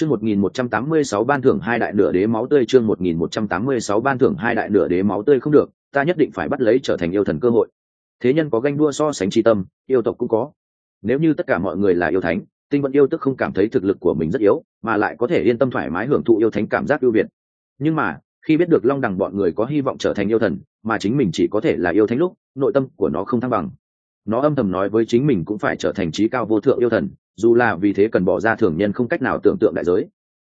Chương 1186 ban thưởng hai đại nửa đế máu tươi chương 1186 ban thưởng hai đại nửa đế máu tươi không được, ta nhất định phải bắt lấy trở thành yêu thần cơ hội. Thế nhân có ganh đua so sánh chi tâm, yêu tộc cũng có. Nếu như tất cả mọi người là yêu thánh, tinh Vân yêu tức không cảm thấy thực lực của mình rất yếu, mà lại có thể yên tâm thoải mái hưởng thụ yêu thánh cảm giác ưu việt. Nhưng mà, khi biết được Long Đằng bọn người có hy vọng trở thành yêu thần, mà chính mình chỉ có thể là yêu thánh lúc, nội tâm của nó không thăng bằng. Nó âm thầm nói với chính mình cũng phải trở thành trí cao vô thượng yêu thần, dù là vì thế cần bỏ ra thường nhân không cách nào tưởng tượng đại giới.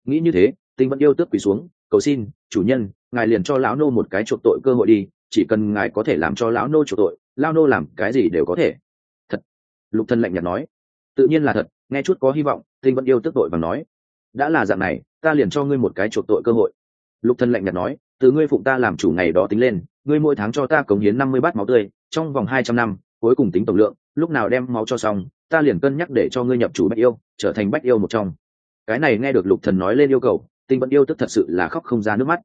Nghĩ như thế, tinh vẫn yêu tước quỳ xuống, cầu xin, chủ nhân, ngài liền cho lão nô một cái chuộc tội cơ hội đi, chỉ cần ngài có thể làm cho lão nô chuộc tội, lão nô làm cái gì đều có thể. Thật. Lục thân lạnh nhạt nói. Tự nhiên là thật, nghe chút có hy vọng, tinh vẫn yêu tước tội và nói. Đã là dạng này, ta liền cho ngươi một cái chuộc tội cơ hội. Lục thân lạnh nhạt nói. Từ ngươi phụng ta làm chủ ngày đó tính lên, ngươi mỗi tháng cho ta cống hiến năm mươi bát máu tươi, trong vòng hai trăm năm, cuối cùng tính tổng lượng, lúc nào đem máu cho xong ta liền cân nhắc để cho ngươi nhập chủ bách yêu, trở thành bách yêu một trong. Cái này nghe được lục thần nói lên yêu cầu, tinh vẫn yêu tức thật sự là khóc không ra nước mắt.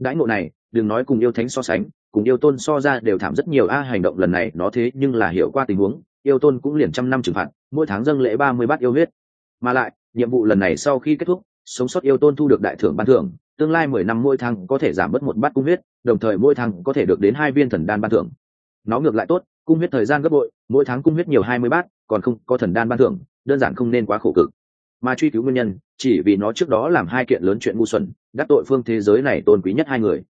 Đãi ngộ này, đừng nói cùng yêu thánh so sánh, cùng yêu tôn so ra đều thảm rất nhiều a, hành động lần này nó thế nhưng là hiểu qua tình huống, yêu tôn cũng liền trăm năm trừng phạt, mỗi tháng dâng lễ ba mươi bát yêu huyết. Mà lại, nhiệm vụ lần này sau khi kết thúc, sống sót yêu tôn thu được đại thưởng ban thưởng, tương lai mười năm mỗi tháng có thể giảm bớt một bát cung huyết, đồng thời mỗi tháng có thể được đến hai viên thần đan ban thưởng. Nó ngược lại tốt cung huyết thời gian gấp bội, mỗi tháng cung huyết nhiều hai mươi bát, còn không có thần đan ban thưởng, đơn giản không nên quá khổ cực. Mà truy cứu nguyên nhân, chỉ vì nó trước đó làm hai kiện lớn chuyện ngu xuẩn, đắc tội phương thế giới này tôn quý nhất hai người.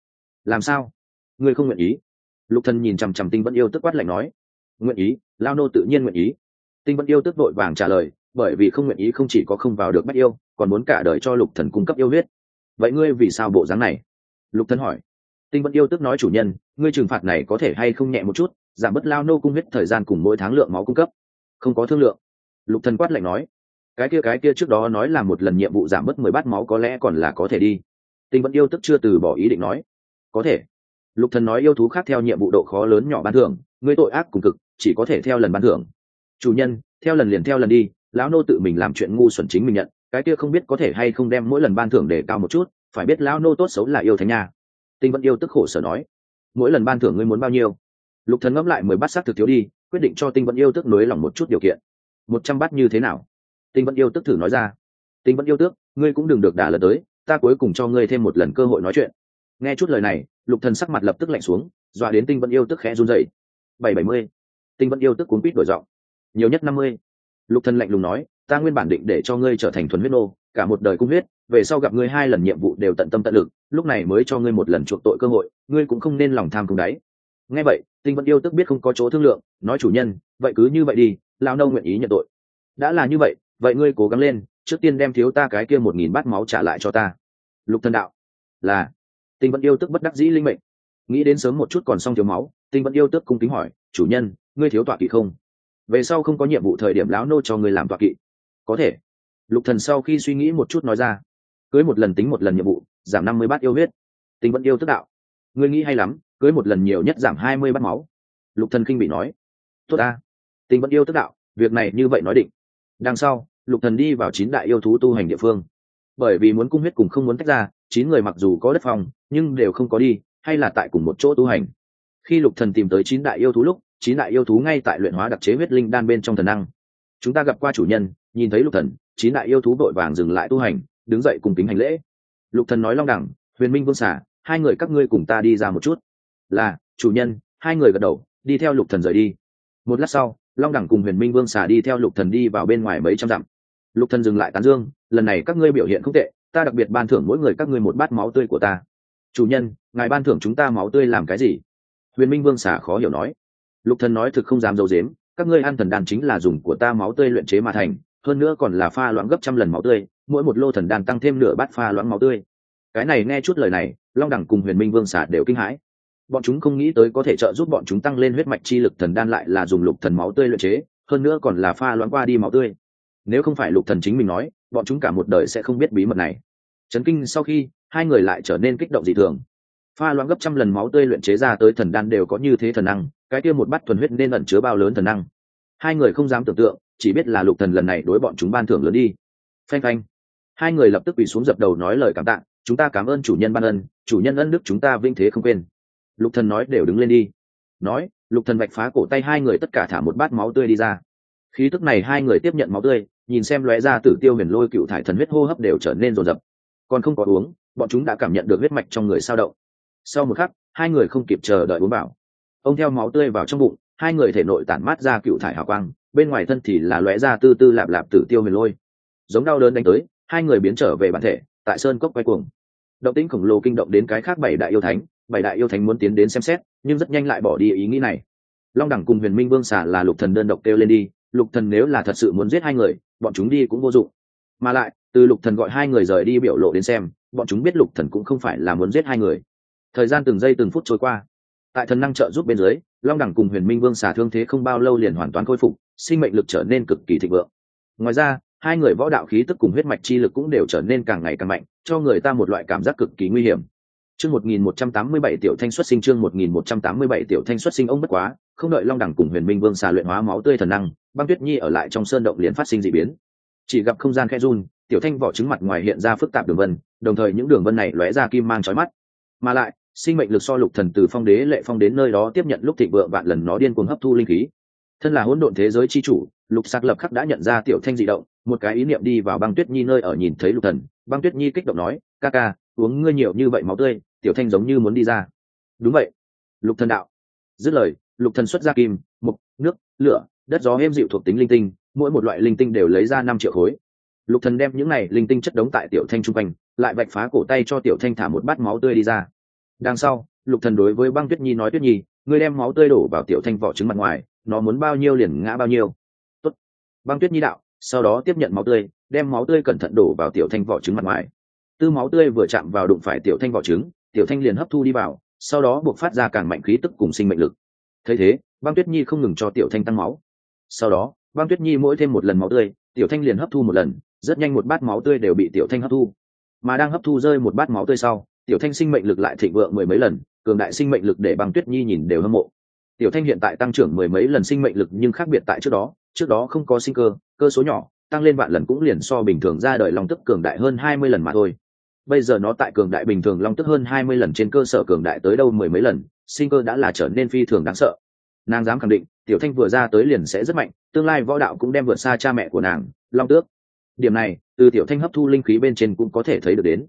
Làm sao? Ngươi không nguyện ý? Lục thần nhìn chằm chằm tinh vẫn yêu tức quát lạnh nói. Nguyện ý, lao nô tự nhiên nguyện ý. Tinh vẫn yêu tức vội vàng trả lời, bởi vì không nguyện ý không chỉ có không vào được bách yêu, còn muốn cả đời cho lục thần cung cấp yêu huyết. Vậy ngươi vì sao bộ dáng này? Lục thần hỏi. Tinh vẫn yêu tức nói chủ nhân, ngươi trừng phạt này có thể hay không nhẹ một chút? Giảm bớt lao nô cung huyết thời gian cùng mỗi tháng lượng máu cung cấp. Không có thương lượng. Lục thần quát lạnh nói, cái kia cái kia trước đó nói là một lần nhiệm vụ giảm bớt mười bát máu có lẽ còn là có thể đi. Tinh vẫn yêu tức chưa từ bỏ ý định nói, có thể. Lục thần nói yêu thú khác theo nhiệm vụ độ khó lớn nhỏ ban thưởng, ngươi tội ác cùng cực, chỉ có thể theo lần ban thưởng. Chủ nhân, theo lần liền theo lần đi, lão nô tự mình làm chuyện ngu xuẩn chính mình nhận, cái kia không biết có thể hay không đem mỗi lần ban thưởng để cao một chút, phải biết lão nô tốt xấu là yêu thánh nha. Tinh vẫn yêu tức khổ sở nói, mỗi lần ban thưởng ngươi muốn bao nhiêu? Lục thần ngẫm lại mười bát xác thực thiếu đi, quyết định cho tinh vẫn yêu tước nới lòng một chút điều kiện. Một trăm bát như thế nào? Tinh vẫn yêu tước thử nói ra. Tinh vẫn yêu tước, ngươi cũng đừng được đả lần tới, ta cuối cùng cho ngươi thêm một lần cơ hội nói chuyện. Nghe chút lời này, lục thần sắc mặt lập tức lạnh xuống, dọa đến tinh vẫn yêu tước khẽ run rẩy. Bảy bảy mươi. Tinh vẫn yêu tước cuốn quýt đổi giọng. Nhiều nhất năm mươi. Lục thần lạnh lùng nói, ta nguyên bản định để cho ngươi trở thành thuần huyết nô, cả một đời cung huyết, về sau gặp ngươi hai lần nhiệm vụ đều tận tâm tận lực, lúc này mới cho ngươi một lần chuộc tội cơ hội, ngươi cũng không nên lòng tham cùng đáy nghe vậy, tinh vẫn yêu tức biết không có chỗ thương lượng, nói chủ nhân, vậy cứ như vậy đi lao nâu nguyện ý nhận tội. Đã là như vậy vậy ngươi cố gắng lên, trước tiên đem thiếu ta cái kia một nghìn bát máu trả lại cho ta. Lục thần đạo, là. Tinh vẫn yêu tức bất đắc dĩ linh mệnh. Nghĩ đến sớm một chút còn xong thiếu máu, tinh vẫn yêu tức cung kính hỏi, chủ nhân, ngươi thiếu tọa kỵ không? Về sau không có nhiệm vụ thời điểm lão nô cho ngươi làm tọa kỵ. Có thể. Lục thần sau khi suy nghĩ một chút nói ra, cưới một lần tính một lần nhiệm vụ, giảm năm mươi bát yêu huyết. Tinh vẫn yêu tức đạo, ngươi nghĩ hay lắm cưới một lần nhiều nhất giảm hai mươi bát máu. Lục thần kinh bị nói, tốt ta tinh vẫn yêu tức đạo, việc này như vậy nói định. Đằng sau, lục thần đi vào chín đại yêu thú tu hành địa phương. Bởi vì muốn cung huyết cùng không muốn tách ra, chín người mặc dù có đất phòng nhưng đều không có đi, hay là tại cùng một chỗ tu hành. Khi lục thần tìm tới chín đại yêu thú lúc, chín đại yêu thú ngay tại luyện hóa đặc chế huyết linh đan bên trong thần năng. Chúng ta gặp qua chủ nhân, nhìn thấy lục thần, chín đại yêu thú đội vàng dừng lại tu hành, đứng dậy cùng kính hành lễ. Lục thần nói long đẳng, huyền minh vương xả hai người các ngươi cùng ta đi ra một chút là, chủ nhân, hai người gật đầu, đi theo lục thần rời đi. Một lát sau, long đẳng cùng huyền minh vương xà đi theo lục thần đi vào bên ngoài mấy trăm dặm. Lục thần dừng lại tán dương, lần này các ngươi biểu hiện không tệ, ta đặc biệt ban thưởng mỗi người các ngươi một bát máu tươi của ta. Chủ nhân, ngài ban thưởng chúng ta máu tươi làm cái gì? Huyền minh vương xà khó hiểu nói. Lục thần nói thực không dám dầu dếm các ngươi ăn thần đan chính là dùng của ta máu tươi luyện chế mà thành, hơn nữa còn là pha loãng gấp trăm lần máu tươi, mỗi một lô thần đan tăng thêm nửa bát pha loãng máu tươi. Cái này nghe chút lời này, long đẳng cùng huyền minh vương xà đều kinh hãi bọn chúng không nghĩ tới có thể trợ giúp bọn chúng tăng lên huyết mạch chi lực thần đan lại là dùng lục thần máu tươi luyện chế, hơn nữa còn là pha loãng qua đi máu tươi. Nếu không phải lục thần chính mình nói, bọn chúng cả một đời sẽ không biết bí mật này. Chấn kinh sau khi, hai người lại trở nên kích động dị thường. Pha loãng gấp trăm lần máu tươi luyện chế ra tới thần đan đều có như thế thần năng, cái kia một bát thuần huyết nên ẩn chứa bao lớn thần năng. Hai người không dám tưởng tượng, chỉ biết là lục thần lần này đối bọn chúng ban thưởng lớn đi. Phanh phanh. Hai người lập tức quỳ xuống dập đầu nói lời cảm tạ, chúng ta cảm ơn chủ nhân ban ân, chủ nhân ân đức chúng ta vinh thế không quên lục thần nói đều đứng lên đi. Nói, lục thần vạch phá cổ tay hai người tất cả thả một bát máu tươi đi ra. Khí tức này hai người tiếp nhận máu tươi, nhìn xem lóe ra tử tiêu huyền lôi cựu thải thần huyết hô hấp đều trở nên rồn rập. Còn không có uống, bọn chúng đã cảm nhận được huyết mạch trong người sao động. Sau một khắc, hai người không kịp chờ đợi uống bảo ông theo máu tươi vào trong bụng, hai người thể nội tản mát ra cựu thải hào quang, bên ngoài thân thì là lóe ra tư tư lạp lạp tử tiêu huyền lôi. Giống đau đớn đánh tới, hai người biến trở về bản thể, tại sơn cốc quay cuồng. Động tĩnh khổng lồ kinh động đến cái khác bảy đại yêu thánh bảy đại yêu thánh muốn tiến đến xem xét, nhưng rất nhanh lại bỏ đi ý nghĩ này. Long đẳng cùng huyền minh vương xả là lục thần đơn độc kêu lên đi, lục thần nếu là thật sự muốn giết hai người, bọn chúng đi cũng vô dụng. Mà lại, từ lục thần gọi hai người rời đi biểu lộ đến xem, bọn chúng biết lục thần cũng không phải là muốn giết hai người. Thời gian từng giây từng phút trôi qua. Tại thần năng trợ giúp bên dưới, long đẳng cùng huyền minh vương xả thương thế không bao lâu liền hoàn toàn khôi phục, sinh mệnh lực trở nên cực kỳ thịnh vượng. Ngoài ra, hai người võ đạo khí tức cùng huyết mạch chi lực cũng đều trở nên càng ngày càng mạnh, cho người ta một loại cảm giác cực kỳ nguy hiểm chương một nghìn một trăm tám mươi bảy tiểu thanh xuất sinh, chương một nghìn một trăm tám mươi bảy tiểu thanh xuất sinh, ông bất quá, không đợi long đẳng cùng huyền minh vương xà luyện hóa máu tươi thần năng, băng tuyết nhi ở lại trong sơn động liền phát sinh dị biến. Chỉ gặp không gian khe run, tiểu thanh vỏ trứng mặt ngoài hiện ra phức tạp đường vân, đồng thời những đường vân này lóe ra kim mang chói mắt. Mà lại, sinh mệnh lực so lục thần từ phong đế, lệ phong đến nơi đó tiếp nhận lúc thịnh vượng vạn lần nó điên cuồng hấp thu linh khí. Thân là hỗn độn thế giới chi chủ, lục sạc lập khắc đã nhận ra tiểu thanh dị động, một cái ý niệm đi vào băng tuyết nhi nơi ở nhìn thấy lục thần. Băng tuyết nhi kích động nói, ca ca, uống ngươi nhiều như vậy máu tươi tiểu thanh giống như muốn đi ra. Đúng vậy. Lục thần đạo. Dứt lời, lục thần xuất ra kim, mục, nước, lửa, đất gió êm dịu thuộc tính linh tinh, mỗi một loại linh tinh đều lấy ra năm triệu khối. Lục thần đem những này linh tinh chất đống tại tiểu thanh trung quanh, lại vạch phá cổ tay cho tiểu thanh thả một bát máu tươi đi ra. Đằng sau, lục thần đối với băng tuyết nhi nói, tuyết nhi, ngươi đem máu tươi đổ vào tiểu thanh vỏ trứng mặt ngoài, nó muốn bao nhiêu liền ngã bao nhiêu. Tốt. băng tuyết nhi đạo, sau đó tiếp nhận máu tươi, đem máu tươi cẩn thận đổ vào tiểu thanh vỏ trứng mặt ngoài. Tư máu tươi vừa chạm vào đụng phải tiểu thanh vỏ trứng tiểu thanh liền hấp thu đi vào, sau đó buộc phát ra càng mạnh khí tức cùng sinh mệnh lực. Thấy thế, băng tuyết nhi không ngừng cho tiểu thanh tăng máu. Sau đó, băng tuyết nhi mỗi thêm một lần máu tươi, tiểu thanh liền hấp thu một lần, rất nhanh một bát máu tươi đều bị tiểu thanh hấp thu. Mà đang hấp thu rơi một bát máu tươi sau, tiểu thanh sinh mệnh lực lại thịnh vượng mười mấy lần, cường đại sinh mệnh lực để băng tuyết nhi nhìn đều hâm mộ. Tiểu thanh hiện tại tăng trưởng mười mấy lần sinh mệnh lực nhưng khác biệt tại trước đó trước đó không có sinh cơ cơ số nhỏ, tăng lên vạn lần cũng liền so bình thường ra đời long tức cường đại hơn hai mươi lần mà thôi bây giờ nó tại cường đại bình thường long tức hơn hai mươi lần trên cơ sở cường đại tới đâu mười mấy lần, sinh cơ đã là trở nên phi thường đáng sợ. Nàng dám khẳng định, tiểu thanh vừa ra tới liền sẽ rất mạnh, tương lai võ đạo cũng đem vượt xa cha mẹ của nàng, long tước. Điểm này, từ tiểu thanh hấp thu linh khí bên trên cũng có thể thấy được đến.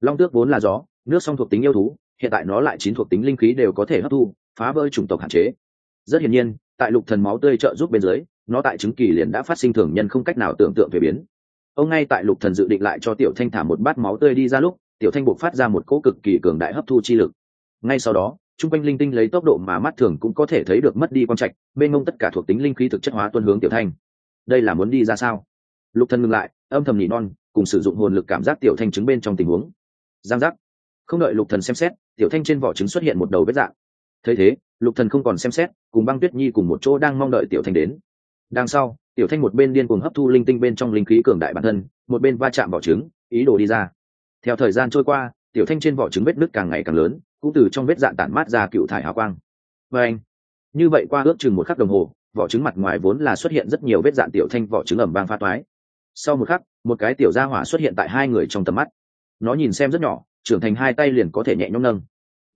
Long tước vốn là gió, nước song thuộc tính yêu thú, hiện tại nó lại chín thuộc tính linh khí đều có thể hấp thu, phá vỡ chủng tộc hạn chế. Rất hiển nhiên, tại lục thần máu tươi trợ giúp bên dưới, nó tại chứng kỳ liền đã phát sinh thường nhân không cách nào tưởng tượng về biến ông ngay tại lục thần dự định lại cho tiểu thanh thả một bát máu tươi đi ra lúc, tiểu thanh buộc phát ra một cỗ cực kỳ cường đại hấp thu chi lực. Ngay sau đó trung quanh linh tinh lấy tốc độ mà mắt thường cũng có thể thấy được mất đi quang trạch, bên ngông tất cả thuộc tính linh khí thực chất hóa tuân hướng tiểu thanh. Đây là muốn đi ra sao? Lục thần ngừng lại, âm thầm nhị non, cùng sử dụng hồn lực cảm giác tiểu thanh chứng bên trong tình huống. Giang giác. Không đợi lục thần xem xét, tiểu thanh trên vỏ trứng xuất hiện một đầu vết dạng. Thấy thế, lục thần không còn xem xét, cùng băng tuyết nhi cùng một chỗ đang mong đợi tiểu thanh đến. Đằng sau tiểu thanh một bên điên cuồng hấp thu linh tinh bên trong linh khí cường đại bản thân, một bên va chạm vỏ trứng, ý đồ đi ra. Theo thời gian trôi qua, tiểu thanh trên vỏ trứng vết nứt càng ngày càng lớn, cũng từ trong vết dạn tản mát ra cựu thải hào quang. Và anh, như vậy qua ước chừng một khắc đồng hồ, vỏ trứng mặt ngoài vốn là xuất hiện rất nhiều vết dạn tiểu thanh vỏ trứng ẩm vang pha toái. Sau một khắc, một cái tiểu gia hỏa xuất hiện tại hai người trong tầm mắt. Nó nhìn xem rất nhỏ, trưởng thành hai tay liền có thể nhẹ nhõm nâng.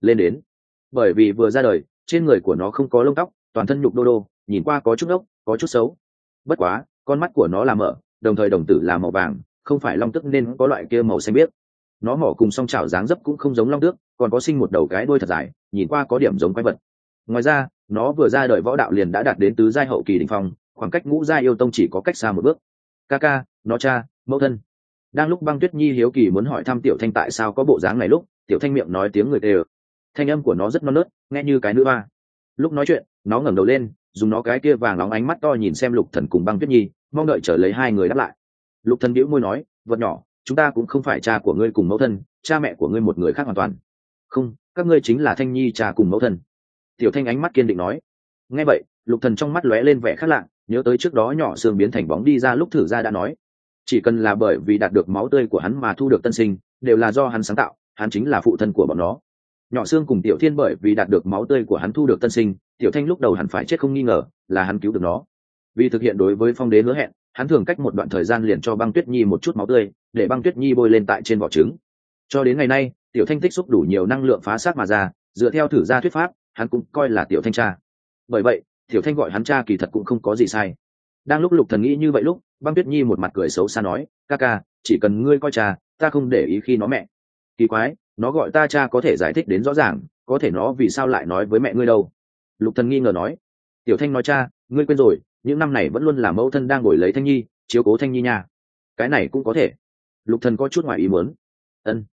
Lên đến. Bởi vì vừa ra đời, trên người của nó không có lông tóc, toàn thân nhục đô đô, nhìn qua có chút ốc, có chút xấu bất quá, con mắt của nó là mở, đồng thời đồng tử là màu vàng, không phải long tức nên có loại kia màu xanh biếc. Nó mỏ cùng song chảo dáng dấp cũng không giống long tước, còn có sinh một đầu cái đuôi thật dài, nhìn qua có điểm giống quái vật. Ngoài ra, nó vừa ra đời võ đạo liền đã đạt đến tứ giai hậu kỳ đình phong, khoảng cách ngũ giai yêu tông chỉ có cách xa một bước. Ca ca, nó cha, mẫu thân. Đang lúc băng tuyết nhi hiếu kỳ muốn hỏi thăm tiểu thanh tại sao có bộ dáng này lúc, tiểu thanh miệng nói tiếng người tê ờ. Thanh âm của nó rất non nớt, nghe như cái nữ hoa. Lúc nói chuyện, nó ngẩng đầu lên dùng nó cái kia vàng óng ánh mắt to nhìn xem lục thần cùng băng tuyết nhi, mong đợi trở lấy hai người đáp lại. Lục thần bĩu môi nói, vật nhỏ, chúng ta cũng không phải cha của ngươi cùng mẫu thân, cha mẹ của ngươi một người khác hoàn toàn. Không, các ngươi chính là thanh nhi cha cùng mẫu thân. Tiểu thanh ánh mắt kiên định nói. Nghe vậy, lục thần trong mắt lóe lên vẻ khác lạ, nhớ tới trước đó nhỏ xương biến thành bóng đi ra lúc thử ra đã nói. Chỉ cần là bởi vì đạt được máu tươi của hắn mà thu được tân sinh, đều là do hắn sáng tạo, hắn chính là phụ thân của bọn nó. Nhỏ xương cùng tiểu thiên bởi vì đạt được máu tươi của hắn thu được tân sinh tiểu thanh lúc đầu hẳn phải chết không nghi ngờ là hắn cứu được nó. Vì thực hiện đối với phong đế hứa hẹn, hắn thường cách một đoạn thời gian liền cho băng tuyết nhi một chút máu tươi, để băng tuyết nhi bôi lên tại trên vỏ trứng. Cho đến ngày nay, tiểu thanh tích xúc đủ nhiều năng lượng phá sát mà ra, dựa theo thử gia thuyết pháp, hắn cũng coi là tiểu thanh cha. Bởi vậy, tiểu thanh gọi hắn cha kỳ thật cũng không có gì sai. Đang lúc lục thần nghĩ như vậy lúc, băng tuyết nhi một mặt cười xấu xa nói, ca ca, chỉ cần ngươi coi cha, ta không để ý khi nó mẹ. Kỳ quái, nó gọi ta cha có thể giải thích đến rõ ràng, có thể nó vì sao lại nói với mẹ ngươi đâu? Lục thần nghi ngờ nói, tiểu thanh nói cha, ngươi quên rồi, những năm này vẫn luôn là mẫu thân đang ngồi lấy thanh nhi, chiếu cố thanh nhi nha. Cái này cũng có thể. Lục thần có chút ngoài ý muốn. Ân.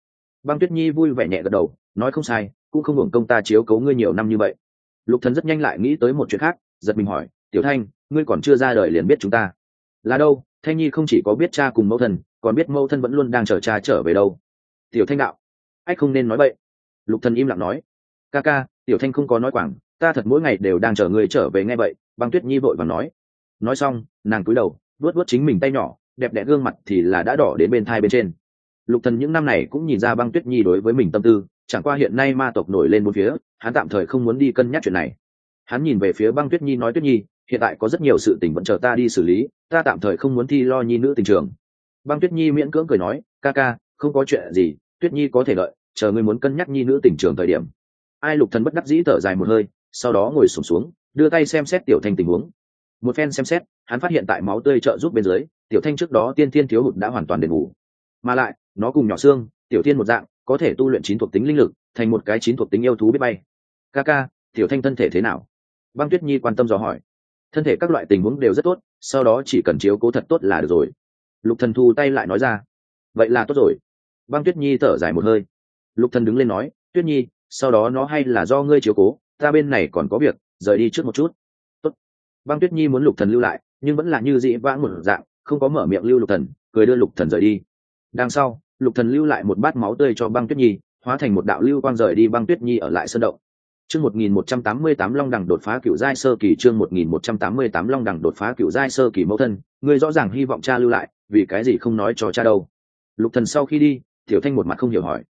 Băng tuyết nhi vui vẻ nhẹ gật đầu, nói, không sai, cũng không hưởng công ta chiếu cố ngươi nhiều năm như vậy. Lục thần rất nhanh lại nghĩ tới một chuyện khác, giật mình hỏi, tiểu thanh, ngươi còn chưa ra đời liền biết chúng ta. Là đâu, thanh nhi không chỉ có biết cha cùng mẫu thân, còn biết mẫu thân vẫn luôn đang chờ cha trở về đâu. Tiểu thanh đạo, ách không nên nói vậy lục thần im lặng nói, ca ca, tiểu thanh không có nói quảng ta thật mỗi ngày đều đang chờ ngươi trở về nghe vậy, băng tuyết nhi vội và nói. Nói xong, nàng cúi đầu, vuốt vuốt chính mình tay nhỏ, đẹp đẽ gương mặt thì là đã đỏ đến bên thai bên trên. Lục thần những năm này cũng nhìn ra băng tuyết nhi đối với mình tâm tư, chẳng qua hiện nay ma tộc nổi lên một phía, hắn tạm thời không muốn đi cân nhắc chuyện này. Hắn nhìn về phía băng tuyết nhi nói, tuyết nhi, hiện tại có rất nhiều sự tình vẫn chờ ta đi xử lý, ta tạm thời không muốn thi lo nhi nữ tình trường. Băng tuyết nhi miễn cưỡng cười nói, ca ca, không có chuyện gì, tuyết nhi có thể lợi chờ ngươi muốn cân nhắc nhi nữ tình trường thời điểm. Ai lục thần bất đắc dĩ thở dài một hơi sau đó ngồi sụp xuống, xuống đưa tay xem xét tiểu thanh tình huống. Một phen xem xét hắn phát hiện tại máu tươi trợ giúp bên dưới tiểu thanh trước đó tiên thiên thiếu hụt đã hoàn toàn đền bù. Mà lại nó cùng nhỏ xương tiểu thiên một dạng có thể tu luyện chín thuộc tính linh lực thành một cái chín thuộc tính yêu thú biết bay. Ca ca tiểu thanh thân thể thế nào? Băng tuyết nhi quan tâm dò hỏi. Thân thể các loại tình huống đều rất tốt sau đó chỉ cần chiếu cố thật tốt là được rồi. Lục thần thu tay lại nói ra. Vậy là tốt rồi. Băng tuyết nhi thở dài một hơi. Lục thần đứng lên nói tuyết nhi sau đó nó hay là do ngươi chiếu cố? Ta bên này còn có việc, rời đi trước một chút. Tốt. Băng tuyết nhi muốn lục thần lưu lại, nhưng vẫn là như dị vãng một dạng, không có mở miệng lưu lục thần, cười đưa lục thần rời đi. Đằng sau, lục thần lưu lại một bát máu tươi cho băng tuyết nhi, hóa thành một đạo lưu quang rời đi băng tuyết nhi ở lại sơn động. Chương 1188 long đẳng đột phá cựu giai sơ kỳ, chương 1188 long đẳng đột phá cựu giai sơ kỳ mẫu thân, ngươi rõ ràng hy vọng cha lưu lại, vì cái gì không nói cho cha đâu. Lục thần sau khi đi, tiểu thanh một mặt không hiểu hỏi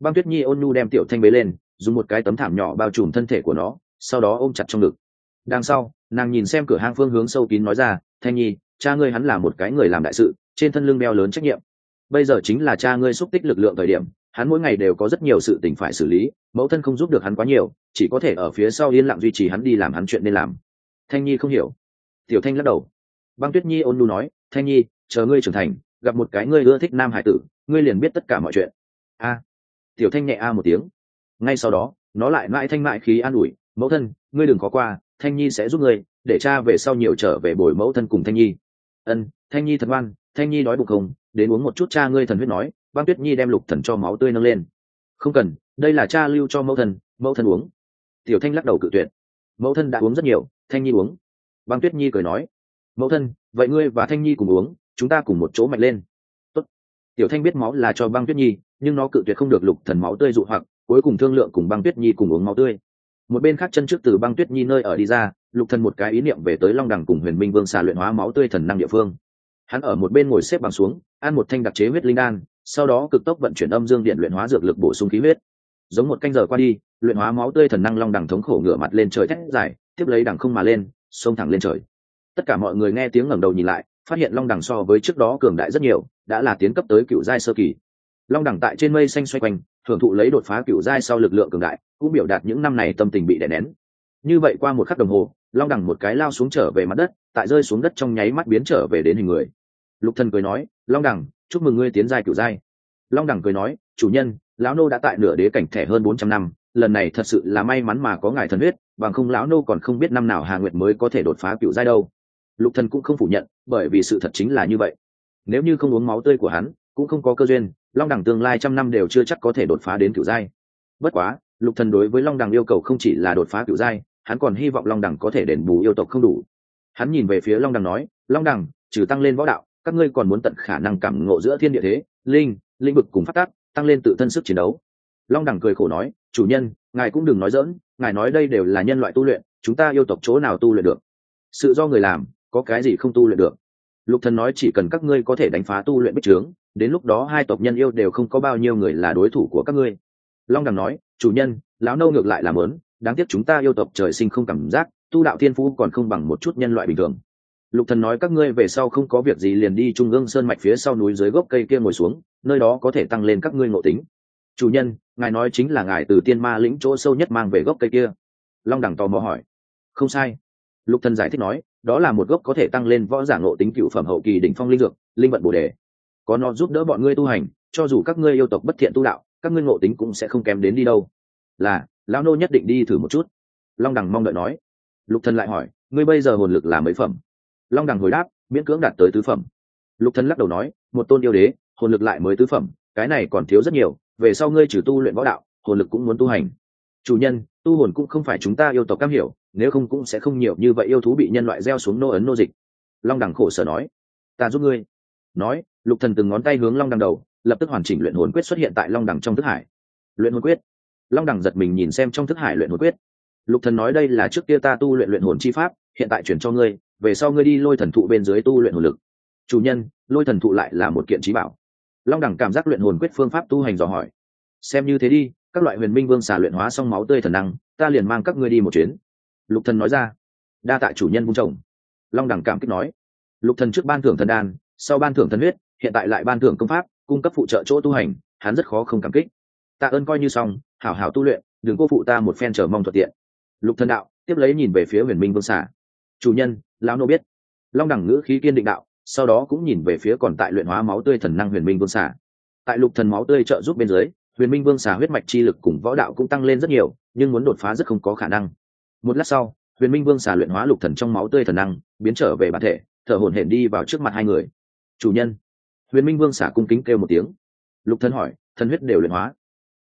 băng tuyết nhi ôn nhu đem tiểu thanh bế lên, dùng một cái tấm thảm nhỏ bao trùm thân thể của nó, sau đó ôm chặt trong ngực. Đằng sau, nàng nhìn xem cửa hang phương hướng sâu kín nói ra, thanh nhi, cha ngươi hắn là một cái người làm đại sự, trên thân lưng đeo lớn trách nhiệm. Bây giờ chính là cha ngươi xúc tích lực lượng thời điểm, hắn mỗi ngày đều có rất nhiều sự tình phải xử lý, mẫu thân không giúp được hắn quá nhiều, chỉ có thể ở phía sau yên lặng duy trì hắn đi làm hắn chuyện nên làm. Thanh nhi không hiểu. Tiểu thanh lắc đầu. Băng tuyết nhi ôn nu nói, thanh nhi, chờ ngươi trưởng thành, gặp một cái ngươi ưa thích nam hải tử, ngươi liền biết tất cả mọi chuyện. A tiểu thanh nhẹ a một tiếng. Ngay sau đó, nó lại mãi thanh mại khí an ủi, mẫu thân, ngươi đừng có qua, thanh nhi sẽ giúp ngươi, để cha về sau nhiều trở về bồi mẫu thân cùng thanh nhi. Ân, thanh nhi thật ngoan, thanh nhi đói bụng không, đến uống một chút cha ngươi thần huyết nói, băng tuyết nhi đem lục thần cho máu tươi nâng lên. Không cần, đây là cha lưu cho mẫu thân mẫu thân uống. Tiểu thanh lắc đầu cự tuyệt. Mẫu thân đã uống rất nhiều, thanh nhi uống. Băng tuyết nhi cười nói. Mẫu thân, vậy ngươi và thanh nhi cùng uống, chúng ta cùng một chỗ mạnh lên. Tốt. tiểu thanh biết máu là cho băng tuyết nhi nhưng nó cự tuyệt không được lục thần máu tươi dụ hoặc, cuối cùng thương lượng cùng băng tuyết nhi cùng uống máu tươi. Một bên khác chân trước từ băng tuyết nhi nơi ở đi ra, lục thần một cái ý niệm về tới long đằng cùng huyền minh vương xà luyện hóa máu tươi thần năng địa phương. Hắn ở một bên ngồi xếp bằng xuống, ăn một thanh đặc chế huyết linh đan, sau đó cực tốc vận chuyển âm dương điện luyện hóa dược lực bổ sung khí huyết. Giống một canh giờ qua đi, luyện hóa máu tươi thần năng long đằng thống khổ ngửa mặt lên trời thét dài, tiếp lấy đằng không mà lên, xông thẳng lên trời. Tất cả mọi người nghe tiếng ngẩng đầu nhìn lại, phát hiện long đằng so với trước đó cường đại rất nhiều, đã là tiến cấp tới cựu giai sơ kỳ long đẳng tại trên mây xanh xoay quanh thưởng thụ lấy đột phá cựu giai sau lực lượng cường đại, cũng biểu đạt những năm này tâm tình bị đè nén. Như vậy qua một khắc đồng hồ, long đẳng một cái lao xuống trở về mặt đất, tại rơi xuống đất trong nháy mắt biến trở về đến hình người. Lục thần cười nói, long đẳng, chúc mừng ngươi tiến giai cựu giai. Long đẳng cười nói, chủ nhân, lão nô đã tại nửa đế cảnh thẻ hơn bốn trăm năm, lần này thật sự là may mắn mà có ngài thần huyết, bằng không lão nô còn không biết năm nào hà nguyệt mới có thể đột phá cựu giai đâu. Lục thần cũng không phủ nhận, bởi vì sự thật chính là như vậy. Nếu như không uống máu tươi của hắn, cũng không có cơ duyên long đẳng tương lai trăm năm đều chưa chắc có thể đột phá đến cựu giai. Bất quá, lục thần đối với long đẳng yêu cầu không chỉ là đột phá cựu giai, hắn còn hy vọng long đẳng có thể đền bù yêu tộc không đủ. Hắn nhìn về phía long đẳng nói, long đẳng trừ tăng lên võ đạo, các ngươi còn muốn tận khả năng cảm ngộ giữa thiên địa thế, linh, lĩnh vực cùng phát tác tăng lên tự thân sức chiến đấu. Long đẳng cười khổ nói, chủ nhân, ngài cũng đừng nói dỡn ngài nói đây đều là nhân loại tu luyện, chúng ta yêu tộc chỗ nào tu luyện được? Sự do người làm, có cái gì không tu luyện được? Lục thần nói chỉ cần các ngươi có thể đánh phá tu luyện bích trướng, đến lúc đó hai tộc nhân yêu đều không có bao nhiêu người là đối thủ của các ngươi. Long đằng nói, chủ nhân, lão nâu ngược lại làm lớn đáng tiếc chúng ta yêu tộc trời sinh không cảm giác, tu đạo thiên phú còn không bằng một chút nhân loại bình thường. Lục thần nói các ngươi về sau không có việc gì liền đi trung ương sơn mạch phía sau núi dưới gốc cây kia ngồi xuống, nơi đó có thể tăng lên các ngươi ngộ tính. Chủ nhân, ngài nói chính là ngài từ tiên ma lĩnh chỗ sâu nhất mang về gốc cây kia. Long đẳng tò mò hỏi. Không sai. Lục thần giải thích nói đó là một gốc có thể tăng lên võ giả ngộ tính cựu phẩm hậu kỳ đỉnh phong linh dược, linh vận bồ đề. Có nó giúp đỡ bọn ngươi tu hành, cho dù các ngươi yêu tộc bất thiện tu đạo, các ngươi ngộ tính cũng sẽ không kém đến đi đâu. Là, lão nô nhất định đi thử một chút. Long đằng mong đợi nói. Lục thần lại hỏi, ngươi bây giờ hồn lực là mấy phẩm? Long đằng hồi đáp, miễn cưỡng đạt tới tứ phẩm. Lục thần lắc đầu nói, một tôn yêu đế, hồn lực lại mới tứ phẩm, cái này còn thiếu rất nhiều, về sau ngươi trừ tu luyện võ đạo, hồn lực cũng muốn tu hành. Chủ nhân, tu hồn cũng không phải chúng ta yêu tộc cam hiểu nếu không cũng sẽ không nhiều như vậy yêu thú bị nhân loại gieo xuống nô ấn nô dịch. Long đằng khổ sở nói. Ta giúp ngươi. Nói, lục thần từng ngón tay hướng long đằng đầu, lập tức hoàn chỉnh luyện hồn quyết xuất hiện tại long đằng trong thức hải. Luyện hồn quyết. Long đằng giật mình nhìn xem trong thức hải luyện hồn quyết. Lục thần nói đây là trước kia ta tu luyện luyện hồn chi pháp, hiện tại chuyển cho ngươi, về sau ngươi đi lôi thần thụ bên dưới tu luyện hồn lực. Chủ nhân, lôi thần thụ lại là một kiện trí bảo. Long đẳng cảm giác luyện hồn quyết phương pháp tu hành dò hỏi. Xem như thế đi, các loại huyền minh vương xả luyện hóa xong máu tươi thần năng, ta liền mang các ngươi đi một chuyến lục thần nói ra. Đa tại chủ nhân vung chồng. Long đẳng cảm kích nói. Lục thần trước ban thưởng thần đan, sau ban thưởng thần huyết, hiện tại lại ban thưởng công pháp, cung cấp phụ trợ chỗ tu hành, hắn rất khó không cảm kích. Tạ ơn coi như xong, hảo hảo tu luyện, đừng cô phụ ta một phen chờ mong thuận tiện. Lục thần đạo, tiếp lấy nhìn về phía huyền minh vương xả chủ nhân, lão nô biết. Long đẳng ngữ khí kiên định đạo, sau đó cũng nhìn về phía còn tại luyện hóa máu tươi thần năng huyền minh vương xả tại lục thần máu tươi trợ giúp bên dưới, huyền minh vương xả huyết mạch chi lực cùng võ đạo cũng tăng lên rất nhiều, nhưng muốn đột phá rất không có khả năng một lát sau, huyền minh vương xả luyện hóa lục thần trong máu tươi thần năng, biến trở về bản thể, thở hổn hển đi vào trước mặt hai người. Chủ nhân. Huyền minh vương xả cung kính kêu một tiếng. Lục thần hỏi, thần huyết đều luyện hóa?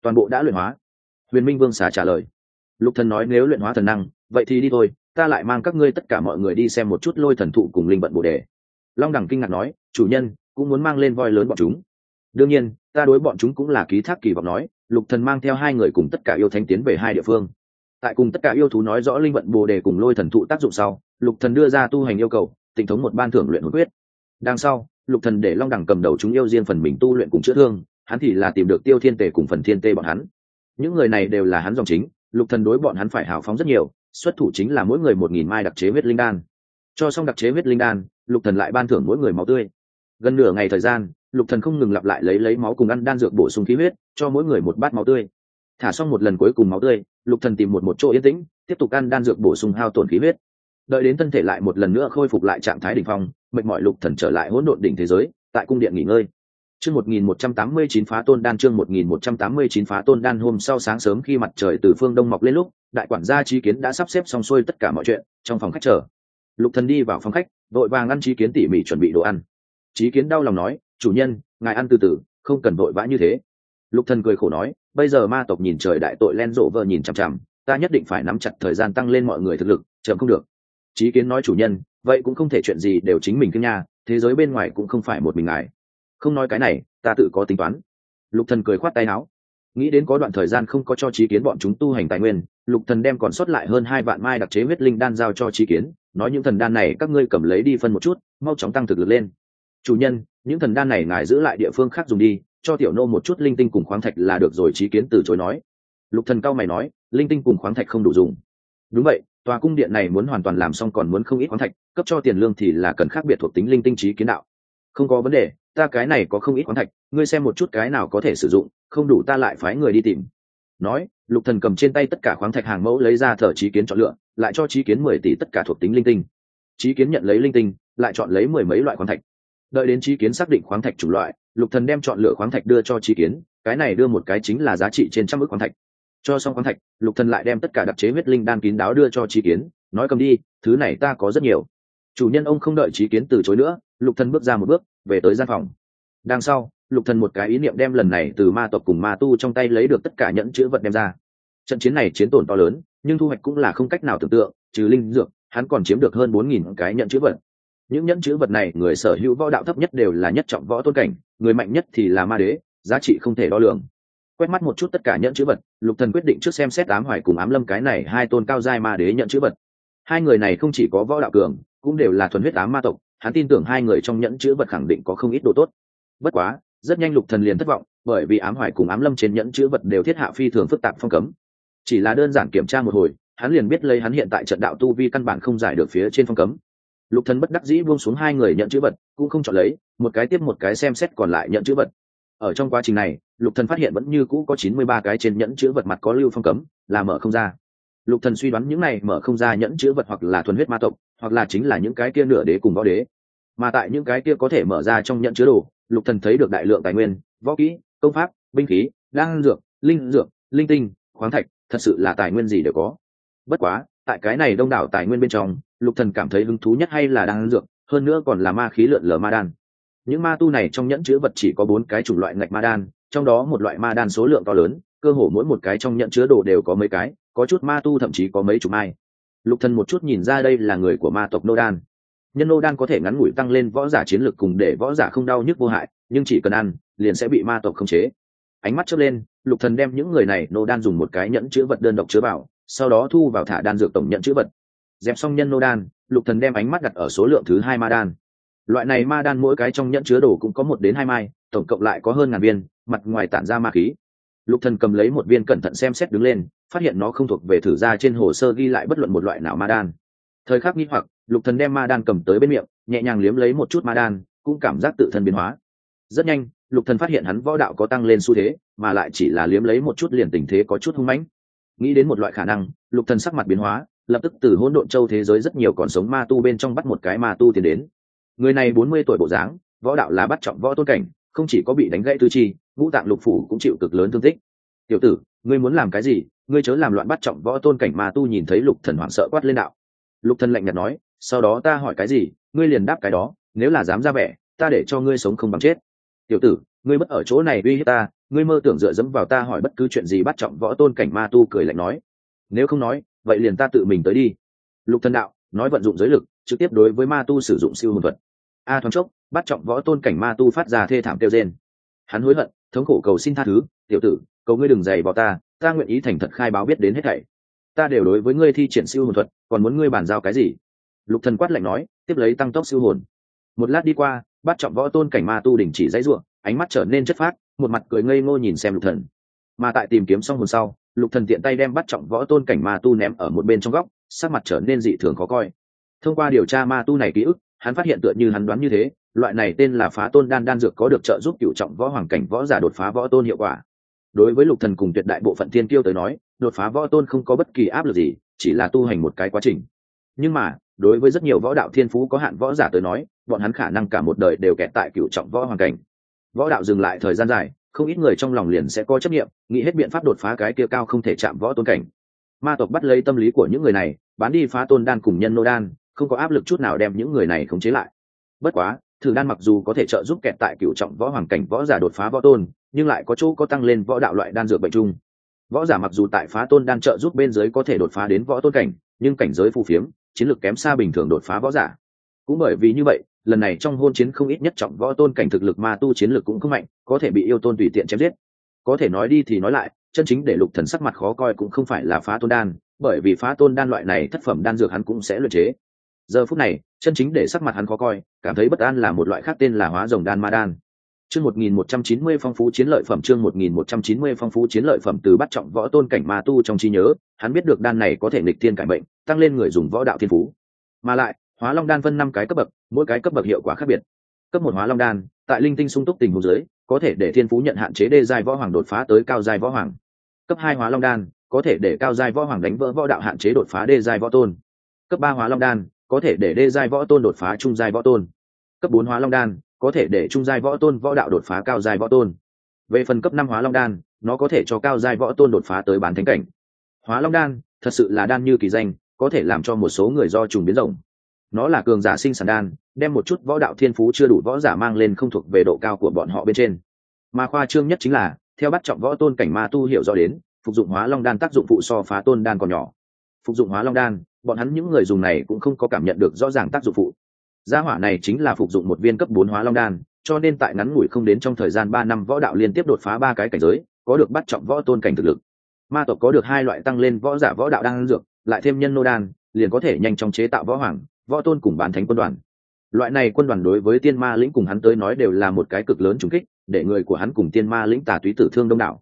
Toàn bộ đã luyện hóa. Huyền minh vương xả trả lời. Lục thần nói, nếu luyện hóa thần năng, vậy thì đi thôi, ta lại mang các ngươi tất cả mọi người đi xem một chút lôi thần thụ cùng linh vận bồ đề. Long đẳng kinh ngạc nói, chủ nhân, cũng muốn mang lên voi lớn bọn chúng. Đương nhiên, ta đối bọn chúng cũng là ký thác kỳ vọng nói, lục thần mang theo hai người cùng tất cả yêu thánh tiến về hai địa phương tại cùng tất cả yêu thú nói rõ linh vận bồ đề cùng lôi thần thụ tác dụng sau, lục thần đưa ra tu hành yêu cầu tình thống một ban thưởng luyện hồn quyết. Đằng sau, lục thần để long đẳng cầm đầu chúng yêu riêng phần mình tu luyện cùng chữa thương, hắn thì là tìm được tiêu thiên tề cùng phần thiên tê bọn hắn. Những người này đều là hắn dòng chính, lục thần đối bọn hắn phải hào phóng rất nhiều, xuất thủ chính là mỗi người một nghìn mai đặc chế huyết linh đan. Cho xong đặc chế huyết linh đan, lục thần lại ban thưởng mỗi người máu tươi. Gần nửa ngày thời gian, lục thần không ngừng lặp lại lấy lấy máu cùng ăn đan dược bổ sung khí huyết, cho mỗi người một bát máu tươi thả xong một lần cuối cùng máu tươi lục thần tìm một một chỗ yên tĩnh tiếp tục ăn đan dược bổ sung hao tổn khí huyết đợi đến thân thể lại một lần nữa khôi phục lại trạng thái đỉnh phong mệt mỏi lục thần trở lại hỗn độn đỉnh thế giới tại cung điện nghỉ ngơi Chương 1189 phá tôn đan chương 1189 phá tôn đan hôm sau sáng sớm khi mặt trời từ phương đông mọc lên lúc, đại quản gia trí kiến đã sắp xếp xong xuôi tất cả mọi chuyện, trong phòng khách chờ. Lục Thần đi vào phòng khách, vội vàng ăn trí kiến tỉ mỉ chuẩn bị đồ ăn. Trí kiến đau lòng nói, "Chủ nhân, ngài ăn từ từ, không cần vội vã như thế." Lục Thần cười khổ nói, "Bây giờ ma tộc nhìn trời đại tội len rộ vờ nhìn chằm chằm, ta nhất định phải nắm chặt thời gian tăng lên mọi người thực lực, chậm không được." Chí kiến nói chủ nhân, "Vậy cũng không thể chuyện gì đều chính mình kinh nha, thế giới bên ngoài cũng không phải một mình ngài." không nói cái này ta tự có tính toán lục thần cười khoát tay áo nghĩ đến có đoạn thời gian không có cho trí kiến bọn chúng tu hành tài nguyên lục thần đem còn sót lại hơn hai vạn mai đặc chế huyết linh đan giao cho trí kiến nói những thần đan này các ngươi cầm lấy đi phân một chút mau chóng tăng thực lực lên chủ nhân những thần đan này ngài giữ lại địa phương khác dùng đi cho tiểu nô một chút linh tinh cùng khoáng thạch là được rồi trí kiến từ chối nói. Lục thần cao mày nói, linh tinh cùng khoáng thạch không đủ dùng. Đúng vậy, tòa cung điện này muốn hoàn toàn làm xong còn muốn không ít khoáng thạch, cấp cho tiền lương thì là cần khác biệt thuộc tính linh tinh trí kiến đạo. Không có vấn đề, ta cái này có không ít khoáng thạch, ngươi xem một chút cái nào có thể sử dụng, không đủ ta lại phái người đi tìm. Nói, lục thần cầm trên tay tất cả khoáng thạch hàng mẫu lấy ra thở trí kiến chọn lựa, lại cho trí kiến mười tỷ tất cả thuộc tính linh tinh. Trí kiến nhận lấy linh tinh, lại chọn lấy mười mấy loại khoáng thạch đợi đến trí kiến xác định khoáng thạch chủng loại, lục thần đem chọn lựa khoáng thạch đưa cho trí kiến, cái này đưa một cái chính là giá trị trên trăm ước khoáng thạch. Cho xong khoáng thạch, lục thần lại đem tất cả đặc chế huyết linh đan kín đáo đưa cho trí kiến, nói cầm đi, thứ này ta có rất nhiều. Chủ nhân ông không đợi trí kiến từ chối nữa, lục thần bước ra một bước, về tới gian phòng. Đằng sau, lục thần một cái ý niệm đem lần này từ ma tộc cùng ma tu trong tay lấy được tất cả nhẫn chữ vật đem ra. Trận chiến này chiến tổn to lớn, nhưng thu hoạch cũng là không cách nào tưởng tượng, trừ linh dược, hắn còn chiếm được hơn bốn nghìn cái nhẫn chữ vật những nhẫn chữ vật này, người sở hữu võ đạo thấp nhất đều là nhất trọng võ tôn cảnh, người mạnh nhất thì là ma đế, giá trị không thể đo lường. Quét mắt một chút tất cả nhẫn chữ vật, lục thần quyết định trước xem xét ám hoài cùng ám lâm cái này hai tôn cao giai ma đế nhận chữ vật. Hai người này không chỉ có võ đạo cường, cũng đều là thuần huyết ám ma tộc, hắn tin tưởng hai người trong nhẫn chữ vật khẳng định có không ít đồ tốt. Bất quá, rất nhanh lục thần liền thất vọng, bởi vì ám hoài cùng ám lâm trên nhẫn chữ vật đều thiết hạ phi thường phức tạp phong cấm. Chỉ là đơn giản kiểm tra một hồi, hắn liền biết lấy hắn hiện tại trận đạo tu vi căn bản không giải được phía trên phong cấm lục thần bất đắc dĩ buông xuống hai người nhận chữ vật, cũng không chọn lấy, một cái tiếp một cái xem xét còn lại nhận chữ vật. Ở trong quá trình này, lục thần phát hiện vẫn như cũ có chín mươi ba cái trên nhẫn chữ vật mặt có lưu phong cấm, là mở không ra. Lục thần suy đoán những này mở không ra nhẫn chữ vật hoặc là thuần huyết ma tộc, hoặc là chính là những cái kia nửa đế cùng võ đế. Mà tại những cái kia có thể mở ra trong nhẫn chứa đồ, lục thần thấy được đại lượng tài nguyên, võ kỹ, công pháp, binh khí, đan dược, linh dược, linh tinh, khoáng thạch, thật sự là tài nguyên gì đều có. Bất quá tại cái này đông đảo tài nguyên bên trong, lục thần cảm thấy hứng thú nhất hay là đan dược, hơn nữa còn là ma khí lượn lờ ma đan. Những ma tu này trong nhẫn chứa vật chỉ có bốn cái chủng loại ngạch ma đan, trong đó một loại ma đan số lượng to lớn, cơ hồ mỗi một cái trong nhẫn chứa đồ đều có mấy cái, có chút ma tu thậm chí có mấy chục mai. Lục thần một chút nhìn ra đây là người của ma tộc nô đan. Nhân nô đan có thể ngắn ngủi tăng lên võ giả chiến lực cùng để võ giả không đau nhức vô hại, nhưng chỉ cần ăn, liền sẽ bị ma tộc khống chế. Ánh mắt chớp lên, lục thần đem những người này nô đan dùng một cái nhẫn chứa vật đơn độc chứa vào sau đó thu vào thả đan dược tổng nhận chứa vật. Dẹp xong nhân nô đan, lục thần đem ánh mắt đặt ở số lượng thứ hai ma đan. Loại này ma đan mỗi cái trong nhẫn chứa đồ cũng có một đến hai mai, tổng cộng lại có hơn ngàn viên, mặt ngoài tản ra ma khí. Lục thần cầm lấy một viên cẩn thận xem xét đứng lên, phát hiện nó không thuộc về thử ra trên hồ sơ ghi lại bất luận một loại nào ma đan. Thời khắc nghi hoặc, lục thần đem ma đan cầm tới bên miệng, nhẹ nhàng liếm lấy một chút ma đan, cũng cảm giác tự thân biến hóa. Rất nhanh, lục thần phát hiện hắn võ đạo có tăng lên xu thế, mà lại chỉ là liếm lấy một chút liền tình thế có chút hung mãnh nghĩ đến một loại khả năng, lục thần sắc mặt biến hóa, lập tức từ hỗn độn châu thế giới rất nhiều còn sống ma tu bên trong bắt một cái ma tu tiến đến. Người này bốn mươi tuổi bộ dáng, võ đạo là bắt trọng võ tôn cảnh, không chỉ có bị đánh gãy tư chi, ngũ tạng lục phủ cũng chịu cực lớn thương tích. Tiểu tử, ngươi muốn làm cái gì? Ngươi chớ làm loạn bắt trọng võ tôn cảnh ma tu nhìn thấy lục thần hoảng sợ quát lên đạo. Lục thần lạnh nhạt nói, sau đó ta hỏi cái gì? Ngươi liền đáp cái đó, nếu là dám ra vẻ, ta để cho ngươi sống không bằng chết. Tiểu tử ngươi bất ở chỗ này uy hiếp ta, ngươi mơ tưởng dựa dẫm vào ta hỏi bất cứ chuyện gì bắt trọng võ tôn cảnh ma tu cười lạnh nói. Nếu không nói, vậy liền ta tự mình tới đi. Lục thần đạo, nói vận dụng giới lực, trực tiếp đối với ma tu sử dụng siêu hồn thuật. A thoáng chốc, bắt trọng võ tôn cảnh ma tu phát ra thê thảm kêu rên. Hắn hối hận, thống khổ cầu xin tha thứ, tiểu tử, cầu ngươi đừng dày vào ta ta nguyện ý thành thật khai báo biết đến hết thảy. Ta đều đối với ngươi thi triển siêu hồn thuật, còn muốn ngươi bàn giao cái gì? Lục thần quát lạnh nói, tiếp lấy tăng tốc siêu hồn. Một lát đi qua, bắt trọng võ tôn cảnh ma tu đình chỉ dãy ruộng ánh mắt trở nên chất phát một mặt cười ngây ngô nhìn xem lục thần. Mà tại tìm kiếm xong hồn sau, lục thần tiện tay đem bắt trọng võ tôn cảnh ma tu ném ở một bên trong góc, sắc mặt trở nên dị thường khó coi. Thông qua điều tra ma tu này ký ức, hắn phát hiện tựa như hắn đoán như thế, loại này tên là phá tôn đan đan dược có được trợ giúp cựu trọng võ hoàng cảnh võ giả đột phá võ tôn hiệu quả. Đối với lục thần cùng tuyệt đại bộ phận thiên kiêu tới nói, đột phá võ tôn không có bất kỳ áp lực gì, chỉ là tu hành một cái quá trình. Nhưng mà, đối với rất nhiều võ đạo thiên phú có hạn võ giả tới nói, bọn hắn khả năng cả một đời đều kẹt tại cựu trọng võ hoàng cảnh võ đạo dừng lại thời gian dài, không ít người trong lòng liền sẽ có chấp nghiệm nghĩ hết biện pháp đột phá cái kia cao không thể chạm võ tôn cảnh. Ma tộc bắt lấy tâm lý của những người này, bán đi phá tôn đan cùng nhân nô đan, không có áp lực chút nào đem những người này khống chế lại. Bất quá, thử đan mặc dù có thể trợ giúp kẹt tại cựu trọng võ hoàng cảnh võ giả đột phá võ tôn, nhưng lại có chỗ có tăng lên võ đạo loại đan dược bệnh chung. Võ giả mặc dù tại phá tôn đan trợ giúp bên dưới có thể đột phá đến võ tôn cảnh, nhưng cảnh giới phù phiếm, chiến lược kém xa bình thường đột phá võ giả. Cũng bởi vì như vậy lần này trong hôn chiến không ít nhất trọng võ tôn cảnh thực lực ma tu chiến lược cũng không mạnh, có thể bị yêu tôn tùy tiện chém giết. Có thể nói đi thì nói lại, chân chính để lục thần sắc mặt khó coi cũng không phải là phá tôn đan, bởi vì phá tôn đan loại này thất phẩm đan dược hắn cũng sẽ luyện chế. Giờ phút này, chân chính để sắc mặt hắn khó coi, cảm thấy bất an là một loại khác tên là hóa rồng đan ma đan. Chương một nghìn một trăm chín mươi phong phú chiến lợi phẩm, chương một nghìn một trăm chín mươi phong phú chiến lợi phẩm từ bắt trọng võ tôn cảnh ma tu trong trí nhớ, hắn biết được đan này có thể nghịch thiên cải mệnh, tăng lên người dùng võ đạo thiên phú. Mà lại hóa long đan phân năm cái cấp bậc, mỗi cái cấp bậc hiệu quả khác biệt. Cấp một hóa long đan, tại linh tinh sung túc tình hồ dưới, có thể để thiên phú nhận hạn chế đê giai võ hoàng đột phá tới cao giai võ hoàng. Cấp hai hóa long đan, có thể để cao giai võ hoàng đánh vỡ võ đạo hạn chế đột phá đê giai võ tôn. Cấp ba hóa long đan, có thể để đê giai võ tôn đột phá trung giai võ tôn. Cấp bốn hóa long đan, có thể để trung giai võ tôn võ đạo đột phá cao giai võ tôn. Về phần cấp năm hóa long đan, nó có thể cho cao giai võ tôn đột phá tới bán thánh cảnh. Hóa long đan, thật sự là đan như kỳ danh, có thể làm cho một số người do trùng biến rộng nó là cường giả sinh sản đan, đem một chút võ đạo thiên phú chưa đủ võ giả mang lên không thuộc về độ cao của bọn họ bên trên. Mà khoa trương nhất chính là, theo bắt trọng võ tôn cảnh ma tu hiểu rõ đến, phục dụng hóa long đan tác dụng phụ so phá tôn đan còn nhỏ. Phục dụng hóa long đan, bọn hắn những người dùng này cũng không có cảm nhận được rõ ràng tác dụng phụ. Gia hỏa này chính là phục dụng một viên cấp bốn hóa long đan, cho nên tại ngắn ngủi không đến trong thời gian ba năm võ đạo liên tiếp đột phá ba cái cảnh giới, có được bắt trọng võ tôn cảnh thực lực. Ma tộc có được hai loại tăng lên võ giả võ đạo đan dược, lại thêm nhân nô đan, liền có thể nhanh chóng chế tạo võ hoàng võ tôn cùng bán thánh quân đoàn. Loại này quân đoàn đối với tiên ma lĩnh cùng hắn tới nói đều là một cái cực lớn trùng kích, để người của hắn cùng tiên ma lĩnh tà túy tử thương đông đảo.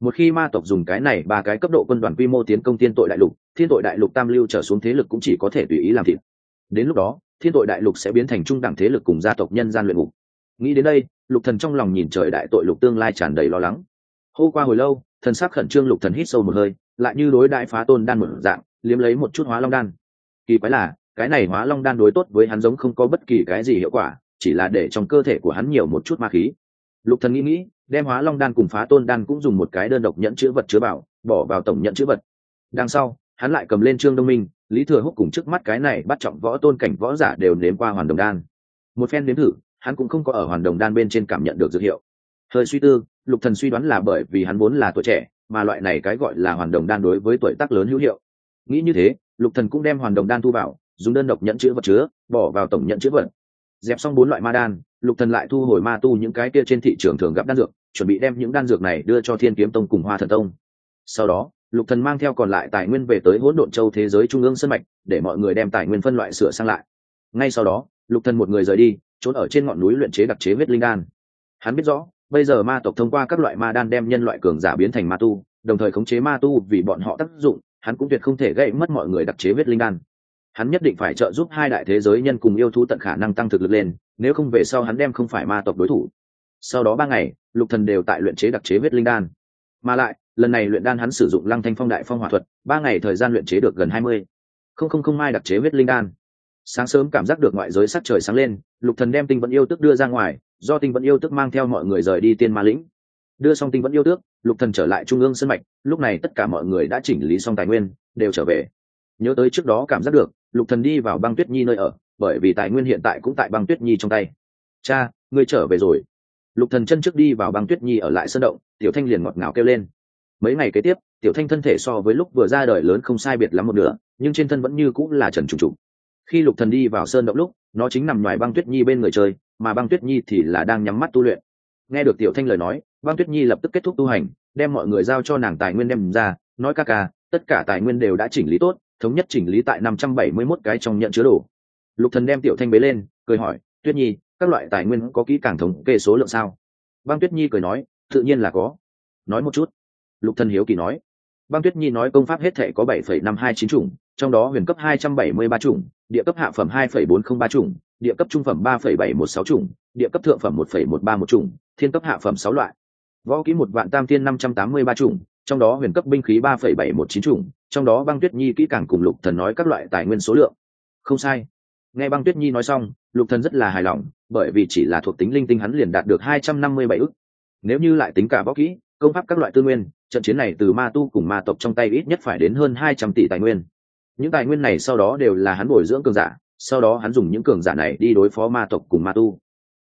Một khi ma tộc dùng cái này ba cái cấp độ quân đoàn quy mô tiến công tiên tội đại lục, thiên tội đại lục tam lưu trở xuống thế lực cũng chỉ có thể tùy ý làm thịt. Đến lúc đó, thiên tội đại lục sẽ biến thành trung đẳng thế lực cùng gia tộc nhân gian luyện ngục. Nghĩ đến đây, lục thần trong lòng nhìn trời đại tội lục tương lai tràn đầy lo lắng. Hô qua hồi lâu, thần sắc khẩn trương lục thần hít sâu một hơi, lại như đối đại phá tôn đan một dạng, liếm lấy một chút hóa long đan. Kỳ quái là cái này hóa long đan đối tốt với hắn giống không có bất kỳ cái gì hiệu quả, chỉ là để trong cơ thể của hắn nhiều một chút ma khí. Lục thần nghĩ nghĩ, đem hóa long đan cùng phá tôn đan cũng dùng một cái đơn độc nhận chữ vật chứa bảo, bỏ vào tổng nhận chữ vật. Đằng sau, hắn lại cầm lên trương đông minh, lý thừa húc cùng trước mắt cái này bắt trọng võ tôn cảnh võ giả đều nếm qua hoàn đồng đan. Một phen nếm thử, hắn cũng không có ở hoàn đồng đan bên trên cảm nhận được dược hiệu. Hơi suy tư, lục thần suy đoán là bởi vì hắn vốn là tuổi trẻ, mà loại này cái gọi là hoàn đồng đan đối với tuổi tác lớn hữu hiệu. Nghĩ như thế, lục thần cũng đem hoàn đồng đan thu vào dùng đơn độc nhận chữ vật chứa, bỏ vào tổng nhận chữ vật. Dẹp xong bốn loại ma đan, lục thần lại thu hồi ma tu những cái kia trên thị trường thường gặp đan dược, chuẩn bị đem những đan dược này đưa cho thiên kiếm tông cùng hoa thần tông. Sau đó, lục thần mang theo còn lại tài nguyên về tới hỗn độn châu thế giới trung ương sân mạch, để mọi người đem tài nguyên phân loại sửa sang lại. Ngay sau đó, lục thần một người rời đi, trốn ở trên ngọn núi luyện chế đặc chế huyết linh đan. Hắn biết rõ, bây giờ ma tộc thông qua các loại ma đan đem nhân loại cường giả biến thành ma tu, đồng thời khống chế ma tu vì bọn họ tác dụng, hắn cũng tuyệt không thể gây mất mọi người đặc chế huyết linh đan hắn nhất định phải trợ giúp hai đại thế giới nhân cùng yêu thú tận khả năng tăng thực lực lên, nếu không về sau hắn đem không phải ma tộc đối thủ. Sau đó ba ngày, lục thần đều tại luyện chế đặc chế huyết linh đan. Mà lại, lần này luyện đan hắn sử dụng lăng thanh phong đại phong hỏa thuật, ba ngày thời gian luyện chế được gần hai mươi. Không không không mai đặc chế huyết linh đan. Sáng sớm cảm giác được ngoại giới sắc trời sáng lên, lục thần đem tinh vẫn yêu tức đưa ra ngoài, do tinh vẫn yêu tức mang theo mọi người rời đi tiên ma lĩnh. Đưa xong tinh vẫn yêu tước, lục thần trở lại trung ương sân mạch, lúc này tất cả mọi người đã chỉnh lý xong tài nguyên, đều trở về. Nhớ tới trước đó cảm giác được lục thần đi vào băng tuyết nhi nơi ở, bởi vì tài nguyên hiện tại cũng tại băng tuyết nhi trong tay. Cha, ngươi trở về rồi. Lục thần chân trước đi vào băng tuyết nhi ở lại sân động, tiểu thanh liền ngọt ngào kêu lên. Mấy ngày kế tiếp, tiểu thanh thân thể so với lúc vừa ra đời lớn không sai biệt lắm một nửa, nhưng trên thân vẫn như cũng là trần trùng trùng. Khi lục thần đi vào sơn động lúc, nó chính nằm ngoài băng tuyết nhi bên người chơi, mà băng tuyết nhi thì là đang nhắm mắt tu luyện. Nghe được tiểu thanh lời nói, băng tuyết nhi lập tức kết thúc tu hành, đem mọi người giao cho nàng tài nguyên đem ra, nói ca ca, tất cả tài nguyên đều đã chỉnh lý tốt thống nhất chỉnh lý tại 571 cái trong nhận chứa đồ. Lục Thần đem Tiểu Thanh bế lên, cười hỏi, "Tuyết Nhi, các loại tài nguyên có kỹ càng thống kê số lượng sao?" Băng Tuyết Nhi cười nói, "Tự nhiên là có." Nói một chút. Lục Thần hiếu kỳ nói, Băng Tuyết Nhi nói công pháp hết thảy có 7.529 chủng, trong đó huyền cấp 273 chủng, địa cấp hạ phẩm 2.403 chủng, địa cấp trung phẩm 3.716 chủng, địa cấp thượng phẩm 1.131 chủng, thiên cấp hạ phẩm 6 loại. Võ kỹ một vạn tam thiên 583 chủng, trong đó huyền cấp binh khí 3.719 chủng, trong đó băng tuyết nhi kỹ càng cùng lục thần nói các loại tài nguyên số lượng. Không sai. Nghe băng tuyết nhi nói xong, lục thần rất là hài lòng, bởi vì chỉ là thuộc tính linh tinh hắn liền đạt được hai trăm năm mươi bảy ức. Nếu như lại tính cả võ kỹ, công pháp các loại tư nguyên, trận chiến này từ ma tu cùng ma tộc trong tay ít nhất phải đến hơn hai trăm tỷ tài nguyên. Những tài nguyên này sau đó đều là hắn bồi dưỡng cường giả, sau đó hắn dùng những cường giả này đi đối phó ma tộc cùng ma tu.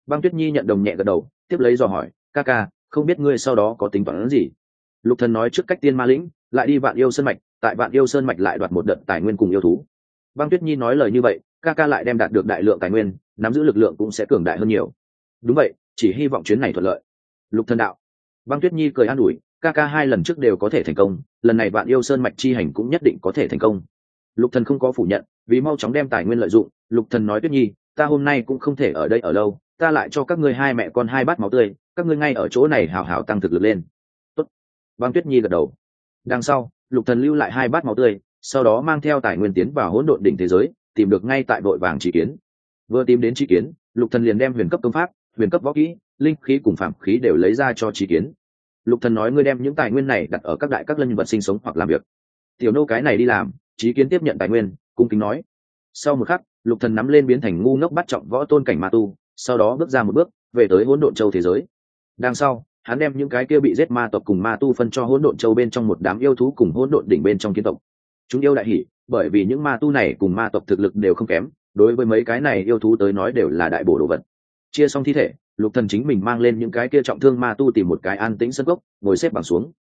Băng tuyết nhi nhận đồng nhẹ gật đầu, tiếp lấy dò hỏi, ca ca, không biết ngươi sau đó có tính toán gì? Lục thần nói trước cách tiên ma lĩnh, lại đi vạn yêu sơn mạch tại vạn yêu sơn mạch lại đoạt một đợt tài nguyên cùng yêu thú. Băng tuyết nhi nói lời như vậy, ca ca lại đem đạt được đại lượng tài nguyên, nắm giữ lực lượng cũng sẽ cường đại hơn nhiều. Đúng vậy, chỉ hy vọng chuyến này thuận lợi. Lục thần đạo. Băng tuyết nhi cười an ủi, ca ca hai lần trước đều có thể thành công, lần này vạn yêu sơn mạch chi hành cũng nhất định có thể thành công. Lục thần không có phủ nhận, vì mau chóng đem tài nguyên lợi dụng, lục thần nói tuyết nhi, ta hôm nay cũng không thể ở đây ở lâu, ta lại cho các ngươi hai mẹ con hai bát máu tươi, các ngươi ngay ở chỗ này hào hào tăng thực lực lên. Tốt. băng tuyết nhi gật đầu. Đằng sau lục thần lưu lại hai bát máu tươi, sau đó mang theo tài nguyên tiến vào hỗn độn đỉnh thế giới, tìm được ngay tại đội vàng chỉ kiến. Vừa tìm đến chỉ kiến, lục thần liền đem huyền cấp công pháp, huyền cấp võ kỹ, linh khí cùng phạm khí đều lấy ra cho chỉ kiến. Lục thần nói ngươi đem những tài nguyên này đặt ở các đại các lân vật sinh sống hoặc làm việc. Tiểu nô cái này đi làm trí kiến tiếp nhận tài nguyên, cung kính nói. Sau một khắc, lục thần nắm lên biến thành ngu ngốc bắt trọng võ tôn cảnh ma tu, sau đó bước ra một bước, về tới hỗn độn châu thế giới. Đằng sau hắn đem những cái kia bị giết ma tộc cùng ma tu phân cho hỗn độn châu bên trong một đám yêu thú cùng hỗn độn đỉnh bên trong kiến tộc. Chúng yêu đại hỉ, bởi vì những ma tu này cùng ma tộc thực lực đều không kém, đối với mấy cái này yêu thú tới nói đều là đại bổ đồ vật. Chia xong thi thể, lục thần chính mình mang lên những cái kia trọng thương ma tu tìm một cái an tĩnh sân gốc, ngồi xếp bằng xuống.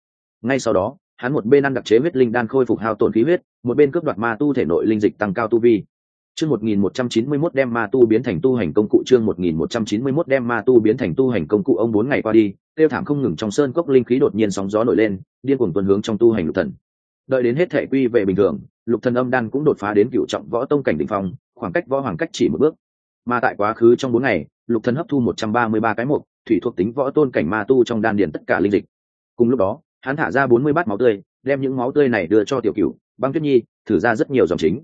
Ngay sau đó, hắn một bên ăn đặc chế huyết linh đan khôi phục hao tổn khí huyết, một bên cướp đoạt ma tu thể nội linh dịch tăng cao tu vi chương một nghìn một trăm chín mươi mốt đem ma tu biến thành tu hành công cụ. Chương một nghìn một trăm chín mươi mốt đem ma tu biến thành tu hành công cụ. Ông bốn ngày qua đi, tiêu thảm không ngừng trong sơn cốc linh khí đột nhiên sóng gió nổi lên, điên cuồng tuần hướng trong tu hành lục thần. Đợi đến hết thể quy về bình thường, lục thần âm đan cũng đột phá đến cựu trọng võ tông cảnh đỉnh phong, khoảng cách võ hoàng cách chỉ một bước. Mà tại quá khứ trong bốn ngày, lục thần hấp thu một trăm ba mươi ba cái mục, thủy thuộc tính võ tôn cảnh ma tu trong đan điền tất cả linh dịch. Cùng lúc đó, hắn thả ra bốn mươi bát máu tươi, đem những máu tươi này đưa cho tiểu cửu, băng tuyết nhi, thử ra rất nhiều dòng chính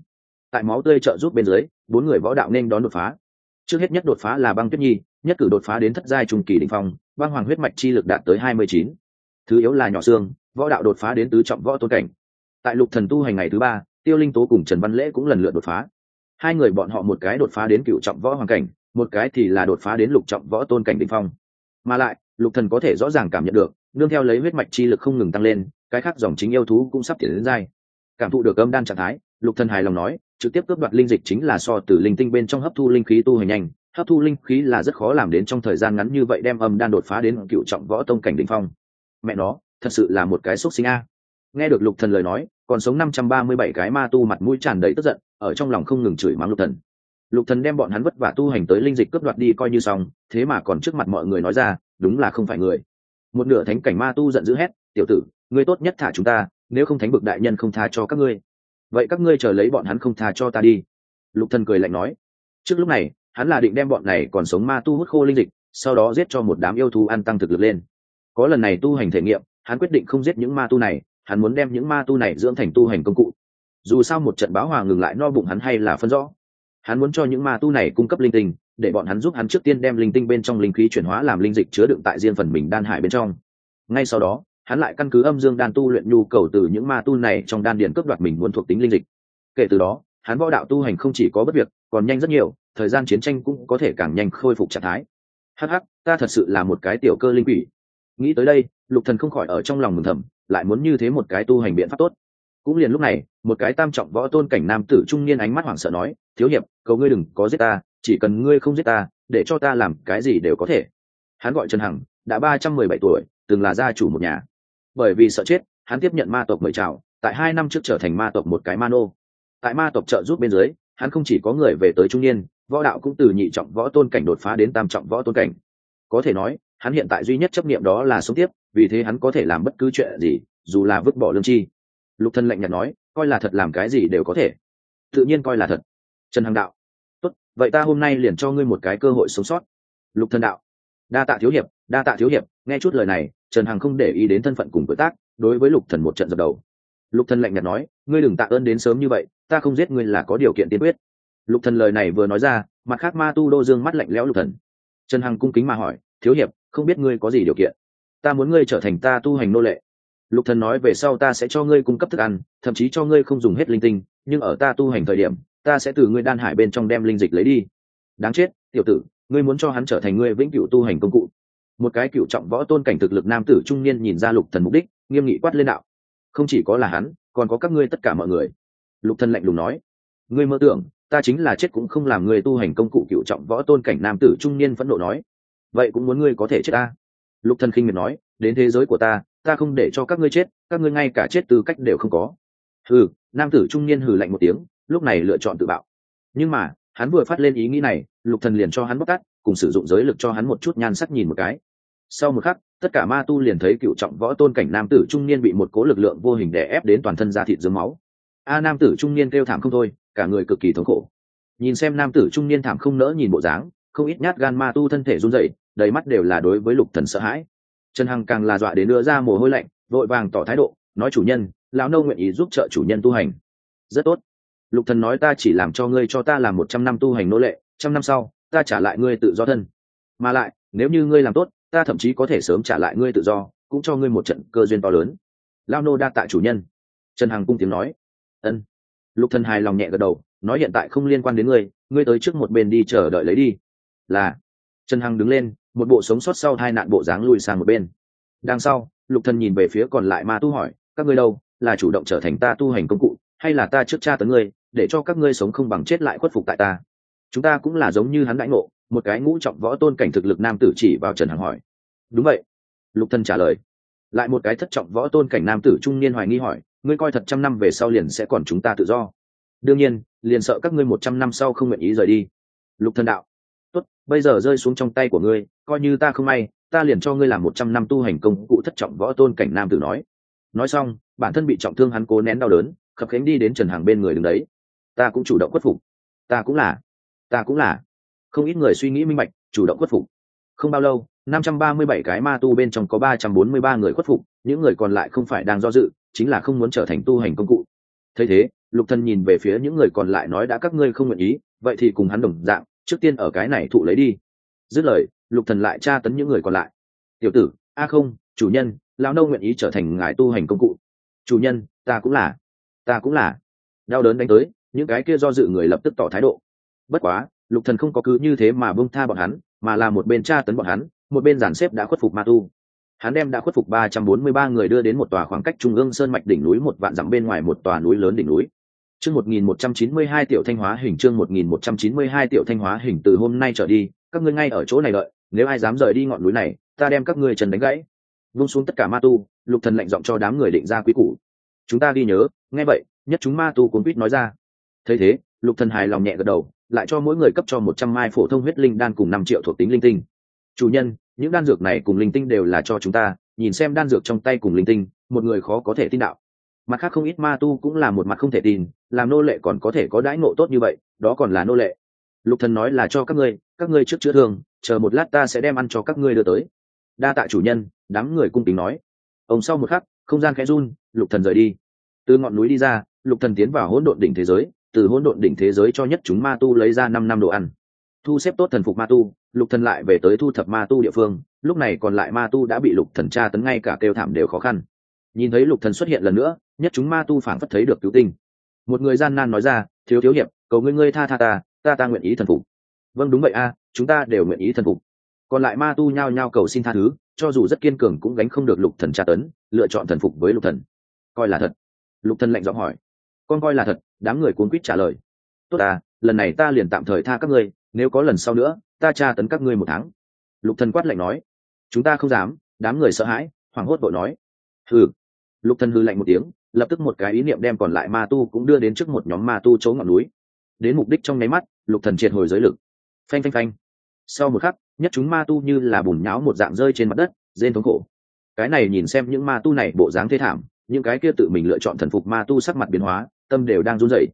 tại máu tươi trợ giúp bên dưới, bốn người võ đạo nên đón đột phá. Trước hết nhất đột phá là băng tuyết nhi, nhất cử đột phá đến thất giai trung kỳ đỉnh phong, băng hoàng huyết mạch chi lực đạt tới hai mươi chín. Thứ yếu là nhỏ xương, võ đạo đột phá đến tứ trọng võ tôn cảnh. Tại lục thần tu hành ngày thứ ba, tiêu linh tố cùng trần văn lễ cũng lần lượt đột phá. Hai người bọn họ một cái đột phá đến cựu trọng võ hoàng cảnh, một cái thì là đột phá đến lục trọng võ tôn cảnh đ ỉ n h phong. Mà lại, lục thần có thể rõ ràng cảm nhận được, nương theo lấy huyết mạch chi lực không ngừng tăng lên, cái khác dòng chính yêu thú cũng sắp tiến đến dai cảm thụ được âm đan trạng thái, lục thần hài lòng nói trực tiếp cướp đoạt linh dịch chính là so từ linh tinh bên trong hấp thu linh khí tu hành nhanh. Hấp thu linh khí là rất khó làm đến trong thời gian ngắn như vậy đem âm đan đột phá đến cựu trọng võ tông cảnh đ ỉ n h phong. Mẹ nó, thật sự là một cái xúc sinh a. Nghe được lục thần lời nói, còn sống năm trăm ba mươi bảy cái ma tu mặt mũi tràn đầy tức giận, ở trong lòng không ngừng chửi mắng lục thần. Lục thần đem bọn hắn vất vả tu hành tới linh dịch cướp đoạt đi coi như xong, thế mà còn trước mặt mọi người nói ra, đúng là không phải người. Một nửa thánh cảnh ma tu giận dữ hét, tiểu tử, ngươi tốt nhất thả chúng ta, nếu không thánh bực đại nhân không tha cho các ngươi vậy các ngươi chờ lấy bọn hắn không tha cho ta đi. Lục thần cười lạnh nói. Trước lúc này, hắn là định đem bọn này còn sống ma tu hút khô linh dịch, sau đó giết cho một đám yêu thú ăn tăng thực lực lên. Có lần này tu hành thể nghiệm, hắn quyết định không giết những ma tu này, hắn muốn đem những ma tu này dưỡng thành tu hành công cụ. Dù sao một trận báo hòa ngừng lại no bụng hắn hay là phân rõ. Hắn muốn cho những ma tu này cung cấp linh tinh, để bọn hắn giúp hắn trước tiên đem linh tinh bên trong linh khí chuyển hóa làm linh dịch chứa đựng tại riêng phần mình đan hải bên trong. Ngay sau đó hắn lại căn cứ âm dương đan tu luyện nhu cầu từ những ma tu này trong đan điền cướp đoạt mình muốn thuộc tính linh dịch. Kể từ đó hắn võ đạo tu hành không chỉ có bất việc còn nhanh rất nhiều thời gian chiến tranh cũng có thể càng nhanh khôi phục trạng thái. Hắc hắc, ta thật sự là một cái tiểu cơ linh quỷ. Nghĩ tới đây lục thần không khỏi ở trong lòng mừng thầm lại muốn như thế một cái tu hành biện pháp tốt. Cũng liền lúc này một cái tam trọng võ tôn cảnh nam tử trung niên ánh mắt hoảng sợ nói thiếu hiệp cầu ngươi đừng có giết ta chỉ cần ngươi không giết ta để cho ta làm cái gì đều có thể. Hắn gọi trần hằng đã ba trăm mười bảy tuổi từng là gia chủ một nhà bởi vì sợ chết, hắn tiếp nhận ma tộc mời chào, tại hai năm trước trở thành ma tộc một cái ma nô. Tại ma tộc trợ giúp bên dưới, hắn không chỉ có người về tới trung niên, võ đạo cũng từ nhị trọng võ tôn cảnh đột phá đến tam trọng võ tôn cảnh. Có thể nói, hắn hiện tại duy nhất chấp niệm đó là sống tiếp, vì thế hắn có thể làm bất cứ chuyện gì, dù là vứt bỏ lương chi. Lục thân lạnh nhạt nói, coi là thật làm cái gì đều có thể. Tự nhiên coi là thật. Trần hằng đạo, tốt, vậy ta hôm nay liền cho ngươi một cái cơ hội sống sót. Lục thân đạo, đa tạ thiếu hiệp, đa tạ thiếu hiệp nghe chút lời này, trần hằng không để ý đến thân phận cùng tuổi tác, đối với lục thần một trận dập đầu. Lục thần lạnh nhạt nói, ngươi đừng tạ ơn đến sớm như vậy, ta không giết ngươi là có điều kiện tiên quyết. Lục thần lời này vừa nói ra, mặt khác ma tu đô dương mắt lạnh lẽo lục thần. Trần hằng cung kính mà hỏi, thiếu hiệp, không biết ngươi có gì điều kiện? Ta muốn ngươi trở thành ta tu hành nô lệ. Lục thần nói, về sau ta sẽ cho ngươi cung cấp thức ăn, thậm chí cho ngươi không dùng hết linh tinh, nhưng ở ta tu hành thời điểm, ta sẽ từ ngươi đan hải bên trong đem linh dịch lấy đi. Đáng chết, tiểu tử, ngươi muốn cho hắn trở thành ngươi vĩnh cửu tu hành công cụ một cái cựu trọng võ tôn cảnh thực lực nam tử trung niên nhìn ra lục thần mục đích, nghiêm nghị quát lên đạo. Không chỉ có là hắn, còn có các ngươi tất cả mọi người. Lục thần lạnh lùng nói. Ngươi mơ tưởng, ta chính là chết cũng không làm ngươi tu hành công cụ cựu trọng võ tôn cảnh nam tử trung niên phẫn nộ nói. Vậy cũng muốn ngươi có thể chết ta. Lục thần khinh miệt nói, đến thế giới của ta ta không để cho các ngươi chết, các ngươi ngay cả chết tư cách đều không có. Hừ, nam tử trung niên hừ lạnh một tiếng, lúc này lựa chọn tự bạo. Nhưng mà, hắn vừa phát lên ý nghĩ này, lục thần liền cho hắn bóc tát cùng sử dụng giới lực cho hắn một chút nhan sắc nhìn một cái. Sau một khắc, tất cả ma tu liền thấy cựu trọng võ tôn cảnh nam tử trung niên bị một cố lực lượng vô hình đè ép đến toàn thân da thịt dưới máu. A nam tử trung niên kêu thảm không thôi, cả người cực kỳ thống khổ. Nhìn xem nam tử trung niên thảm không nỡ nhìn bộ dáng, không ít nhát gan ma tu thân thể run rẩy, đầy mắt đều là đối với lục thần sợ hãi. Trần hằng càng là dọa đến đưa ra mồ hôi lạnh, vội vàng tỏ thái độ, nói chủ nhân, lão nâu nguyện ý giúp trợ chủ nhân tu hành. Rất tốt. Lục thần nói ta chỉ làm cho ngươi cho ta làm một trăm năm tu hành nô lệ, trăm năm sau ta trả lại ngươi tự do thân. Mà lại, nếu như ngươi làm tốt, ta thậm chí có thể sớm trả lại ngươi tự do, cũng cho ngươi một trận cơ duyên to lớn. Lao nô đa tạ chủ nhân. Trần hằng cung tiếng nói. Ân. Lục thần hài lòng nhẹ gật đầu, nói hiện tại không liên quan đến ngươi ngươi tới trước một bên đi chờ đợi lấy đi. Là. Trần hằng đứng lên, một bộ sống sót sau hai nạn bộ dáng lùi sang một bên. Đằng sau, lục thần nhìn về phía còn lại ma tu hỏi, các ngươi đâu? Là chủ động trở thành ta tu hành công cụ, hay là ta trước cha tấn ngươi, để cho các ngươi sống không bằng chết lại khuất phục tại ta? Chúng ta cũng là giống như hắn đãi ngộ, một cái ngũ trọng võ tôn cảnh thực lực nam tử chỉ vào trần hằng hỏi. Đúng vậy. Lục thần trả lời. Lại một cái thất trọng võ tôn cảnh nam tử trung niên hoài nghi hỏi, ngươi coi thật trăm năm về sau liền sẽ còn chúng ta tự do? Đương nhiên, liền sợ các ngươi một trăm năm sau không nguyện ý rời đi. Lục thần đạo. Tốt, bây giờ rơi xuống trong tay của ngươi, coi như ta không may, ta liền cho ngươi làm một trăm năm tu hành công cụ thất trọng võ tôn cảnh nam tử nói. Nói xong, bản thân bị trọng thương hắn cố nén đau đớn, khập khánh đi đến trần hàng bên người đứng đấy. Ta cũng chủ động khuất phục. Ta cũng là ta cũng là. Không ít người suy nghĩ minh bạch, chủ động khuất phục. Không bao lâu, năm trăm ba mươi bảy cái ma tu bên trong có ba trăm bốn mươi ba người khuất phục, những người còn lại không phải đang do dự, chính là không muốn trở thành tu hành công cụ. Thấy thế, lục thần nhìn về phía những người còn lại nói đã các ngươi không nguyện ý, vậy thì cùng hắn đồng dạng, trước tiên ở cái này thụ lấy đi. Dứt lời, lục thần lại tra tấn những người còn lại. Tiểu tử, a không, chủ nhân, lão nâu nguyện ý trở thành ngài tu hành công cụ. Chủ nhân, ta cũng là, ta cũng là. Đau đớn đánh tới, những cái kia do dự người lập tức tỏ thái độ bất quá, lục thần không có cứ như thế mà bông tha bọn hắn, mà là một bên tra tấn bọn hắn, một bên giàn xếp đã khuất phục ma tu. Hắn đem đã khuất phục ba trăm bốn mươi ba người đưa đến một tòa khoảng cách trung ương sơn mạch đỉnh núi một vạn dặm bên ngoài một tòa núi lớn đỉnh núi. Chương một nghìn một trăm chín mươi hai tiểu thanh hóa hình chương một nghìn một trăm chín mươi hai tiểu thanh hóa hình từ hôm nay trở đi, các ngươi ngay ở chỗ này đợi, nếu ai dám rời đi ngọn núi này, ta đem các ngươi trần đánh gãy. Vung xuống tất cả ma tu, lục thần lệnh giọng cho đám người định ra quý củ. Chúng ta ghi nhớ, nghe vậy, nhất chúng ma tu cuốn quýt nói ra. Thấy thế, lục thần hài lòng nhẹ gật đầu lại cho mỗi người cấp cho một trăm mai phổ thông huyết linh đan cùng năm triệu thuộc tính linh tinh. Chủ nhân, những đan dược này cùng linh tinh đều là cho chúng ta, nhìn xem đan dược trong tay cùng linh tinh, một người khó có thể tin đạo. Mặt khác không ít ma tu cũng là một mặt không thể tin, làm nô lệ còn có thể có đãi ngộ tốt như vậy, đó còn là nô lệ. Lục thần nói là cho các ngươi các ngươi trước chữa thương, chờ một lát ta sẽ đem ăn cho các ngươi đưa tới. Đa tạ chủ nhân, đám người cung kính nói. Ông sau một khắc, không gian khẽ run, lục thần rời đi. Từ ngọn núi đi ra, lục thần tiến vào hỗn độn đỉnh thế giới từ hỗn độn đỉnh thế giới cho nhất chúng ma tu lấy ra năm năm đồ ăn. Thu xếp tốt thần phục ma tu, lục thần lại về tới thu thập ma tu địa phương, lúc này còn lại ma tu đã bị lục thần tra tấn ngay cả kêu thảm đều khó khăn. Nhìn thấy lục thần xuất hiện lần nữa, nhất chúng ma tu phảng phất thấy được cứu tinh. Một người gian nan nói ra, thiếu thiếu hiệp, cầu ngươi ngươi tha tha ta ta ta nguyện ý thần phục. Vâng đúng vậy a, chúng ta đều nguyện ý thần phục. Còn lại ma tu nhao nhao cầu xin tha thứ, cho dù rất kiên cường cũng gánh không được lục thần tra tấn, lựa chọn thần phục với lục thần. Coi là thật. Lục thần lạnh giọng hỏi con coi là thật, đám người cuốn quýt trả lời. Tốt à lần này ta liền tạm thời tha các ngươi, nếu có lần sau nữa, ta tra tấn các ngươi một tháng. Lục thần quát lạnh nói. Chúng ta không dám, đám người sợ hãi, hoảng hốt vội nói. Hừ. Lục thần hư lạnh một tiếng, lập tức một cái ý niệm đem còn lại ma tu cũng đưa đến trước một nhóm ma tu chỗ ngọn núi. Đến mục đích trong nháy mắt, lục thần triệt hồi giới lực. Phanh phanh phanh. Sau một khắc, nhất chúng ma tu như là bùn nháo một dạng rơi trên mặt đất, rên thống khổ. Cái này nhìn xem những ma tu này bộ dáng thê thảm, những cái kia tự mình lựa chọn thần phục ma tu sắc mặt biến hóa tâm đều đang run rẩy.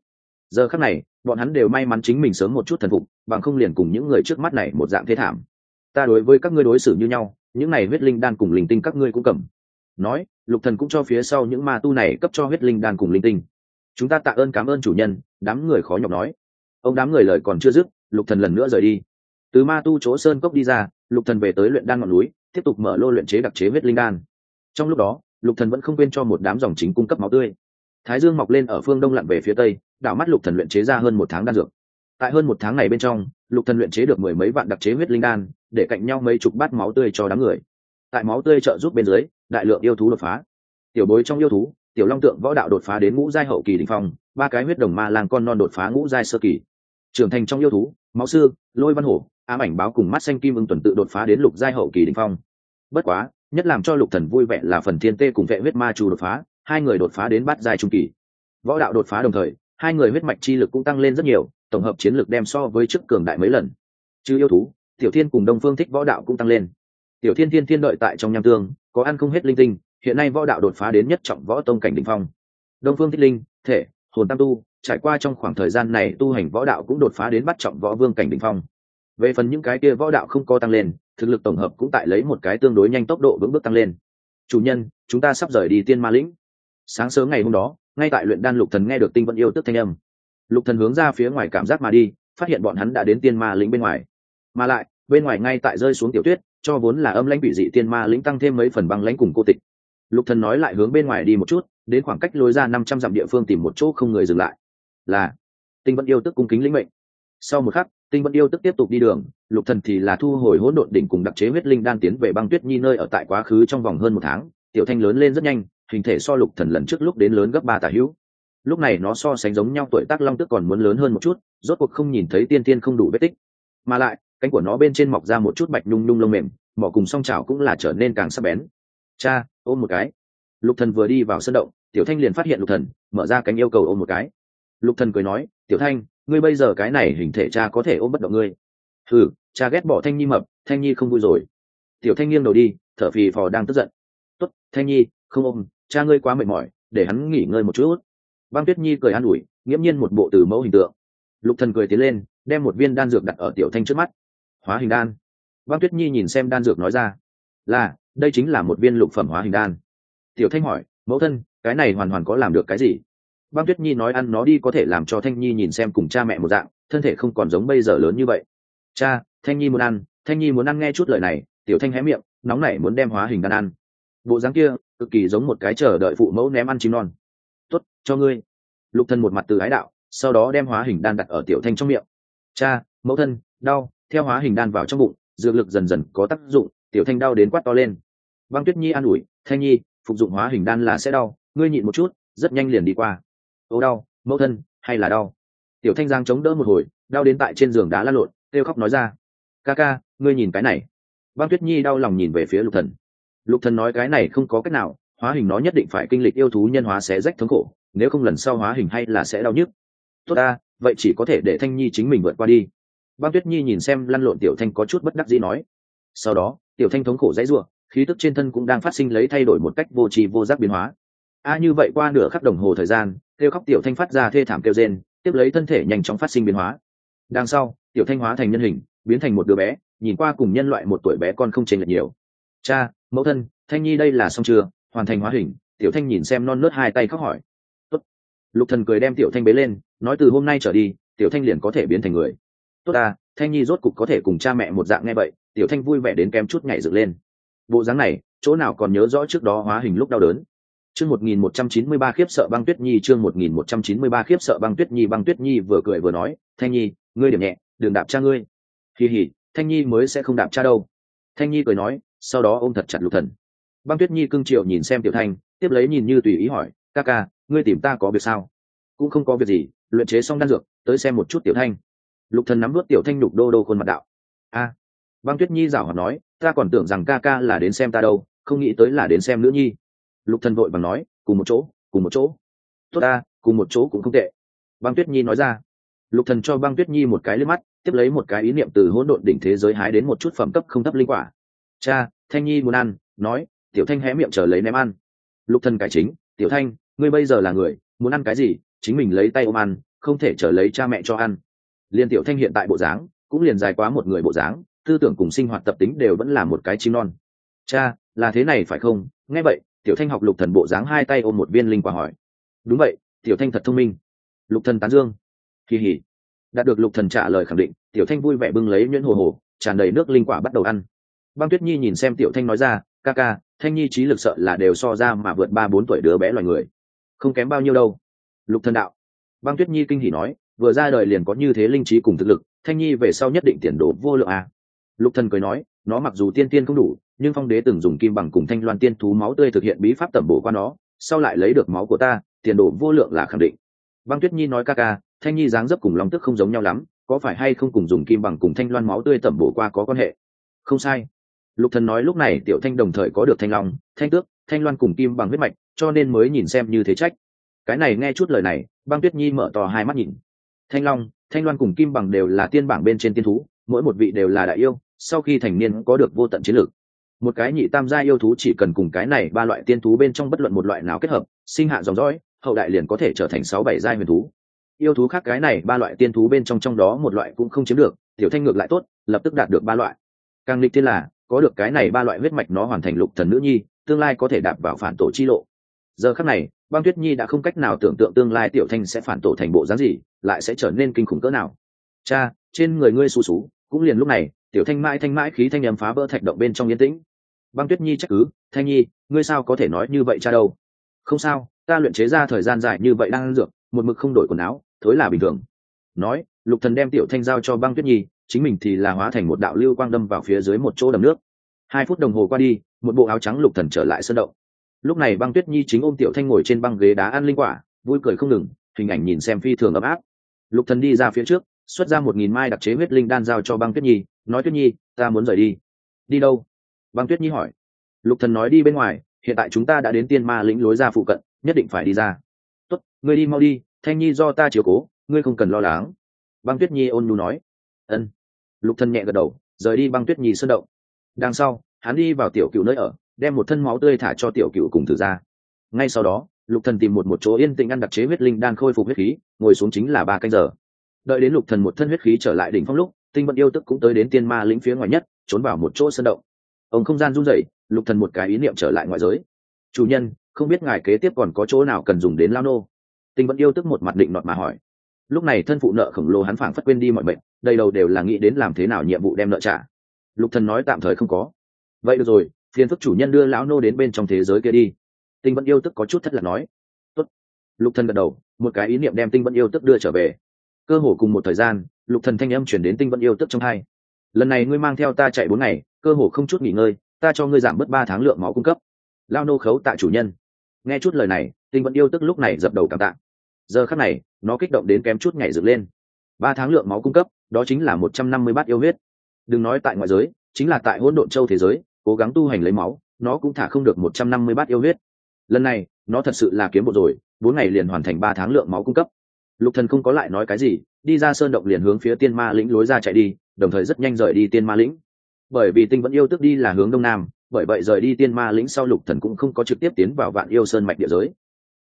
Giờ khắc này, bọn hắn đều may mắn chính mình sớm một chút thần phục, bằng không liền cùng những người trước mắt này một dạng thế thảm. Ta đối với các ngươi đối xử như nhau, những này huyết linh đan cùng linh tinh các ngươi cũng cầm. Nói, lục thần cũng cho phía sau những ma tu này cấp cho huyết linh đan cùng linh tinh. Chúng ta tạ ơn cảm ơn chủ nhân, đám người khó nhọc nói. Ông đám người lời còn chưa dứt, lục thần lần nữa rời đi. Từ ma tu chỗ sơn cốc đi ra, lục thần về tới luyện đan ngọn núi, tiếp tục mở lô luyện chế đặc chế huyết linh đan. Trong lúc đó, lục thần vẫn không quên cho một đám dòng chính cung cấp máu tươi thái dương mọc lên ở phương đông lặn về phía tây, đảo mắt lục thần luyện chế ra hơn một tháng đan dược. Tại hơn một tháng này bên trong, lục thần luyện chế được mười mấy vạn đặc chế huyết linh đan, để cạnh nhau mấy chục bát máu tươi cho đám người. Tại máu tươi trợ giúp bên dưới, đại lượng yêu thú đột phá. Tiểu bối trong yêu thú, tiểu long tượng võ đạo đột phá đến ngũ giai hậu kỳ đỉnh phong, ba cái huyết đồng ma lang con non đột phá ngũ giai sơ kỳ. Trưởng thành trong yêu thú, máu sư, lôi văn hổ, ám ảnh báo cùng mắt xanh kim ưng tuần tự đột phá đến lục giai hậu kỳ đỉnh phong. Bất quá, nhất làm cho lục thần vui vẻ là phần thiên tê cùng vệ huyết ma chu đột phá hai người đột phá đến bát giai trung kỳ. Võ đạo đột phá đồng thời, hai người huyết mạch chi lực cũng tăng lên rất nhiều, tổng hợp chiến lực đem so với chức cường đại mấy lần. Chứ yêu thú, tiểu thiên cùng đông phương thích võ đạo cũng tăng lên. Tiểu thiên thiên thiên đợi tại trong nham tương, có ăn không hết linh tinh, hiện nay võ đạo đột phá đến nhất trọng võ tông cảnh đ ỉ n h phong. Đông phương thích linh, thể, hồn tam tu, trải qua trong khoảng thời gian này tu hành võ đạo cũng đột phá đến bắt trọng võ vương cảnh đ ỉ n h phong. Về phần những cái kia võ đạo không có tăng lên, thực lực tổng hợp cũng tại lấy một cái tương đối nhanh tốc độ vững bước tăng lên. Chủ nhân, chúng ta sắp rời đi tiên ma lĩnh sáng sớm ngày hôm đó, ngay tại luyện đan lục thần nghe được tinh vẫn yêu tức thanh âm. Lục thần hướng ra phía ngoài cảm giác mà đi, phát hiện bọn hắn đã đến tiên ma lĩnh bên ngoài. Mà lại, bên ngoài ngay tại rơi xuống tiểu tuyết, cho vốn là âm lãnh bị dị tiên ma lĩnh tăng thêm mấy phần băng lãnh cùng cô tịch. Lục thần nói lại hướng bên ngoài đi một chút, đến khoảng cách lối ra năm trăm dặm địa phương tìm một chỗ không người dừng lại. Là, tinh vẫn yêu tức cung kính lĩnh mệnh. Sau một khắc, tinh vẫn yêu tức tiếp tục đi đường, lục thần thì là thu hồi hỗn độn đỉnh cùng đặc chế huyết linh đan tiến về băng tuyết nhi nơi ở tại quá khứ trong vòng hơn một tháng. Tiểu thanh lớn lên rất nhanh hình thể so lục thần lần trước lúc đến lớn gấp ba tả hữu. Lúc này nó so sánh giống nhau, tuổi tác long tức còn muốn lớn hơn một chút, rốt cuộc không nhìn thấy tiên tiên không đủ vết tích. Mà lại, cánh của nó bên trên mọc ra một chút bạch nhung nhung lông mềm, mỏ cùng song chảo cũng là trở nên càng sắc bén. Cha, ôm một cái. Lục thần vừa đi vào sân động, tiểu thanh liền phát hiện lục thần, mở ra cánh yêu cầu ôm một cái. Lục thần cười nói, tiểu thanh, ngươi bây giờ cái này hình thể cha có thể ôm bất động ngươi. Thử cha ghét bỏ thanh nhi mập, thanh nhi không vui rồi. Tiểu thanh nghiêng đầu đi, thở phì phò đang tức giận. Tốt, thanh nhi, không ôm cha ngươi quá mệt mỏi, để hắn nghỉ ngơi một chút. Băng tuyết nhi cười an ủi, nghiễm nhiên một bộ từ mẫu hình tượng. Lục thần cười tiến lên, đem một viên đan dược đặt ở tiểu thanh trước mắt. Hóa hình đan. Băng tuyết nhi nhìn xem đan dược nói ra, là, đây chính là một viên lục phẩm hóa hình đan. Tiểu thanh hỏi, mẫu thân, cái này hoàn hoàn có làm được cái gì? Băng tuyết nhi nói ăn nó đi có thể làm cho thanh nhi nhìn xem cùng cha mẹ một dạng, thân thể không còn giống bây giờ lớn như vậy. Cha, thanh nhi muốn ăn, thanh nhi muốn ăn, nghe chút lời này. Tiểu thanh hé miệng, nóng nảy muốn đem hóa hình đan ăn bộ dáng kia, cực kỳ giống một cái chờ đợi phụ mẫu ném ăn chim non. Tốt, cho ngươi. Lục thân một mặt từ ái đạo, sau đó đem hóa hình đan đặt ở tiểu thanh trong miệng. Cha, mẫu thân, đau. Theo hóa hình đan vào trong bụng, dược lực dần dần có tác dụng, tiểu thanh đau đến quát to lên. Băng tuyết nhi an ủi, thanh nhi, phục dụng hóa hình đan là sẽ đau, ngươi nhịn một chút, rất nhanh liền đi qua. Ô đau, mẫu thân, hay là đau? Tiểu thanh giang chống đỡ một hồi, đau đến tại trên giường đá lăn lộn, kêu khóc nói ra. Ca ca, ngươi nhìn cái này. Băng tuyết nhi đau lòng nhìn về phía lục thần lục thần nói cái này không có cách nào, hóa hình nó nhất định phải kinh lịch yêu thú nhân hóa sẽ rách thống khổ, nếu không lần sau hóa hình hay là sẽ đau nhức. Tốt ta, vậy chỉ có thể để thanh nhi chính mình vượt qua đi. Băng tuyết nhi nhìn xem lăn lộn tiểu thanh có chút bất đắc dĩ nói. Sau đó, tiểu thanh thống khổ dãy ruộng khí tức trên thân cũng đang phát sinh lấy thay đổi một cách vô tri vô giác biến hóa. A như vậy qua nửa khắc đồng hồ thời gian, kêu khóc tiểu thanh phát ra thê thảm kêu rên, tiếp lấy thân thể nhanh chóng phát sinh biến hóa. Đằng sau, tiểu thanh hóa thành nhân hình, biến thành một đứa bé, nhìn qua cùng nhân loại một tuổi bé con không chênh lệch nhiều cha, mẫu thân, thanh nhi đây là xong chưa? Hoàn thành hóa hình. Tiểu thanh nhìn xem non nớt hai tay khóc hỏi. Tốt. lục thần cười đem tiểu thanh bế lên, nói từ hôm nay trở đi, tiểu thanh liền có thể biến thành người. Tốt ta, thanh nhi rốt cục có thể cùng cha mẹ một dạng nghe vậy, tiểu thanh vui vẻ đến kém chút nhảy dựng lên. Bộ dáng này, chỗ nào còn nhớ rõ trước đó hóa hình lúc đau đớn? Chương một nghìn một trăm chín mươi ba khiếp sợ băng tuyết nhi, chương một nghìn một trăm chín mươi ba khiếp sợ băng tuyết nhi, băng tuyết nhi vừa cười vừa nói, thanh nhi, ngươi điểm nhẹ, đừng đạp cha ngươi. Kỳ hỉ thanh nhi mới sẽ không đạp cha đâu. Thanh nhi cười nói sau đó ôm thật chặt lục thần. Băng tuyết nhi cưng triệu nhìn xem tiểu thanh, tiếp lấy nhìn như tùy ý hỏi, ca ca, ngươi tìm ta có việc sao? Cũng không có việc gì, luyện chế xong đan dược, tới xem một chút tiểu thanh. Lục thần nắm nuốt tiểu thanh nhục đô đô khuôn mặt đạo. A. Băng tuyết nhi rảo hoạt nói, ta còn tưởng rằng ca ca là đến xem ta đâu, không nghĩ tới là đến xem nữ nhi. Lục thần vội bằng nói, cùng một chỗ, cùng một chỗ. Tốt ta, cùng một chỗ cũng không tệ. Băng tuyết nhi nói ra. Lục thần cho băng tuyết nhi một cái lên mắt, tiếp lấy một cái ý niệm từ hỗn độn đỉnh thế giới hái đến một chút phẩm cấp không thấp linh quả cha, thanh nhi muốn ăn, nói, tiểu thanh hé miệng chờ lấy ném ăn. Lục thần cải chính, tiểu thanh, ngươi bây giờ là người, muốn ăn cái gì, chính mình lấy tay ôm ăn, không thể chờ lấy cha mẹ cho ăn. Liên tiểu thanh hiện tại bộ dáng, cũng liền dài quá một người bộ dáng, tư tưởng cùng sinh hoạt tập tính đều vẫn là một cái chim non. Cha, là thế này phải không? Nghe vậy, tiểu thanh học lục thần bộ dáng hai tay ôm một viên linh quả hỏi. Đúng vậy, tiểu thanh thật thông minh. Lục thần tán dương. Kỳ hỉ. Đạt được lục thần trả lời khẳng định, tiểu thanh vui vẻ bưng lấy nhuyễn hồ hồ, tràn đầy nước linh quả bắt đầu ăn băng tuyết nhi nhìn xem tiểu thanh nói ra, ca ca, thanh nhi trí lực sợ là đều so ra mà vượt ba bốn tuổi đứa bé loài người. Không kém bao nhiêu đâu. Lục thần đạo. Băng tuyết nhi kinh hỉ nói, vừa ra đời liền có như thế linh trí cùng thực lực, thanh nhi về sau nhất định tiền đồ vô lượng à. lục thần cười nói, nó mặc dù tiên tiên không đủ, nhưng phong đế từng dùng kim bằng cùng thanh loan tiên thú máu tươi thực hiện bí pháp tẩm bổ qua nó, sau lại lấy được máu của ta, tiền đồ vô lượng là khẳng định. Băng tuyết nhi nói, ca ca, thanh nhi dáng dấp cùng long tức không giống nhau lắm, có phải hay không cùng dùng kim bằng cùng thanh loan máu tươi tẩm bổ qua có quan hệ? Không sai lục thần nói lúc này tiểu thanh đồng thời có được thanh long, thanh tước, thanh loan cùng kim bằng huyết mạch, cho nên mới nhìn xem như thế trách. Cái này nghe chút lời này, băng tuyết nhi mở to hai mắt nhìn. Thanh long, thanh loan cùng kim bằng đều là tiên bảng bên trên tiên thú, mỗi một vị đều là đại yêu, sau khi thành niên có được vô tận chiến lược. Một cái nhị tam gia yêu thú chỉ cần cùng cái này ba loại tiên thú bên trong bất luận một loại nào kết hợp, sinh hạ dòng dõi, hậu đại liền có thể trở thành sáu bảy giai huyền thú. Yêu thú khác cái này ba loại tiên thú bên trong trong đó một loại cũng không chiếm được, tiểu thanh ngược lại tốt, lập tức đạt được ba loại. Càng lịch tiên là có được cái này ba loại huyết mạch nó hoàn thành lục thần nữ nhi, tương lai có thể đạp vào phản tổ chi lộ. Giờ khắc này, băng tuyết nhi đã không cách nào tưởng tượng tương lai tiểu thanh sẽ phản tổ thành bộ dáng gì, lại sẽ trở nên kinh khủng cỡ nào. Cha, trên người ngươi xù xú, cũng liền lúc này, tiểu thanh mãi thanh mãi khí thanh âm phá vỡ thạch động bên trong yên tĩnh. Băng tuyết nhi trách cứ, thanh nhi, ngươi sao có thể nói như vậy cha đâu? Không sao, ta luyện chế ra thời gian dài như vậy đang ăn dược, một mực không đổi quần áo, thối là bình thường. Nói, lục thần đem tiểu thanh giao cho băng tuyết nhi chính mình thì là hóa thành một đạo lưu quang đâm vào phía dưới một chỗ đầm nước. Hai phút đồng hồ qua đi, một bộ áo trắng lục thần trở lại sân động. Lúc này băng tuyết nhi chính ôm tiểu thanh ngồi trên băng ghế đá ăn linh quả, vui cười không ngừng, hình ảnh nhìn xem phi thường ấm áp. Lục thần đi ra phía trước, xuất ra một nghìn mai đặc chế huyết linh đan giao cho băng tuyết nhi, nói tuyết nhi, ta muốn rời đi. Đi đâu? Băng tuyết nhi hỏi. Lục thần nói đi bên ngoài, hiện tại chúng ta đã đến tiên ma lĩnh lối ra phụ cận, nhất định phải đi ra. Tốt, ngươi đi mau đi, thanh nhi do ta chiếu cố, ngươi không cần lo lắng. Băng tuyết nhi ôn nhu nói. Ân lục thần nhẹ gật đầu, rời đi băng tuyết nhì sơn động. Đằng sau, hắn đi vào tiểu cựu nơi ở, đem một thân máu tươi thả cho tiểu cựu cùng thử ra. Ngay sau đó, lục thần tìm một một chỗ yên tĩnh ăn đặc chế huyết linh đan khôi phục huyết khí, ngồi xuống chính là ba canh giờ. Đợi đến lục thần một thân huyết khí trở lại đỉnh phong lúc, tinh vận yêu tức cũng tới đến tiên ma lĩnh phía ngoài nhất, trốn vào một chỗ sơn động. Ông không gian run rẩy, lục thần một cái ý niệm trở lại ngoại giới. Chủ nhân, không biết ngài kế tiếp còn có chỗ nào cần dùng đến lao nô? Tinh vận yêu tức một mặt định nọt mà hỏi lúc này thân phụ nợ khổng lồ hắn phảng phất quên đi mọi mệnh, đầy đầu đều là nghĩ đến làm thế nào nhiệm vụ đem nợ trả. Lục thần nói tạm thời không có. Vậy được rồi, phiền phức chủ nhân đưa lão nô đến bên trong thế giới kia đi. Tinh vẫn yêu tức có chút thất lạc nói. Tốt. lục thần gật đầu, một cái ý niệm đem tinh vẫn yêu tức đưa trở về. Cơ hồ cùng một thời gian, lục thần thanh âm chuyển đến tinh vẫn yêu tức trong hai. Lần này ngươi mang theo ta chạy bốn ngày, cơ hồ không chút nghỉ ngơi, ta cho ngươi giảm bớt ba tháng lượng máu cung cấp. Lao nô khấu tạ chủ nhân. Nghe chút lời này, tinh vẫn yêu tức lúc này dập đầu cảm tạ. Giờ khắc này nó kích động đến kém chút nhảy dựng lên. Ba tháng lượng máu cung cấp, đó chính là một trăm năm mươi bát yêu huyết. Đừng nói tại ngoại giới, chính là tại hỗn độn châu thế giới, cố gắng tu hành lấy máu, nó cũng thả không được một trăm năm mươi bát yêu huyết. Lần này, nó thật sự là kiếm bộ rồi, bốn ngày liền hoàn thành ba tháng lượng máu cung cấp. Lục thần không có lại nói cái gì, đi ra sơn động liền hướng phía tiên ma lĩnh lối ra chạy đi, đồng thời rất nhanh rời đi tiên ma lĩnh. Bởi vì tinh vẫn yêu tức đi là hướng đông nam, bởi vậy rời đi tiên ma lĩnh sau lục thần cũng không có trực tiếp tiến vào vạn yêu sơn mạch địa giới.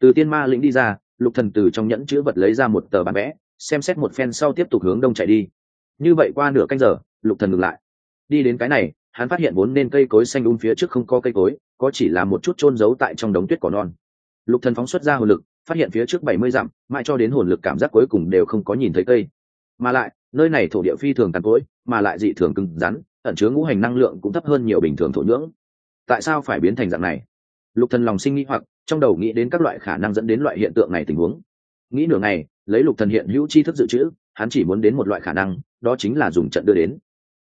Từ tiên ma lĩnh đi ra lục thần từ trong nhẫn chứa vật lấy ra một tờ bản vẽ, xem xét một phen sau tiếp tục hướng đông chạy đi. Như vậy qua nửa canh giờ, lục thần ngừng lại. Đi đến cái này, hắn phát hiện vốn nên cây cối xanh um phía trước không có cây cối, có chỉ là một chút trôn giấu tại trong đống tuyết cỏ non. Lục thần phóng xuất ra hồn lực, phát hiện phía trước bảy mươi dặm, mãi cho đến hồn lực cảm giác cuối cùng đều không có nhìn thấy cây. Mà lại, nơi này thổ địa phi thường tàn cỗi, mà lại dị thường cứng rắn, ẩn chứa ngũ hành năng lượng cũng thấp hơn nhiều bình thường thổ nhưỡng. Tại sao phải biến thành dạng này? Lục thần lòng sinh nghĩ hoặc, trong đầu nghĩ đến các loại khả năng dẫn đến loại hiện tượng này tình huống. Nghĩ nửa ngày, lấy lục thần hiện hữu chi thức dự trữ, hắn chỉ muốn đến một loại khả năng, đó chính là dùng trận đưa đến.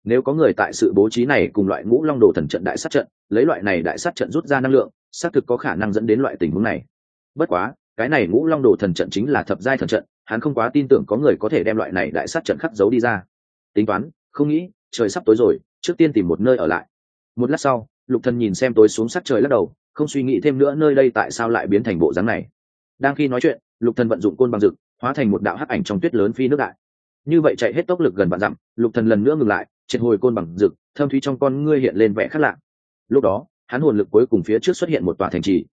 Nếu có người tại sự bố trí này cùng loại ngũ long đồ thần trận đại sát trận, lấy loại này đại sát trận rút ra năng lượng, xác thực có khả năng dẫn đến loại tình huống này. Bất quá, cái này ngũ long đồ thần trận chính là thập giai thần trận, hắn không quá tin tưởng có người có thể đem loại này đại sát trận khắc giấu đi ra. Tính toán, không nghĩ, trời sắp tối rồi, trước tiên tìm một nơi ở lại. Một lát sau, lục thần nhìn xem tối xuống sát trời lắc đầu không suy nghĩ thêm nữa nơi đây tại sao lại biến thành bộ dáng này. Đang khi nói chuyện, lục thần vận dụng côn bằng dực hóa thành một đạo hắc ảnh trong tuyết lớn phi nước đại. Như vậy chạy hết tốc lực gần vạn dặm, lục thần lần nữa ngừng lại, triệt hồi côn bằng dực thâm thúy trong con ngươi hiện lên vẻ khác lạ. Lúc đó, hắn hồn lực cuối cùng phía trước xuất hiện một tòa thành trì.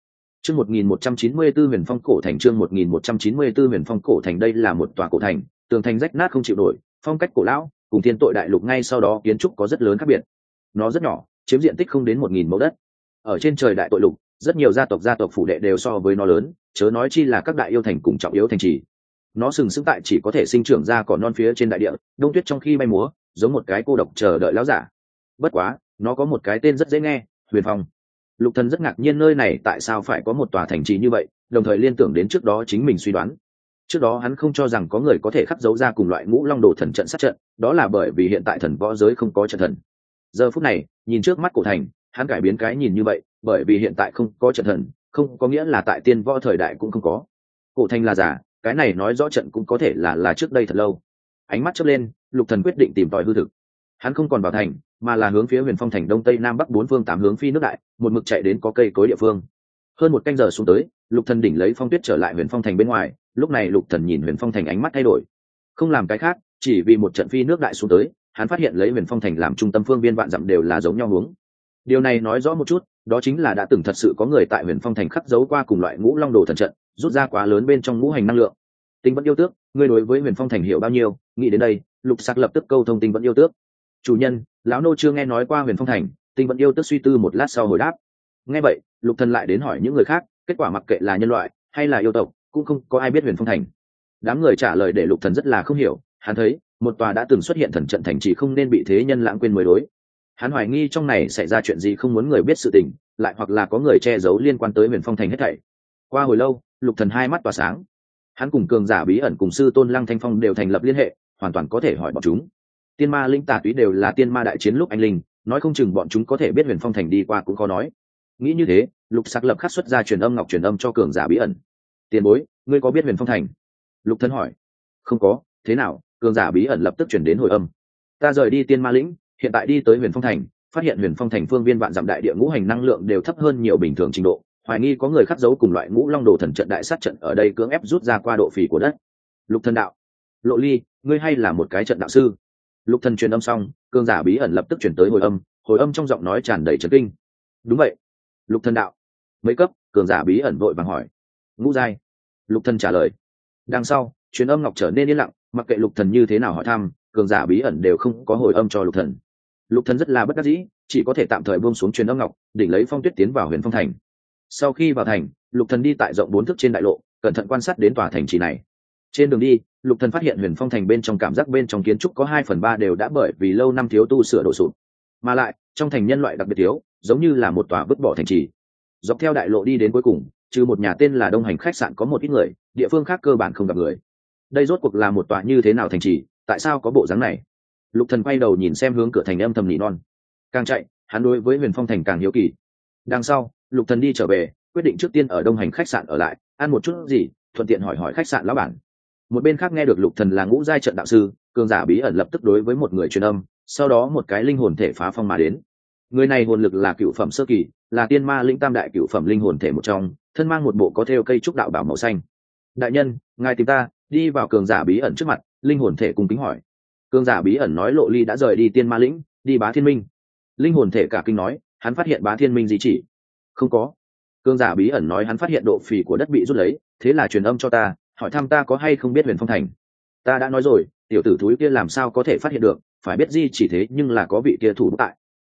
Chương 1194 huyền phong cổ thành, chương 1194 huyền phong cổ thành đây là một tòa cổ thành, tường thành rách nát không chịu nổi, phong cách cổ lão, cùng thiên tội đại lục ngay sau đó kiến trúc có rất lớn khác biệt. Nó rất nhỏ, chiếm diện tích không đến một nghìn mẫu đất ở trên trời đại tội lục, rất nhiều gia tộc gia tộc phủ đệ đều so với nó lớn, chớ nói chi là các đại yêu thành cùng trọng yếu thành trì. Nó sừng sững tại chỉ có thể sinh trưởng ra cỏ non phía trên đại địa, đông tuyết trong khi bay múa, giống một cái cô độc chờ đợi láo giả. Bất quá, nó có một cái tên rất dễ nghe, huyền phong. Lục thần rất ngạc nhiên nơi này tại sao phải có một tòa thành trì như vậy, đồng thời liên tưởng đến trước đó chính mình suy đoán. Trước đó hắn không cho rằng có người có thể khắc dấu ra cùng loại ngũ long đồ thần trận sát trận, đó là bởi vì hiện tại thần võ giới không có trận thần. Giờ phút này, nhìn trước mắt cổ thành hắn cải biến cái nhìn như vậy, bởi vì hiện tại không có trận thần, không có nghĩa là tại tiên võ thời đại cũng không có. Cổ thành là giả, cái này nói rõ trận cũng có thể là là trước đây thật lâu. Ánh mắt chớp lên, lục thần quyết định tìm tòi hư thực. Hắn không còn vào thành, mà là hướng phía huyền phong thành đông tây nam bắc bốn phương tám hướng phi nước đại, một mực chạy đến có cây cối địa phương. Hơn một canh giờ xuống tới, lục thần đỉnh lấy phong tuyết trở lại huyền phong thành bên ngoài, lúc này lục thần nhìn huyền phong thành ánh mắt thay đổi. Không làm cái khác, chỉ vì một trận phi nước đại xuống tới, hắn phát hiện lấy huyền phong thành làm trung tâm phương viên vạn dặm đều là giống nhau hướng điều này nói rõ một chút, đó chính là đã từng thật sự có người tại huyền phong thành khắc dấu qua cùng loại ngũ long đồ thần trận, rút ra quá lớn bên trong ngũ hành năng lượng. Tinh vẫn yêu tước, ngươi đối với huyền phong thành hiểu bao nhiêu? Nghĩ đến đây, lục sạc lập tức câu thông tinh vẫn yêu tước. Chủ nhân, lão nô chưa nghe nói qua huyền phong thành, tinh vẫn yêu tước suy tư một lát sau hồi đáp. Nghe vậy, lục thần lại đến hỏi những người khác, kết quả mặc kệ là nhân loại hay là yêu tộc, cũng không có ai biết huyền phong thành. Đám người trả lời để lục thần rất là không hiểu, hắn thấy, một tòa đã từng xuất hiện thần trận thành chỉ không nên bị thế nhân lãng quên mới đối hắn hoài nghi trong này xảy ra chuyện gì không muốn người biết sự tình, lại hoặc là có người che giấu liên quan tới huyền phong thành hết thảy. Qua hồi lâu, lục thần hai mắt tỏa sáng. Hắn cùng cường giả bí ẩn cùng sư tôn lăng thanh phong đều thành lập liên hệ, hoàn toàn có thể hỏi bọn chúng. Tiên ma linh tà túy đều là tiên ma đại chiến lúc anh linh, nói không chừng bọn chúng có thể biết huyền phong thành đi qua cũng khó nói. Nghĩ như thế, lục sắc lập khắc xuất ra truyền âm ngọc truyền âm cho cường giả bí ẩn. Tiền bối, ngươi có biết huyền phong thành? Lục thân hỏi. Không có, thế nào? Cường giả bí ẩn lập tức chuyển đến hồi âm. Ta rời đi tiên ma lĩnh hiện tại đi tới huyền phong thành, phát hiện huyền phong thành phương viên vạn dặm đại địa ngũ hành năng lượng đều thấp hơn nhiều bình thường trình độ, hoài nghi có người khắc dấu cùng loại ngũ long đồ thần trận đại sát trận ở đây cưỡng ép rút ra qua độ phì của đất. Lục thần đạo, lộ ly, ngươi hay là một cái trận đạo sư? Lục thần truyền âm xong, cương giả bí ẩn lập tức chuyển tới hồi âm hồi âm trong giọng nói tràn đầy trấn kinh. Đúng vậy. Lục thần đạo, mấy cấp? Cường giả bí ẩn vội vàng hỏi. Ngũ giai. Lục thần trả lời. Đằng sau, truyền âm ngọc trở nên yên lặng, mặc kệ lục thần như thế nào hỏi thăm cường giả bí ẩn đều không có hồi âm cho lục thần lục thần rất là bất đắc dĩ, chỉ có thể tạm thời buông xuống truyền âm ngọc, đỉnh lấy phong tuyết tiến vào huyền phong thành. Sau khi vào thành, lục thần đi tại rộng bốn thước trên đại lộ, cẩn thận quan sát đến tòa thành trì này. Trên đường đi, lục thần phát hiện huyền phong thành bên trong cảm giác bên trong kiến trúc có hai phần ba đều đã bởi vì lâu năm thiếu tu sửa đổ sụp. Mà lại, trong thành nhân loại đặc biệt thiếu, giống như là một tòa vứt bỏ thành trì. Dọc theo đại lộ đi đến cuối cùng, trừ một nhà tên là đông hành khách sạn có một ít người, địa phương khác cơ bản không gặp người. Đây rốt cuộc là một tòa như thế nào thành trì, tại sao có bộ dáng này? Lục thần quay đầu nhìn xem hướng cửa thành âm thầm nỉ non. Càng chạy, hắn đối với huyền phong thành càng hiếu kỳ. Đằng sau, lục thần đi trở về, quyết định trước tiên ở đông hành khách sạn ở lại, ăn một chút gì, thuận tiện hỏi hỏi khách sạn lão bản. Một bên khác nghe được lục thần là ngũ giai trận đạo sư, cường giả bí ẩn lập tức đối với một người truyền âm, sau đó một cái linh hồn thể phá phong mà đến. Người này hồn lực là cựu phẩm sơ kỳ, là tiên ma linh tam đại cựu phẩm linh hồn thể một trong, thân mang một bộ có theo cây trúc đạo bảo màu xanh. Đại nhân, ngài tìm ta, đi vào cường giả bí ẩn trước mặt, linh hồn thể cùng kính hỏi. Cương giả bí ẩn nói lộ ly đã rời đi tiên ma lĩnh, đi bá thiên minh. Linh hồn thể cả kinh nói, hắn phát hiện bá thiên minh gì chỉ. Không có. Cương giả bí ẩn nói hắn phát hiện độ phì của đất bị rút lấy, thế là truyền âm cho ta, hỏi thăm ta có hay không biết huyền phong thành. Ta đã nói rồi, tiểu tử thúi kia làm sao có thể phát hiện được, phải biết gì chỉ thế nhưng là có vị kia thủ tại.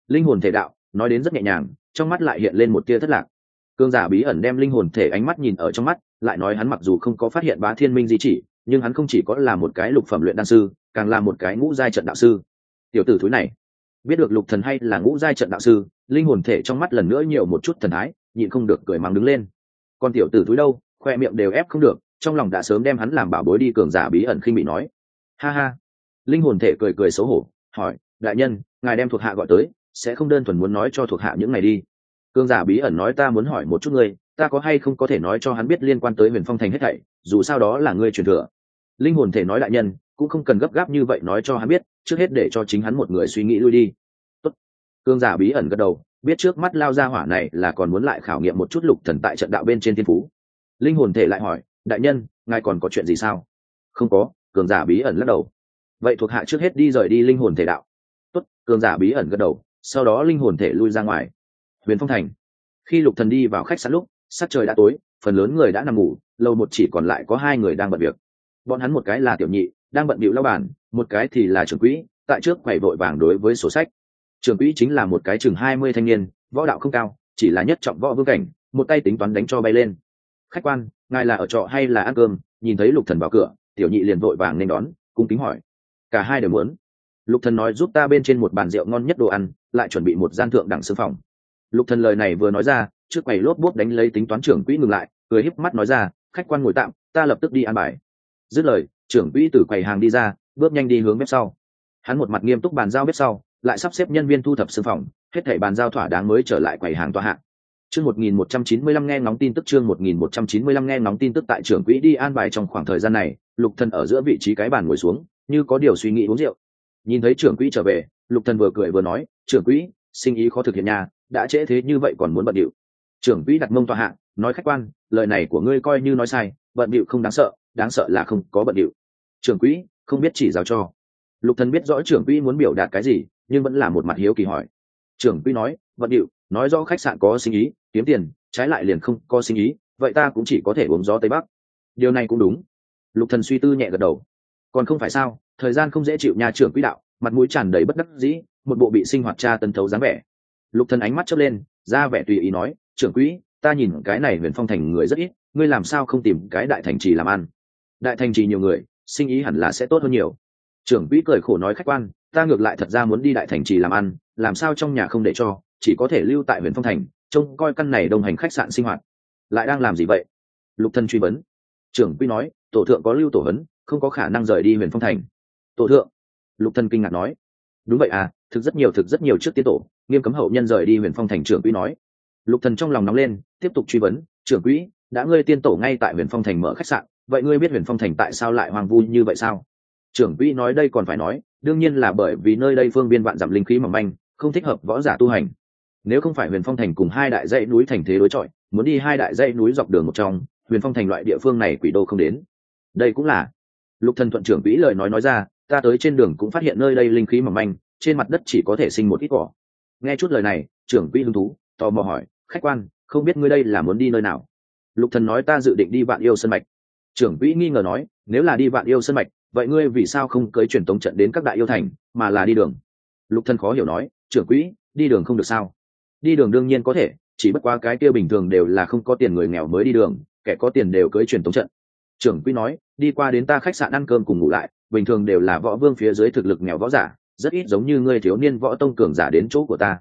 Linh hồn thể đạo, nói đến rất nhẹ nhàng, trong mắt lại hiện lên một tia thất lạc. Cương giả bí ẩn đem linh hồn thể ánh mắt nhìn ở trong mắt, lại nói hắn mặc dù không có phát hiện bá thiên minh di chỉ, nhưng hắn không chỉ có là một cái lục phẩm luyện đan sư càng là một cái ngũ giai trận đạo sư. Tiểu tử thúi này, biết được lục thần hay là ngũ giai trận đạo sư, linh hồn thể trong mắt lần nữa nhiều một chút thần thái, nhịn không được cười mắng đứng lên. Còn tiểu tử thúi đâu, khoe miệng đều ép không được, trong lòng đã sớm đem hắn làm bảo bối đi cường giả bí ẩn khinh bị nói. Ha ha. Linh hồn thể cười cười xấu hổ, hỏi, đại nhân, ngài đem thuộc hạ gọi tới, sẽ không đơn thuần muốn nói cho thuộc hạ những ngày đi? Cường giả bí ẩn nói ta muốn hỏi một chút ngươi, ta có hay không có thể nói cho hắn biết liên quan tới huyền phong thành hết thảy, dù sao đó là ngươi truyền thừa. Linh hồn thể nói đại nhân cũng không cần gấp gáp như vậy nói cho hắn biết, trước hết để cho chính hắn một người suy nghĩ lui đi. Tốt. cương giả bí ẩn gật đầu, biết trước mắt lao ra hỏa này là còn muốn lại khảo nghiệm một chút lục thần tại trận đạo bên trên thiên phú. Linh hồn thể lại hỏi, đại nhân, ngài còn có chuyện gì sao? Không có cường giả bí ẩn lắc đầu. Vậy thuộc hạ trước hết đi rời đi linh hồn thể đạo. Tốt cường giả bí ẩn gật đầu, sau đó linh hồn thể lui ra ngoài. Huyền phong thành. Khi lục thần đi vào khách sạn lúc, sắc trời đã tối, phần lớn người đã nằm ngủ, lâu một chỉ còn lại có hai người đang bận việc. Bọn hắn một cái là tiểu nhị đang bận bịu lao bản, một cái thì là trưởng quỹ, tại trước quầy vội vàng đối với sổ sách. Trưởng quỹ chính là một cái chừng hai mươi thanh niên, võ đạo không cao, chỉ là nhất trọng võ vương cảnh, một tay tính toán đánh cho bay lên. Khách quan, ngài là ở trọ hay là ăn cơm? Nhìn thấy lục thần vào cửa, tiểu nhị liền vội vàng nên đón, cung kính hỏi. Cả hai đều muốn. Lục thần nói giúp ta bên trên một bàn rượu ngon nhất đồ ăn, lại chuẩn bị một gian thượng đẳng sư phòng. Lục thần lời này vừa nói ra, trước quầy lốp bút đánh lấy tính toán trưởng quỹ ngừng lại, cười híp mắt nói ra, khách quan ngồi tạm, ta lập tức đi ăn bài. Dứt lời trưởng quỹ từ quầy hàng đi ra bước nhanh đi hướng bếp sau hắn một mặt nghiêm túc bàn giao bếp sau lại sắp xếp nhân viên thu thập sưng phòng hết thảy bàn giao thỏa đáng mới trở lại quầy hàng tòa hạng Chương 1195 nghe ngóng tin tức chương 1195 nghe ngóng tin tức tại trưởng quỹ đi an bài trong khoảng thời gian này, Lục Thần ở giữa vị trí cái bàn ngồi xuống, như có điều suy nghĩ uống rượu. Nhìn thấy trưởng quỹ trở về, Lục Thần vừa cười vừa nói, "Trưởng quỹ, sinh ý khó thực hiện nhà, đã trễ thế như vậy còn muốn bận điệu." Trưởng quỹ đặt mông tòa hạ, nói khách quan, lời này của ngươi coi như nói sai, bận điệu không đáng sợ, đáng sợ là không có bận điệu. Trưởng quỹ, không biết chỉ giáo cho. Lục Thần biết rõ trưởng quỹ muốn biểu đạt cái gì, nhưng vẫn là một mặt hiếu kỳ hỏi. Trưởng quỹ nói, bận điệu, nói rõ khách sạn có sinh ý kiếm tiền trái lại liền không có sinh ý vậy ta cũng chỉ có thể uống gió tây bắc điều này cũng đúng lục thần suy tư nhẹ gật đầu còn không phải sao thời gian không dễ chịu nhà trưởng quỹ đạo mặt mũi tràn đầy bất đắc dĩ một bộ bị sinh hoạt tra tân thấu dáng vẻ lục thần ánh mắt chớp lên ra vẻ tùy ý nói trưởng quỹ ta nhìn cái này huyền phong thành người rất ít ngươi làm sao không tìm cái đại thành trì làm ăn đại thành trì nhiều người, sinh ý hẳn là sẽ tốt hơn nhiều. Trưởng quỹ cười khổ nói khách quan, ta ngược lại thật ra muốn đi đại thành trì làm ăn, làm sao trong nhà không để cho, chỉ có thể lưu tại huyện phong thành, trông coi căn này đồng hành khách sạn sinh hoạt. Lại đang làm gì vậy? Lục thân truy vấn. Trưởng quy nói, tổ thượng có lưu tổ hấn, không có khả năng rời đi huyện phong thành. Tổ thượng. Lục thân kinh ngạc nói. Đúng vậy à thực rất nhiều, thực rất nhiều trước tiến tổ, nghiêm cấm hậu nhân rời đi huyện phong thành, trưởng quỹ nói. Lục thần trong lòng nóng lên, tiếp tục truy vấn. Trưởng quỹ đã ngươi tiên tổ ngay tại huyền phong thành mở khách sạn, vậy ngươi biết huyền phong thành tại sao lại hoang vu như vậy sao? Trưởng quỹ nói đây còn phải nói, đương nhiên là bởi vì nơi đây phương biên vạn giảm linh khí mỏng manh, không thích hợp võ giả tu hành. Nếu không phải huyền phong thành cùng hai đại dãy núi thành thế đối chọi, muốn đi hai đại dãy núi dọc đường một trong, huyền phong thành loại địa phương này quỷ đô không đến. Đây cũng là. Lục thần thuận trưởng quỹ lời nói nói ra, ta tới trên đường cũng phát hiện nơi đây linh khí mỏng manh, trên mặt đất chỉ có thể sinh một ít cỏ. Nghe chút lời này, trưởng quỹ hứng thú, tò mò hỏi, khách quan, không biết ngươi đây là muốn đi nơi nào? Lục thần nói ta dự định đi vạn yêu sân mạch. Trưởng quỹ nghi ngờ nói, nếu là đi vạn yêu sân mạch, vậy ngươi vì sao không cưới truyền tống trận đến các đại yêu thành, mà là đi đường? Lục thần khó hiểu nói, trưởng quỹ, đi đường không được sao? Đi đường đương nhiên có thể, chỉ bất qua cái kia bình thường đều là không có tiền người nghèo mới đi đường, kẻ có tiền đều cưới truyền tống trận. Trưởng quỹ nói, đi qua đến ta khách sạn ăn cơm cùng ngủ lại, bình thường đều là võ vương phía dưới thực lực nghèo võ giả, rất ít giống như ngươi thiếu niên võ tông cường giả đến chỗ của ta.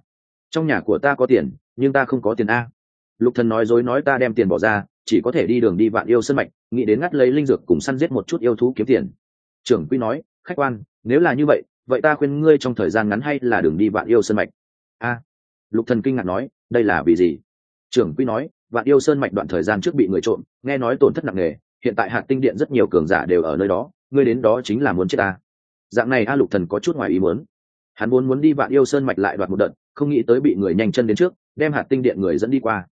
Trong nhà của ta có tiền, nhưng ta không có tiền a lục thần nói dối nói ta đem tiền bỏ ra, chỉ có thể đi đường đi vạn yêu sân mạch, nghĩ đến ngắt lấy linh dược cùng săn giết một chút yêu thú kiếm tiền. Trưởng quy nói, khách quan, nếu là như vậy vậy ta khuyên ngươi trong thời gian ngắn hay là đường đi vạn yêu sơn mạch? A. Lục thần kinh ngạc nói, đây là vì gì? Trưởng quy nói, vạn yêu sơn mạch đoạn thời gian trước bị người trộm, nghe nói tổn thất nặng nề, hiện tại hạt tinh điện rất nhiều cường giả đều ở nơi đó, ngươi đến đó chính là muốn chết ta. Dạng này a lục thần có chút ngoài ý muốn. Hắn muốn muốn đi vạn yêu sơn mạch lại đoạt một đợt, không nghĩ tới bị người nhanh chân đến trước, đem hạt tinh điện người dẫn đi qua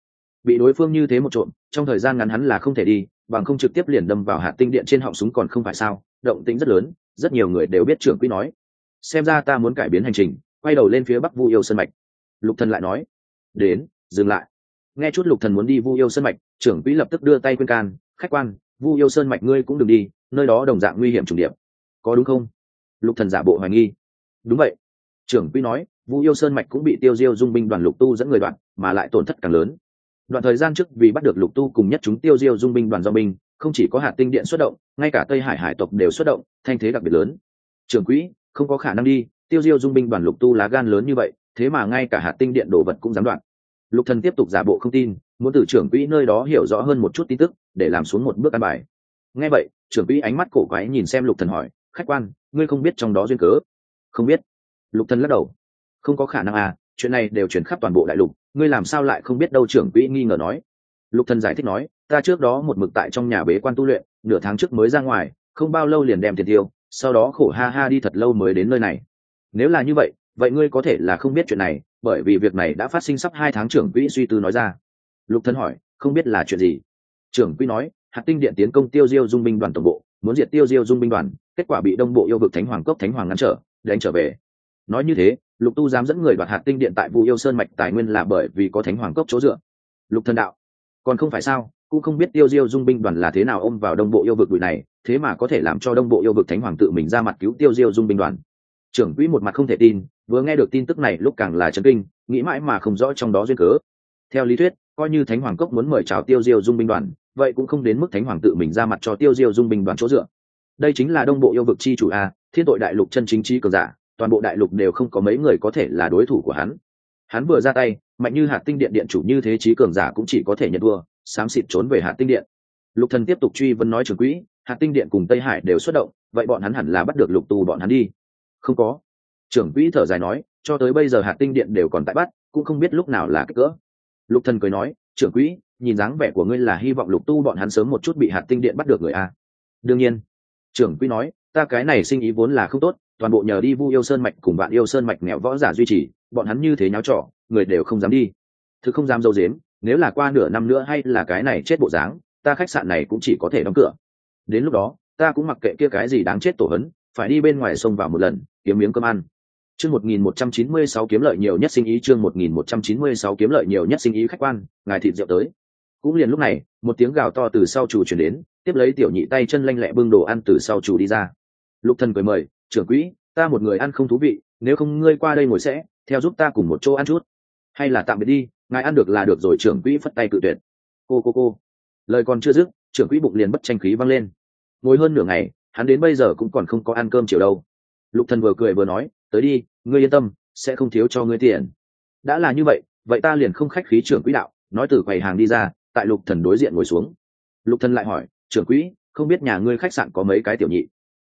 bị đối phương như thế một trộm, trong thời gian ngắn hắn là không thể đi, bằng không trực tiếp liền đâm vào hạt tinh điện trên họng súng còn không phải sao? Động tĩnh rất lớn, rất nhiều người đều biết trưởng quỹ nói. Xem ra ta muốn cải biến hành trình, quay đầu lên phía bắc vu yêu sơn mạch. Lục thần lại nói. Đến, dừng lại. Nghe chút lục thần muốn đi vu yêu sơn mạch, trưởng quỹ lập tức đưa tay khuyên can, khách quan, vu yêu sơn mạch ngươi cũng đừng đi, nơi đó đồng dạng nguy hiểm trùng điệp. Có đúng không? Lục thần giả bộ hoài nghi. Đúng vậy. Trưởng quỹ nói, vu yêu sơn mạch cũng bị tiêu diêu dung binh đoàn lục tu dẫn người đoạn, mà lại tổn thất càng lớn đoạn thời gian trước vì bắt được lục tu cùng nhất chúng tiêu diêu dung binh đoàn do binh, không chỉ có hạt tinh điện xuất động, ngay cả tây hải hải tộc đều xuất động, thanh thế đặc biệt lớn. Trưởng quỹ, không có khả năng đi, tiêu diêu dung binh đoàn lục tu lá gan lớn như vậy, thế mà ngay cả hạt tinh điện đồ vật cũng dám đoạn. Lục thần tiếp tục giả bộ không tin, muốn từ trưởng quỹ nơi đó hiểu rõ hơn một chút tin tức, để làm xuống một bước ăn bài. Nghe vậy, trưởng quỹ ánh mắt cổ quái nhìn xem lục thần hỏi, khách quan, ngươi không biết trong đó duyên cớ? Không biết. Lục thần lắc đầu. Không có khả năng à chuyện này đều chuyển khắp toàn bộ đại lục ngươi làm sao lại không biết đâu trưởng quỹ nghi ngờ nói. Lục thần giải thích nói, ta trước đó một mực tại trong nhà bế quan tu luyện, nửa tháng trước mới ra ngoài, không bao lâu liền đem tiền tiêu, sau đó khổ ha ha đi thật lâu mới đến nơi này. Nếu là như vậy vậy ngươi có thể là không biết chuyện này, bởi vì việc này đã phát sinh sắp hai tháng trưởng quỹ suy tư nói ra. Lục thân hỏi, không biết là chuyện gì? Trưởng quỹ nói, hạt tinh điện tiến công tiêu diêu dung binh đoàn tổng bộ, muốn diệt tiêu diêu dung binh đoàn, kết quả bị đông bộ yêu vực thánh hoàng cốc thánh hoàng ngăn trở, đánh trở về nói như thế, lục tu dám dẫn người đoạt hạt tinh điện tại vụ yêu sơn mạch tài nguyên là bởi vì có thánh hoàng cốc chỗ dựa. Lục thần đạo, còn không phải sao? Cũng không biết tiêu diêu dung binh đoàn là thế nào ôm vào đông bộ yêu vực bụi này, thế mà có thể làm cho đông bộ yêu vực thánh hoàng tự mình ra mặt cứu tiêu diêu dung binh đoàn. Trưởng quỹ một mặt không thể tin, vừa nghe được tin tức này lúc càng là chấn kinh, nghĩ mãi mà không rõ trong đó duyên cớ. Theo lý thuyết, coi như thánh hoàng cốc muốn mời chào tiêu diêu dung binh đoàn, vậy cũng không đến mức thánh hoàng tự mình ra mặt cho tiêu diêu dung binh đoàn chỗ dựa. Đây chính là đông bộ yêu vực chi chủ a, thiên tội đại lục chân chính trí cường giả toàn bộ đại lục đều không có mấy người có thể là đối thủ của hắn. Hắn vừa ra tay, mạnh như hạt tinh điện điện chủ như thế trí cường giả cũng chỉ có thể nhận thua, xám xịt trốn về hạt tinh điện. Lục thần tiếp tục truy vấn nói trưởng quỹ, hạt tinh điện cùng tây hải đều xuất động, vậy bọn hắn hẳn là bắt được lục tù bọn hắn đi. Không có. Trưởng quỹ thở dài nói, cho tới bây giờ hạt tinh điện đều còn tại bắt, cũng không biết lúc nào là kích cỡ. Lục thần cười nói, trưởng quỹ, nhìn dáng vẻ của ngươi là hy vọng lục tu bọn hắn sớm một chút bị hạt tinh điện bắt được người a. Đương nhiên. Trưởng quỹ nói, ta cái này sinh ý vốn là không tốt toàn bộ nhờ đi vu yêu sơn mạch cùng bạn yêu sơn mạch nghèo võ giả duy trì, bọn hắn như thế nháo trọ người đều không dám đi. Thực không dám dâu dếm, nếu là qua nửa năm nữa hay là cái này chết bộ dáng, ta khách sạn này cũng chỉ có thể đóng cửa. Đến lúc đó, ta cũng mặc kệ kia cái gì đáng chết tổ hấn, phải đi bên ngoài sông vào một lần, kiếm miếng cơm ăn. Chương một nghìn một trăm chín mươi sáu kiếm lợi nhiều nhất sinh ý, chương một nghìn một trăm chín mươi sáu kiếm lợi nhiều nhất sinh ý khách quan, ngài thịt rượu tới. Cũng liền lúc này, một tiếng gào to từ sau chủ chuyển đến, tiếp lấy tiểu nhị tay chân lanh lẹ bưng đồ ăn từ sau chủ đi ra. Lục thần cười mời trưởng quỹ, ta một người ăn không thú vị, nếu không ngươi qua đây ngồi sẽ, theo giúp ta cùng một chỗ ăn chút. Hay là tạm biệt đi, ngài ăn được là được rồi, trưởng quỹ phất tay cự tuyệt. Cô cô cô. Lời còn chưa dứt, trưởng quỹ bụng liền bất tranh khí văng lên. Ngồi hơn nửa ngày, hắn đến bây giờ cũng còn không có ăn cơm chiều đâu. Lục thần vừa cười vừa nói, tới đi, ngươi yên tâm, sẽ không thiếu cho ngươi tiền. Đã là như vậy vậy ta liền không khách khí trưởng quỹ đạo, nói từ quầy hàng đi ra, tại lục thần đối diện ngồi xuống. Lục thần lại hỏi, trưởng quỹ, không biết nhà ngươi khách sạn có mấy cái tiểu nhị?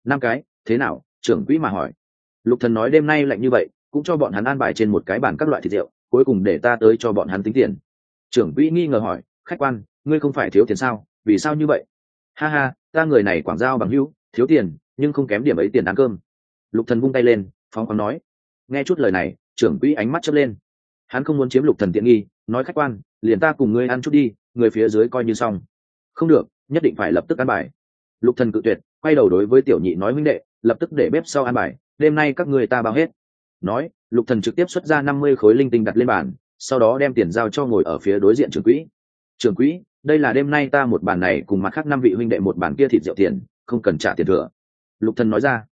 Năm cái, thế nào? Trưởng quỹ mà hỏi. Lục thần nói đêm nay lạnh như vậy, cũng cho bọn hắn an bài trên một cái bàn các loại thịt rượu, cuối cùng để ta tới cho bọn hắn tính tiền. Trưởng quỹ nghi ngờ hỏi, khách quan, ngươi không phải thiếu tiền sao? Vì sao như vậy? Ha ha, ta người này quảng giao bằng hữu, thiếu tiền, nhưng không kém điểm ấy tiền ăn cơm. Lục thần vung tay lên, phóng khoáng nói. Nghe chút lời này, trưởng quỹ ánh mắt chớp lên. Hắn không muốn chiếm lục thần tiện nghi, nói khách quan, liền ta cùng ngươi ăn chút đi, người phía dưới coi như xong. Không được, nhất định phải lập tức ăn bài lục thần cự tuyệt, quay đầu đối với tiểu nhị nói huynh đệ, lập tức để bếp sau ăn bài, đêm nay các người ta bao hết. Nói, lục thần trực tiếp xuất ra năm mươi khối linh tinh đặt lên bàn, sau đó đem tiền giao cho ngồi ở phía đối diện trưởng quỹ. Trưởng quỹ, đây là đêm nay ta một bàn này cùng mặt khác năm vị huynh đệ một bàn kia thịt rượu tiền, không cần trả tiền thừa. Lục thần nói ra.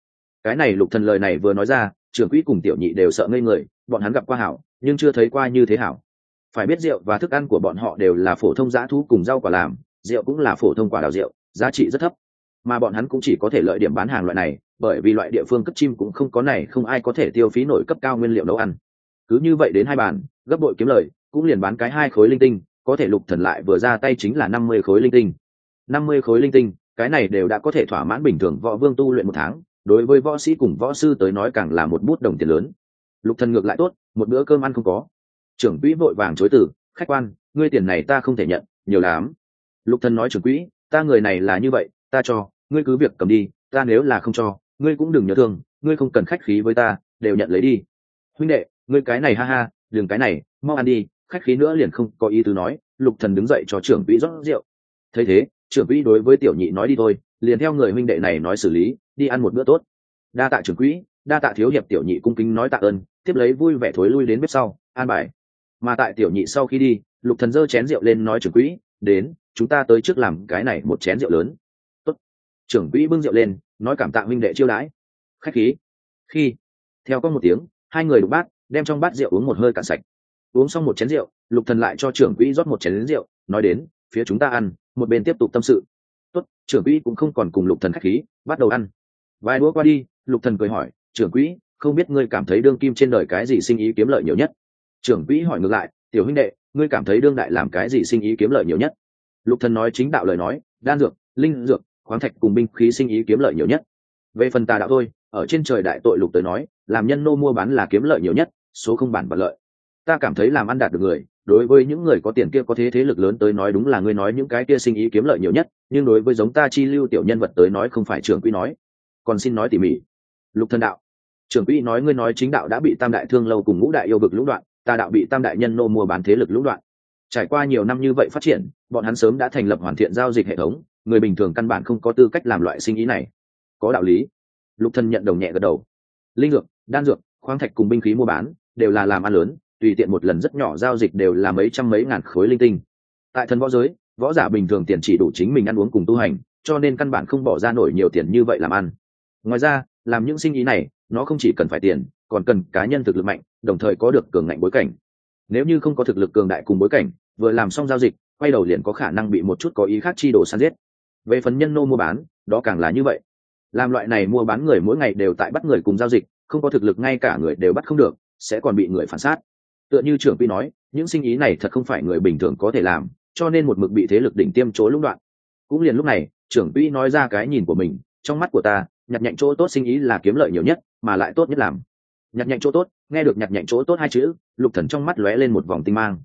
Cái này lục thần lời này vừa nói ra, trưởng quỹ cùng tiểu nhị đều sợ ngây người, bọn hắn gặp qua hảo, nhưng chưa thấy qua như thế hảo. Phải biết rượu và thức ăn của bọn họ đều là phổ thông giã thú cùng rau quả làm, rượu cũng là phổ thông quả đào rượu, giá trị rất thấp mà bọn hắn cũng chỉ có thể lợi điểm bán hàng loại này, bởi vì loại địa phương cất chim cũng không có này, không ai có thể tiêu phí nổi cấp cao nguyên liệu nấu ăn. Cứ như vậy đến hai bàn, gấp bội kiếm lời, cũng liền bán cái hai khối linh tinh, có thể lục thần lại vừa ra tay chính là năm mươi khối linh tinh. năm mươi khối linh tinh, cái này đều đã có thể thỏa mãn bình thường võ vương tu luyện một tháng, đối với võ sĩ cùng võ sư tới nói càng là một bút đồng tiền lớn. Lục thần ngược lại tốt, một bữa cơm ăn không có. Trưởng quỹ vội vàng chối từ, khách quan, ngươi tiền này ta không thể nhận, nhiều lắm. Lục thần nói trưởng quỹ, ta người này là như vậy ta cho, ngươi cứ việc cầm đi, ta nếu là không cho, ngươi cũng đừng nhớ thương, ngươi không cần khách khí với ta, đều nhận lấy đi. Huynh đệ, ngươi cái này ha ha, đừng cái này, mau ăn đi, khách khí nữa liền không có ý tứ nói, lục thần đứng dậy cho trưởng quỹ rót rượu. Thấy thế, trưởng quỹ đối với tiểu nhị nói đi thôi, liền theo người huynh đệ này nói xử lý, đi ăn một bữa tốt. Đa tạ trưởng quỹ, đa tạ thiếu hiệp tiểu nhị cung kính nói tạ ơn, tiếp lấy vui vẻ thối lui đến bếp sau, an bài. Mà tại tiểu nhị sau khi đi, lục thần giơ chén rượu lên nói trưởng quỹ, đến, chúng ta tới trước làm cái này một chén rượu lớn trưởng quỹ bưng rượu lên, nói cảm tạ huynh đệ chiêu đãi. Khách khí. Khi, theo có một tiếng, hai người đục bát, đem trong bát rượu uống một hơi cạn sạch. Uống xong một chén rượu, lục thần lại cho trưởng quỹ rót một chén rượu, nói đến, phía chúng ta ăn, một bên tiếp tục tâm sự. Tốt. Trưởng quỹ cũng không còn cùng lục thần khách khí, bắt đầu ăn. Vài đũa qua đi, lục thần cười hỏi, trưởng quỹ, không biết ngươi cảm thấy đương kim trên đời cái gì sinh ý kiếm lợi nhiều nhất? Trưởng quỹ hỏi ngược lại, tiểu huynh đệ, ngươi cảm thấy đương đại làm cái gì sinh ý kiếm lợi nhiều nhất? Lục thần nói chính đạo lời nói, đan dược, linh dược khoáng thạch cùng binh khí sinh ý kiếm lợi nhiều nhất. Về phần tà đạo thôi, ở trên trời đại tội lục tới nói, làm nhân nô mua bán là kiếm lợi nhiều nhất, số không bản và lợi. Ta cảm thấy làm ăn đạt được người, đối với những người có tiền kia có thế thế lực lớn tới nói đúng là ngươi nói những cái kia sinh ý kiếm lợi nhiều nhất, nhưng đối với giống ta chi lưu tiểu nhân vật tới nói không phải trưởng quỹ nói. Còn xin nói tỉ mỉ. Lục thân đạo. Trưởng quỹ nói ngươi nói chính đạo đã bị tam đại thương lâu cùng ngũ đại yêu vực lũng đoạn, ta đạo bị tam đại nhân nô mua bán thế lực lũng đoạn. Trải qua nhiều năm như vậy phát triển, bọn hắn sớm đã thành lập hoàn thiện giao dịch hệ thống người bình thường căn bản không có tư cách làm loại sinh ý này. Có đạo lý. Lục Thần nhận đồng nhẹ gật đầu. Linh dược, đan dược, khoáng thạch cùng binh khí mua bán, đều là làm ăn lớn, tùy tiện một lần rất nhỏ giao dịch đều là mấy trăm mấy ngàn khối linh tinh. Tại thần võ giới, võ giả bình thường tiền chỉ đủ chính mình ăn uống cùng tu hành, cho nên căn bản không bỏ ra nổi nhiều tiền như vậy làm ăn. Ngoài ra, làm những sinh ý này, nó không chỉ cần phải tiền, còn cần cá nhân thực lực mạnh, đồng thời có được cường ngạnh bối cảnh. Nếu như không có thực lực cường đại cùng bối cảnh, vừa làm xong giao dịch, quay đầu liền có khả năng bị một chút có ý khác chi đồ săn giết về phần nhân nô mua bán, đó càng là như vậy. Làm loại này mua bán người mỗi ngày đều tại bắt người cùng giao dịch, không có thực lực ngay cả người đều bắt không được, sẽ còn bị người phản sát. Tựa như trưởng quy nói, những sinh ý này thật không phải người bình thường có thể làm, cho nên một mực bị thế lực đỉnh tiêm chỗ lũng đoạn. Cũng liền lúc này, trưởng quy nói ra cái nhìn của mình, trong mắt của ta, nhặt nhạnh chỗ tốt sinh ý là kiếm lợi nhiều nhất, mà lại tốt nhất làm. Nhặt nhạnh chỗ tốt, nghe được nhặt nhạnh chỗ tốt hai chữ, lục thần trong mắt lóe lên một vòng tinh mang.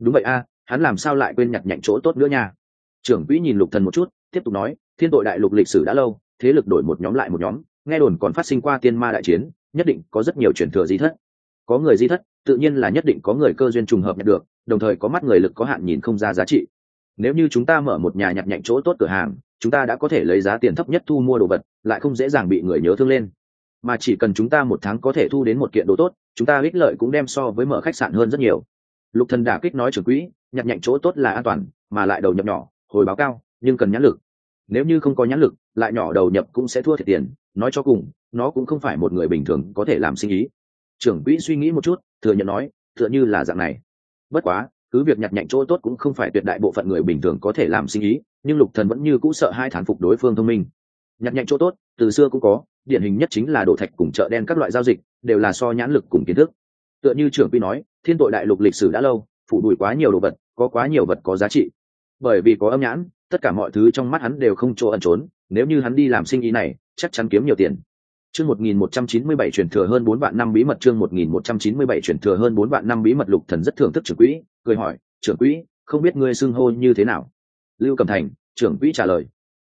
Đúng vậy a, hắn làm sao lại quên nhặt nhạnh chỗ tốt nữa nha? Trưởng quỹ nhìn lục thần một chút tiếp tục nói, thiên tội đại lục lịch sử đã lâu, thế lực đổi một nhóm lại một nhóm, nghe đồn còn phát sinh qua tiên ma đại chiến, nhất định có rất nhiều truyền thừa di thất. Có người di thất, tự nhiên là nhất định có người cơ duyên trùng hợp nhận được, đồng thời có mắt người lực có hạn nhìn không ra giá trị. Nếu như chúng ta mở một nhà nhặt nhạnh chỗ tốt cửa hàng, chúng ta đã có thể lấy giá tiền thấp nhất thu mua đồ vật, lại không dễ dàng bị người nhớ thương lên. Mà chỉ cần chúng ta một tháng có thể thu đến một kiện đồ tốt, chúng ta ích lợi cũng đem so với mở khách sạn hơn rất nhiều. Lục thần đả kích nói trưởng quỹ nhặt nhạnh chỗ tốt là an toàn, mà lại đầu nhập nhỏ, hồi báo cao, nhưng cần nhãn lực nếu như không có nhãn lực, lại nhỏ đầu nhập cũng sẽ thua thiệt tiền. Nói cho cùng, nó cũng không phải một người bình thường có thể làm sinh ý. Trưởng quỹ suy nghĩ một chút, thừa nhận nói, tựa như là dạng này. Bất quá, cứ việc nhặt nhạnh chỗ tốt cũng không phải tuyệt đại bộ phận người bình thường có thể làm sinh ý, nhưng lục thần vẫn như cũ sợ hai thán phục đối phương thông minh. Nhặt nhạnh chỗ tốt, từ xưa cũng có, điển hình nhất chính là đổ thạch cùng chợ đen các loại giao dịch, đều là so nhãn lực cùng kiến thức. Tựa như trưởng quy nói, thiên tội đại lục lịch sử đã lâu, phủ đùi quá nhiều đồ vật, có quá nhiều vật có giá trị. Bởi vì có âm nhãn tất cả mọi thứ trong mắt hắn đều không chỗ ẩn trốn, nếu như hắn đi làm sinh ý này, chắc chắn kiếm nhiều tiền. Chương một nghìn một trăm chín mươi bảy truyền thừa hơn bốn vạn năm bí mật, chương một nghìn một trăm chín mươi bảy truyền thừa hơn bốn vạn năm bí mật, lục thần rất thưởng thức trưởng quỹ, cười hỏi, trưởng quỹ, không biết ngươi xưng hô như thế nào? Lưu cẩm thành, trưởng quỹ trả lời,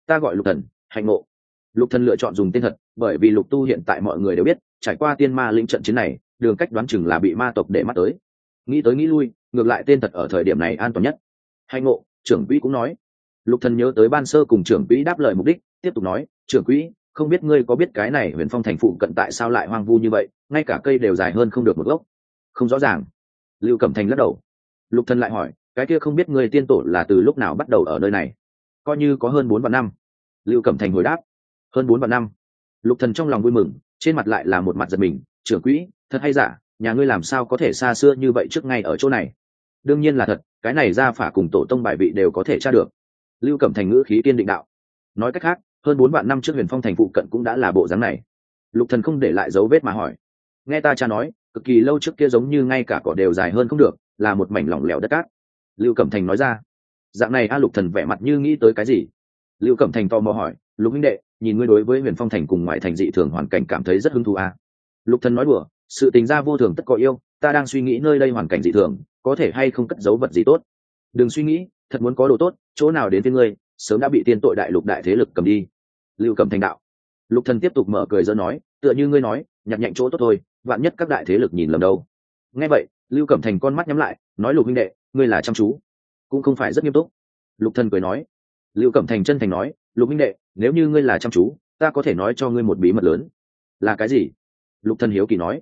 ta gọi lục thần, hạnh ngộ. Lục thần lựa chọn dùng tên thật, bởi vì lục tu hiện tại mọi người đều biết, trải qua tiên ma lĩnh trận chiến này, đường cách đoán chừng là bị ma tộc để mắt tới. Nghĩ tới nghĩ lui, ngược lại tên thật ở thời điểm này an toàn nhất. Hạnh ngộ, trưởng quỹ cũng nói lục thần nhớ tới ban sơ cùng trưởng quỹ đáp lời mục đích, tiếp tục nói, trưởng quỹ, không biết ngươi có biết cái này huyền phong thành phụ cận tại sao lại hoang vu như vậy, ngay cả cây đều dài hơn không được một gốc. Không rõ ràng. Lưu cẩm thành lắc đầu. Lục thần lại hỏi, cái kia không biết ngươi tiên tổ là từ lúc nào bắt đầu ở nơi này? Coi như có hơn bốn vạn năm. Lưu cẩm thành hồi đáp, hơn bốn vạn năm. Lục thần trong lòng vui mừng, trên mặt lại là một mặt giật mình, trưởng quỹ, thật hay giả, nhà ngươi làm sao có thể xa xưa như vậy trước ngay ở chỗ này? Đương nhiên là thật, cái này ra phả cùng tổ tông bài vị đều có thể tra được lưu cẩm thành ngữ khí kiên định đạo. Nói cách khác, hơn bốn vạn năm trước huyền phong thành phụ cận cũng đã là bộ dáng này. Lục thần không để lại dấu vết mà hỏi. Nghe ta cha nói, cực kỳ lâu trước kia giống như ngay cả cỏ đều dài hơn không được, là một mảnh lỏng lẻo đất cát. Lưu cẩm thành nói ra. Dạng này a lục thần vẻ mặt như nghĩ tới cái gì? Lưu cẩm thành to mò hỏi. Lục minh đệ, nhìn ngươi đối với huyền phong thành cùng ngoại thành dị thường hoàn cảnh cảm thấy rất hứng thú à. lục thần nói đùa, sự tình gia vô thường tất có yêu, ta đang suy nghĩ nơi đây hoàn cảnh dị thường, có thể hay không cất giấu vật gì tốt. Đừng suy nghĩ thật muốn có đồ tốt, chỗ nào đến với ngươi, sớm đã bị tiên tội đại lục đại thế lực cầm đi. Lưu cầm thành đạo. Lục thần tiếp tục mở cười dơ nói, tựa như ngươi nói, nhặt nhạnh chỗ tốt thôi, vạn nhất các đại thế lực nhìn lầm đâu. Nghe vậy, lưu cẩm thành con mắt nhắm lại, nói lục minh đệ, ngươi là chăm chú, cũng không phải rất nghiêm túc. Lục thần cười nói. Lưu cẩm thành chân thành nói, lục minh đệ, nếu như ngươi là chăm chú, ta có thể nói cho ngươi một bí mật lớn. Là cái gì? Lục thần hiếu kỳ nói.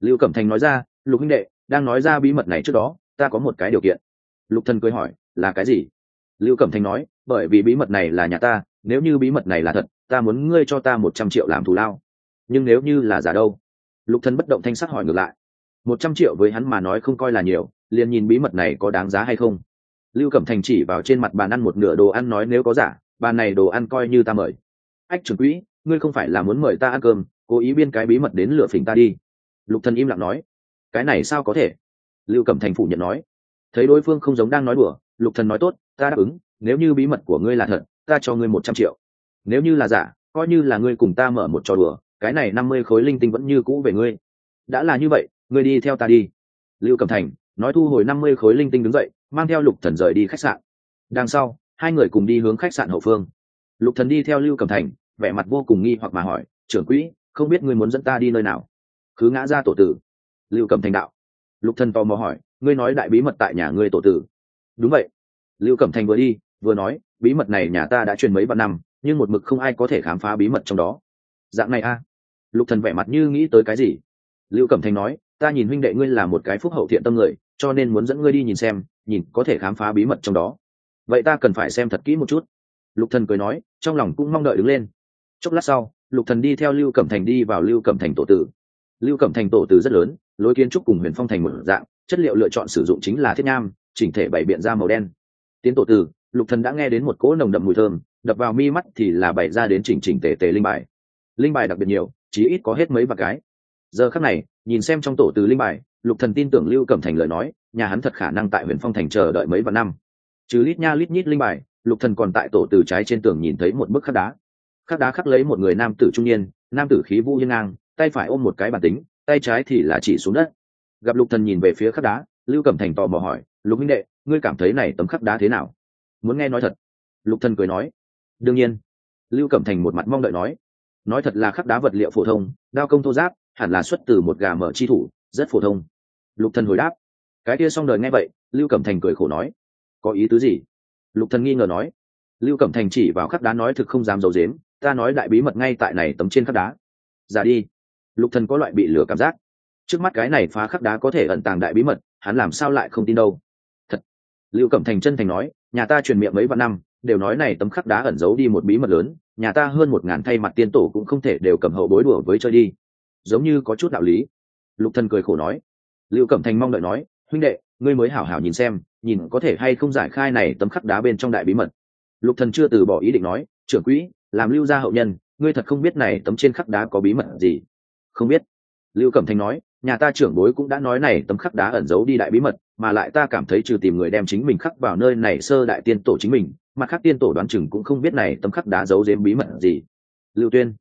Lưu cẩm thành nói ra, lục minh đệ, đang nói ra bí mật này trước đó, ta có một cái điều kiện. Lục thần cười hỏi là cái gì? Lưu cẩm Thanh nói, bởi vì bí mật này là nhà ta, nếu như bí mật này là thật, ta muốn ngươi cho ta một trăm triệu làm thù lao. Nhưng nếu như là giả đâu? Lục thần bất động thanh sắc hỏi ngược lại. Một trăm triệu với hắn mà nói không coi là nhiều, liền nhìn bí mật này có đáng giá hay không. Lưu cẩm thành chỉ vào trên mặt bàn ăn một nửa đồ ăn nói nếu có giả, bàn này đồ ăn coi như ta mời. Ách trưởng quỹ, ngươi không phải là muốn mời ta ăn cơm, cố ý biên cái bí mật đến lửa phỉnh ta đi. Lục thần im lặng nói. Cái này sao có thể? Lưu cẩm thành phủ nhận nói. Thấy đối phương không giống đang nói đùa lục thần nói tốt, ta đáp ứng, nếu như bí mật của ngươi là thật, ta cho ngươi một trăm triệu. Nếu như là giả, coi như là ngươi cùng ta mở một trò đùa, cái này năm mươi khối linh tinh vẫn như cũ về ngươi. Đã là như vậy, ngươi đi theo ta đi. Lưu cẩm thành nói thu hồi năm mươi khối linh tinh đứng dậy, mang theo lục thần rời đi khách sạn. Đằng sau, hai người cùng đi hướng khách sạn hậu phương. Lục thần đi theo lưu cẩm thành, vẻ mặt vô cùng nghi hoặc mà hỏi, trưởng quỹ, không biết ngươi muốn dẫn ta đi nơi nào? Cứ ngã ra tổ tử. Lưu cẩm thành đạo. Lục thần tò mò hỏi, ngươi nói đại bí mật tại nhà ngươi tổ tử đúng vậy. Lưu cẩm thành vừa đi, vừa nói, bí mật này nhà ta đã truyền mấy vạn năm, nhưng một mực không ai có thể khám phá bí mật trong đó. Dạng này a. Lục thần vẻ mặt như nghĩ tới cái gì? Lưu cẩm thành nói, ta nhìn huynh đệ ngươi là một cái phúc hậu thiện tâm người, cho nên muốn dẫn ngươi đi nhìn xem, nhìn có thể khám phá bí mật trong đó. Vậy ta cần phải xem thật kỹ một chút. Lục thần cười nói, trong lòng cũng mong đợi đứng lên. Chốc lát sau, lục thần đi theo lưu cẩm thành đi vào lưu cẩm thành tổ tử. Lưu cẩm thành tổ tử rất lớn, lối kiến trúc cùng huyền phong thành một dạng chất liệu lựa chọn sử dụng chính là thiết nham chỉnh thể bày biện ra màu đen. Tiến tổ từ, lục thần đã nghe đến một cỗ nồng đậm mùi thơm đập vào mi mắt thì là bày ra đến chỉnh chỉnh tề tề linh bài. Linh bài đặc biệt nhiều chí ít có hết mấy bạc cái. Giờ khắc này nhìn xem trong tổ từ linh bài lục thần tin tưởng lưu cẩm thành lời nói nhà hắn thật khả năng tại huyện phong thành chờ đợi mấy vạn năm. Trừ lít nha lít nhít linh bài lục thần còn tại tổ từ trái trên tường nhìn thấy một bức khắc đá. Khắc đá khắc lấy một người nam tử trung niên nam tử khí vũ hiên ngang tay phải ôm một cái bản tính tay trái thì là chỉ xuống đất gặp lục thần nhìn về phía khắc đá, lưu cẩm thành tò mò hỏi, lục minh đệ, ngươi cảm thấy này tấm khắc đá thế nào? Muốn nghe nói thật. Lục thần cười nói, đương nhiên. Lưu cẩm thành một mặt mong đợi nói nói thật là khắc đá vật liệu phổ thông, đao công thô giáp, hẳn là xuất từ một gà mở chi thủ, rất phổ thông. Lục thần hồi đáp, cái kia xong đời nghe vậy. Lưu cẩm thành cười khổ nói, có ý tứ gì? Lục thần nghi ngờ nói, lưu cẩm thành chỉ vào khắc đá nói thực không dám giấu dếm ta nói đại bí mật ngay tại này tấm trên khắc đá. Ra đi. Lục thần có loại bị lửa cảm giác trước mắt cái này phá khắc đá có thể ẩn tàng đại bí mật, hắn làm sao lại không tin đâu? Thật. Lưu cẩm thành chân thành nói, nhà ta truyền miệng mấy vạn năm, đều nói này tấm khắc đá ẩn giấu đi một bí mật lớn, nhà ta hơn một ngàn thay mặt tiên tổ cũng không thể đều cầm hậu bối đùa với chơi đi. Giống như có chút đạo lý. Lục thần cười khổ nói. Lưu cẩm thành mong đợi nói, huynh đệ, ngươi mới hảo hảo nhìn xem, nhìn có thể hay không giải khai này tấm khắc đá bên trong đại bí mật. Lục thần chưa từ bỏ ý định nói, trưởng quỹ, làm lưu gia hậu nhân, ngươi thật không biết này tấm trên khắc đá có bí mật gì. Không biết. Lưu cẩm thành nói nhà ta trưởng bối cũng đã nói này tấm khắc đá ẩn giấu đi đại bí mật, mà lại ta cảm thấy trừ tìm người đem chính mình khắc vào nơi này sơ đại tiên tổ chính mình mặt khác tiên tổ đoán chừng cũng không biết này tấm khắc đá giấu giếm bí mật gì. Lưu tuyên.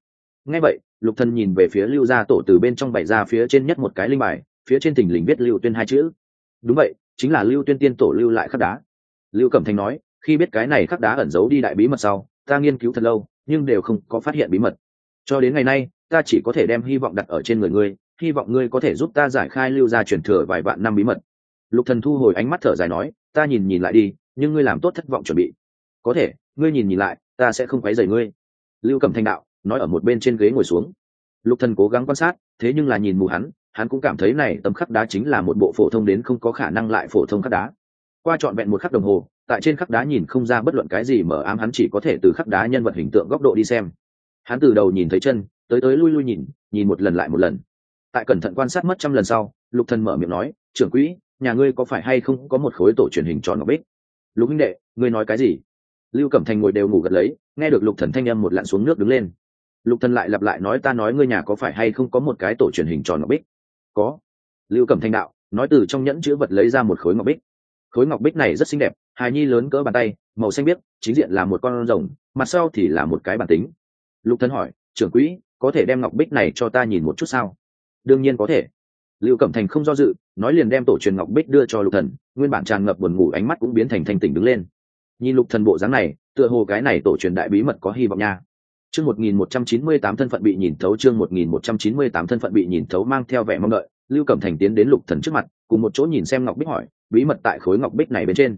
Nghe vậy, lục thần nhìn về phía lưu gia tổ từ bên trong bảy ra phía trên nhất một cái linh bài, phía trên thình lình viết lưu tuyên hai chữ. Đúng vậy, chính là lưu tuyên tiên tổ lưu lại khắc đá. Lưu cẩm Thanh nói, khi biết cái này khắc đá ẩn giấu đi đại bí mật sau, ta nghiên cứu thật lâu, nhưng đều không có phát hiện bí mật. Cho đến ngày nay, ta chỉ có thể đem hy vọng đặt ở trên người ngươi hy vọng ngươi có thể giúp ta giải khai lưu gia truyền thừa vài vạn năm bí mật. Lục thần thu hồi ánh mắt thở dài nói, ta nhìn nhìn lại đi, nhưng ngươi làm tốt thất vọng chuẩn bị. Có thể, ngươi nhìn nhìn lại, ta sẽ không quấy rầy ngươi. Lưu cẩm Thanh đạo, nói ở một bên trên ghế ngồi xuống. Lục thần cố gắng quan sát, thế nhưng là nhìn mù hắn hắn cũng cảm thấy này tấm khắc đá chính là một bộ phổ thông đến không có khả năng lại phổ thông khắc đá. Qua trọn vẹn một khắc đồng hồ, tại trên khắc đá nhìn không ra bất luận cái gì mở ám hắn chỉ có thể từ khắc đá nhân vật hình tượng góc độ đi xem. Hắn từ đầu nhìn thấy chân, tới tới lui lui nhìn nhìn một lần lại một lần tại cẩn thận quan sát mất trăm lần sau, lục thần mở miệng nói, trưởng quỹ, nhà ngươi có phải hay không có một khối tổ truyền hình tròn ngọc bích? Lục minh đệ, ngươi nói cái gì? Lưu cẩm thành ngồi đều ngủ gật lấy, nghe được lục thần thanh âm một lặn xuống nước đứng lên. Lục thần lại lặp lại nói, ta nói ngươi nhà có phải hay không có một cái tổ truyền hình tròn ngọc bích? Có. Lưu cẩm thanh đạo, nói từ trong nhẫn chữ vật lấy ra một khối ngọc bích. Khối ngọc bích này rất xinh đẹp, hài nhi lớn cỡ bàn tay, màu xanh biếc, chính diện là một con rồng, mặt sau thì là một cái bản tính. Lục thần hỏi, trưởng quỹ, có thể đem ngọc bích này cho ta nhìn một chút sao? Đương nhiên có thể. Lưu cẩm thành không do dự, nói liền đem tổ truyền ngọc bích đưa cho lục thần, nguyên bản tràn ngập buồn ngủ ánh mắt cũng biến thành thanh tỉnh đứng lên. Nhìn lục thần bộ dáng này, tựa hồ cái này tổ truyền đại bí mật có hy vọng nha. Chương 1198 thân phận bị nhìn thấu, chương 1198 thân phận bị nhìn thấu mang theo vẻ mong đợi, lưu cẩm thành tiến đến lục thần trước mặt, cùng một chỗ nhìn xem ngọc bích hỏi, bí mật tại khối ngọc bích này bên trên?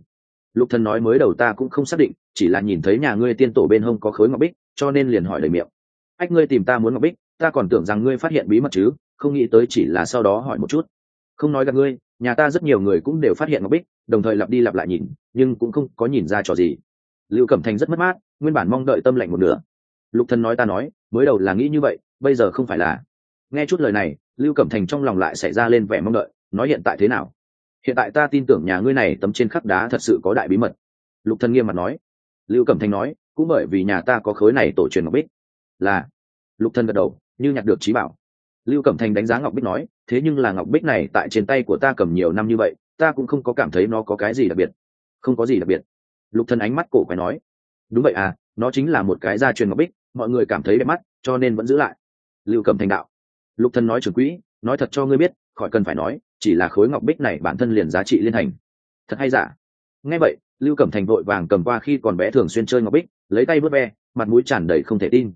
Lục thần nói, mới đầu ta cũng không xác định, chỉ là nhìn thấy nhà ngươi tiên tổ bên hông có khối ngọc bích, cho nên liền hỏi lời miệng. Ách, ngươi tìm ta muốn ngọc bích, ta còn tưởng rằng ngươi phát hiện bí mật chứ không nghĩ tới chỉ là sau đó hỏi một chút. Không nói gặp ngươi, nhà ta rất nhiều người cũng đều phát hiện ngọc bích, đồng thời lặp đi lặp lại nhìn, nhưng cũng không có nhìn ra trò gì. Lưu cẩm thành rất mất mát, nguyên bản mong đợi tâm lạnh một nửa. Lục thần nói ta nói, mới đầu là nghĩ như vậy, bây giờ không phải là. Nghe chút lời này, lưu cẩm thành trong lòng lại xảy ra lên vẻ mong đợi, nói hiện tại thế nào? Hiện tại ta tin tưởng nhà ngươi này tấm trên khắp đá thật sự có đại bí mật. Lục thần nghiêm mặt nói. Lưu cẩm thành nói, cũng bởi vì nhà ta có khối này tổ truyền ngọc bích. Là. Lục thần gật đầu, như nhặt được trí bảo lưu cẩm thành đánh giá ngọc bích nói, thế nhưng là ngọc bích này tại trên tay của ta cầm nhiều năm như vậy, ta cũng không có cảm thấy nó có cái gì đặc biệt. Không có gì đặc biệt. Lục thần ánh mắt cổ quái nói, đúng vậy à nó chính là một cái gia truyền ngọc bích, mọi người cảm thấy đẹp mắt, cho nên vẫn giữ lại. Lưu cẩm thành đạo, lục thần nói trưởng quỹ, nói thật cho ngươi biết, khỏi cần phải nói, chỉ là khối ngọc bích này bản thân liền giá trị liên thành. Thật hay giả? Nghe vậy, lưu cẩm thành vội vàng cầm qua khi còn bé thường xuyên chơi ngọc bích, lấy tay vớt ve, mặt mũi tràn đầy không thể tin.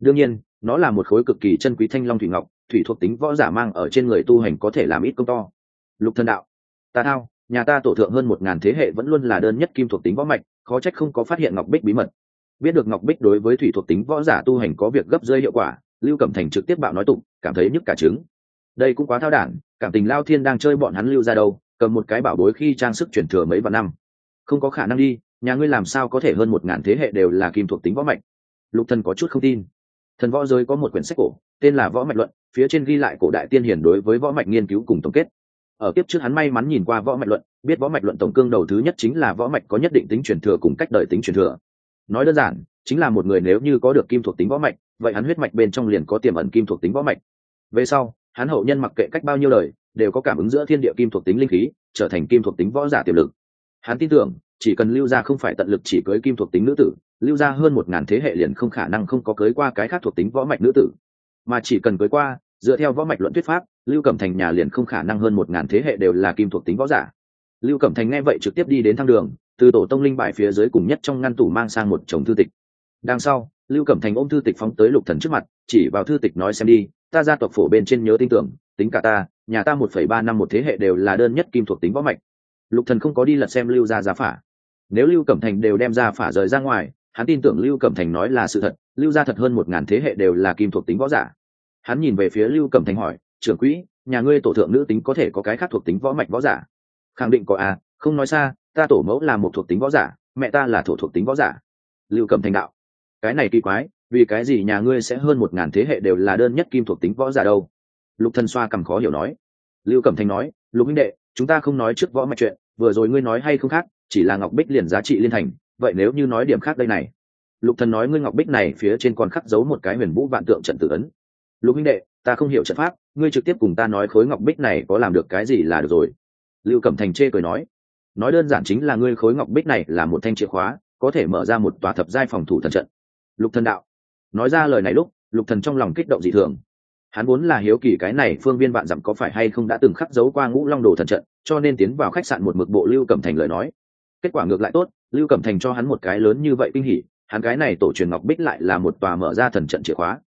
Đương nhiên, nó là một khối cực kỳ chân quý thanh long thủy ngọc thủy thuộc tính võ giả mang ở trên người tu hành có thể làm ít công to. Lục thần đạo, ta thao, nhà ta tổ thượng hơn một ngàn thế hệ vẫn luôn là đơn nhất kim thuộc tính võ mạch, khó trách không có phát hiện ngọc bích bí mật. Biết được ngọc bích đối với thủy thuộc tính võ giả tu hành có việc gấp rơi hiệu quả, lưu cẩm thành trực tiếp bạo nói tụng, cảm thấy nhức cả trứng. Đây cũng quá thao đản, cảm tình lao thiên đang chơi bọn hắn lưu ra đâu, cầm một cái bảo bối khi trang sức chuyển thừa mấy vạn năm. Không có khả năng đi, nhà ngươi làm sao có thể hơn một ngàn thế hệ đều là kim thuộc tính võ mạch? Lục thần có chút không tin. Thần võ giới có một quyển sách cổ, tên là võ mạch luận phía trên ghi lại cổ đại tiên hiển đối với võ mạch nghiên cứu cùng tổng kết. Ở kiếp trước hắn may mắn nhìn qua võ mạch luận, biết võ mạch luận tổng cương đầu thứ nhất chính là võ mạch có nhất định tính truyền thừa cùng cách đời tính truyền thừa. Nói đơn giản, chính là một người nếu như có được kim thuộc tính võ mạch, vậy hắn huyết mạch bên trong liền có tiềm ẩn kim thuộc tính võ mạch. Về sau, hắn hậu nhân mặc kệ cách bao nhiêu lời đều có cảm ứng giữa thiên địa kim thuộc tính linh khí, trở thành kim thuộc tính võ giả tiềm lực. Hắn tin tưởng, chỉ cần lưu gia không phải tận lực chỉ cưới kim thuộc tính nữ tử, lưu gia hơn một ngàn thế hệ liền không khả năng không có cưới qua cái khác thuộc tính võ mạch nữ tử. Mà chỉ cần cưới qua dựa theo võ mạch luận thuyết pháp, lưu cẩm thành nhà liền không khả năng hơn một ngàn thế hệ đều là kim thuộc tính võ giả. Lưu cẩm thành nghe vậy trực tiếp đi đến thang đường, từ tổ tông linh bài phía dưới cùng nhất trong ngăn tủ mang sang một chồng thư tịch. Đằng sau, lưu cẩm thành ôm thư tịch phóng tới lục thần trước mặt, chỉ vào thư tịch nói xem đi, ta gia tộc phổ bên trên nhớ tin tưởng, tính cả ta, nhà ta một phẩy ba năm một thế hệ đều là đơn nhất kim thuộc tính võ mạch. Lục thần không có đi lật xem lưu gia giá phả. Nếu lưu cẩm thành đều đem ra phả rời ra ngoài, hắn tin tưởng lưu cẩm thành nói là sự thật, lưu gia thật hơn một ngàn thế hệ đều là kim thuộc tính võ giả hắn nhìn về phía lưu cẩm thành hỏi, trưởng quỹ, nhà ngươi tổ thượng nữ tính có thể có cái khác thuộc tính võ mạch võ giả? Khẳng định có à không nói xa, ta tổ mẫu là một thuộc tính võ giả, mẹ ta là thổ thuộc tính võ giả. Lưu cẩm thành đạo, cái này kỳ quái, vì cái gì nhà ngươi sẽ hơn một ngàn thế hệ đều là đơn nhất kim thuộc tính võ giả đâu? Lục thần xoa cầm khó hiểu nói. Lưu cẩm thành nói, lục minh đệ, chúng ta không nói trước võ mạch chuyện, vừa rồi ngươi nói hay không khác, chỉ là ngọc bích liền giá trị liên thành, vậy nếu như nói điểm khác đây này. Lục thần nói, ngươi ngọc bích này phía trên còn khắc dấu một cái huyền vũ vạn tượng trận tự ấn lục huynh đệ, ta không hiểu trận pháp, ngươi trực tiếp cùng ta nói khối ngọc bích này có làm được cái gì là được rồi. Lưu cẩm thành chê cười nói nói đơn giản chính là ngươi khối ngọc bích này là một thanh chìa khóa, có thể mở ra một tòa thập giai phòng thủ thần trận. Lục thần đạo, nói ra lời này lúc, lục thần trong lòng kích động dị thường. Hắn muốn là hiếu kỳ cái này phương viên bạn dặm có phải hay không đã từng khắc dấu qua ngũ long đồ thần trận, cho nên tiến vào khách sạn một mực bộ lưu cẩm thành lời nói. Kết quả ngược lại tốt, lưu cẩm thành cho hắn một cái lớn như vậy kinh hỉ, hắn cái này tổ truyền ngọc bích lại là một tòa mở ra thần trận chìa khóa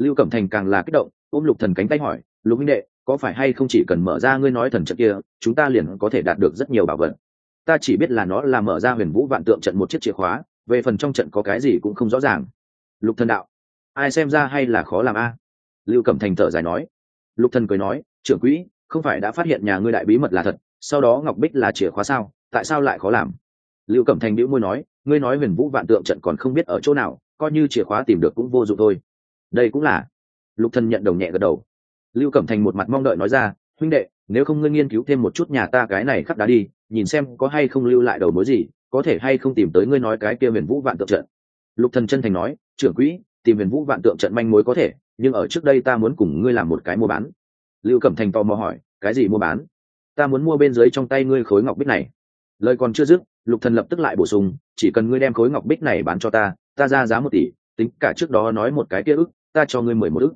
lưu cẩm thành càng là kích động, ôm lục thần cánh tay hỏi, lục minh đệ, có phải hay không chỉ cần mở ra ngươi nói thần trận kia, chúng ta liền có thể đạt được rất nhiều bảo vật? Ta chỉ biết là nó là mở ra huyền vũ vạn tượng trận một chiếc chìa khóa, về phần trong trận có cái gì cũng không rõ ràng. Lục thần đạo, ai xem ra hay là khó làm a? Lưu cẩm thành thở dài nói. Lục thần cười nói, trưởng quỹ, không phải đã phát hiện nhà ngươi đại bí mật là thật, sau đó ngọc bích là chìa khóa sao, tại sao lại khó làm? Lưu cẩm thành đĩu môi nói, ngươi nói huyền vũ vạn tượng trận còn không biết ở chỗ nào, coi như chìa khóa tìm được cũng vô dụng thôi đây cũng là lục thần nhận đồng nhẹ gật đầu lưu cẩm thành một mặt mong đợi nói ra huynh đệ nếu không ngươi nghiên cứu thêm một chút nhà ta cái này khắp đá đi nhìn xem có hay không lưu lại đầu mối gì có thể hay không tìm tới ngươi nói cái kia huyền vũ vạn tượng trận lục thần chân thành nói trưởng quỹ tìm huyền vũ vạn tượng trận manh mối có thể nhưng ở trước đây ta muốn cùng ngươi làm một cái mua bán lưu cẩm thành tò mò hỏi cái gì mua bán ta muốn mua bên dưới trong tay ngươi khối ngọc bích này lời còn chưa dứt lục thần lập tức lại bổ sung chỉ cần ngươi đem khối ngọc bích này bán cho ta ta ra giá một tỷ tính cả trước đó nói một cái kia ức ta cho ngươi mười một ức.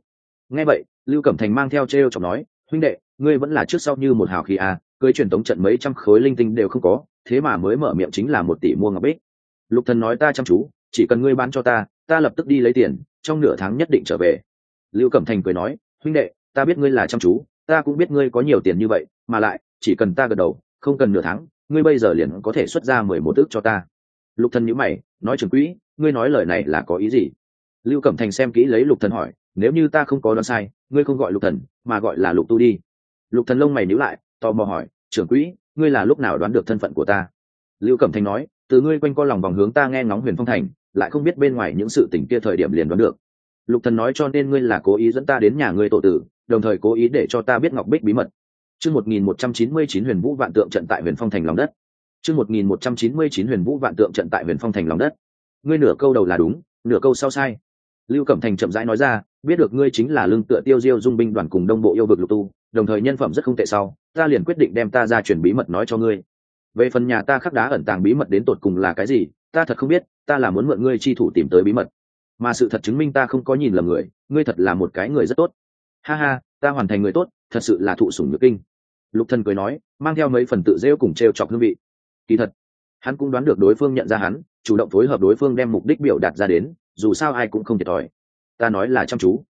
Nghe vậy, lưu cẩm thành mang theo trêu chọc nói, huynh đệ, ngươi vẫn là trước sau như một hào khí à cưới truyền tống trận mấy trăm khối linh tinh đều không có, thế mà mới mở miệng chính là một tỷ mua ngọc bích. Lục thần nói, ta chăm chú, chỉ cần ngươi bán cho ta ta lập tức đi lấy tiền, trong nửa tháng nhất định trở về. Lưu cẩm thành cười nói, huynh đệ, ta biết ngươi là chăm chú, ta cũng biết ngươi có nhiều tiền như vậy, mà lại, chỉ cần ta gật đầu, không cần nửa tháng, ngươi bây giờ liền có thể xuất ra mười một ước cho ta. Lục thần nhíu mày, nói, trưởng quỹ, ngươi nói lời này là có ý gì? Lưu cẩm thành xem kỹ lấy lục thần hỏi, nếu như ta không có đoán sai, ngươi không gọi lục thần, mà gọi là lục tu đi. Lục thần lông mày nhíu lại, tò mò hỏi, trưởng quỹ, ngươi là lúc nào đoán được thân phận của ta? Lưu cẩm thành nói, từ ngươi quanh co lòng vòng hướng ta nghe ngóng huyền phong thành, lại không biết bên ngoài những sự tình kia thời điểm liền đoán được. Lục thần nói, cho nên ngươi là cố ý dẫn ta đến nhà ngươi tổ tử, đồng thời cố ý để cho ta biết ngọc bích bí mật. Chương một nghìn một trăm chín mươi chín huyền vũ vạn tượng trận tại huyền phong thành lòng đất. Chương một nghìn một trăm chín mươi chín huyền vũ vạn tượng trận tại huyền phong thành lòng đất. Ngươi nửa câu đầu là đúng, nửa câu sau sai lưu cẩm thành chậm rãi nói ra, biết được ngươi chính là lương tựa tiêu diêu dung binh đoàn cùng đông bộ yêu vực lục tu, đồng thời nhân phẩm rất không tệ sau, ta liền quyết định đem ta ra truyền bí mật nói cho ngươi. Về phần nhà ta khắc đá ẩn tàng bí mật đến tột cùng là cái gì, ta thật không biết, ta là muốn mượn ngươi chi thủ tìm tới bí mật. Mà sự thật chứng minh ta không có nhìn lầm người, ngươi thật là một cái người rất tốt. Ha ha, ta hoàn thành người tốt, thật sự là thụ sủng nhược kinh. Lục thần cười nói, mang theo mấy phần tự rêu cùng trêu chọc hương vị. Kỳ thật, hắn cũng đoán được đối phương nhận ra hắn, chủ động phối hợp đối phương đem mục đích biểu đạt ra đến dù sao ai cũng không thiệt thòi. Ta nói là chăm chú.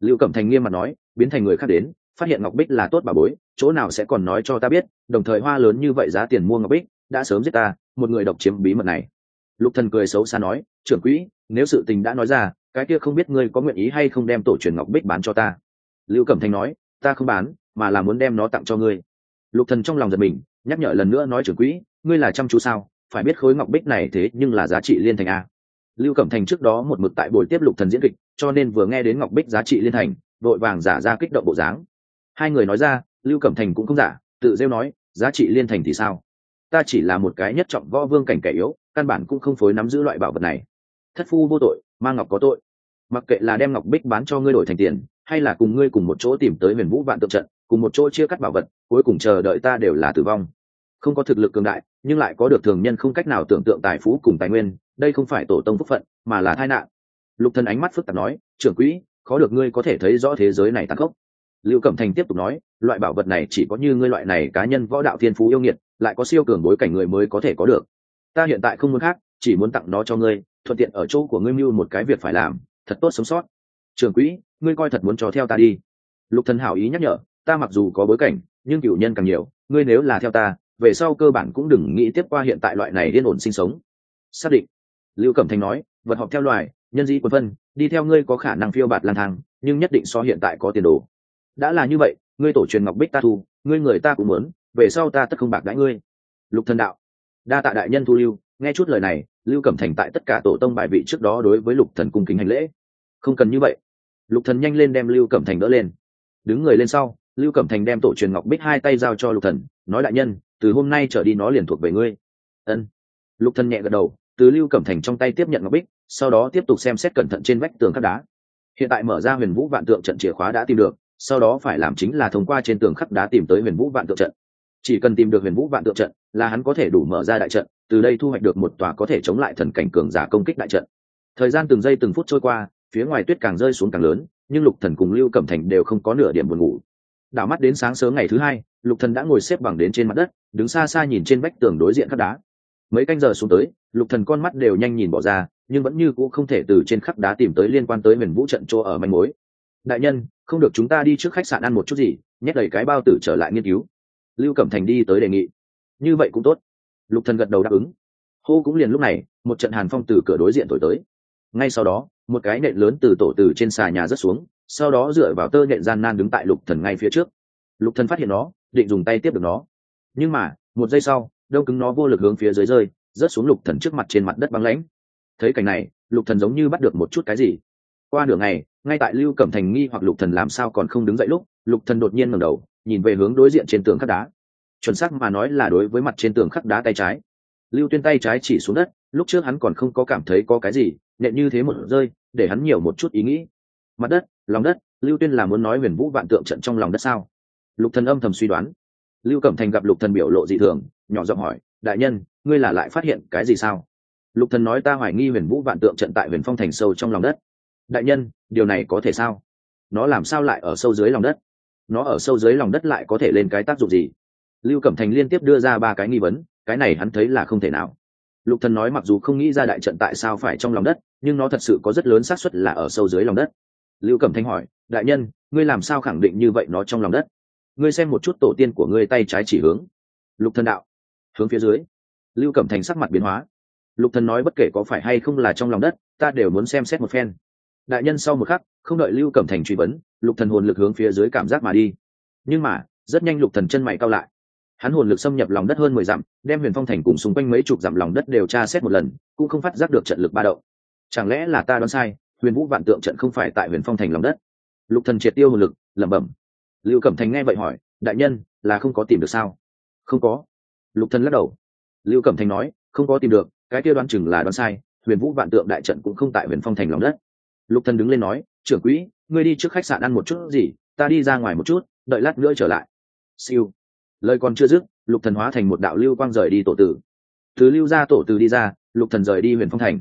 Lưu cẩm thành nghiêm mặt nói, biến thành người khác đến, phát hiện ngọc bích là tốt bà bối, chỗ nào sẽ còn nói cho ta biết, đồng thời hoa lớn như vậy giá tiền mua ngọc bích, đã sớm giết ta, một người độc chiếm bí mật này. Lục thần cười xấu xa nói, trưởng quỹ, nếu sự tình đã nói ra, cái kia không biết ngươi có nguyện ý hay không đem tổ truyền ngọc bích bán cho ta. Lưu cẩm thành nói, ta không bán, mà là muốn đem nó tặng cho ngươi. Lục thần trong lòng giật mình, nhắc nhở lần nữa nói, trưởng quỹ, ngươi là chăm chú sao, phải biết khối ngọc bích này thế nhưng là giá trị liên thành a lưu cẩm thành trước đó một mực tại buổi tiếp lục thần diễn kịch, cho nên vừa nghe đến ngọc bích giá trị liên thành vội vàng giả ra kích động bộ dáng. Hai người nói ra, lưu cẩm thành cũng không giả, tự rêu nói, giá trị liên thành thì sao? Ta chỉ là một cái nhất trọng võ vương cảnh kẻ yếu, căn bản cũng không phối nắm giữ loại bảo vật này. Thất phu vô tội mang ngọc có tội. Mặc kệ là đem ngọc bích bán cho ngươi đổi thành tiền, hay là cùng ngươi cùng một chỗ tìm tới huyền vũ vạn tượng trận, cùng một chỗ chia cắt bảo vật, cuối cùng chờ đợi ta đều là tử vong. Không có thực lực cường đại, nhưng lại có được thường nhân không cách nào tưởng tượng tài phú cùng tài nguyên đây không phải tổ tông phúc phận, mà là tai nạn. Lục thần ánh mắt phức tạp nói, trưởng quỹ, khó được ngươi có thể thấy rõ thế giới này tàn khốc. Lưu cẩm thành tiếp tục nói, loại bảo vật này chỉ có như ngươi loại này cá nhân võ đạo thiên phú yêu nghiệt, lại có siêu cường bối cảnh người mới có thể có được. Ta hiện tại không muốn khác, chỉ muốn tặng nó cho ngươi, thuận tiện ở chỗ của ngươi mưu một cái việc phải làm, thật tốt sống sót. Trường quỹ, ngươi coi thật muốn cho theo ta đi. Lục thần hảo ý nhắc nhở, ta mặc dù có bối cảnh, nhưng cửu nhân càng nhiều, ngươi nếu là theo ta, về sau cơ bản cũng đừng nghĩ tiếp qua hiện tại loại này yên ổn sinh sống. Xác định lưu cẩm thành nói, vật họp theo loài, nhân dĩ quân phân, đi theo ngươi có khả năng phiêu bạt lang thang, nhưng nhất định so hiện tại có tiền đồ. Đã là như vậy, ngươi tổ truyền ngọc bích ta thu, ngươi người ta cũng muốn, về sau ta tất không bạc đãi ngươi. Lục thần đạo, đa tạ đại nhân thu lưu, nghe chút lời này, lưu cẩm thành tại tất cả tổ tông bài vị trước đó đối với lục thần cung kính hành lễ. Không cần như vậy. Lục thần nhanh lên đem lưu cẩm thành đỡ lên. Đứng người lên sau, lưu cẩm thành đem tổ truyền ngọc bích hai tay giao cho lục thần, nói đại nhân, từ hôm nay trở đi nó liền thuộc về ngươi. Ân. Lục thần nhẹ gật đầu từ lưu cẩm thành trong tay tiếp nhận ngọc bích, sau đó tiếp tục xem xét cẩn thận trên vách tường khắc đá. Hiện tại mở ra huyền vũ vạn tượng trận chìa khóa đã tìm được, sau đó phải làm chính là thông qua trên tường khắc đá tìm tới huyền vũ vạn tượng trận. Chỉ cần tìm được huyền vũ vạn tượng trận là hắn có thể đủ mở ra đại trận, từ đây thu hoạch được một tòa có thể chống lại thần cảnh cường giả công kích đại trận. Thời gian từng giây từng phút trôi qua, phía ngoài tuyết càng rơi xuống càng lớn, nhưng lục thần cùng lưu cẩm thành đều không có nửa điểm buồn ngủ. Đảo mắt đến sáng sớm ngày thứ hai, lục thần đã ngồi xếp bằng đến trên mặt đất, đứng xa xa nhìn trên vách tường đối diện khắc đá mấy canh giờ xuống tới, lục thần con mắt đều nhanh nhìn bỏ ra, nhưng vẫn như cũ không thể từ trên khắp đá tìm tới liên quan tới huyền vũ trận chỗ ở manh mối. Đại nhân, không được chúng ta đi trước khách sạn ăn một chút gì, nhét đầy cái bao tử trở lại nghiên cứu. Lưu cẩm thành đi tới đề nghị. Như vậy cũng tốt. Lục thần gật đầu đáp ứng. Hô cũng liền lúc này, một trận hàn phong từ cửa đối diện thổi tới. Ngay sau đó, một cái nện lớn từ tổ từ trên xà nhà rớt xuống, sau đó dựa vào tơ nện gian nan đứng tại lục thần ngay phía trước. Lục thần phát hiện nó, định dùng tay tiếp được nó. Nhưng mà, một giây sau đông cứng nó vô lực hướng phía dưới rơi, rớt xuống lục thần trước mặt trên mặt đất băng lãnh. Thấy cảnh này, lục thần giống như bắt được một chút cái gì. Qua nửa ngày, ngay tại lưu cẩm thành nghi hoặc lục thần làm sao còn không đứng dậy lúc, lục thần đột nhiên ngẩng đầu, nhìn về hướng đối diện trên tường khắc đá. Chuẩn xác mà nói là đối với mặt trên tường khắc đá tay trái. Lưu tuyên tay trái chỉ xuống đất, lúc trước hắn còn không có cảm thấy có cái gì nện như thế một rơi, để hắn nhiều một chút ý nghĩ. Mặt đất, lòng đất, lưu tuyên là muốn nói huyền vũ vạn tượng trận trong lòng đất sao? Lục thần âm thầm suy đoán. Lưu cẩm thành gặp lục thần biểu lộ dị thường nhỏ giọng hỏi, đại nhân, ngươi là lại phát hiện cái gì sao? Lục thần nói, ta hoài nghi huyền vũ vạn tượng trận tại huyền phong thành sâu trong lòng đất. Đại nhân, điều này có thể sao? Nó làm sao lại ở sâu dưới lòng đất? Nó ở sâu dưới lòng đất lại có thể lên cái tác dụng gì? Lưu cẩm thành liên tiếp đưa ra ba cái nghi vấn, cái này hắn thấy là không thể nào. Lục thần nói, mặc dù không nghĩ ra đại trận tại sao phải trong lòng đất, nhưng nó thật sự có rất lớn xác suất là ở sâu dưới lòng đất. Lưu cẩm thanh hỏi, đại nhân, ngươi làm sao khẳng định như vậy nó trong lòng đất? Ngươi xem một chút tổ tiên của ngươi tay trái chỉ hướng. Lục thần đạo hướng phía dưới. Lưu cẩm thành sắc mặt biến hóa. Lục thần nói bất kể có phải hay không là trong lòng đất, ta đều muốn xem xét một phen. Đại nhân sau một khắc, không đợi lưu cẩm thành truy vấn, lục thần hồn lực hướng phía dưới cảm giác mà đi. Nhưng mà, rất nhanh lục thần chân mày cao lại. Hắn hồn lực xâm nhập lòng đất hơn mười dặm, đem huyền phong thành cùng xung quanh mấy chục dặm lòng đất đều tra xét một lần, cũng không phát giác được trận lực ba động. Chẳng lẽ là ta đoán sai, huyền vũ vạn tượng trận không phải tại huyền phong thành lòng đất? Lục thần triệt tiêu hồn lực, lẩm bẩm. Lưu cẩm thành nghe vậy hỏi, đại nhân, là không có tìm được sao? Không có lục thần lắc đầu. Lưu cẩm thành nói, không có tìm được, cái kia đoán chừng là đoán sai, huyền vũ vạn tượng đại trận cũng không tại huyền phong thành lòng đất. Lục thần đứng lên nói, trưởng quỹ, ngươi đi trước khách sạn ăn một chút gì, ta đi ra ngoài một chút, đợi lát nữa trở lại. Siêu. Lời còn chưa dứt, lục thần hóa thành một đạo lưu quang rời đi tổ tử. Từ lưu ra tổ tử đi ra, lục thần rời đi huyền phong thành.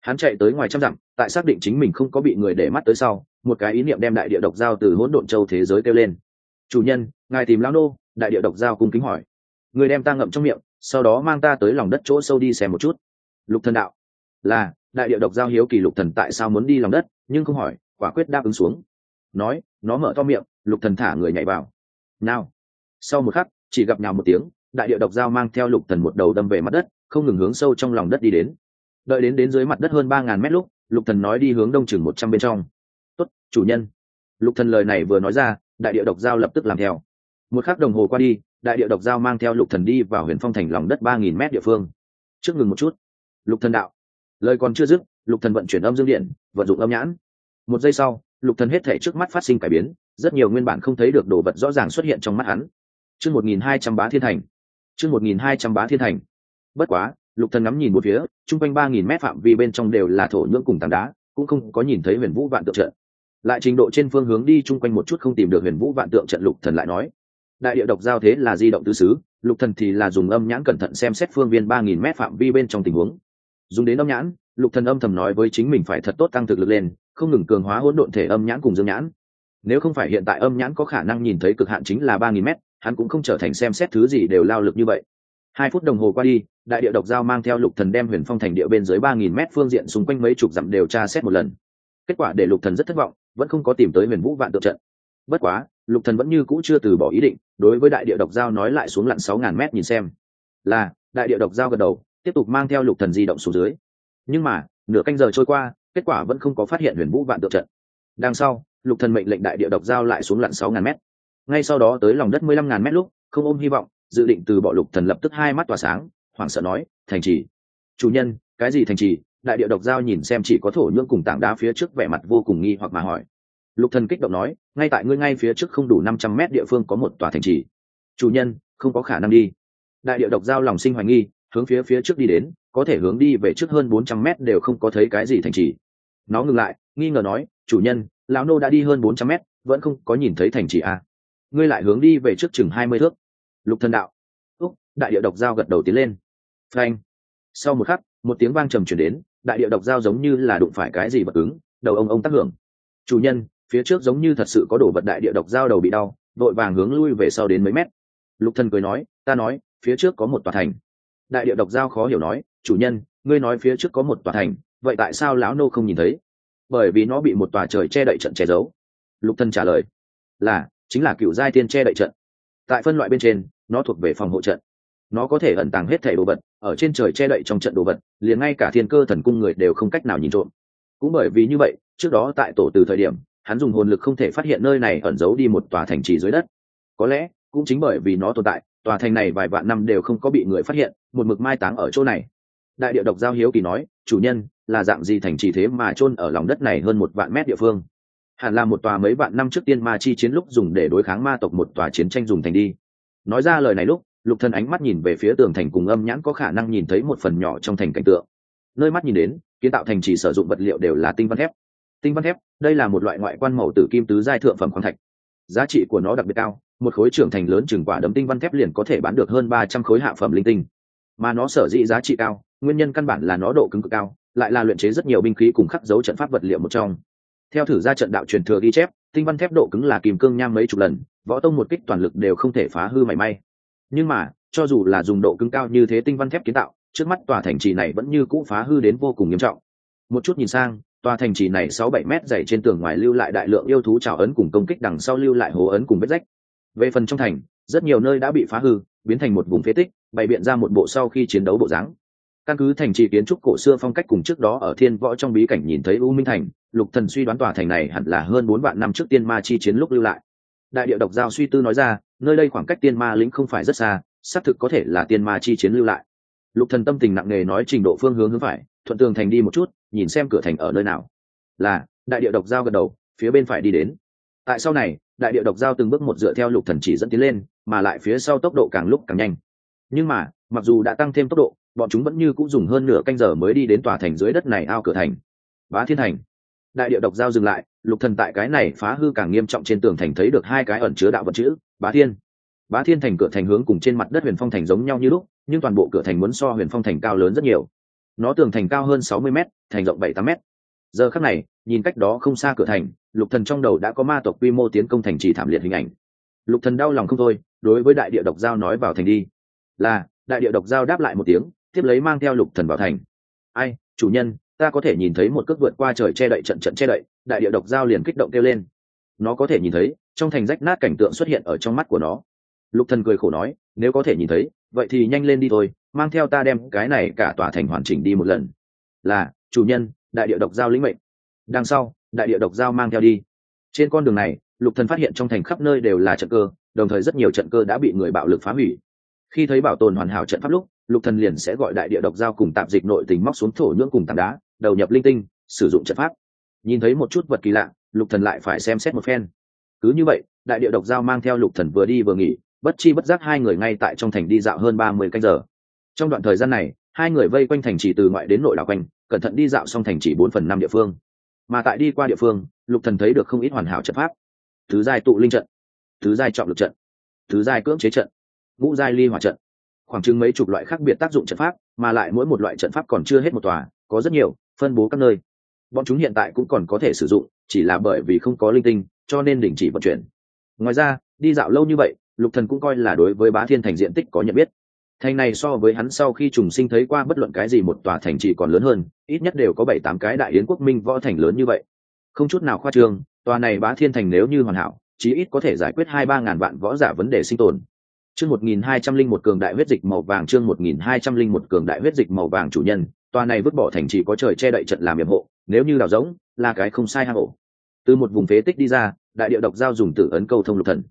Hắn chạy tới ngoài trăm dặm, tại xác định chính mình không có bị người để mắt tới sau, một cái ý niệm đem đại địa độc giao từ hỗn độn châu thế giới kêu lên. Chủ nhân, ngài tìm lão nô. Đại địa độc giao cung kính hỏi người đem ta ngậm trong miệng, sau đó mang ta tới lòng đất chỗ sâu đi xem một chút. Lục thần đạo. Là, đại địa độc giao hiếu kỳ lục thần tại sao muốn đi lòng đất, nhưng không hỏi, quả quyết đáp ứng xuống. Nói, nó mở to miệng, lục thần thả người nhảy vào. Nào. Sau một khắc, chỉ gặp nhào một tiếng, đại địa độc giao mang theo lục thần một đầu đâm về mặt đất, không ngừng hướng sâu trong lòng đất đi đến. Đợi đến đến dưới mặt đất hơn ba ngàn mét lúc, lục thần nói đi hướng đông chừng một trăm bên trong. Tốt, chủ nhân. Lục thần lời này vừa nói ra, đại địa độc giao lập tức làm theo. Một khắc đồng hồ qua đi đại địa độc giao mang theo lục thần đi vào huyền phong thành lòng đất ba nghìn mét địa phương. Trước ngừng một chút. Lục thần đạo. Lời còn chưa dứt, lục thần vận chuyển âm dương điện, vận dụng âm nhãn. Một giây sau, lục thần hết thể trước mắt phát sinh cải biến, rất nhiều nguyên bản không thấy được đồ vật rõ ràng xuất hiện trong mắt hắn. Chương một nghìn hai trăm bá thiên thành. Chương một nghìn hai trăm bá thiên thành. Bất quá, lục thần ngắm nhìn một phía, chung quanh ba nghìn mét phạm vi bên trong đều là thổ nhưỡng cùng tảng đá, cũng không có nhìn thấy huyền vũ vạn tượng trận. Lại trình độ trên phương hướng đi chung quanh một chút không tìm được huyền vũ vạn tượng trận, lục thần lại nói đại địa độc giao thế là di động tứ xứ, lục thần thì là dùng âm nhãn cẩn thận xem xét phương viên ba nghìn mét phạm vi bên trong tình huống. Dùng đến âm nhãn, lục thần âm thầm nói với chính mình phải thật tốt tăng thực lực lên, không ngừng cường hóa hỗn độn thể âm nhãn cùng dương nhãn. Nếu không phải hiện tại âm nhãn có khả năng nhìn thấy cực hạn chính là ba nghìn mét, hắn cũng không trở thành xem xét thứ gì đều lao lực như vậy. Hai phút đồng hồ qua đi, đại địa độc giao mang theo lục thần đem huyền phong thành địa bên dưới ba nghìn mét phương diện xung quanh mấy chục dặm đều tra xét một lần. Kết quả để lục thần rất thất vọng, vẫn không có tìm tới huyền vũ vạn tượng trận. Bất quá lục thần vẫn như cũ chưa từ bỏ ý định, đối với đại địa độc giao nói lại xuống lặn sáu ngàn mét nhìn xem. Là, đại địa độc giao gật đầu, tiếp tục mang theo lục thần di động xuống dưới. Nhưng mà, nửa canh giờ trôi qua, kết quả vẫn không có phát hiện huyền vũ vạn tượng trận. Đằng sau, lục thần mệnh lệnh đại địa độc giao lại xuống lặn sáu ngàn mét. Ngay sau đó tới lòng đất mười lăm ngàn mét lúc, không ôm hy vọng, dự định từ bỏ lục thần lập tức hai mắt tỏa sáng, hoảng sợ nói, thành trì. Chủ nhân, cái gì thành trì? Đại địa độc giao nhìn xem chỉ có thổ nhưỡng cùng tảng đá phía trước vẻ mặt vô cùng nghi hoặc mà hỏi lục thần kích động nói, ngay tại ngươi ngay phía trước không đủ năm trăm mét địa phương có một tòa thành trì. Chủ nhân, không có khả năng đi. Đại địa độc giao lòng sinh hoài nghi, hướng phía phía trước đi đến, có thể hướng đi về trước hơn bốn trăm mét đều không có thấy cái gì thành trì. Nó ngừng lại, nghi ngờ nói, chủ nhân, lão nô đã đi hơn bốn trăm mét, vẫn không có nhìn thấy thành trì à. ngươi lại hướng đi về trước chừng hai mươi thước. Lục thần đạo. Úc, đại địa độc giao gật đầu tiến lên. Phanh. Sau một khắc, một tiếng vang trầm chuyển đến, đại địa độc giao giống như là đụng phải cái gì bật ứng, đầu ông ông tác hưởng. Chủ nhân phía trước giống như thật sự có đổ vật đại địa độc giao đầu bị đau, vội vàng hướng lui về sau đến mấy mét. Lục thần cười nói, ta nói, phía trước có một tòa thành. Đại địa độc giao khó hiểu nói, chủ nhân, ngươi nói phía trước có một tòa thành, vậy tại sao lão nô không nhìn thấy? Bởi vì nó bị một tòa trời che đậy trận che giấu. Lục thần trả lời, là, chính là cựu giai tiên che đậy trận. Tại phân loại bên trên, nó thuộc về phòng hộ trận. Nó có thể ẩn tàng hết thảy đồ vật, ở trên trời che đậy trong trận đồ vật, liền ngay cả thiên cơ thần cung người đều không cách nào nhìn trộm. Cũng bởi vì như vậy, trước đó tại tổ từ thời điểm hắn dùng hồn lực không thể phát hiện nơi này ẩn giấu đi một tòa thành trì dưới đất. Có lẽ, cũng chính bởi vì nó tồn tại, tòa thành này vài vạn năm đều không có bị người phát hiện, một mực mai táng ở chỗ này. Đại địa độc giao hiếu kỳ nói, chủ nhân, là dạng gì thành trì thế mà chôn ở lòng đất này hơn một vạn mét địa phương? Hẳn là một tòa mấy vạn năm trước tiên ma chi chiến lúc dùng để đối kháng ma tộc một tòa chiến tranh dùng thành đi. Nói ra lời này lúc, lục thân ánh mắt nhìn về phía tường thành cùng âm nhãn có khả năng nhìn thấy một phần nhỏ trong thành cảnh tượng. Nơi mắt nhìn đến, kiến tạo thành trì sử dụng vật liệu đều là tinh văn thép tinh văn thép, đây là một loại ngoại quan màu tử kim tứ giai thượng phẩm khoáng thạch. Giá trị của nó đặc biệt cao, một khối trưởng thành lớn chừng quả đấm tinh văn thép liền có thể bán được hơn ba trăm khối hạ phẩm linh tinh. Mà nó sở dĩ giá trị cao, nguyên nhân căn bản là nó độ cứng cực cao, lại là luyện chế rất nhiều binh khí cùng khắc dấu trận pháp vật liệu một trong. Theo thử ra trận đạo truyền thừa ghi chép, tinh văn thép độ cứng là kìm cương nham mấy chục lần, võ tông một kích toàn lực đều không thể phá hư mảy may. Nhưng mà, cho dù là dùng độ cứng cao như thế tinh văn thép kiến tạo, trước mắt tòa thành trì này vẫn như cũ phá hư đến vô cùng nghiêm trọng. Một chút nhìn sang tòa thành trì này sáu bảy mét dày trên tường ngoài lưu lại đại lượng yêu thú trào ấn cùng công kích đằng sau lưu lại hố ấn cùng vết rách. Về phần trong thành, rất nhiều nơi đã bị phá hư, biến thành một vùng phế tích, bày biện ra một bộ sau khi chiến đấu bộ dáng. Căn cứ thành trì kiến trúc cổ xưa phong cách cùng trước đó ở thiên võ trong bí cảnh nhìn thấy u minh thành, lục thần suy đoán tòa thành này hẳn là hơn bốn vạn năm trước tiên ma chi chiến lúc lưu lại. Đại địa độc giao suy tư nói ra, nơi đây khoảng cách tiên ma lĩnh không phải rất xa, xác thực có thể là tiên ma chi chiến lưu lại. Lục thần tâm tình nặng nề nói trình độ phương hướng hướng phải, thuận tường thành đi một chút nhìn xem cửa thành ở nơi nào. Là, đại địa độc giao gật đầu, phía bên phải đi đến. Tại sau này, đại địa độc giao từng bước một dựa theo lục thần chỉ dẫn tiến lên, mà lại phía sau tốc độ càng lúc càng nhanh. Nhưng mà, mặc dù đã tăng thêm tốc độ, bọn chúng vẫn như cũng dùng hơn nửa canh giờ mới đi đến tòa thành dưới đất này ao cửa thành. Bá thiên thành. Đại địa độc giao dừng lại, lục thần tại cái này phá hư càng nghiêm trọng trên tường thành thấy được hai cái ẩn chứa đạo vật chữ, bá thiên. Bá thiên thành cửa thành hướng cùng trên mặt đất huyền phong thành giống nhau như lúc, nhưng toàn bộ cửa thành muốn so huyền phong thành cao lớn rất nhiều nó tường thành cao hơn sáu mươi m thành rộng bảy tám m giờ khắc này, nhìn cách đó không xa cửa thành, lục thần trong đầu đã có ma tộc quy mô tiến công thành trì thảm liệt hình ảnh. Lục thần đau lòng không thôi, đối với đại địa độc giao nói vào thành đi. Là, đại địa độc giao đáp lại một tiếng, tiếp lấy mang theo lục thần vào thành. Ai, chủ nhân, ta có thể nhìn thấy một cước vượt qua trời che đậy trận trận che đậy, đại địa độc giao liền kích động kêu lên. Nó có thể nhìn thấy, trong thành rách nát cảnh tượng xuất hiện ở trong mắt của nó lục thần cười khổ nói, nếu có thể nhìn thấy, vậy thì nhanh lên đi thôi, mang theo ta đem cái này cả tòa thành hoàn chỉnh đi một lần. Là, chủ nhân, đại địa độc giao lĩnh mệnh. Đằng sau, đại địa độc giao mang theo đi. Trên con đường này, lục thần phát hiện trong thành khắp nơi đều là trận cơ, đồng thời rất nhiều trận cơ đã bị người bạo lực phá hủy. Khi thấy bảo tồn hoàn hảo trận pháp lúc, lục thần liền sẽ gọi đại địa độc giao cùng tạp dịch nội tình móc xuống thổ nhưỡng cùng tảng đá, đầu nhập linh tinh, sử dụng trận pháp. Nhìn thấy một chút vật kỳ lạ, lục thần lại phải xem xét một phen. Cứ như vậy, đại địa độc giao mang theo lục thần vừa đi vừa nghỉ bất chi bất giác hai người ngay tại trong thành đi dạo hơn ba mươi canh giờ. Trong đoạn thời gian này, hai người vây quanh thành trì từ ngoại đến nội đảo quanh, cẩn thận đi dạo xong thành trì bốn phần năm địa phương. Mà tại đi qua địa phương, lục thần thấy được không ít hoàn hảo trận pháp. Thứ giai tụ linh trận, thứ giai trọng lực trận, thứ giai cưỡng chế trận, ngũ giai ly hỏa trận. Khoảng chừng mấy chục loại khác biệt tác dụng trận pháp, mà lại mỗi một loại trận pháp còn chưa hết một tòa, có rất nhiều, phân bố các nơi. Bọn chúng hiện tại cũng còn có thể sử dụng, chỉ là bởi vì không có linh tinh, cho nên đình chỉ vận chuyển. Ngoài ra, đi dạo lâu như vậy lục thần cũng coi là đối với bá thiên thành diện tích có nhận biết. Thành này so với hắn sau khi trùng sinh thấy qua bất luận cái gì một tòa thành chỉ còn lớn hơn, ít nhất đều có bảy tám cái đại yến quốc minh võ thành lớn như vậy. Không chút nào khoa trương, tòa này bá thiên thành nếu như hoàn hảo, chí ít có thể giải quyết hai ba ngàn vạn võ giả vấn đề sinh tồn. Chương một nghìn hai trăm linh một cường đại huyết dịch màu vàng, chương một nghìn hai trăm linh một cường đại huyết dịch màu vàng chủ nhân, tòa này vứt bỏ thành chỉ có trời che đậy trận làm yểm hộ, nếu như đào giống, là cái không sai hang ổ. Từ một vùng phế tích đi ra, đại điệu độc giao dùng tử ấn câu thông lục thần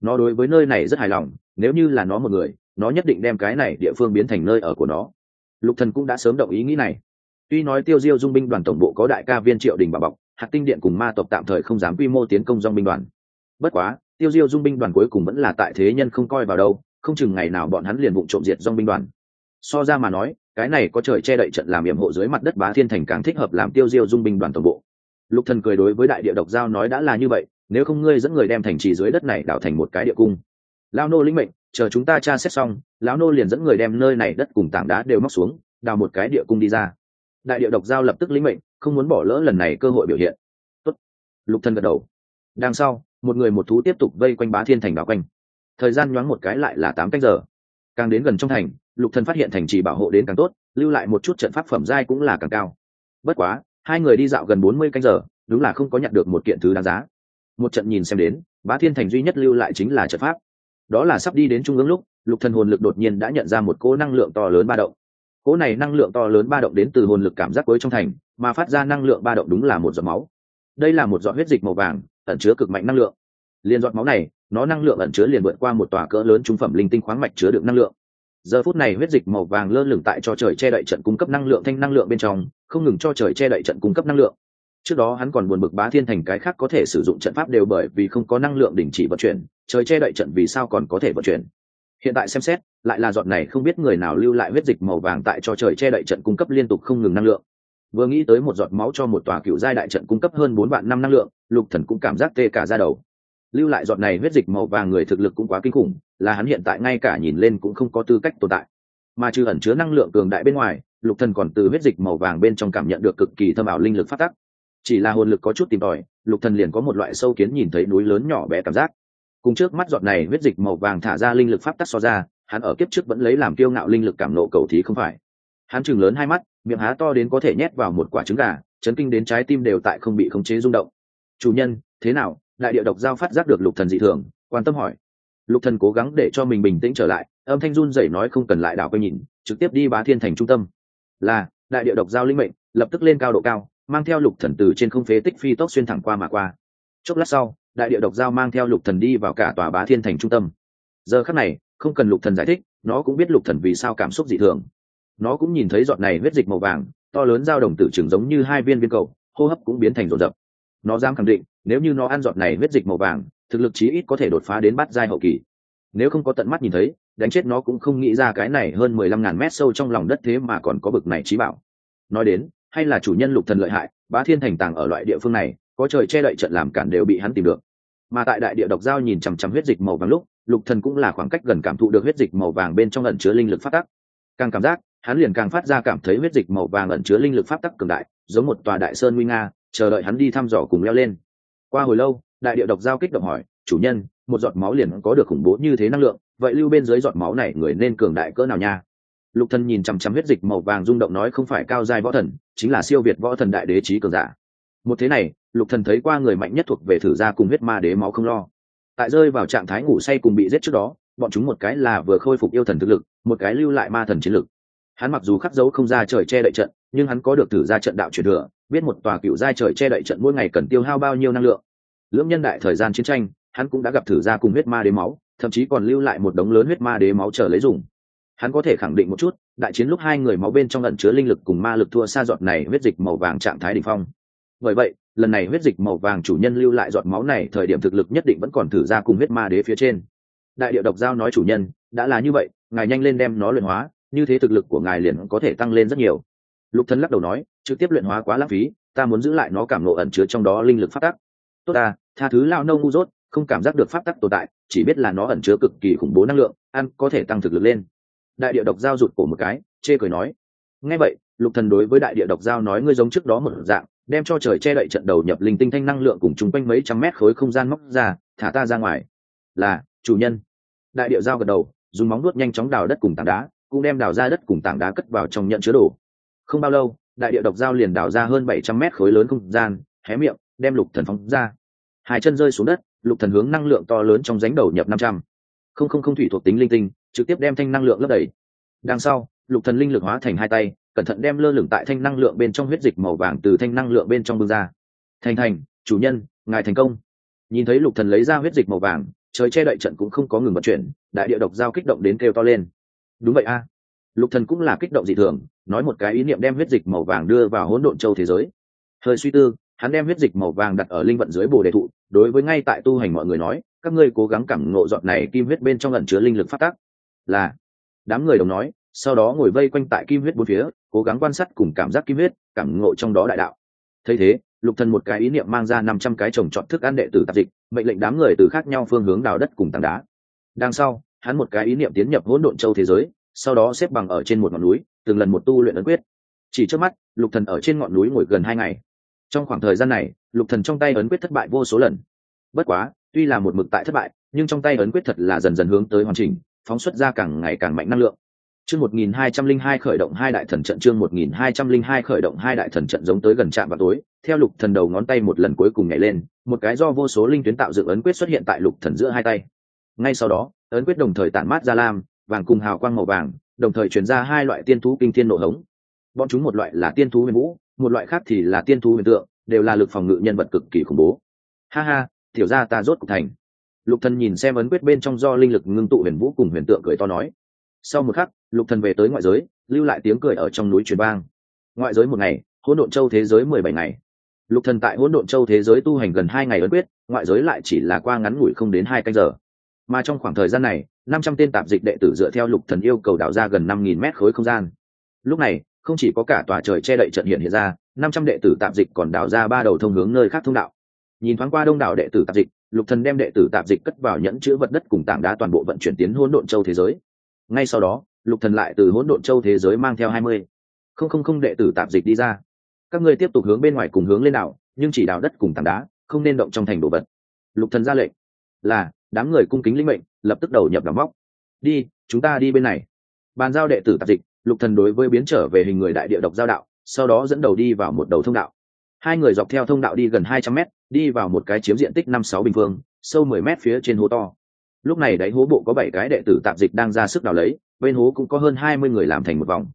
nó đối với nơi này rất hài lòng, nếu như là nó một người, nó nhất định đem cái này địa phương biến thành nơi ở của nó. Lục thần cũng đã sớm động ý nghĩ này. Tuy nói tiêu diêu dung binh đoàn tổng bộ có đại ca viên triệu đình bảo bọc, hạt tinh điện cùng ma tộc tạm thời không dám quy mô tiến công dong binh đoàn. Bất quá, tiêu diêu dung binh đoàn cuối cùng vẫn là tại thế nhân không coi vào đâu, không chừng ngày nào bọn hắn liền vụng trộm diệt dong binh đoàn. So ra mà nói, cái này có trời che đậy trận làm yểm hộ dưới mặt đất bá thiên thành càng thích hợp làm tiêu diêu dung binh đoàn tổng bộ. Lục thần cười đối với đại địa độc giao nói đã là như vậy nếu không ngươi dẫn người đem thành trì dưới đất này đảo thành một cái địa cung. Lao nô lĩnh mệnh, chờ chúng ta tra xét xong, lão nô liền dẫn người đem nơi này đất cùng tảng đá đều móc xuống, đào một cái địa cung đi ra. Đại địa độc giao lập tức lĩnh mệnh, không muốn bỏ lỡ lần này cơ hội biểu hiện. Tốt. lục thân gật đầu. Đằng sau, một người một thú tiếp tục vây quanh bá thiên thành bảo quanh. Thời gian nhoáng một cái lại là tám cách giờ. Càng đến gần trong thành, lục thần phát hiện thành trì bảo hộ đến càng tốt, lưu lại một chút trận pháp phẩm giai cũng là càng cao. Bất quá, hai người đi dạo gần bốn mươi canh giờ, đúng là không có nhận được một kiện thứ đáng giá một trận nhìn xem đến, bá thiên thành duy nhất lưu lại chính là trận pháp. Đó là sắp đi đến trung ương lúc, lục thần hồn lực đột nhiên đã nhận ra một cỗ năng lượng to lớn ba động. Cỗ này năng lượng to lớn ba động đến từ hồn lực cảm giác cuối trong thành, mà phát ra năng lượng ba động đúng là một giọt máu. Đây là một giọt huyết dịch màu vàng, ẩn chứa cực mạnh năng lượng. Liền giọt máu này, nó năng lượng ẩn chứa liền vượt qua một tòa cỡ lớn trung phẩm linh tinh khoáng mạch chứa được năng lượng. Giờ phút này huyết dịch màu vàng lơ lửng tại cho trời che đậy trận cung cấp năng lượng, thanh năng lượng bên trong, không ngừng cho trời che đậy trận cung cấp năng lượng trước đó hắn còn buồn bực bá thiên thành cái khác có thể sử dụng trận pháp đều bởi vì không có năng lượng đình chỉ vận chuyển, trời che đậy trận vì sao còn có thể vận chuyển. Hiện tại xem xét, lại là giọt này không biết người nào lưu lại huyết dịch màu vàng tại cho trời che đậy trận cung cấp liên tục không ngừng năng lượng. Vừa nghĩ tới một giọt máu cho một tòa cựu giai đại trận cung cấp hơn bốn vạn năm năng lượng, lục thần cũng cảm giác tê cả ra đầu. Lưu lại giọt này huyết dịch màu vàng người thực lực cũng quá kinh khủng, là hắn hiện tại ngay cả nhìn lên cũng không có tư cách tồn tại. Mà trừ ẩn chứa năng lượng cường đại bên ngoài, lục thần còn từ huyết dịch màu vàng bên trong cảm nhận được cực kỳ thâm ảo linh lực phát tắc chỉ là hồn lực có chút tìm tòi, lục thần liền có một loại sâu kiến nhìn thấy núi lớn nhỏ bé cảm giác. Cùng trước mắt giọt này huyết dịch màu vàng thả ra linh lực pháp tắc so ra, hắn ở kiếp trước vẫn lấy làm kiêu ngạo linh lực cảm nộ cầu thí không phải. Hắn chừng lớn hai mắt, miệng há to đến có thể nhét vào một quả trứng gà, chấn kinh đến trái tim đều tại không bị khống chế rung động. Chủ nhân, thế nào? Đại địa độc giao phát giác được lục thần dị thường, quan tâm hỏi. Lục thần cố gắng để cho mình bình tĩnh trở lại, âm thanh run rẩy nói không cần lại đảo quay nhìn, trực tiếp đi bá thiên thành trung tâm. Là, đại địa độc giao linh mệnh, lập tức lên cao độ cao mang theo lục thần từ trên không phế tích phi tốc xuyên thẳng qua mà qua. Chốc lát sau, đại địa độc giao mang theo lục thần đi vào cả tòa bá thiên thành trung tâm. Giờ khắc này, không cần lục thần giải thích, nó cũng biết lục thần vì sao cảm xúc dị thường. Nó cũng nhìn thấy giọt này huyết dịch màu vàng, to lớn dao đồng tử trường giống như hai viên viên cầu, hô hấp cũng biến thành rộn rập. Nó dám khẳng định, nếu như nó ăn giọt này huyết dịch màu vàng, thực lực chí ít có thể đột phá đến bát giai hậu kỳ. Nếu không có tận mắt nhìn thấy, đánh chết nó cũng không nghĩ ra cái này hơn mười lăm ngàn mét sâu trong lòng đất thế mà còn có bực này trí bảo. Nói đến hay là chủ nhân lục thần lợi hại, bá thiên thành tàng ở loại địa phương này, có trời che đậy trận làm cản đều bị hắn tìm được. Mà tại đại địa độc giao nhìn chằm chằm huyết dịch màu vàng lúc, lục thần cũng là khoảng cách gần cảm thụ được huyết dịch màu vàng bên trong ẩn chứa linh lực phát tắc. Càng cảm giác, hắn liền càng phát ra cảm thấy huyết dịch màu vàng ẩn chứa linh lực phát tắc cường đại, giống một tòa đại sơn nguy nga, chờ đợi hắn đi thăm dò cùng leo lên. Qua hồi lâu, đại địa độc giao kích động hỏi, chủ nhân, một giọt máu liền có được khủng bố như thế năng lượng, vậy lưu bên dưới giọt máu này người nên cường đại cỡ nào nha? Lục thần nhìn chằm chằm huyết dịch màu vàng rung động nói không phải cao giai võ thần, chính là siêu việt võ thần đại đế trí cường giả. Một thế này, lục thần thấy qua người mạnh nhất thuộc về thử gia cùng huyết ma đế máu không lo. Tại rơi vào trạng thái ngủ say cùng bị giết trước đó, bọn chúng một cái là vừa khôi phục yêu thần thực lực, một cái lưu lại ma thần chiến lực. Hắn mặc dù khắc dấu không ra trời che đậy trận, nhưng hắn có được thử ra trận đạo chuyển thừa, biết một tòa cựu giai trời che đậy trận mỗi ngày cần tiêu hao bao nhiêu năng lượng. Lưỡng nhân đại thời gian chiến tranh, hắn cũng đã gặp thử ra cùng huyết ma đế máu, thậm chí còn lưu lại một đống lớn huyết ma đế máu chờ lấy dùng hắn có thể khẳng định một chút, đại chiến lúc hai người máu bên trong ẩn chứa linh lực cùng ma lực thua xa giọt này huyết dịch màu vàng trạng thái đ ỉ n h phong. Bởi vậy, lần này huyết dịch màu vàng chủ nhân lưu lại giọt máu này thời điểm thực lực nhất định vẫn còn thử ra cùng huyết ma đế phía trên. Đại điệu độc giao nói chủ nhân, đã là như vậy, ngài nhanh lên đem nó luyện hóa, như thế thực lực của ngài liền có thể tăng lên rất nhiều. Lục thân lắc đầu nói, trực tiếp luyện hóa quá lãng phí, ta muốn giữ lại nó cảm lộ ẩn chứa trong đó linh lực phát tắc. Tốt ta, tha thứ lao nâu ngu dốt, không cảm giác được pháp tắc tồn tại, chỉ biết là nó ẩn chứa cực kỳ khủng bố năng lượng, ăn có thể tăng thực lực lên đại địa độc giao rụt cổ một cái, chê cười nói. Ngay vậy, lục thần đối với đại địa độc giao nói ngươi giống trước đó một dạng, đem cho trời che đậy trận đầu nhập linh tinh thanh năng lượng cùng chung quanh mấy trăm mét khối không gian móc ra, thả ta ra ngoài. Là, chủ nhân. Đại địa giao gật đầu, dùng móng nuốt nhanh chóng đào đất cùng tảng đá, cũng đem đào ra đất cùng tảng đá cất vào trong nhận chứa đồ. Không bao lâu, đại địa độc giao liền đào ra hơn bảy trăm mét khối lớn không gian, hé miệng, đem lục thần phóng ra. Hai chân rơi xuống đất, lục thần hướng năng lượng to lớn trong rãnh đầu nhập năm trăm không không không thủy thuộc tính linh tinh, trực tiếp đem thanh năng lượng lấp đầy. Đằng sau, lục thần linh lực hóa thành hai tay, cẩn thận đem lơ lửng tại thanh năng lượng bên trong huyết dịch màu vàng từ thanh năng lượng bên trong bưng ra. Thành thành, chủ nhân, ngài thành công. Nhìn thấy lục thần lấy ra huyết dịch màu vàng, trời che đậy trận cũng không có ngừng vận chuyển, đại địa độc giao kích động đến kêu to lên. Đúng vậy a. Lục thần cũng là kích động dị thường, nói một cái ý niệm đem huyết dịch màu vàng đưa vào hỗn độn châu thế giới. Hơi suy tư, hắn đem huyết dịch màu vàng đặt ở linh vận dưới bồ đề thụ, đối với ngay tại tu hành mọi người nói các ngươi cố gắng cảm ngộ giọt này kim huyết bên trong ẩn chứa linh lực phát tác. Là, đám người đồng nói, sau đó ngồi vây quanh tại kim huyết bốn phía, cố gắng quan sát cùng cảm giác kim huyết, cảm ngộ trong đó đại đạo. Thấy thế, lục thần một cái ý niệm mang ra năm trăm cái trồng trọt thức ăn đệ tử tạp dịch, mệnh lệnh đám người từ khác nhau phương hướng đào đất cùng tảng đá. Đằng sau, hắn một cái ý niệm tiến nhập hỗn độn châu thế giới, sau đó xếp bằng ở trên một ngọn núi, từng lần một tu luyện ấn quyết. Chỉ trước mắt, lục thần ở trên ngọn núi ngồi gần hai ngày. Trong khoảng thời gian này, lục thần trong tay ấn quyết thất bại vô số lần. Bất quá tuy là một mực tại thất bại, nhưng trong tay ấn quyết thật là dần dần hướng tới hoàn chỉnh, phóng xuất ra càng ngày càng mạnh năng lượng. Chương 1202 khởi động hai đại thần trận, chương 1202 khởi động hai đại thần trận giống tới gần trạm vào tối, theo lục thần đầu ngón tay một lần cuối cùng nhảy lên, một cái do vô số linh tuyến tạo dựng ấn quyết xuất hiện tại lục thần giữa hai tay. Ngay sau đó, ấn quyết đồng thời tản mát ra lam, vàng cùng hào quang màu vàng, đồng thời truyền ra hai loại tiên thú kinh thiên nộ hống. Bọn chúng một loại là tiên thú huyền vũ, một loại khác thì là tiên thú huyền tượng, đều là lực phòng ngự nhân vật cực kỳ khủng bố. Ha ha tiểu ra ta rốt cục thành. Lục thần nhìn xem ấn quyết bên trong do linh lực ngưng tụ huyền vũ cùng huyền tượng cười to nói. Sau một khắc, lục thần về tới ngoại giới, lưu lại tiếng cười ở trong núi truyền vang. Ngoại giới một ngày, hỗn độn châu thế giới mười bảy ngày. Lục thần tại hỗn độn châu thế giới tu hành gần hai ngày ấn quyết, ngoại giới lại chỉ là qua ngắn ngủi không đến hai canh giờ. Mà trong khoảng thời gian này, năm trăm tên tạp dịch đệ tử dựa theo lục thần yêu cầu đào ra gần năm nghìn mét khối không gian. Lúc này, không chỉ có cả tòa trời che đậy trận hiện hiện ra, năm trăm đệ tử tạp dịch còn đào ra ba đầu thông hướng nơi khác thông đạo nhìn thoáng qua đông đảo đệ tử tạp dịch, lục thần đem đệ tử tạp dịch cất vào nhẫn chứa vật đất cùng tảng đá toàn bộ vận chuyển tiến hỗn độn châu thế giới. Ngay sau đó, lục thần lại từ hỗn độn châu thế giới mang theo hai mươi. Không không không đệ tử tạp dịch đi ra. Các ngươi tiếp tục hướng bên ngoài cùng hướng lên đảo, nhưng chỉ đào đất cùng tảng đá, không nên động trong thành đồ vật. Lục thần ra lệnh. Là, đám người cung kính linh mệnh, lập tức đầu nhập đóng móc. Đi, chúng ta đi bên này. Bàn giao đệ tử tạp dịch, lục thần đối với biến trở về hình người đại địa độc giao đạo, sau đó dẫn đầu đi vào một đầu thông đạo. Hai người dọc theo thông đạo đi gần hai trăm mét đi vào một cái chiếm diện tích năm sáu bình phương, sâu mười mét phía trên hố to. Lúc này đáy hố bộ có bảy cái đệ tử tạp dịch đang ra sức đào lấy, bên hố cũng có hơn hai mươi người làm thành một vòng.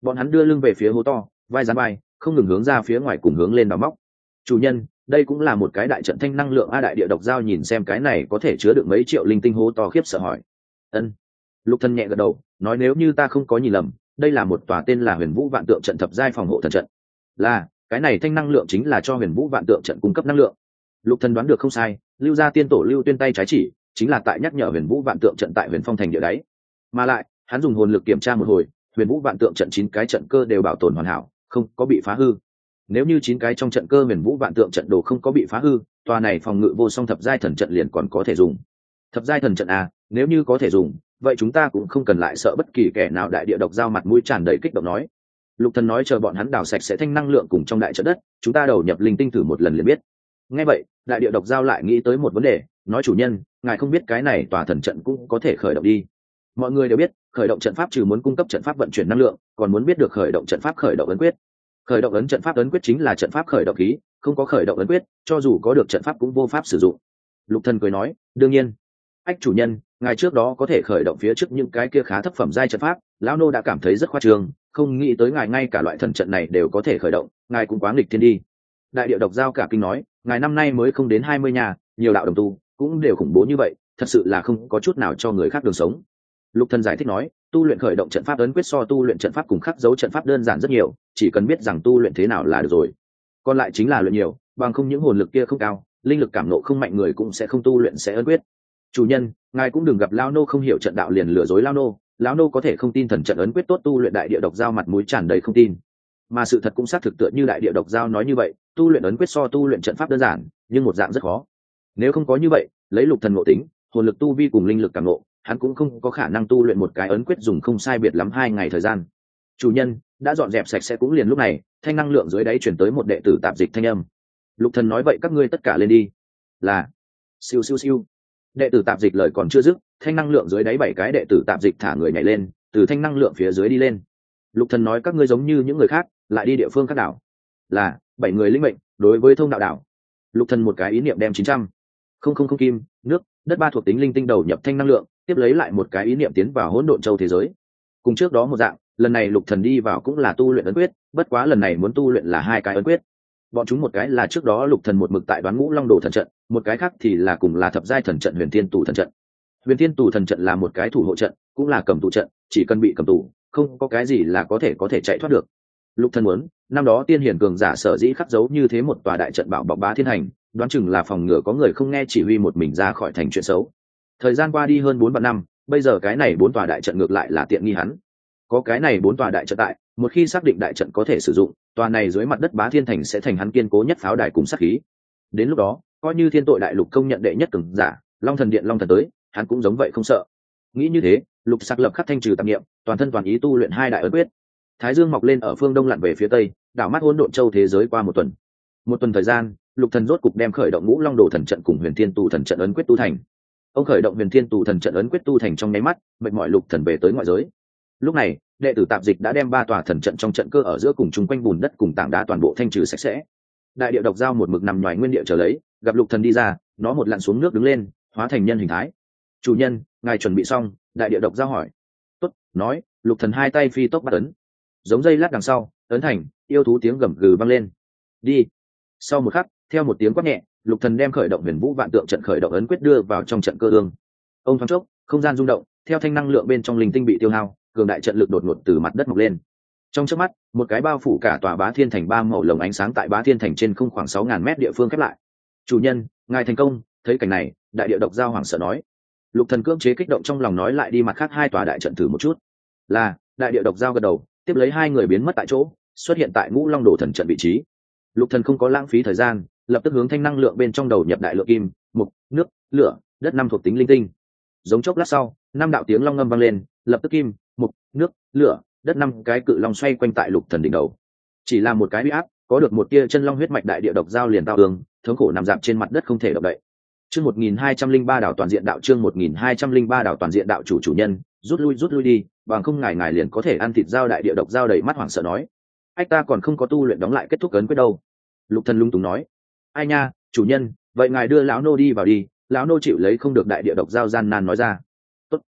Bọn hắn đưa lưng về phía hố to, vai dán vai, không ngừng hướng ra phía ngoài cùng hướng lên đào móc. Chủ nhân, đây cũng là một cái đại trận thanh năng lượng a đại địa độc giao nhìn xem cái này có thể chứa được mấy triệu linh tinh hố to khiếp sợ hỏi. Ân. Lục thân nhẹ gật đầu, nói nếu như ta không có nhìn lầm, đây là một tòa tên là huyền vũ vạn tượng trận thập giai phòng hộ thần trận. Là cái này thanh năng lượng chính là cho huyền vũ vạn tượng trận cung cấp năng lượng. Lục thần đoán được không sai, lưu gia tiên tổ lưu tuyên tay trái chỉ, chính là tại nhắc nhở huyền vũ vạn tượng trận tại huyền phong thành địa đáy. Mà lại, hắn dùng hồn lực kiểm tra một hồi, huyền vũ vạn tượng trận chín cái trận cơ đều bảo tồn hoàn hảo, không có bị phá hư. Nếu như chín cái trong trận cơ huyền vũ vạn tượng trận đồ không có bị phá hư, tòa này phòng ngự vô song thập giai thần trận liền còn có thể dùng. Thập giai thần trận à nếu như có thể dùng, vậy chúng ta cũng không cần lại sợ bất kỳ kẻ nào đại địa độc giao mặt mũi tràn đầy kích động nói lục thần nói chờ bọn hắn đào sạch sẽ thanh năng lượng cùng trong đại trận đất, chúng ta đầu nhập linh tinh thử một lần liền biết. Nghe vậy, đại địa độc giao lại nghĩ tới một vấn đề, nói chủ nhân, ngài không biết cái này tòa thần trận cũng có thể khởi động đi. Mọi người đều biết, khởi động trận pháp trừ muốn cung cấp trận pháp vận chuyển năng lượng, còn muốn biết được khởi động trận pháp khởi động ấn quyết. Khởi động ấn trận pháp ấn quyết chính là trận pháp khởi động khí, không có khởi động ấn quyết, cho dù có được trận pháp cũng vô pháp sử dụng. Lục thần cười nói, đương nhiên. Ách chủ nhân ngài trước đó có thể khởi động phía trước những cái kia khá thấp phẩm giai trận pháp, lão nô đã cảm thấy rất khoa trương, không nghĩ tới ngài ngay cả loại thần trận này đều có thể khởi động, ngài cũng quá nghịch thiên đi. Đại điệu độc giao cả kinh nói, ngài năm nay mới không đến hai mươi nhà, nhiều đạo đồng tu cũng đều khủng bố như vậy, thật sự là không có chút nào cho người khác đường sống. Lục thần giải thích nói, tu luyện khởi động trận pháp ấn quyết so tu luyện trận pháp cùng khắc dấu trận pháp đơn giản rất nhiều, chỉ cần biết rằng tu luyện thế nào là được rồi. Còn lại chính là luyện nhiều, bằng không những hồn lực kia không cao, linh lực cảm nộ không mạnh người cũng sẽ không tu luyện sẽ ấn quyết chủ nhân, ngài cũng đừng gặp lao nô không hiểu trận đạo liền lừa dối lao nô. Lão nô có thể không tin thần trận ấn quyết tốt tu luyện đại địa độc giao mặt mũi tràn đầy không tin. Mà sự thật cũng xác thực tựa như đại địa độc giao nói như vậy, tu luyện ấn quyết so tu luyện trận pháp đơn giản, nhưng một dạng rất khó. Nếu không có như vậy, lấy lục thần ngộ tính, hồn lực tu vi cùng linh lực cảm ngộ, hắn cũng không có khả năng tu luyện một cái ấn quyết dùng không sai biệt lắm hai ngày thời gian. Chủ nhân, đã dọn dẹp sạch sẽ cũng liền lúc này, thanh năng lượng dưới đáy chuyển tới một đệ tử tạp dịch thanh âm. Lục thần nói vậy các ngươi tất cả lên đi. Là, siêu siêu siêu đệ tử tạp dịch lời còn chưa dứt, thanh năng lượng dưới đáy bảy cái đệ tử tạp dịch thả người nhảy lên, từ thanh năng lượng phía dưới đi lên. Lục thần nói các ngươi giống như những người khác, lại đi địa phương khác đảo. Là, bảy người linh mệnh, đối với thông đạo đảo. Lục thần một cái ý niệm đem chín trăm. Không không không, kim, nước, đất ba thuộc tính linh tinh đầu nhập thanh năng lượng, tiếp lấy lại một cái ý niệm tiến vào hỗn độn châu thế giới. Cùng trước đó một dạng, lần này lục thần đi vào cũng là tu luyện ấn quyết, bất quá lần này muốn tu luyện là hai cái ấn quyết bọn chúng một cái là trước đó lục thần một mực tại đoán ngũ long đồ thần trận, một cái khác thì là cùng là thập giai thần trận huyền thiên tù thần trận. Huyền thiên tù thần trận là một cái thủ hộ trận, cũng là cầm tù trận, chỉ cần bị cầm tù, không có cái gì là có thể có thể chạy thoát được. Lục thần muốn, năm đó tiên hiển cường giả sở dĩ khắc dấu như thế một tòa đại trận bảo bọc bá thiên hành, đoán chừng là phòng ngừa có người không nghe chỉ huy một mình ra khỏi thành chuyện xấu. Thời gian qua đi hơn bốn vạn năm, bây giờ cái này bốn tòa đại trận ngược lại là tiện nghi hắn. Có cái này bốn tòa đại trận tại một khi xác định đại trận có thể sử dụng, tòa này dưới mặt đất bá thiên thành sẽ thành hắn kiên cố nhất pháo đài cùng sát khí. Đến lúc đó, coi như thiên tội đại lục công nhận đệ nhất cường giả, long thần điện long thần tới, hắn cũng giống vậy không sợ. Nghĩ như thế, lục sắc lập khắc thanh trừ tạp nghiệm toàn thân toàn ý tu luyện hai đại ấn quyết. Thái dương mọc lên ở phương đông lặn về phía tây, đảo mắt hỗn độn châu thế giới qua một tuần. Một tuần thời gian, lục thần rốt cục đem khởi động ngũ long đồ thần trận cùng huyền thiên tu thần trận ấn quyết tu thành. Ông khởi động huyền thiên tu thần trận ấn quyết tu thành trong nháy mắt, mệt mỏi lục thần về tới ngoại giới. Lúc này đệ tử tạp dịch đã đem ba tòa thần trận trong trận cơ ở giữa cùng chung quanh bùn đất cùng tảng đá toàn bộ thanh trừ sạch sẽ. Đại địa độc giao một mực nằm ngoài nguyên địa trở lấy, gặp lục thần đi ra, nó một lặn xuống nước đứng lên, hóa thành nhân hình thái. Chủ nhân, ngài chuẩn bị xong. Đại địa độc giao hỏi. Tốt, nói, lục thần hai tay phi tốc bắt ấn. Giống dây lát đằng sau, ấn thành, yêu thú tiếng gầm gừ vang lên. Đi. Sau một khắc, theo một tiếng quát nhẹ, lục thần đem khởi động huyền vũ vạn tượng trận khởi động ấn quyết đưa vào trong trận cơ ương. Ông thoáng chốc, không gian rung động, theo thanh năng lượng bên trong linh tinh bị tiêu hao cường đại trận lực đột ngột từ mặt đất mọc lên. Trong trước mắt, một cái bao phủ cả tòa bá thiên thành ba màu lồng ánh sáng tại bá thiên thành trên không khoảng sáu ngàn mét địa phương khép lại. Chủ nhân, ngài thành công, thấy cảnh này, đại địa độc giao hoàng sợ nói. Lục thần cưỡng chế kích động trong lòng nói lại đi mặt khác hai tòa đại trận thử một chút. Là, đại địa độc giao gật đầu, tiếp lấy hai người biến mất tại chỗ, xuất hiện tại ngũ long đồ thần trận vị trí. Lục thần không có lãng phí thời gian, lập tức hướng thanh năng lượng bên trong đầu nhập đại lượng kim, mục, nước, lửa, đất năm thuộc tính linh tinh. Giống chốc lát sau, năm đạo tiếng long ngâm vang lên, lập tức kim mục, nước, lửa, đất năm cái cự long xoay quanh tại lục thần đỉnh đầu. Chỉ là một cái bị áp, có được một tia chân long huyết mạch đại địa độc giao liền tao ương, thống khổ nằm dạp trên mặt đất không thể động đậy. Chương một nghìn hai trăm linh ba đảo toàn diện đạo, chương một nghìn hai trăm linh ba đảo toàn diện đạo chủ chủ nhân, rút lui rút lui đi, bằng không ngài ngài liền có thể ăn thịt dao đại địa độc dao đầy mắt hoảng sợ nói. Ách, ta còn không có tu luyện đóng lại kết thúc cấn quyết đâu. Lục thần lung túng nói. Ai nha, chủ nhân, vậy ngài đưa lão nô đi vào đi, lão nô chịu lấy không được đại địa độc dao gian nan nói ra. Tốt.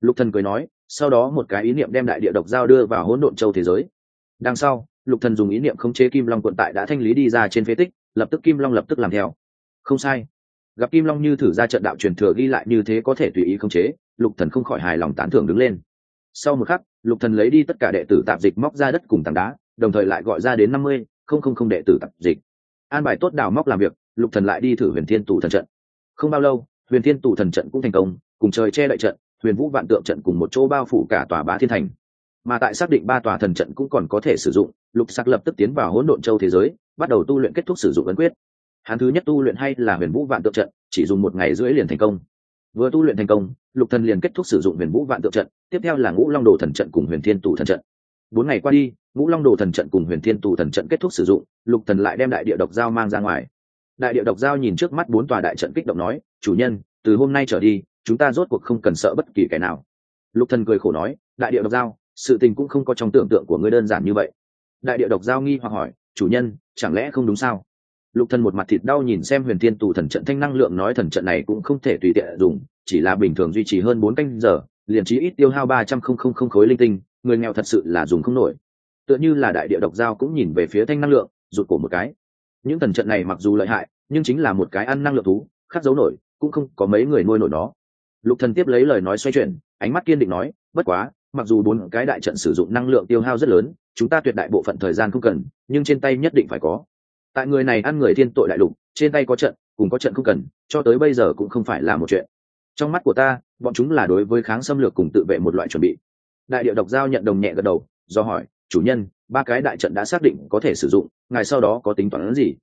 lục thần cười nói sau đó một cái ý niệm đem đại địa độc giao đưa vào hỗn độn châu thế giới. Đằng sau, lục thần dùng ý niệm khống chế kim long quận tại đã thanh lý đi ra trên phế tích, lập tức kim long lập tức làm theo. Không sai. Gặp kim long như thử ra trận đạo truyền thừa ghi lại như thế có thể tùy ý khống chế, lục thần không khỏi hài lòng tán thưởng đứng lên. Sau một khắc, lục thần lấy đi tất cả đệ tử tạp dịch móc ra đất cùng tảng đá, đồng thời lại gọi ra đến năm mươi, không không không đệ tử tạp dịch. An bài tốt đào móc làm việc, lục thần lại đi thử huyền thiên tù thần trận. Không bao lâu, huyền thiên tù thần trận cũng thành công, cùng trời che đậy trận huyền vũ vạn tượng trận cùng một chỗ bao phủ cả tòa bá thiên thành. Mà tại xác định ba tòa thần trận cũng còn có thể sử dụng, lục sắc lập tức tiến vào hỗn độn châu thế giới, bắt đầu tu luyện kết thúc sử dụng ấn quyết. Hắn thứ nhất tu luyện hay là huyền vũ vạn tượng trận, chỉ dùng một ngày rưỡi liền thành công. Vừa tu luyện thành công, lục thần liền kết thúc sử dụng huyền vũ vạn tượng trận, tiếp theo là ngũ long đồ thần trận cùng huyền thiên tù thần trận. Bốn ngày qua đi, ngũ long đồ thần trận cùng huyền thiên tù thần trận kết thúc sử dụng, lục thần lại đem đại địa độc giao mang ra ngoài. Đại địa độc giao nhìn trước mắt bốn tòa đại trận kích động nói, chủ nhân, từ hôm nay trở đi chúng ta rốt cuộc không cần sợ bất kỳ kẻ nào. Lục thần cười khổ nói, đại địa độc giao, sự tình cũng không có trong tưởng tượng của ngươi đơn giản như vậy. Đại địa độc giao nghi hoặc hỏi, chủ nhân, chẳng lẽ không đúng sao? Lục thần một mặt thịt đau nhìn xem huyền thiên tù thần trận thanh năng lượng nói thần trận này cũng không thể tùy tiện dùng, chỉ là bình thường duy trì hơn bốn canh giờ, liền trí ít tiêu hao ba trăm không không không khối linh tinh, người nghèo thật sự là dùng không nổi. Tựa như là đại địa độc giao cũng nhìn về phía thanh năng lượng, rụt cổ một cái. Những thần trận này mặc dù lợi hại, nhưng chính là một cái ăn năng lượng thú, khác dấu nổi, cũng không có mấy người nuôi nổi nó lục thần tiếp lấy lời nói xoay chuyển, ánh mắt kiên định nói, bất quá, mặc dù bốn cái đại trận sử dụng năng lượng tiêu hao rất lớn, chúng ta tuyệt đại bộ phận thời gian không cần, nhưng trên tay nhất định phải có. Tại người này ăn người thiên tội đại lục, trên tay có trận, cùng có trận không cần, cho tới bây giờ cũng không phải là một chuyện. Trong mắt của ta, bọn chúng là đối với kháng xâm lược cùng tự vệ một loại chuẩn bị. Đại điệu độc giao nhận đồng nhẹ gật đầu, do hỏi, chủ nhân, ba cái đại trận đã xác định có thể sử dụng, ngài sau đó có tính toán gì?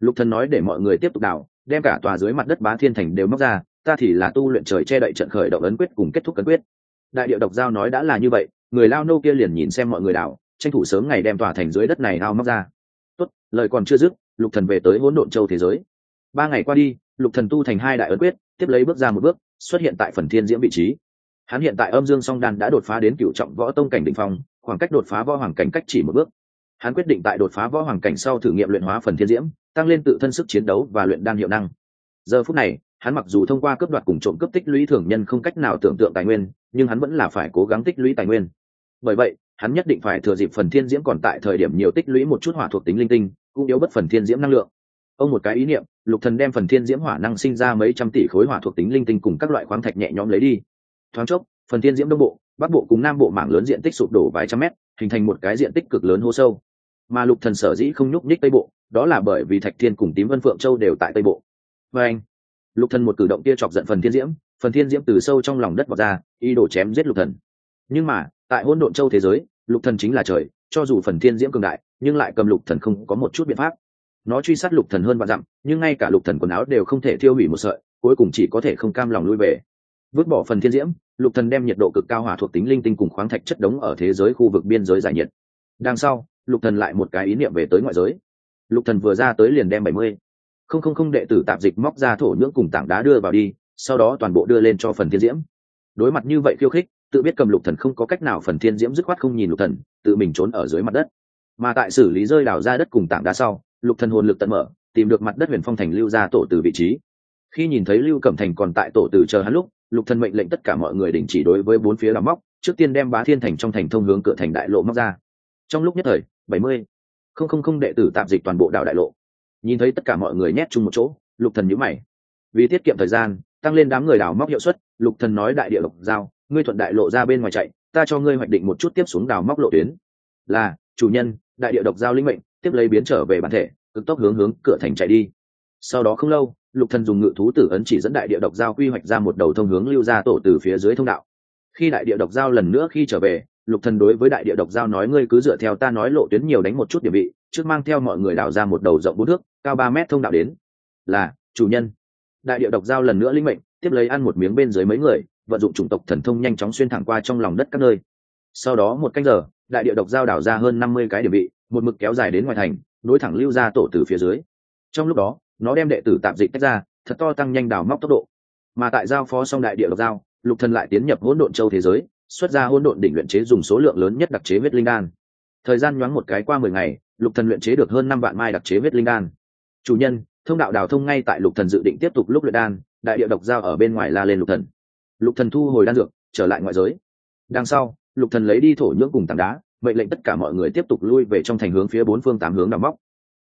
Lục thần nói để mọi người tiếp tục đào, đem cả tòa dưới mặt đất bá thiên thành đều móc ra ta thì là tu luyện trời che đậy trận khởi động ấn quyết cùng kết thúc ấn quyết. Đại điệu độc giao nói đã là như vậy, người lao nô kia liền nhìn xem mọi người đào tranh thủ sớm ngày đem tòa thành dưới đất này ao móc ra. Tốt, lời còn chưa dứt, lục thần về tới hỗn độn châu thế giới. Ba ngày qua đi, lục thần tu thành hai đại ấn quyết, tiếp lấy bước ra một bước, xuất hiện tại phần thiên diễm vị trí. Hắn hiện tại âm dương song đan đã đột phá đến cựu trọng võ tông cảnh đỉnh phong, khoảng cách đột phá võ hoàng cảnh cách chỉ một bước. Hắn quyết định tại đột phá võ hoàng cảnh sau thử nghiệm luyện hóa phần thiên diễm, tăng lên tự thân sức chiến đấu và luyện đan hiệu năng. Giờ phút này hắn mặc dù thông qua cướp đoạt cùng trộm cướp tích lũy thường nhân không cách nào tưởng tượng tài nguyên, nhưng hắn vẫn là phải cố gắng tích lũy tài nguyên. Bởi vậy, hắn nhất định phải thừa dịp phần thiên diễm còn tại thời điểm nhiều tích lũy một chút hỏa thuộc tính linh tinh, cũng yếu bất phần thiên diễm năng lượng. Ông một cái ý niệm, lục thần đem phần thiên diễm hỏa năng sinh ra mấy trăm tỷ khối hỏa thuộc tính linh tinh cùng các loại khoáng thạch nhẹ nhõm lấy đi. Thoáng chốc, phần thiên diễm đông bộ, bắc bộ cùng nam bộ mảng lớn diện tích sụp đổ vài trăm mét, hình thành một cái diện tích cực lớn hô sâu. Mà lục thần sở dĩ không nhúc nhích tây bộ, đó là bởi vì thạch thiên cùng tím vân phượng châu đều tại tây bộ. Và anh lục thần một cử động kia chọc giận phần thiên diễm, phần thiên diễm từ sâu trong lòng đất vọt ra, ý đồ chém giết lục thần. Nhưng mà, tại hỗn độn châu thế giới, lục thần chính là trời, cho dù phần thiên diễm cường đại, nhưng lại cầm lục thần không có một chút biện pháp. Nó truy sát lục thần hơn vạn dặm, nhưng ngay cả lục thần quần áo đều không thể thiêu hủy một sợi, cuối cùng chỉ có thể không cam lòng lui về. Vứt bỏ phần thiên diễm, lục thần đem nhiệt độ cực cao hỏa thuộc tính linh tinh cùng khoáng thạch chất đống ở thế giới khu vực biên giới giải nhiệt. Đằng sau, lục thần lại một cái ý niệm về tới ngoại giới. Lục thần vừa ra tới liền đem bảy mươi không không không đệ tử tạp dịch móc ra thổ nhưỡng cùng tảng đá đưa vào đi, sau đó toàn bộ đưa lên cho phần thiên diễm. Đối mặt như vậy khiêu khích, tự biết cầm lục thần không có cách nào phần thiên diễm dứt khoát không nhìn lục thần, tự mình trốn ở dưới mặt đất. Mà tại xử lý rơi đào ra đất cùng tảng đá sau, lục thần hồn lực tận mở, tìm được mặt đất huyền phong thành lưu ra tổ từ vị trí. Khi nhìn thấy lưu cẩm thành còn tại tổ từ chờ hắn lúc, lục thần mệnh lệnh tất cả mọi người đình chỉ đối với bốn phía đào móc, trước tiên đem bá thiên thành trong thành thông hướng cửa thành đại lộ móc ra. Trong lúc nhất thời, bảy mươi không không không đệ tử tạm dịch toàn bộ đảo đại lộ nhìn thấy tất cả mọi người nhét chung một chỗ, lục thần nhíu mày. Vì tiết kiệm thời gian, tăng lên đám người đào móc hiệu suất, lục thần nói đại địa lục giao, ngươi thuận đại lộ ra bên ngoài chạy, ta cho ngươi hoạch định một chút tiếp xuống đào móc lộ tuyến. Là, chủ nhân, đại địa độc giao linh mệnh, tiếp lấy biến trở về bản thể, cực tốc hướng hướng cửa thành chạy đi. Sau đó không lâu, lục thần dùng ngự thú tử ấn chỉ dẫn đại địa độc giao quy hoạch ra một đầu thông hướng lưu ra tổ từ phía dưới thông đạo. Khi đại địa độc giao lần nữa khi trở về, lục thần đối với đại địa độc giao nói, ngươi cứ dựa theo ta nói lộ tuyến nhiều đánh một chút địa vị trước mang theo mọi người đào ra một đầu rộng bốn thước, cao ba mét thông đạo đến. Là, chủ nhân. Đại địa độc giao lần nữa linh mệnh, tiếp lấy ăn một miếng bên dưới mấy người, vận dụng chủng tộc thần thông nhanh chóng xuyên thẳng qua trong lòng đất các nơi. Sau đó một canh giờ, đại địa độc giao đào ra hơn năm mươi cái điểm vị, một mực kéo dài đến ngoài thành, nối thẳng lưu ra tổ từ phía dưới. Trong lúc đó, nó đem đệ tử tạm dịch tách ra, thật to tăng nhanh đào móc tốc độ. Mà tại giao phó xong đại địa độc giao, lục thần lại tiến nhập hỗn độn châu thế giới, xuất ra hỗn độn đỉnh luyện chế dùng số lượng lớn nhất đặc chế huyết linh đan. Thời gian nhoáng một cái qua mười ngày lục thần luyện chế được hơn năm vạn mai đặc chế huyết linh đan. Chủ nhân, thông đạo đào thông ngay tại lục thần dự định tiếp tục lúc luyện đan, đại địa độc giao ở bên ngoài la lên lục thần. Lục thần thu hồi đan dược, trở lại ngoại giới. Đằng sau, lục thần lấy đi thổ nhưỡng cùng tảng đá, mệnh lệnh tất cả mọi người tiếp tục lui về trong thành hướng phía bốn phương tám hướng đào móc.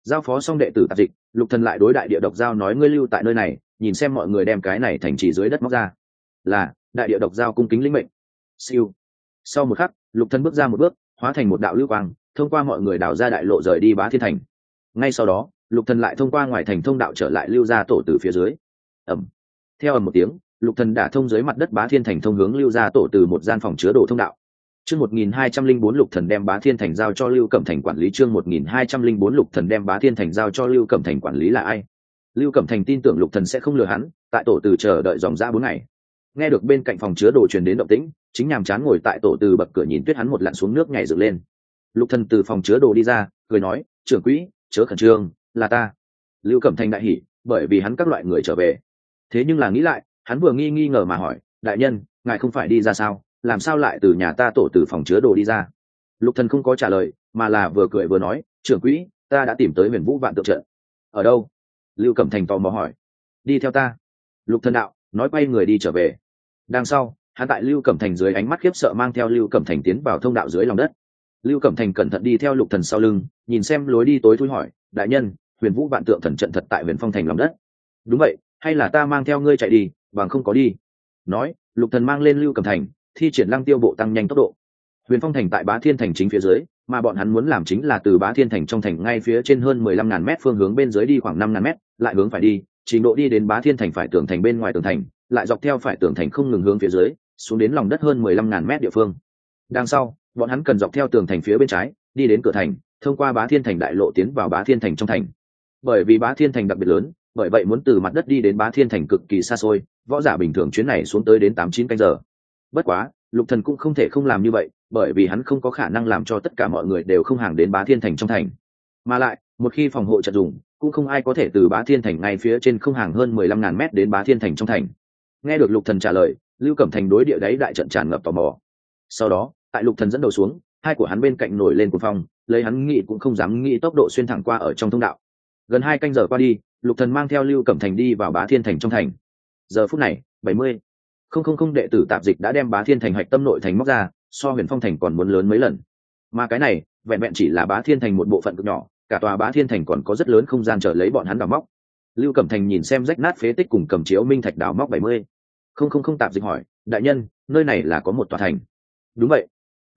Giao phó xong đệ tử tạp dịch, lục thần lại đối đại địa độc giao nói, ngươi lưu tại nơi này, nhìn xem mọi người đem cái này thành trì dưới đất móc ra. Là, đại địa độc giao cung kính lĩnh mệnh. Siêu. Sau một khắc, lục thần bước ra một bước, hóa thành một đạo lưu quang thông qua mọi người đào ra đại lộ rời đi bá thiên thành ngay sau đó lục thần lại thông qua ngoài thành thông đạo trở lại lưu gia tổ từ phía dưới Ầm. theo ầm một tiếng lục thần đã thông dưới mặt đất bá thiên thành thông hướng lưu gia tổ từ một gian phòng chứa đồ thông đạo Chương 1204 Lục Thần đem Bá Thiên Thành giao cho Lưu Cẩm Thành quản lý chương 1204 Lục Thần đem Bá Thiên Thành giao cho Lưu Cẩm Thành quản lý là ai? Lưu Cẩm Thành tin tưởng Lục Thần sẽ không lừa hắn, tại tổ từ chờ đợi dòng ra bốn ngày. Nghe được bên cạnh phòng chứa đồ truyền đến động tĩnh, chính nhàm chán ngồi tại tổ từ bậc cửa nhìn Tuyết hắn một lặn xuống nước nhảy dựng lên. Lục Thần từ phòng chứa đồ đi ra, cười nói, "Trưởng quỹ, chớ khẩn trương, là ta." Lưu Cẩm Thành đại hỉ, bởi vì hắn các loại người trở về. Thế nhưng là nghĩ lại, hắn vừa nghi nghi ngờ mà hỏi, "Đại nhân, ngài không phải đi ra sao? làm sao lại từ nhà ta tổ từ phòng chứa đồ đi ra? Lục thần không có trả lời mà là vừa cười vừa nói trưởng quỹ ta đã tìm tới huyền vũ vạn tượng trận. Ở đâu? Lưu cẩm thành tò mò hỏi. Đi theo ta. Lục thần đạo nói quay người đi trở về. Đằng sau hắn tại lưu cẩm thành dưới ánh mắt khiếp sợ mang theo lưu cẩm thành tiến vào thông đạo dưới lòng đất lưu cẩm thành cẩn thận đi theo lục thần sau lưng, nhìn xem lối đi tối thui hỏi, đại nhân, huyền vũ vạn tượng thần trận thật tại huyền phong thành lòng đất. Đúng vậy, hay là ta mang theo ngươi chạy đi, bằng không có đi. Nói, lục thần mang lên lưu cẩm thành, thi triển lăng tiêu bộ tăng nhanh tốc độ. Huyền phong thành tại bá thiên thành chính phía dưới, mà bọn hắn muốn làm chính là từ bá thiên thành trong thành ngay phía trên hơn mười lăm ngàn mét phương hướng bên dưới đi khoảng năm ngàn mét, lại hướng phải đi, trình độ đi đến bá thiên thành phải tường thành bên ngoài tường thành, lại dọc theo phải tường thành không ngừng hướng phía dưới, xuống đến lòng đất hơn mười lăm ngàn mét địa phương. Đằng sau bọn hắn cần dọc theo tường thành phía bên trái, đi đến cửa thành, thông qua bá thiên thành đại lộ tiến vào bá thiên thành trong thành. Bởi vì bá thiên thành đặc biệt lớn, bởi vậy muốn từ mặt đất đi đến bá thiên thành cực kỳ xa xôi, võ giả bình thường chuyến này xuống tới đến tám chín canh giờ. Bất quá, lục thần cũng không thể không làm như vậy, bởi vì hắn không có khả năng làm cho tất cả mọi người đều không hàng đến bá thiên thành trong thành. Mà lại, một khi phòng hộ trận dùng, cũng không ai có thể từ bá thiên thành ngay phía trên không hàng hơn mười lăm ngàn mét đến bá thiên thành trong thành. Nghe được lục thần trả lời, lưu cẩm thành đối địa đáy đại trận tràn ngập tò mò. Sau đó tại lục thần dẫn đầu xuống, hai của hắn bên cạnh nổi lên cuồng phong, lấy hắn nghĩ cũng không dám nghĩ tốc độ xuyên thẳng qua ở trong thông đạo. Gần hai canh giờ qua đi, lục thần mang theo lưu cẩm thành đi vào bá thiên thành trong thành. Giờ phút này, bảy mươi. Không không không đệ tử tạp dịch đã đem bá thiên thành hạch tâm nội thành móc ra, so huyền phong thành còn muốn lớn mấy lần. Mà cái này, vẹn vẹn chỉ là bá thiên thành một bộ phận cực nhỏ, cả tòa bá thiên thành còn có rất lớn không gian chờ lấy bọn hắn đào móc. Lưu cẩm thành nhìn xem rách nát phế tích cùng cầm chiếu minh thạch đào móc bảy mươi. Không không không tạp dịch hỏi, đại nhân, nơi này là có một tòa thành. Đúng vậy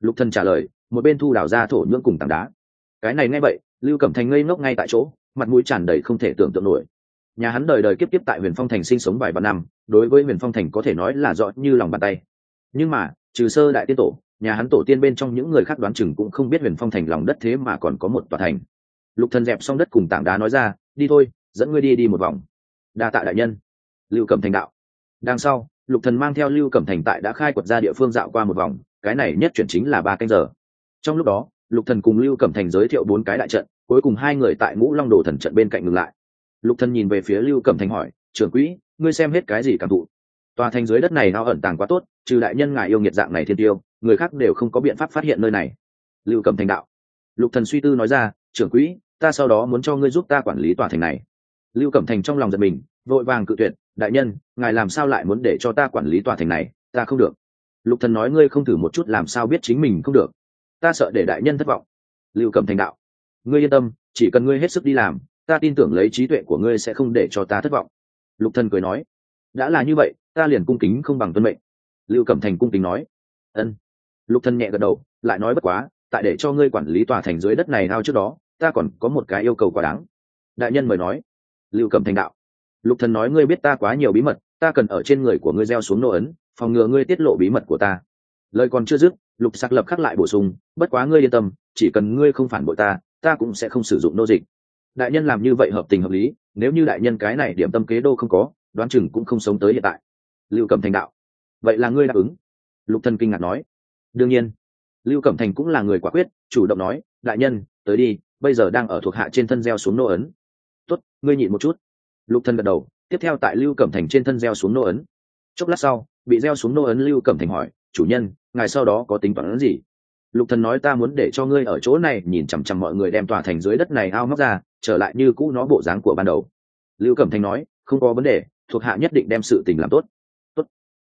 lục thần trả lời, một bên thu đào ra thổ nhưỡng cùng tảng đá. Cái này nghe vậy, lưu cẩm thành ngây ngốc ngay tại chỗ, mặt mũi tràn đầy không thể tưởng tượng nổi. Nhà hắn đời đời kiếp kiếp tại huyền phong thành sinh sống vài vạn năm, đối với huyền phong thành có thể nói là rõ như lòng bàn tay. Nhưng mà, trừ sơ đại tiên tổ, nhà hắn tổ tiên bên trong những người khác đoán chừng cũng không biết huyền phong thành lòng đất thế mà còn có một tòa thành. Lục thần dẹp xong đất cùng tảng đá nói ra, đi thôi, dẫn ngươi đi đi một vòng. Đa tạ đại nhân. Lưu cẩm thành đạo. Đằng sau lục thần mang theo lưu cẩm thành tại đã khai quật ra địa phương dạo qua một vòng, cái này nhất chuyển chính là ba canh giờ. Trong lúc đó, lục thần cùng lưu cẩm thành giới thiệu bốn cái đại trận, cuối cùng hai người tại ngũ long đồ thần trận bên cạnh ngừng lại. Lục thần nhìn về phía lưu cẩm thành hỏi, trưởng quỹ, ngươi xem hết cái gì cảm thụ? Tòa thành dưới đất này nó ẩn tàng quá tốt, trừ đại nhân ngài yêu nghiệt dạng này thiên tiêu, người khác đều không có biện pháp phát hiện nơi này. Lưu cẩm thành đạo. Lục thần suy tư nói ra, trưởng quỹ, ta sau đó muốn cho ngươi giúp ta quản lý tòa thành này. Lưu cẩm thành trong lòng giật mình, vội vàng cự tuyệt đại nhân, ngài làm sao lại muốn để cho ta quản lý tòa thành này? Ta không được. Lục thần nói ngươi không thử một chút làm sao biết chính mình không được. Ta sợ để đại nhân thất vọng. Lưu cẩm thành đạo. Ngươi yên tâm, chỉ cần ngươi hết sức đi làm, ta tin tưởng lấy trí tuệ của ngươi sẽ không để cho ta thất vọng. Lục thần cười nói. Đã là như vậy, ta liền cung kính không bằng tuân mệnh. Lưu cẩm thành cung kính nói. Ân. Lục thần nhẹ gật đầu, lại nói bất quá, tại để cho ngươi quản lý tòa thành dưới đất này ao trước đó, ta còn có một cái yêu cầu quá đáng. Đại nhân mời nói. Lưu cẩm thành đạo lục thần nói, ngươi biết ta quá nhiều bí mật, ta cần ở trên người của ngươi gieo xuống nô ấn, phòng ngừa ngươi tiết lộ bí mật của ta. Lời còn chưa dứt, lục sạc lập khắc lại bổ sung, bất quá ngươi yên tâm, chỉ cần ngươi không phản bội ta ta cũng sẽ không sử dụng nô dịch. Đại nhân làm như vậy hợp tình hợp lý, nếu như đại nhân cái này điểm tâm kế đô không có, đoán chừng cũng không sống tới hiện tại. Lưu Cẩm thành đạo, vậy là ngươi đáp ứng? Lục thần kinh ngạc nói, đương nhiên. Lưu cẩm thành cũng là người quả quyết, chủ động nói, đại nhân, tới đi, bây giờ đang ở thuộc hạ trên thân gieo xuống nô ấn. Tốt, ngươi nhịn một chút lục thần gật đầu, tiếp theo tại lưu cẩm thành trên thân gieo xuống nô ấn. Chốc lát sau, bị gieo xuống nô ấn, lưu cẩm thành hỏi, chủ nhân, ngài sau đó có tính toán ấn gì? Lục thần nói, ta muốn để cho ngươi ở chỗ này nhìn chằm chằm mọi người đem tòa thành dưới đất này ao móc ra, trở lại như cũ nó bộ dáng của ban đầu. Lưu cẩm thành nói, không có vấn đề, thuộc hạ nhất định đem sự tình làm tốt. Tốt.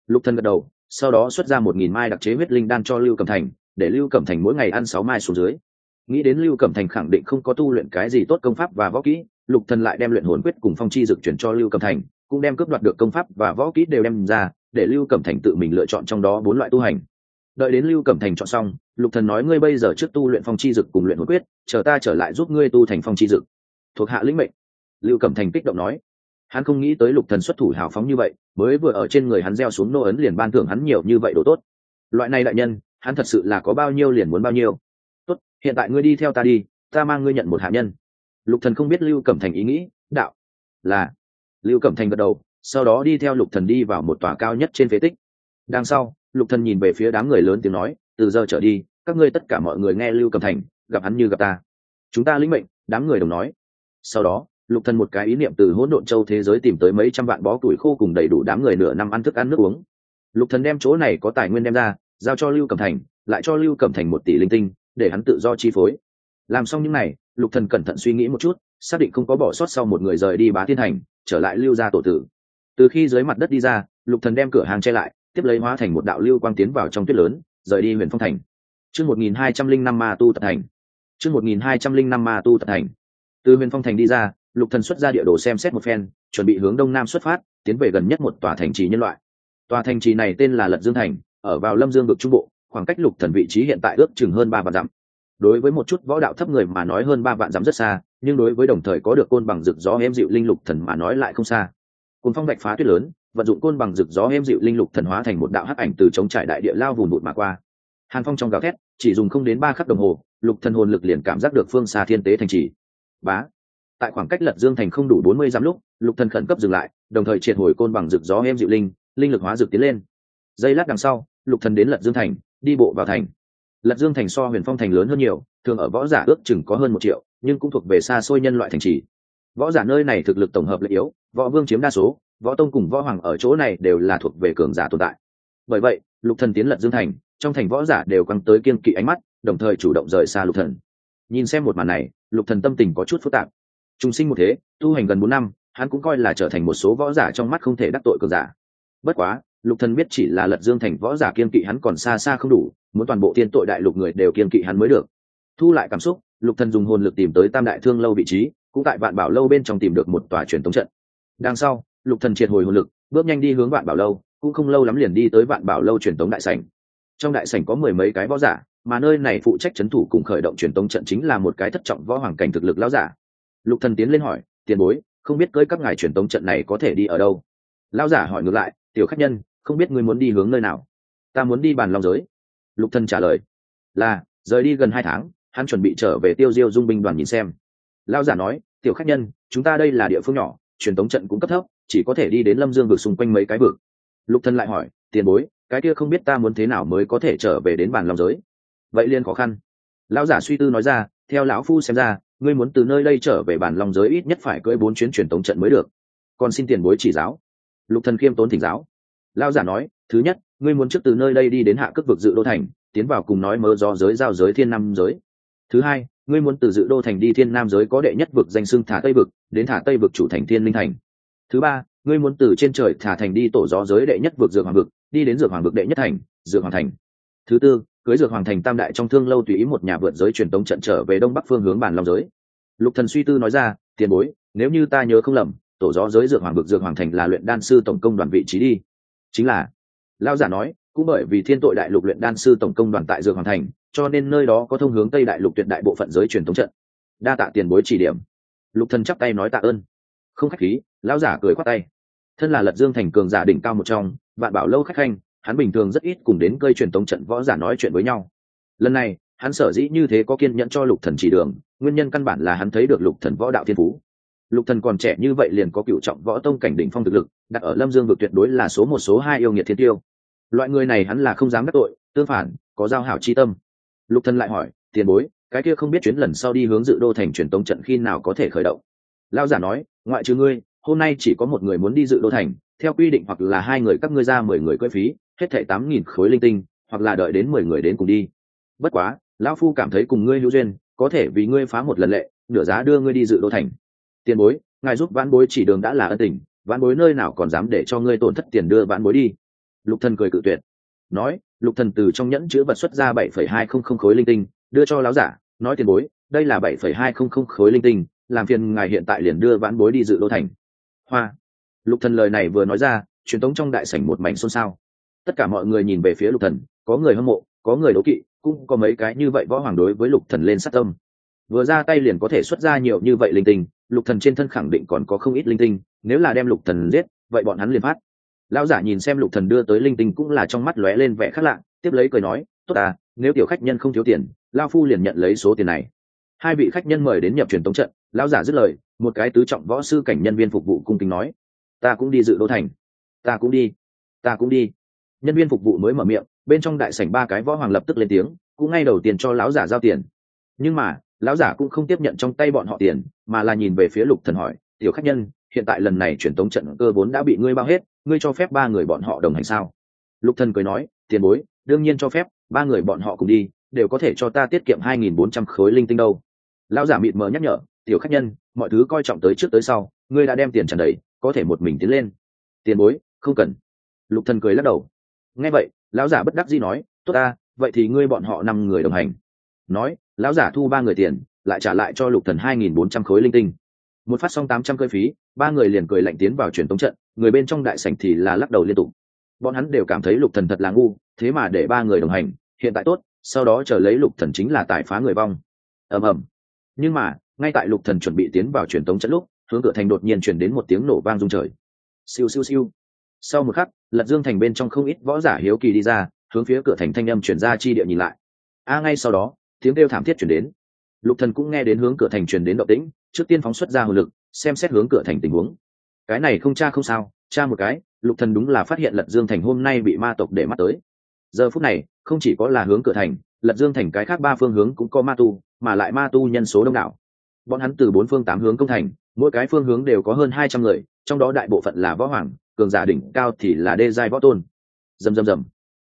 Lục thần gật đầu, sau đó xuất ra một nghìn mai đặc chế huyết linh đan cho lưu cẩm thành, để lưu cẩm thành mỗi ngày ăn sáu mai xuống dưới. Nghĩ đến lưu cẩm thành khẳng định không có tu luyện cái gì tốt công pháp và võ kỹ lục thần lại đem luyện hồn quyết cùng phong chi dực chuyển cho lưu cẩm thành, cũng đem cướp đoạt được công pháp và võ kỹ đều đem ra, để lưu cẩm thành tự mình lựa chọn trong đó bốn loại tu hành. Đợi đến lưu cẩm thành chọn xong, lục thần nói, ngươi bây giờ trước tu luyện phong chi dực cùng luyện hồn quyết, chờ ta trở lại giúp ngươi tu thành phong chi dực thuộc hạ lĩnh mệnh. Lưu cẩm thành kích động nói. Hắn không nghĩ tới lục thần xuất thủ hào phóng như vậy, mới vừa ở trên người hắn gieo xuống nô ấn liền ban thưởng hắn nhiều như vậy đồ tốt. Loại này đại nhân, hắn thật sự là có bao nhiêu liền muốn bao nhiêu. Tốt, hiện tại ngươi đi theo ta đi, ta mang ngươi nhận một hạ nhân lục thần không biết lưu cẩm thành ý nghĩ, đạo, là. Lưu cẩm thành gật đầu, sau đó đi theo lục thần đi vào một tòa cao nhất trên phế tích. Đằng sau, lục thần nhìn về phía đám người lớn tiếng nói, từ giờ trở đi, các ngươi tất cả mọi người nghe lưu cẩm thành, gặp hắn như gặp ta. Chúng ta lĩnh mệnh, đám người đồng nói. Sau đó, lục thần một cái ý niệm từ hỗn độn châu thế giới tìm tới mấy trăm vạn bó tuổi khô cùng đầy đủ đám người nửa năm ăn thức ăn nước uống. Lục thần đem chỗ này có tài nguyên đem ra, giao cho lưu cẩm thành, lại cho lưu cẩm thành một tỷ linh tinh, để hắn tự do chi phối làm xong những này, lục thần cẩn thận suy nghĩ một chút, xác định không có bỏ sót sau một người rời đi bá thiên thành, trở lại lưu gia tổ tử. Từ khi dưới mặt đất đi ra, lục thần đem cửa hàng che lại, tiếp lấy hóa thành một đạo lưu quang tiến vào trong tuyết lớn, rời đi huyền phong thành. Chương một nghìn hai trăm linh năm ma tu tập thành. Chương một nghìn hai trăm linh năm ma tu tập thành. Từ huyền phong thành đi ra, lục thần xuất ra địa đồ xem xét một phen, chuẩn bị hướng đông nam xuất phát, tiến về gần nhất một tòa thành trì nhân loại. Tòa thành trì này tên là lật dương thành, ở vào lâm dương vực trung bộ, khoảng cách lục thần vị trí hiện tại ước chừng hơn ba vạn dặm đối với một chút võ đạo thấp người mà nói hơn ba vạn dặm rất xa, nhưng đối với đồng thời có được côn bằng rực gió em dịu linh lục thần mà nói lại không xa. Cồn phong bạch phá tuyết lớn, vận dụng côn bằng rực gió em dịu linh lục thần hóa thành một đạo hắc ảnh từ chống trải đại địa lao vùn vụt mà qua. Hàn phong trong gào thét, chỉ dùng không đến ba khắc đồng hồ, lục thần hồn lực liền cảm giác được phương xa thiên tế thành trì. Bá! Tại khoảng cách lật dương thành không đủ bốn mươi dặm lúc, lục thần khẩn cấp dừng lại, đồng thời triệt hồi côn bằng rực gió em dịu linh linh lực hóa rực tiến lên. Giây lát đằng sau, lục thần đến lật dương thành, đi bộ vào thành lật dương thành so huyền phong thành lớn hơn nhiều, thường ở võ giả ước chừng có hơn một triệu, nhưng cũng thuộc về xa xôi nhân loại thành trì. Võ giả nơi này thực lực tổng hợp lợi yếu, võ vương chiếm đa số, võ tông cùng võ hoàng ở chỗ này đều là thuộc về cường giả tồn tại. Bởi vậy, lục thần tiến lật dương thành, trong thành võ giả đều căng tới kiên kỵ ánh mắt, đồng thời chủ động rời xa lục thần. Nhìn xem một màn này, lục thần tâm tình có chút phức tạp. Trùng sinh một thế, tu hành gần bốn năm, hắn cũng coi là trở thành một số võ giả trong mắt không thể đắc tội cường giả. Bất quá lục thần biết chỉ là lật dương thành võ giả kiên kỵ hắn còn xa xa không đủ, muốn toàn bộ tiên tội đại lục người đều kiên kỵ hắn mới được. Thu lại cảm xúc, lục thần dùng hồn lực tìm tới tam đại thương lâu vị trí, cũng tại vạn bảo lâu bên trong tìm được một tòa truyền thống trận. Đằng sau, lục thần triệt hồi hồn lực, bước nhanh đi hướng vạn bảo lâu, cũng không lâu lắm liền đi tới vạn bảo lâu truyền thống đại sảnh. Trong đại sảnh có mười mấy cái võ giả, mà nơi này phụ trách chấn thủ cùng khởi động truyền thống trận chính là một cái thất trọng võ hoàng cảnh thực lực lão giả. Lục thần tiến lên hỏi, tiền bối, không biết cưới các ngài truyền thống trận này có thể đi ở đâu? Lão giả hỏi ngược lại, tiểu khách nhân không biết ngươi muốn đi hướng nơi nào. Ta muốn đi bàn long giới. Lục thần trả lời, là, rời đi gần hai tháng, hắn chuẩn bị trở về tiêu diêu dung binh đoàn nhìn xem. Lão giả nói, tiểu khách nhân, chúng ta đây là địa phương nhỏ, truyền thống trận cũng cấp thấp, chỉ có thể đi đến lâm dương vực xung quanh mấy cái vực. Lục Thân lại hỏi, tiền bối, cái kia không biết ta muốn thế nào mới có thể trở về đến bàn long giới? Vậy liên khó khăn. Lão giả suy tư nói ra, theo lão phu xem ra, ngươi muốn từ nơi đây trở về bản long giới ít nhất phải cưỡi bốn chuyến truyền tống trận mới được. Còn xin tiền bối chỉ giáo. Lục thần khiêm tốn thỉnh giáo lao giả nói, thứ nhất, ngươi muốn trước từ nơi đây đi đến hạ cước vực dự đô thành, tiến vào cùng nói mơ do giới giao giới thiên nam giới. Thứ hai, ngươi muốn từ dự đô thành đi thiên nam giới có đệ nhất vực danh xưng thả tây vực, đến thả tây vực chủ thành thiên linh thành. Thứ ba, ngươi muốn từ trên trời thả thành đi tổ gió giới đệ nhất vực dược hoàng vực, đi đến dược hoàng vực đệ nhất thành, dược hoàng thành. Thứ tư, cưới dược hoàng thành tam đại trong thương lâu tùy ý một nhà vượt giới truyền tống trận trở về đông bắc phương hướng bản long giới. Lục thần suy tư nói ra, tiền bối, nếu như ta nhớ không lầm, tổ gió giới dược hoàng vực dược hoàng thành là luyện đan sư tổng công đoàn vị trí đi chính là lao giả nói, cũng bởi vì thiên tội đại lục luyện đan sư tổng công đoàn tại dược hoàng thành, cho nên nơi đó có thông hướng tây đại lục tuyệt đại bộ phận giới truyền thống trận. Đa tạ tiền bối chỉ điểm. Lục thần chắp tay nói tạ ơn. Không khách khí, lão giả cười khoát tay. Thân là lật dương thành cường giả đỉnh cao một trong, vạn bảo lâu khách khanh, hắn bình thường rất ít cùng đến cây truyền thống trận võ giả nói chuyện với nhau. Lần này, hắn sở dĩ như thế có kiên nhẫn cho lục thần chỉ đường, nguyên nhân căn bản là hắn thấy được lục thần võ đạo thiên phú lục thần còn trẻ như vậy liền có cựu trọng võ tông cảnh đỉnh phong thực lực, đặt ở lâm dương vực tuyệt đối là số một, số hai yêu nghiệt thiên tiêu. Loại người này hắn là không dám đắc tội, tương phản, có giao hảo chi tâm. Lục thần lại hỏi, tiền bối, cái kia không biết chuyến lần sau đi hướng dự đô thành truyền tống trận khi nào có thể khởi động? Lao giả nói, ngoại trừ ngươi, hôm nay chỉ có một người muốn đi dự đô thành, theo quy định hoặc là hai người các ngươi ra mười người quay phí, hết thảy tám nghìn khối linh tinh, hoặc là đợi đến mười người đến cùng đi. Bất quá, lão phu cảm thấy cùng ngươi hữu duyên, có thể vì ngươi phá một lần lệ, nửa giá đưa ngươi đi dự đô thành tiền bối, ngài giúp vãn bối chỉ đường đã là ân tình, vãn bối nơi nào còn dám để cho ngươi tổn thất tiền đưa vãn bối đi. Lục thần cười cự tuyệt. Nói, lục thần từ trong nhẫn chứa vật xuất ra bảy phẩy hai không không khối linh tinh, đưa cho lão giả, nói tiền bối, đây là bảy phẩy hai không không khối linh tinh, làm phiền ngài hiện tại liền đưa vãn bối đi dự đô thành. Hoa. Lục thần lời này vừa nói ra, truyền tống trong đại sảnh một mảnh xôn xao. Tất cả mọi người nhìn về phía lục thần, có người hâm mộ, có người đấu kỵ, cũng có mấy cái như vậy võ hoàng đối với lục thần lên sát tâm. Vừa ra tay liền có thể xuất ra nhiều như vậy linh tinh lục thần trên thân khẳng định còn có không ít linh tinh, nếu là đem lục thần giết, vậy bọn hắn liền phát. Lão giả nhìn xem lục thần đưa tới linh tinh cũng là trong mắt lóe lên vẻ khác lạ, tiếp lấy cười nói, tốt à nếu tiểu khách nhân không thiếu tiền lao phu liền nhận lấy số tiền này. Hai vị khách nhân mời đến nhập truyền tống trận, lão giả dứt lời, một cái tứ trọng võ sư cảnh nhân viên phục vụ cung kính nói, ta cũng đi dự đô thành. Ta cũng đi. Ta cũng đi. Nhân viên phục vụ mới mở miệng, bên trong đại sảnh ba cái võ hoàng lập tức lên tiếng, cũng ngay đầu tiên cho lão giả giao tiền. Nhưng mà lão giả cũng không tiếp nhận trong tay bọn họ tiền, mà là nhìn về phía lục thần hỏi, tiểu khách nhân, hiện tại lần này truyền tống trận cơ vốn đã bị ngươi bao hết, ngươi cho phép ba người bọn họ đồng hành sao? Lục thần cười nói, tiền bối, đương nhiên cho phép, ba người bọn họ cùng đi, đều có thể cho ta tiết kiệm hai nghìn bốn trăm khối linh tinh đâu. Lão giả mịt mờ nhắc nhở, tiểu khách nhân, mọi thứ coi trọng tới trước tới sau, ngươi đã đem tiền tràn đầy, có thể một mình tiến lên. Tiền bối, không cần. Lục thần cười lắc đầu. Nghe vậy, lão giả bất đắc dĩ nói, tốt ta, vậy thì ngươi bọn họ năm người đồng hành. Nói lão giả thu ba người tiền, lại trả lại cho lục thần hai nghìn bốn trăm khối linh tinh. Một phát xong tám trăm cơi phí, ba người liền cười lạnh tiến vào truyền tống trận, người bên trong đại sảnh thì là lắc đầu liên tục. Bọn hắn đều cảm thấy lục thần thật là ngu, thế mà để ba người đồng hành, hiện tại tốt, sau đó chờ lấy lục thần chính là tài phá người vong. Ầm ầm. Nhưng mà, ngay tại lục thần chuẩn bị tiến vào truyền tống trận lúc, hướng cửa thành đột nhiên truyền đến một tiếng nổ vang rung trời. Siêu siêu siêu. Sau một khắc, lật dương thành bên trong không ít võ giả hiếu kỳ đi ra, hướng phía cửa thành thanh âm chuyển ra chi địa nhìn lại. A, ngay sau đó tiếng kêu thảm thiết chuyển đến. Lục thần cũng nghe đến hướng cửa thành truyền đến động tĩnh, trước tiên phóng xuất ra hồn lực, xem xét hướng cửa thành tình huống. Cái này không cha không sao cha một cái, lục thần đúng là phát hiện lật dương thành hôm nay bị ma tộc để mắt tới. Giờ phút này, không chỉ có là hướng cửa thành, lật dương thành cái khác ba phương hướng cũng có ma tu, mà lại ma tu nhân số đông đảo. Bọn hắn từ bốn phương tám hướng công thành, mỗi cái phương hướng đều có hơn hai trăm người, trong đó đại bộ phận là võ hoàng, cường giả đỉnh cao thì là đê giai võ tôn. Dầm dầm dầm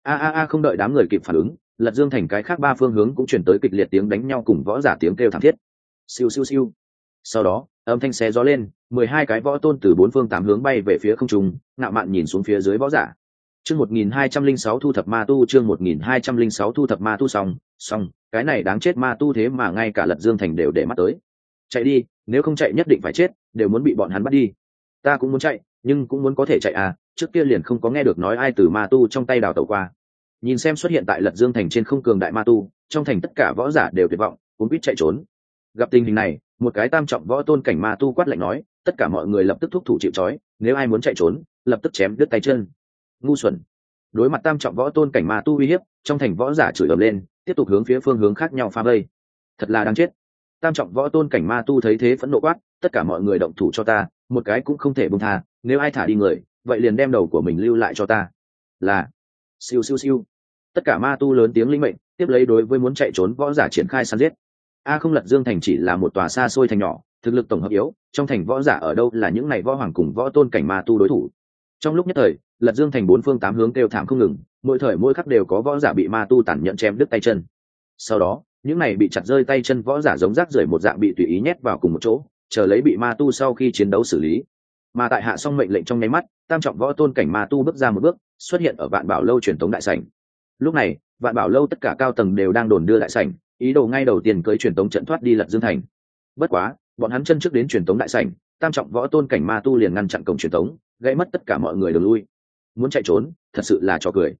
a a a, không đợi đám người kịp phản ứng lật dương thành cái khác ba phương hướng cũng chuyển tới kịch liệt tiếng đánh nhau cùng võ giả tiếng kêu thảm thiết. Siêu siêu siêu. Sau đó, âm thanh xé gió lên, mười hai cái võ tôn từ bốn phương tám hướng bay về phía không trung, ngạo mạn nhìn xuống phía dưới võ giả. Chương một nghìn hai trăm linh sáu thu thập ma tu, chương một nghìn hai trăm linh sáu thu thập ma tu xong xong, cái này đáng chết ma tu thế mà ngay cả lật dương thành đều để mắt tới. Chạy đi, nếu không chạy nhất định phải chết, đều muốn bị bọn hắn bắt đi. Ta cũng muốn chạy, nhưng cũng muốn có thể chạy à trước kia liền không có nghe được nói ai từ ma tu trong tay đào tẩu qua nhìn xem xuất hiện tại lật dương thành trên không cường đại ma tu, trong thành tất cả võ giả đều tuyệt vọng, cuốn biết chạy trốn. Gặp tình hình này, một cái tam trọng võ tôn cảnh ma tu quát lạnh nói, tất cả mọi người lập tức thúc thủ chịu trói, nếu ai muốn chạy trốn, lập tức chém đứt tay chân. Ngu xuẩn. Đối mặt tam trọng võ tôn cảnh ma tu uy hiếp, trong thành võ giả chửi ầm lên, tiếp tục hướng phía phương hướng khác nhau pha vây. Thật là đáng chết. Tam trọng võ tôn cảnh ma tu thấy thế phẫn nộ quát, tất cả mọi người động thủ cho ta, một cái cũng không thể bông tha, nếu ai thả đi người, vậy liền đem đầu của mình lưu lại cho ta. Là, siêu siêu siêu tất cả ma tu lớn tiếng linh mệnh, tiếp lấy đối với muốn chạy trốn võ giả triển khai săn giết. A không lật dương thành chỉ là một tòa xa xôi thành nhỏ, thực lực tổng hợp yếu, trong thành võ giả ở đâu là những này võ hoàng cùng võ tôn cảnh ma tu đối thủ. Trong lúc nhất thời, lật dương thành bốn phương tám hướng kêu thảm không ngừng, mỗi thời mỗi khắc đều có võ giả bị ma tu tản nhận chém đứt tay chân. Sau đó, những này bị chặt rơi tay chân võ giả giống rác rưởi một dạng bị tùy ý nhét vào cùng một chỗ, chờ lấy bị ma tu sau khi chiến đấu xử lý. Mà tại hạ xong mệnh lệnh trong nháy mắt, tam trọng võ tôn cảnh ma tu bước ra một bước, xuất hiện ở vạn bảo lâu truyền thống đại sảnh lúc này, vạn bảo lâu tất cả cao tầng đều đang đồn đưa đại sảnh, ý đồ ngay đầu tiên cưới truyền tống trận thoát đi lật dương thành. Bất quá, bọn hắn chân trước đến truyền tống đại sảnh, tam trọng võ tôn cảnh ma tu liền ngăn chặn cổng truyền tống gây mất tất cả mọi người đường lui. Muốn chạy trốn, thật sự là trò cười.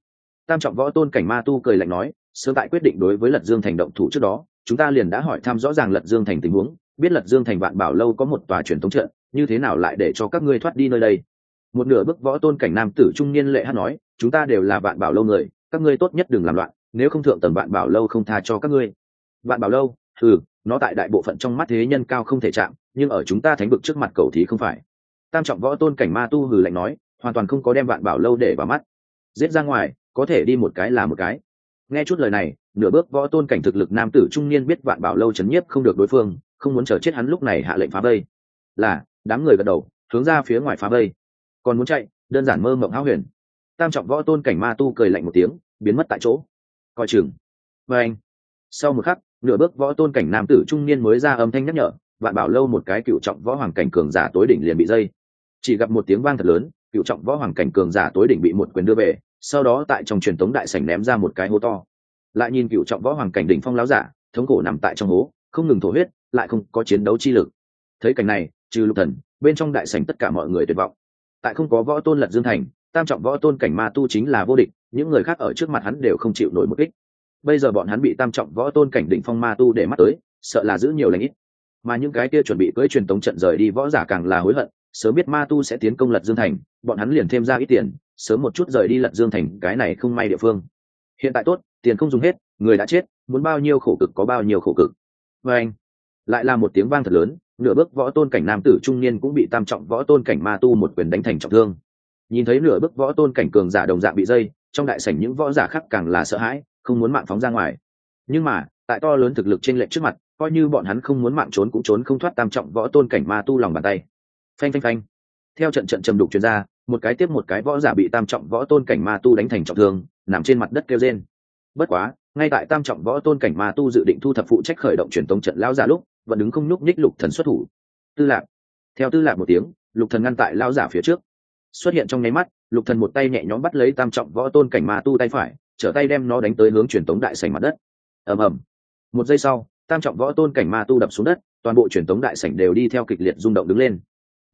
Tam trọng võ tôn cảnh ma tu cười lạnh nói, sớm tại quyết định đối với lật dương thành động thủ trước đó, chúng ta liền đã hỏi thăm rõ ràng lật dương thành tình huống, biết lật dương thành vạn bảo lâu có một tòa truyền thống trận, như thế nào lại để cho các ngươi thoát đi nơi đây? Một nửa bức võ tôn cảnh nam tử trung niên lệ hát nói, chúng ta đều là vạn bảo lâu người các ngươi tốt nhất đừng làm loạn, nếu không thượng tầng bạn bảo lâu không tha cho các ngươi. Bạn bảo lâu ừ nó tại đại bộ phận trong mắt thế nhân cao không thể chạm, nhưng ở chúng ta thánh vực trước mặt cầu thì không phải. Tam trọng võ tôn cảnh ma tu hừ lạnh nói, hoàn toàn không có đem bạn bảo lâu để vào mắt. Giết ra ngoài, có thể đi một cái là một cái. Nghe chút lời này, nửa bước võ tôn cảnh thực lực nam tử trung niên biết vạn bảo lâu chấn nhiếp không được đối phương, không muốn chờ chết hắn lúc này hạ lệnh phá vây. Là, đám người gật đầu, hướng ra phía ngoài phá vây. Còn muốn chạy, đơn giản mơ mộng háo huyền tam trọng võ tôn cảnh ma tu cười lạnh một tiếng, biến mất tại chỗ. Coi chừng. Và anh, sau một khắc, nửa bước võ tôn cảnh nam tử trung niên mới ra âm thanh nhắc nhở, vạn bảo lâu một cái cựu trọng võ hoàng cảnh cường giả tối đỉnh liền bị dây. Chỉ gặp một tiếng vang thật lớn, cựu trọng võ hoàng cảnh cường giả tối đỉnh bị một quyền đưa về, sau đó tại trong truyền thống đại sảnh ném ra một cái hố to. Lại nhìn cựu trọng võ hoàng cảnh đỉnh phong láo giả, thống cổ nằm tại trong hố, không ngừng thổ huyết, lại không có chiến đấu chi lực. Thấy cảnh này, trừ lục thần, bên trong đại sảnh tất cả mọi người tuyệt vọng. Tại không có võ tôn lật dương thành tam trọng võ tôn cảnh ma tu chính là vô địch, những người khác ở trước mặt hắn đều không chịu nổi một kích. Bây giờ bọn hắn bị tam trọng võ tôn cảnh đỉnh phong ma tu để mắt tới, sợ là giữ nhiều lãnh ít. Mà những cái kia chuẩn bị cưỡi truyền tống trận rời đi võ giả càng là hối hận, sớm biết ma tu sẽ tiến công lật dương thành, bọn hắn liền thêm ra ít tiền, sớm một chút rời đi lật dương thành, cái này không may địa phương. Hiện tại tốt, tiền không dùng hết, người đã chết, muốn bao nhiêu khổ cực có bao nhiêu khổ cực. Và anh, lại là một tiếng vang thật lớn, nửa bước võ tôn cảnh nam tử trung niên cũng bị tam trọng võ tôn cảnh ma tu một quyền đánh thành trọng thương nhìn thấy nửa bước võ tôn cảnh cường giả đồng dạng bị dây, trong đại sảnh những võ giả khác càng là sợ hãi, không muốn mạng phóng ra ngoài. Nhưng mà, tại to lớn thực lực trên lệnh trước mặt, coi như bọn hắn không muốn mạng trốn cũng trốn không thoát tam trọng võ tôn cảnh ma tu lòng bàn tay. Phanh phanh phanh. Theo trận trận trầm đục chuyên gia một cái tiếp một cái võ giả bị tam trọng võ tôn cảnh ma tu đánh thành trọng thương, nằm trên mặt đất kêu rên. Bất quá, ngay tại tam trọng võ tôn cảnh ma tu dự định thu thập phụ trách khởi động truyền tống trận lao giả lúc, vẫn đứng không nhúc nhích lục thần xuất thủ. Tư lạc theo tư lạc một tiếng, lục thần ngăn tại lao giả phía trước xuất hiện trong nháy mắt, lục thần một tay nhẹ nhõm bắt lấy tam trọng võ tôn cảnh ma tu tay phải, trở tay đem nó đánh tới hướng truyền tống đại sảnh mặt đất. Ầm ầm. Một giây sau, tam trọng võ tôn cảnh ma tu đập xuống đất, toàn bộ truyền tống đại sảnh đều đi theo kịch liệt rung động đứng lên.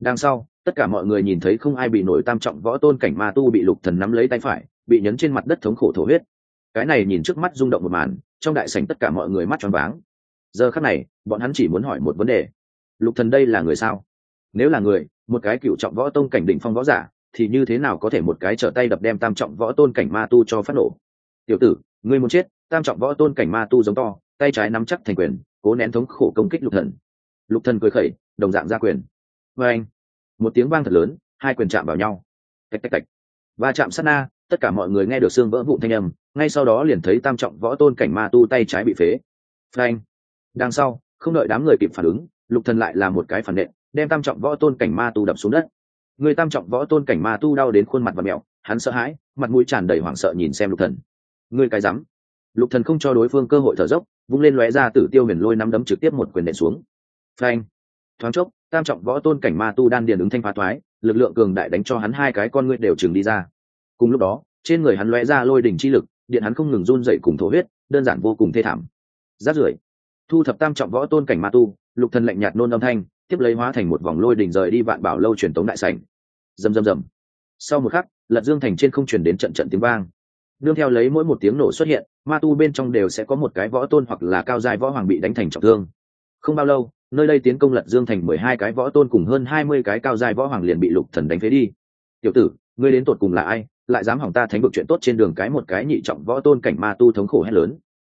Đằng sau, tất cả mọi người nhìn thấy không ai bị nổi tam trọng võ tôn cảnh ma tu bị lục thần nắm lấy tay phải, bị nhấn trên mặt đất thống khổ thổ huyết. Cái này nhìn trước mắt rung động một màn, trong đại sảnh tất cả mọi người mắt tròn váng. Giờ khắc này, bọn hắn chỉ muốn hỏi một vấn đề. Lục thần đây là người sao? Nếu là người một cái cựu trọng võ tôn cảnh đỉnh phong võ giả, thì như thế nào có thể một cái trở tay đập đem tam trọng võ tôn cảnh ma tu cho phát nổ? Tiểu tử, ngươi muốn chết, tam trọng võ tôn cảnh ma tu giống to, tay trái nắm chắc thành quyền, cố nén thống khổ công kích lục thần. Lục thần cười khẩy, đồng dạng ra quyền. Với anh, một tiếng vang thật lớn, hai quyền chạm vào nhau. Tạch tạch tạch. Và chạm sát na, tất cả mọi người nghe được xương vỡ vụn thanh âm, ngay sau đó liền thấy tam trọng võ tôn cảnh ma tu tay trái bị phế. Phanh đằng sau, không đợi đám người kịp phản ứng, lục thần lại là một cái phản nện đem tam trọng võ tôn cảnh ma tu đập xuống đất. Người tam trọng võ tôn cảnh ma tu đau đến khuôn mặt và mẹo, hắn sợ hãi, mặt mũi tràn đầy hoảng sợ nhìn xem lục thần. Người cái rắm. Lục thần không cho đối phương cơ hội thở dốc, vung lên lóe ra tử tiêu huyền lôi nắm đấm trực tiếp một quyền đè xuống. Phanh. Thoáng chốc, tam trọng võ tôn cảnh ma tu đan điền ứng thanh phá thoái, lực lượng cường đại đánh cho hắn hai cái con ngươi đều chừng đi ra. Cùng lúc đó, trên người hắn lóe ra lôi đỉnh chi lực, điện hắn không ngừng run dậy cùng thổ huyết, đơn giản vô cùng thê thảm. Rát rưởi. Thu thập tam trọng võ tôn cảnh ma tu, lục thần lạnh nhạt nôn âm thanh tiếp lấy hóa thành một vòng lôi đỉnh rời đi vạn bảo lâu truyền tống đại sảnh. Rầm rầm rầm. Sau một khắc, lật dương thành trên không truyền đến trận trận tiếng vang. Nương theo lấy mỗi một tiếng nổ xuất hiện, ma tu bên trong đều sẽ có một cái võ tôn hoặc là cao dài võ hoàng bị đánh thành trọng thương. Không bao lâu, nơi đây tiến công lật dương thành mười hai cái võ tôn cùng hơn hai mươi cái cao dài võ hoàng liền bị lục thần đánh phế đi. Tiểu tử, ngươi đến tột cùng là ai? Lại dám hỏng ta thánh vực chuyện tốt trên đường cái một cái nhị trọng võ tôn cảnh ma tu thống khổ hét lớn.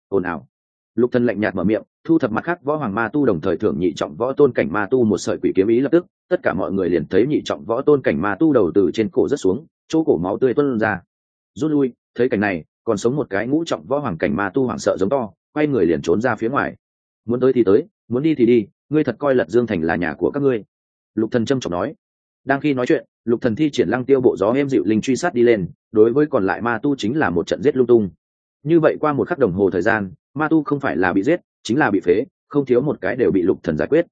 Ồn ào. Lục thần lạnh nhạt mở miệng thu thập mặt khác võ hoàng ma tu đồng thời thưởng nhị trọng võ tôn cảnh ma tu một sợi quỷ kiếm ý lập tức, tất cả mọi người liền thấy nhị trọng võ tôn cảnh ma tu đầu từ trên cổ rất xuống, chỗ cổ máu tươi tuôn ra. Rút lui, thấy cảnh này, còn sống một cái ngũ trọng võ hoàng cảnh ma tu hoảng sợ giống to, quay người liền trốn ra phía ngoài. Muốn tới thì tới, muốn đi thì đi, ngươi thật coi lật dương thành là nhà của các ngươi. Lục thần trâm trọng nói. Đang khi nói chuyện, lục thần thi triển lăng tiêu bộ gió êm dịu linh truy sát đi lên, đối với còn lại ma tu chính là một trận giết lung tung. Như vậy qua một khắc đồng hồ thời gian, ma tu không phải là bị giết chính là bị phế, không thiếu một cái đều bị lục thần giải quyết.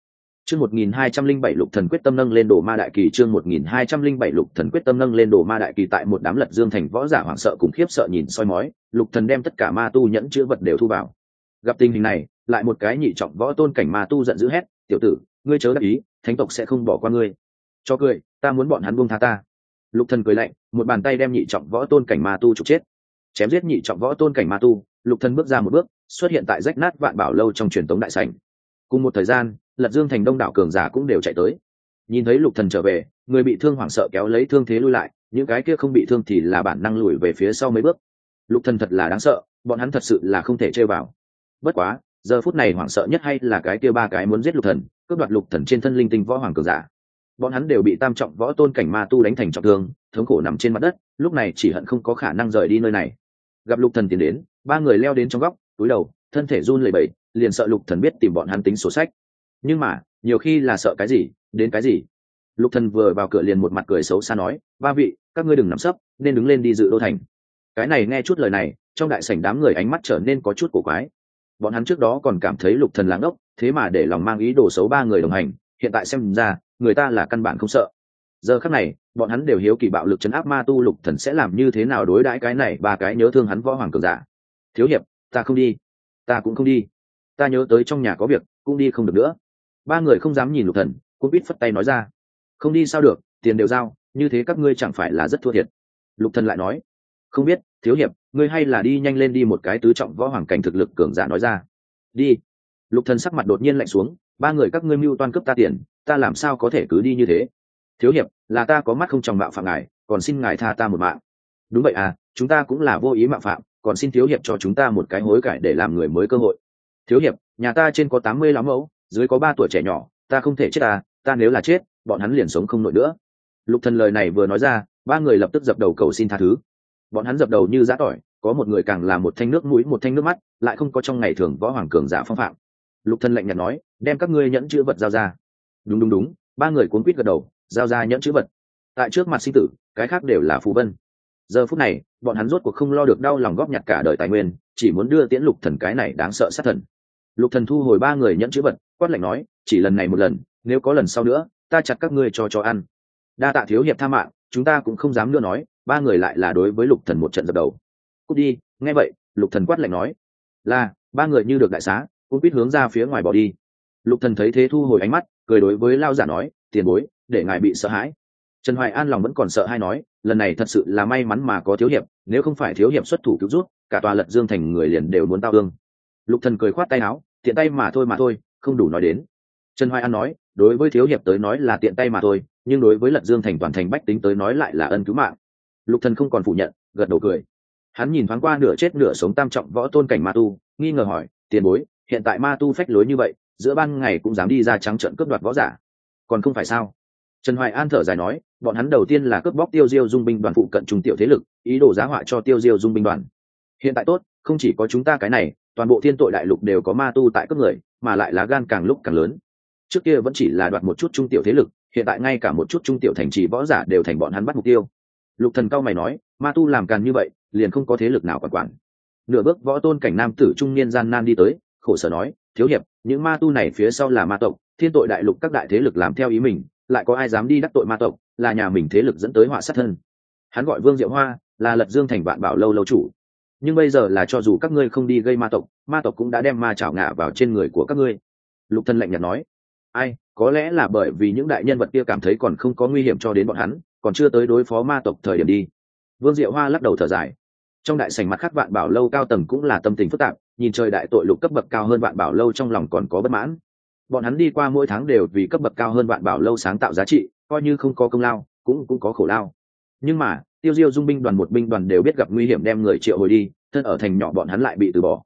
Chương một nghìn hai trăm linh bảy lục thần quyết tâm nâng lên đồ ma đại kỳ, chương một nghìn hai trăm linh bảy lục thần quyết tâm nâng lên đồ ma đại kỳ tại một đám lật dương thành võ giả hoảng sợ cùng khiếp sợ nhìn soi mói, lục thần đem tất cả ma tu nhẫn chữ vật đều thu vào. Gặp tình hình này, lại một cái nhị trọng võ tôn cảnh ma tu giận dữ hét, tiểu tử, ngươi chớ đắc ý, thánh tộc sẽ không bỏ qua ngươi. Cho cười, ta muốn bọn hắn buông tha ta. Lục thần cười lạnh, một bàn tay đem nhị trọng võ tôn cảnh ma tu trục chết. Chém giết nhị trọng võ tôn cảnh ma tu lục thần bước ra một bước, xuất hiện tại rách nát vạn bảo lâu trong truyền tống đại sảnh. Cùng một thời gian, lật dương thành đông đảo cường giả cũng đều chạy tới. Nhìn thấy lục thần trở về, người bị thương hoảng sợ kéo lấy thương thế lui lại, những cái kia không bị thương thì là bản năng lùi về phía sau mấy bước. Lục thần thật là đáng sợ, bọn hắn thật sự là không thể chơi vào. Bất quá, giờ phút này hoảng sợ nhất hay là cái kia ba cái muốn giết lục thần, cướp đoạt lục thần trên thân linh tinh võ hoàng cường giả. Bọn hắn đều bị tam trọng võ tôn cảnh ma tu đánh thành trọng thương, thống khổ nằm trên mặt đất, lúc này chỉ hận không có khả năng rời đi nơi này. Gặp lục thần tiến đến ba người leo đến trong góc, túi đầu, thân thể run lẩy bẩy, liền sợ lục thần biết tìm bọn hắn tính sổ sách. Nhưng mà, nhiều khi là sợ cái gì, đến cái gì? Lục thần vừa vào cửa liền một mặt cười xấu xa nói, ba vị, các ngươi đừng nằm sấp, nên đứng lên đi dự đô thành. Cái này nghe chút lời này, trong đại sảnh đám người ánh mắt trở nên có chút cổ quái. Bọn hắn trước đó còn cảm thấy lục thần lãng ốc thế mà để lòng mang ý đồ xấu ba người đồng hành, hiện tại xem ra, người ta là căn bản không sợ. Giờ khắc này, bọn hắn đều hiếu kỳ bạo lực chấn áp ma tu lục thần sẽ làm như thế nào đối đãi cái này, ba cái nhớ thương hắn võ hoàng cường giả thiếu hiệp, ta không đi. Ta cũng không đi. Ta nhớ tới trong nhà có việc, cũng đi không được nữa. Ba người không dám nhìn lục thần, cũng biết phất tay nói ra. Không đi sao được, tiền đều giao, như thế các ngươi chẳng phải là rất thua thiệt. Lục thần lại nói. Không biết, thiếu hiệp, ngươi hay là đi nhanh lên đi một cái tứ trọng võ hoàng cảnh thực lực cường giả nói ra. Đi. Lục thần sắc mặt đột nhiên lạnh xuống. Ba người các ngươi mưu toan cướp ta tiền, ta làm sao có thể cứ đi như thế? Thiếu hiệp, là ta có mắt không tròng mạo phạm ngài, còn xin ngài tha ta một mạng. Đúng vậy à chúng ta cũng là vô ý mạo phạm còn xin thiếu hiệp cho chúng ta một cái hối cải để làm người mới cơ hội. Thiếu hiệp, nhà ta trên có tám mươi lắm mẫu, dưới có ba tuổi trẻ nhỏ, ta không thể chết ta ta nếu là chết, bọn hắn liền sống không nổi nữa. Lục thần lời này vừa nói ra, ba người lập tức dập đầu cầu xin tha thứ. Bọn hắn dập đầu như giã tỏi, có một người càng là một thanh nước mũi, một thanh nước mắt, lại không có trong ngày thường võ hoàng cường giả phong phạm. Lục thần lạnh nhạt nói, đem các ngươi nhẫn chữ vật giao ra. Đúng đúng đúng, ba người cuốn quýt gật đầu, giao ra nhẫn chữ vật. Tại trước mặt sinh tử, cái khác đều là phù vân giờ phút này, bọn hắn rốt cuộc không lo được đau lòng góp nhặt cả đời tài nguyên, chỉ muốn đưa tiễn lục thần cái này đáng sợ sát thần. Lục thần thu hồi ba người nhẫn chữ vật, quát lạnh nói, chỉ lần này một lần, nếu có lần sau nữa, ta chặt các ngươi cho cho ăn. Đa tạ thiếu hiệp tha mạng, chúng ta cũng không dám nữa nói, ba người lại là đối với lục thần một trận dập đầu. Cút đi, nghe vậy, lục thần quát lạnh nói. Là, ba người như được đại xá, cũng biết hướng ra phía ngoài bỏ đi. Lục thần thấy thế thu hồi ánh mắt, cười đối với lao giả nói, tiền bối, để ngài bị sợ hãi trần hoài an lòng vẫn còn sợ hay nói, lần này thật sự là may mắn mà có thiếu hiệp, nếu không phải thiếu hiệp xuất thủ cứu rút cả tòa lật dương thành người liền đều muốn tao thương. Lục thần cười khoát tay áo, tiện tay mà thôi mà thôi, không đủ nói đến. Trần hoài an nói, đối với thiếu hiệp tới nói là tiện tay mà thôi, nhưng đối với lật dương thành toàn thành bách tính tới nói lại là ân cứu mạng. Lục thần không còn phủ nhận, gật đầu cười. Hắn nhìn thoáng qua nửa chết nửa sống tam trọng võ tôn cảnh ma tu, nghi ngờ hỏi, tiền bối, hiện tại ma tu phách lối như vậy, giữa ban ngày cũng dám đi ra trắng trận cướp đoạt võ giả? Còn không phải sao? Trần hoài an thở dài nói bọn hắn đầu tiên là cướp bóc tiêu diêu dung binh đoàn phụ cận trung tiểu thế lực, ý đồ giá họa cho tiêu diêu dung binh đoàn. Hiện tại tốt, không chỉ có chúng ta cái này, toàn bộ thiên tội đại lục đều có ma tu tại các người, mà lại lá gan càng lúc càng lớn. Trước kia vẫn chỉ là đoạt một chút trung tiểu thế lực, hiện tại ngay cả một chút trung tiểu thành trì võ giả đều thành bọn hắn bắt mục tiêu. Lục thần cao mày nói, ma tu làm càng như vậy, liền không có thế lực nào quản quản. Nửa bước võ tôn cảnh nam tử trung niên gian nan đi tới, khổ sở nói, thiếu hiệp, những ma tu này phía sau là ma tộc, thiên tội đại lục các đại thế lực làm theo ý mình, lại có ai dám đi đắc tội ma tộc? Là nhà mình thế lực dẫn tới họa sát thân. Hắn gọi vương diệu hoa, là lật dương thành vạn bảo lâu lâu chủ. Nhưng bây giờ là cho dù các ngươi không đi gây ma tộc ma tộc cũng đã đem ma chảo ngạ vào trên người của các ngươi. Lục thân lạnh nhạt nói, ai, có lẽ là bởi vì những đại nhân vật kia cảm thấy còn không có nguy hiểm cho đến bọn hắn, còn chưa tới đối phó ma tộc thời điểm đi. Vương diệu hoa lắc đầu thở dài. Trong đại sảnh mặt khác vạn bảo lâu cao tầng cũng là tâm tình phức tạp, nhìn trời đại tội lục cấp bậc cao hơn vạn bảo lâu trong lòng còn có bất mãn. Bọn hắn đi qua mỗi tháng đều vì cấp bậc cao hơn vạn bảo lâu sáng tạo giá trị coi như không có công lao, cũng cũng có khổ lao. Nhưng mà, tiêu diêu dung binh đoàn một binh đoàn đều biết gặp nguy hiểm đem người triệu hồi đi, thân ở thành nhỏ bọn hắn lại bị từ bỏ.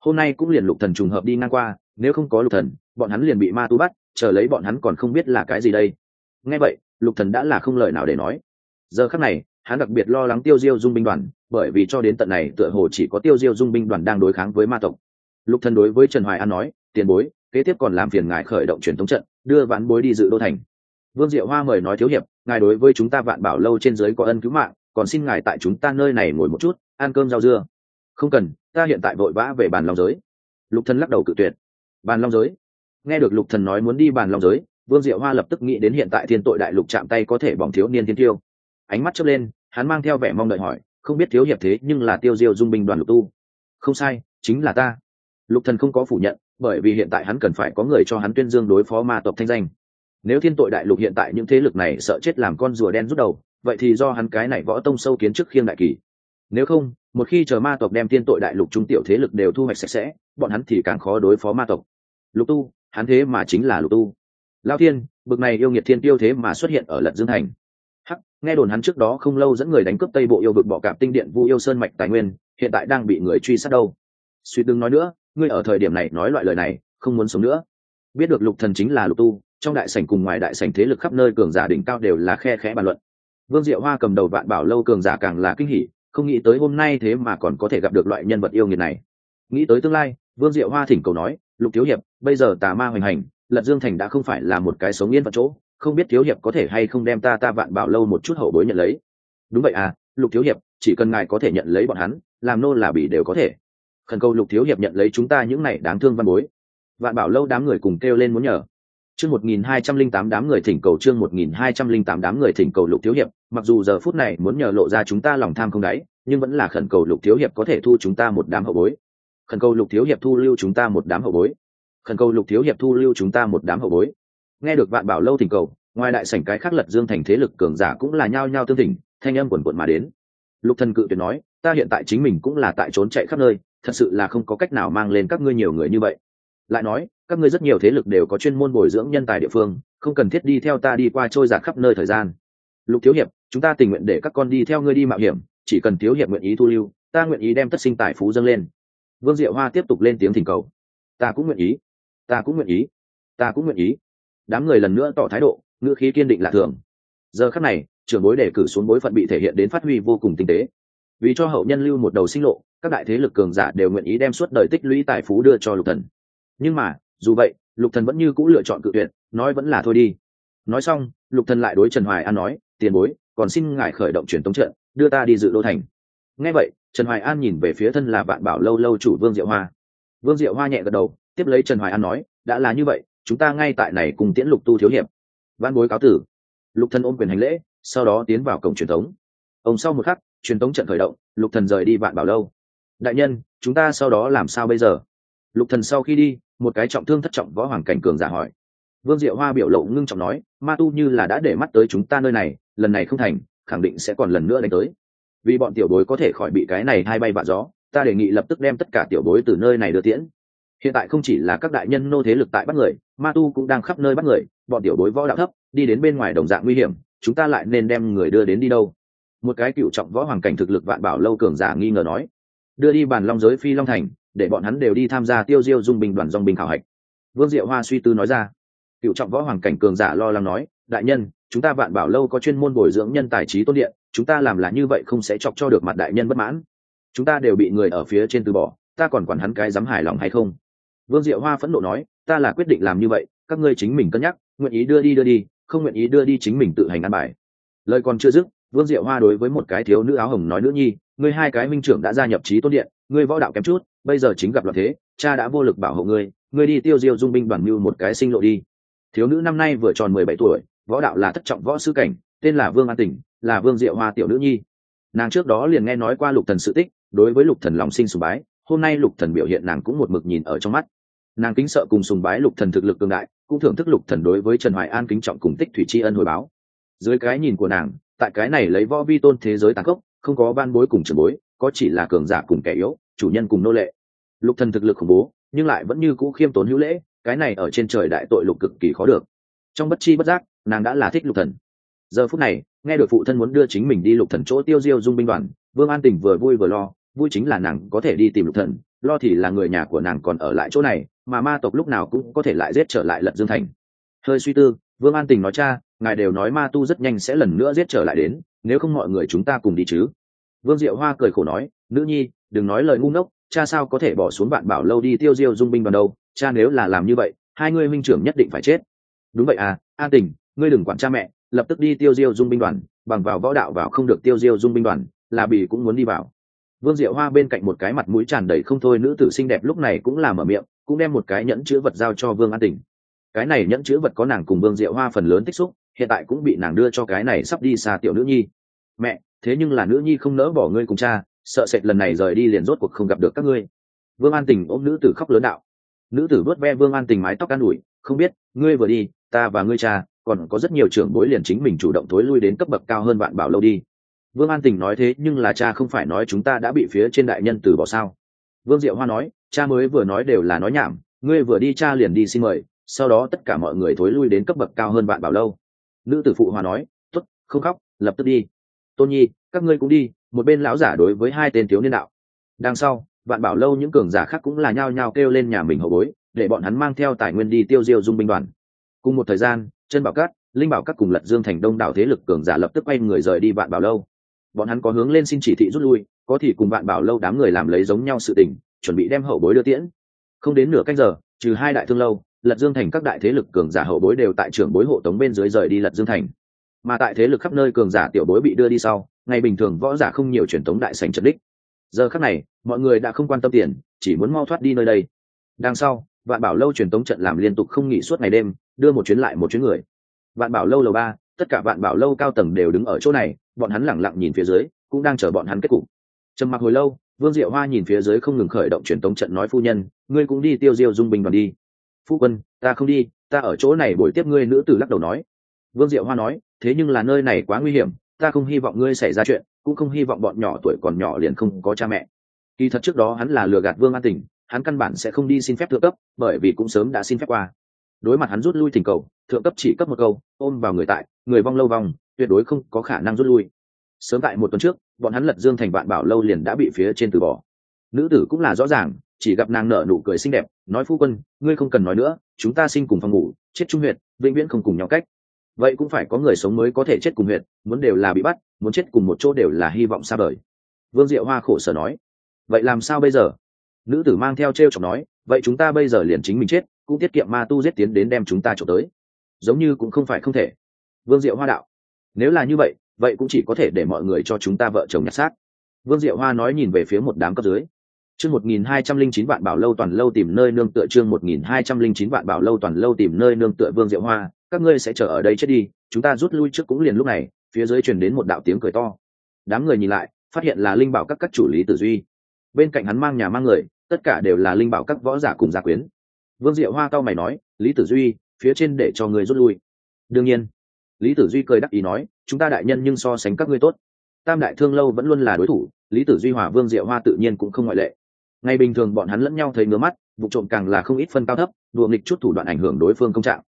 Hôm nay cũng liền lục thần trùng hợp đi ngang qua, nếu không có lục thần, bọn hắn liền bị ma tu bắt, chờ lấy bọn hắn còn không biết là cái gì đây. Nghe vậy, lục thần đã là không lời nào để nói. Giờ khắc này, hắn đặc biệt lo lắng tiêu diêu dung binh đoàn, bởi vì cho đến tận này tựa hồ chỉ có tiêu diêu dung binh đoàn đang đối kháng với ma tộc. Lục thần đối với trần hoài an nói, tiền bối, kế tiếp còn làm phiền ngài khởi động truyền thống trận, đưa ván bối đi dự đô thành vương diệu hoa mời nói thiếu hiệp, ngài đối với chúng ta vạn bảo lâu trên dưới có ân cứu mạng, còn xin ngài tại chúng ta nơi này ngồi một chút, ăn cơm rau dưa. Không cần, ta hiện tại vội vã về bàn long giới. Lục thần lắc đầu cự tuyệt. Bàn long giới? Nghe được lục thần nói muốn đi bàn long giới, vương diệu hoa lập tức nghĩ đến hiện tại thiên tội đại lục chạm tay có thể bỏng thiếu niên thiên tiêu. Ánh mắt chớp lên, hắn mang theo vẻ mong đợi hỏi, không biết thiếu hiệp thế nhưng là tiêu diêu dung binh đoàn lục tu? Không sai, chính là ta. Lục thần không có phủ nhận, bởi vì hiện tại hắn cần phải có người cho hắn tuyên dương đối phó ma tộc thanh danh nếu thiên tội đại lục hiện tại những thế lực này sợ chết làm con rùa đen rút đầu, vậy thì do hắn cái này võ tông sâu kiến trước khiêng đại kỳ. Nếu không, một khi chờ ma tộc đem thiên tội đại lục trung tiểu thế lực đều thu hoạch sạch sẽ, bọn hắn thì càng khó đối phó ma tộc. Lục tu, hắn thế mà chính là lục tu. Lao thiên, bực này yêu nghiệt thiên tiêu thế mà xuất hiện ở lận dương thành. Hắc, nghe đồn hắn trước đó không lâu dẫn người đánh cướp tây bộ yêu vực bọ cạp tinh điện vu yêu sơn mạch tài nguyên, hiện tại đang bị người truy sát đâu. Suy đừng nói nữa, ngươi ở thời điểm này nói loại lời này, không muốn sống nữa. Biết được lục thần chính là lục tu trong đại sảnh cùng ngoài đại sảnh thế lực khắp nơi cường giả đỉnh cao đều là khe khẽ bàn luận. Vương diệu hoa cầm đầu vạn bảo lâu cường giả càng là kinh hỉ, không nghĩ tới hôm nay thế mà còn có thể gặp được loại nhân vật yêu nghiệt này. Nghĩ tới tương lai, vương diệu hoa thỉnh cầu nói, lục thiếu hiệp, bây giờ tà ma hoành hành, lật dương thành đã không phải là một cái sống yên vật chỗ, không biết thiếu hiệp có thể hay không đem ta ta vạn bảo lâu một chút hậu bối nhận lấy? Đúng vậy à lục thiếu hiệp, chỉ cần ngài có thể nhận lấy bọn hắn, làm nô là bị đều có thể. Khẩn cầu lục thiếu hiệp nhận lấy chúng ta những này đáng thương văn bối. Vạn bảo lâu đám người cùng kêu lên muốn nhờ chương một nghìn hai trăm linh tám đám người thỉnh cầu chương một nghìn hai trăm linh tám đám người thỉnh cầu lục thiếu hiệp. Mặc dù giờ phút này muốn nhờ lộ ra chúng ta lòng tham không đáy, nhưng vẫn là khẩn cầu lục thiếu hiệp có thể thu chúng ta một đám hậu bối. Khẩn cầu lục thiếu hiệp thu lưu chúng ta một đám hậu bối. Khẩn cầu lục thiếu hiệp thu lưu chúng ta một đám hậu bối. Nghe được bạn bảo lâu thỉnh cầu, ngoài đại sảnh cái khác lật dương thành thế lực cường giả cũng là nhao nhao tương thỉnh, thanh âm quần quần mà đến. Lục thần cự tuyệt nói, ta hiện tại chính mình cũng là tại trốn chạy khắp nơi, thật sự là không có cách nào mang lên các ngươi nhiều người như vậy. Lại nói các ngươi rất nhiều thế lực đều có chuyên môn bồi dưỡng nhân tài địa phương, không cần thiết đi theo ta đi qua trôi giạt khắp nơi thời gian. Lục thiếu hiệp, chúng ta tình nguyện để các con đi theo ngươi đi mạo hiểm, chỉ cần thiếu hiệp nguyện ý thu lưu, ta nguyện ý đem tất sinh tài phú dâng lên. Vương diệu hoa tiếp tục lên tiếng thỉnh cầu. Ta cũng nguyện ý. Ta cũng nguyện ý. Ta cũng nguyện ý. Đám người lần nữa tỏ thái độ, ngữ khí kiên định lạ thường. Giờ khắc này, trưởng bối đề cử xuống bối phận bị thể hiện đến phát huy vô cùng tinh tế. Vì cho hậu nhân lưu một đầu sinh lộ, các đại thế lực cường giả đều nguyện ý đem suốt đời tích lũy tài phú đưa cho lục thần. Nhưng mà dù vậy, lục thần vẫn như cũ lựa chọn cự tuyệt, nói vẫn là thôi đi. Nói xong, lục thần lại đối trần hoài an nói, tiền bối, còn xin ngài khởi động truyền tống trận, đưa ta đi dự đô thành. Nghe vậy, trần hoài an nhìn về phía thân là vạn bảo lâu lâu chủ vương diệu hoa. Vương diệu hoa nhẹ gật đầu, tiếp lấy trần hoài an nói, đã là như vậy, chúng ta ngay tại này cùng tiễn lục tu thiếu hiệp. Văn bối cáo tử. Lục thần ôm quyền hành lễ, sau đó tiến vào cổng truyền thống ông sau một khắc, truyền thống trận khởi động, lục thần rời đi vạn bảo lâu. Đại nhân, chúng ta sau đó làm sao bây giờ? Lục thần sau khi đi một cái trọng thương thất trọng võ hoàng cảnh cường giả hỏi. Vương diệu hoa biểu lộ ngưng trọng nói, ma tu như là đã để mắt tới chúng ta nơi này, lần này không thành, khẳng định sẽ còn lần nữa đánh tới. Vì bọn tiểu bối có thể khỏi bị cái này hai bay vạ gió, ta đề nghị lập tức đem tất cả tiểu bối từ nơi này đưa tiễn. Hiện tại không chỉ là các đại nhân nô thế lực tại bắt người, ma tu cũng đang khắp nơi bắt người, bọn tiểu bối võ đạo thấp, đi đến bên ngoài đồng dạng nguy hiểm, chúng ta lại nên đem người đưa đến đi đâu? Một cái cựu trọng võ hoàng cảnh thực lực vạn bảo lâu cường giả nghi ngờ nói. Đưa đi bàn long giới phi long thành để bọn hắn đều đi tham gia tiêu diêu dung binh đoàn dòng binh khảo hạch. Vương diệu hoa suy tư nói ra. Cựu trọng võ hoàng cảnh cường giả lo lắng nói, đại nhân, chúng ta vạn bảo lâu có chuyên môn bồi dưỡng nhân tài trí tôn điện, chúng ta làm là như vậy không sẽ chọc cho được mặt đại nhân bất mãn. Chúng ta đều bị người ở phía trên từ bỏ, ta còn quản hắn cái dám hài lòng hay không? Vương diệu hoa phẫn nộ nói, ta là quyết định làm như vậy, các ngươi chính mình cân nhắc, nguyện ý đưa đi đưa đi, không nguyện ý đưa đi chính mình tự hành ăn bài. Lời còn chưa dứt, vương diệu hoa đối với một cái thiếu nữ áo hồng nói, nữ nhi ngươi hai cái minh trưởng đã gia nhập trí tôn điện, ngươi võ đạo kém chút, bây giờ chính gặp loạn thế, cha đã vô lực bảo hộ ngươi ngươi đi tiêu diêu dung binh đoàn mưu một cái sinh lộ đi. Thiếu nữ năm nay vừa tròn mười bảy tuổi, võ đạo là thất trọng võ sư cảnh, tên là vương an tỉnh, là vương diệu hoa tiểu nữ nhi. Nàng trước đó liền nghe nói qua lục thần sự tích, đối với lục thần lòng sinh sùng bái, hôm nay lục thần biểu hiện nàng cũng một mực nhìn ở trong mắt. Nàng kính sợ cùng sùng bái lục thần thực lực cường đại, cũng thưởng thức lục thần đối với trần hoài an kính trọng cùng tích thủy tri ân hồi báo. Dưới cái nhìn của nàng, tại cái này lấy võ vi tôn thế giới tàn khốc không có ban bối cùng trưởng bối, có chỉ là cường giả cùng kẻ yếu, chủ nhân cùng nô lệ. Lục thần thực lực khủng bố, nhưng lại vẫn như cũ khiêm tốn hữu lễ, cái này ở trên trời đại tội lục cực kỳ khó được. Trong bất chi bất giác, nàng đã là thích lục thần. Giờ phút này, nghe được phụ thân muốn đưa chính mình đi lục thần chỗ tiêu diêu dung binh đoàn, vương an tình vừa vui vừa lo, vui chính là nàng có thể đi tìm lục thần, lo thì là người nhà của nàng còn ở lại chỗ này, mà ma tộc lúc nào cũng có thể lại giết trở lại lận dương thành. Hơi suy tư, vương an tình nói, cha ngài đều nói ma tu rất nhanh sẽ lần nữa giết trở lại đến, nếu không mọi người chúng ta cùng đi chứ? Vương diệu hoa cười khổ nói, nữ nhi, đừng nói lời ngu ngốc, cha sao có thể bỏ xuống bạn bảo lâu đi tiêu diêu dung binh đoàn đâu, cha nếu là làm như vậy, hai ngươi minh trưởng nhất định phải chết. Đúng vậy à an tình, ngươi đừng quản cha mẹ, lập tức đi tiêu diêu dung binh đoàn, bằng vào võ đạo vào không được tiêu diêu dung binh đoàn, là bì cũng muốn đi vào. Vương diệu hoa bên cạnh một cái mặt mũi tràn đầy không thôi nữ tử xinh đẹp lúc này cũng làm ở miệng, cũng đem một cái nhẫn chữ vật giao cho vương an tình. Cái này nhẫn chữ vật có nàng cùng vương diệu hoa phần lớn tích xúc hiện tại cũng bị nàng đưa cho cái này sắp đi xa tiểu nữ nhi. Mẹ, thế nhưng là nữ nhi không nỡ bỏ ngươi cùng cha, sợ sệt lần này rời đi liền rốt cuộc không gặp được các ngươi. Vương an tình ôm nữ tử khóc lớn đạo. Nữ tử vớt ve vương an tình mái tóc an ủi, không biết, ngươi vừa đi, ta và ngươi cha, còn có rất nhiều trưởng bối liền chính mình chủ động thối lui đến cấp bậc cao hơn bạn bảo lâu đi. Vương an tình nói thế, nhưng là cha không phải nói chúng ta đã bị phía trên đại nhân từ bỏ sao? Vương diệu hoa nói, cha mới vừa nói đều là nói nhảm, ngươi vừa đi cha liền đi xin mời, sau đó tất cả mọi người thối lui đến cấp bậc cao hơn bạn bảo lâu nữ tử phụ hòa nói t ố t không khóc, lập tức đi. Tôn nhi, các ngươi cũng đi, một bên lão giả đối với hai tên thiếu niên đạo. Đằng sau, vạn bảo lâu những cường giả khác cũng là nhao nhao kêu lên nhà mình hậu bối, để bọn hắn mang theo tài nguyên đi tiêu diêu dung binh đoàn. Cùng một thời gian, chân bảo cát linh bảo các cùng lật dương thành đông đảo thế lực cường giả lập tức quay người rời đi vạn bảo lâu. Bọn hắn có hướng lên xin chỉ thị rút lui, có thì cùng vạn bảo lâu đám người làm lấy giống nhau sự tình, chuẩn bị đem hậu bối đưa tiễn. Không đến nửa cách giờ, trừ hai đại thương lâu lật dương thành các đại thế lực cường giả hậu bối đều tại trưởng bối hộ tống bên dưới rời đi lật dương thành. Mà tại thế lực khắp nơi cường giả tiểu bối bị đưa đi sau, ngày bình thường võ giả không nhiều truyền tống đại sành trận đích. Giờ khắc này, mọi người đã không quan tâm tiền, chỉ muốn mau thoát đi nơi đây. Đằng sau, vạn bảo lâu truyền tống trận làm liên tục không nghỉ suốt ngày đêm, đưa một chuyến lại một chuyến người. Vạn bảo lâu lầu ba, tất cả vạn bảo lâu cao tầng đều đứng ở chỗ này, bọn hắn lẳng lặng nhìn phía dưới, cũng đang chờ bọn hắn kết cục. Trầm mặc hồi lâu, vương diệu hoa nhìn phía dưới không ngừng khởi động truyền tống trận nói phu nhân, ngươi cũng đi tiêu diêu dung bình đoàn đi phu quân, ta không đi, ta ở chỗ này buổi tiếp ngươi nữ tử lắc đầu nói. Vương diệu hoa nói, thế nhưng là nơi này quá nguy hiểm, ta không hy vọng ngươi xảy ra chuyện, cũng không hy vọng bọn nhỏ tuổi còn nhỏ liền không có cha mẹ. Kỳ thật trước đó hắn là lừa gạt vương an tình hắn căn bản sẽ không đi xin phép thượng cấp, bởi vì cũng sớm đã xin phép qua. Đối mặt hắn rút lui thỉnh cầu, thượng cấp chỉ cấp một câu, ôm vào người tại, người vong lâu vong, tuyệt đối không có khả năng rút lui. Sớm tại một tuần trước, bọn hắn lật dương thành vạn bảo lâu liền đã bị phía trên từ bỏ. Nữ tử cũng là rõ ràng chỉ gặp nàng nở nụ cười xinh đẹp, nói, phu quân, ngươi không cần nói nữa, chúng ta sinh cùng phòng ngủ, chết trung huyệt, vĩnh viễn không cùng nhau cách. Vậy cũng phải có người sống mới có thể chết cùng huyệt, muốn đều là bị bắt, muốn chết cùng một chỗ đều là hy vọng xa vời. Vương diệu hoa khổ sở nói, vậy làm sao bây giờ? Nữ tử mang theo t r e o chọc nói, vậy chúng ta bây giờ liền chính mình chết, cũng tiết kiệm ma tu giết tiến đến đem chúng ta trộm tới. Giống như cũng không phải không thể. Vương diệu hoa đạo, nếu là như vậy vậy cũng chỉ có thể để mọi người cho chúng ta vợ chồng nhặt xác. Vương diệu hoa nói nhìn về phía một đám cấp dưới chương một nghìn hai trăm linh chín vạn bảo lâu toàn lâu tìm nơi nương tựa chương một nghìn hai trăm linh chín vạn bảo lâu toàn lâu tìm nơi nương tựa vương diệu hoa. Các ngươi sẽ chờ ở đây chết đi, chúng ta rút lui trước cũng liền lúc này, phía dưới truyền đến một đạo tiếng cười to. Đám người nhìn lại, phát hiện là linh bảo các các chủ lý tử duy. Bên cạnh hắn mang nhà mang người, tất cả đều là linh bảo các võ giả cùng gia quyến. Vương diệu hoa cao mày nói, lý tử duy, phía trên để cho người rút lui. Đương nhiên. Lý tử duy cười đắc ý nói, chúng ta đại nhân nhưng so sánh các ngươi tốt. Tam đại thương lâu vẫn luôn là đối thủ, lý tử duy hòa vương diệu hoa tự nhiên cũng không ngoại lệ ngày bình thường bọn hắn lẫn nhau thấy ngứa mắt, vụ trộm càng là không ít phân cao thấp, đùa nghịch chút thủ đoạn ảnh hưởng đối phương công trạng.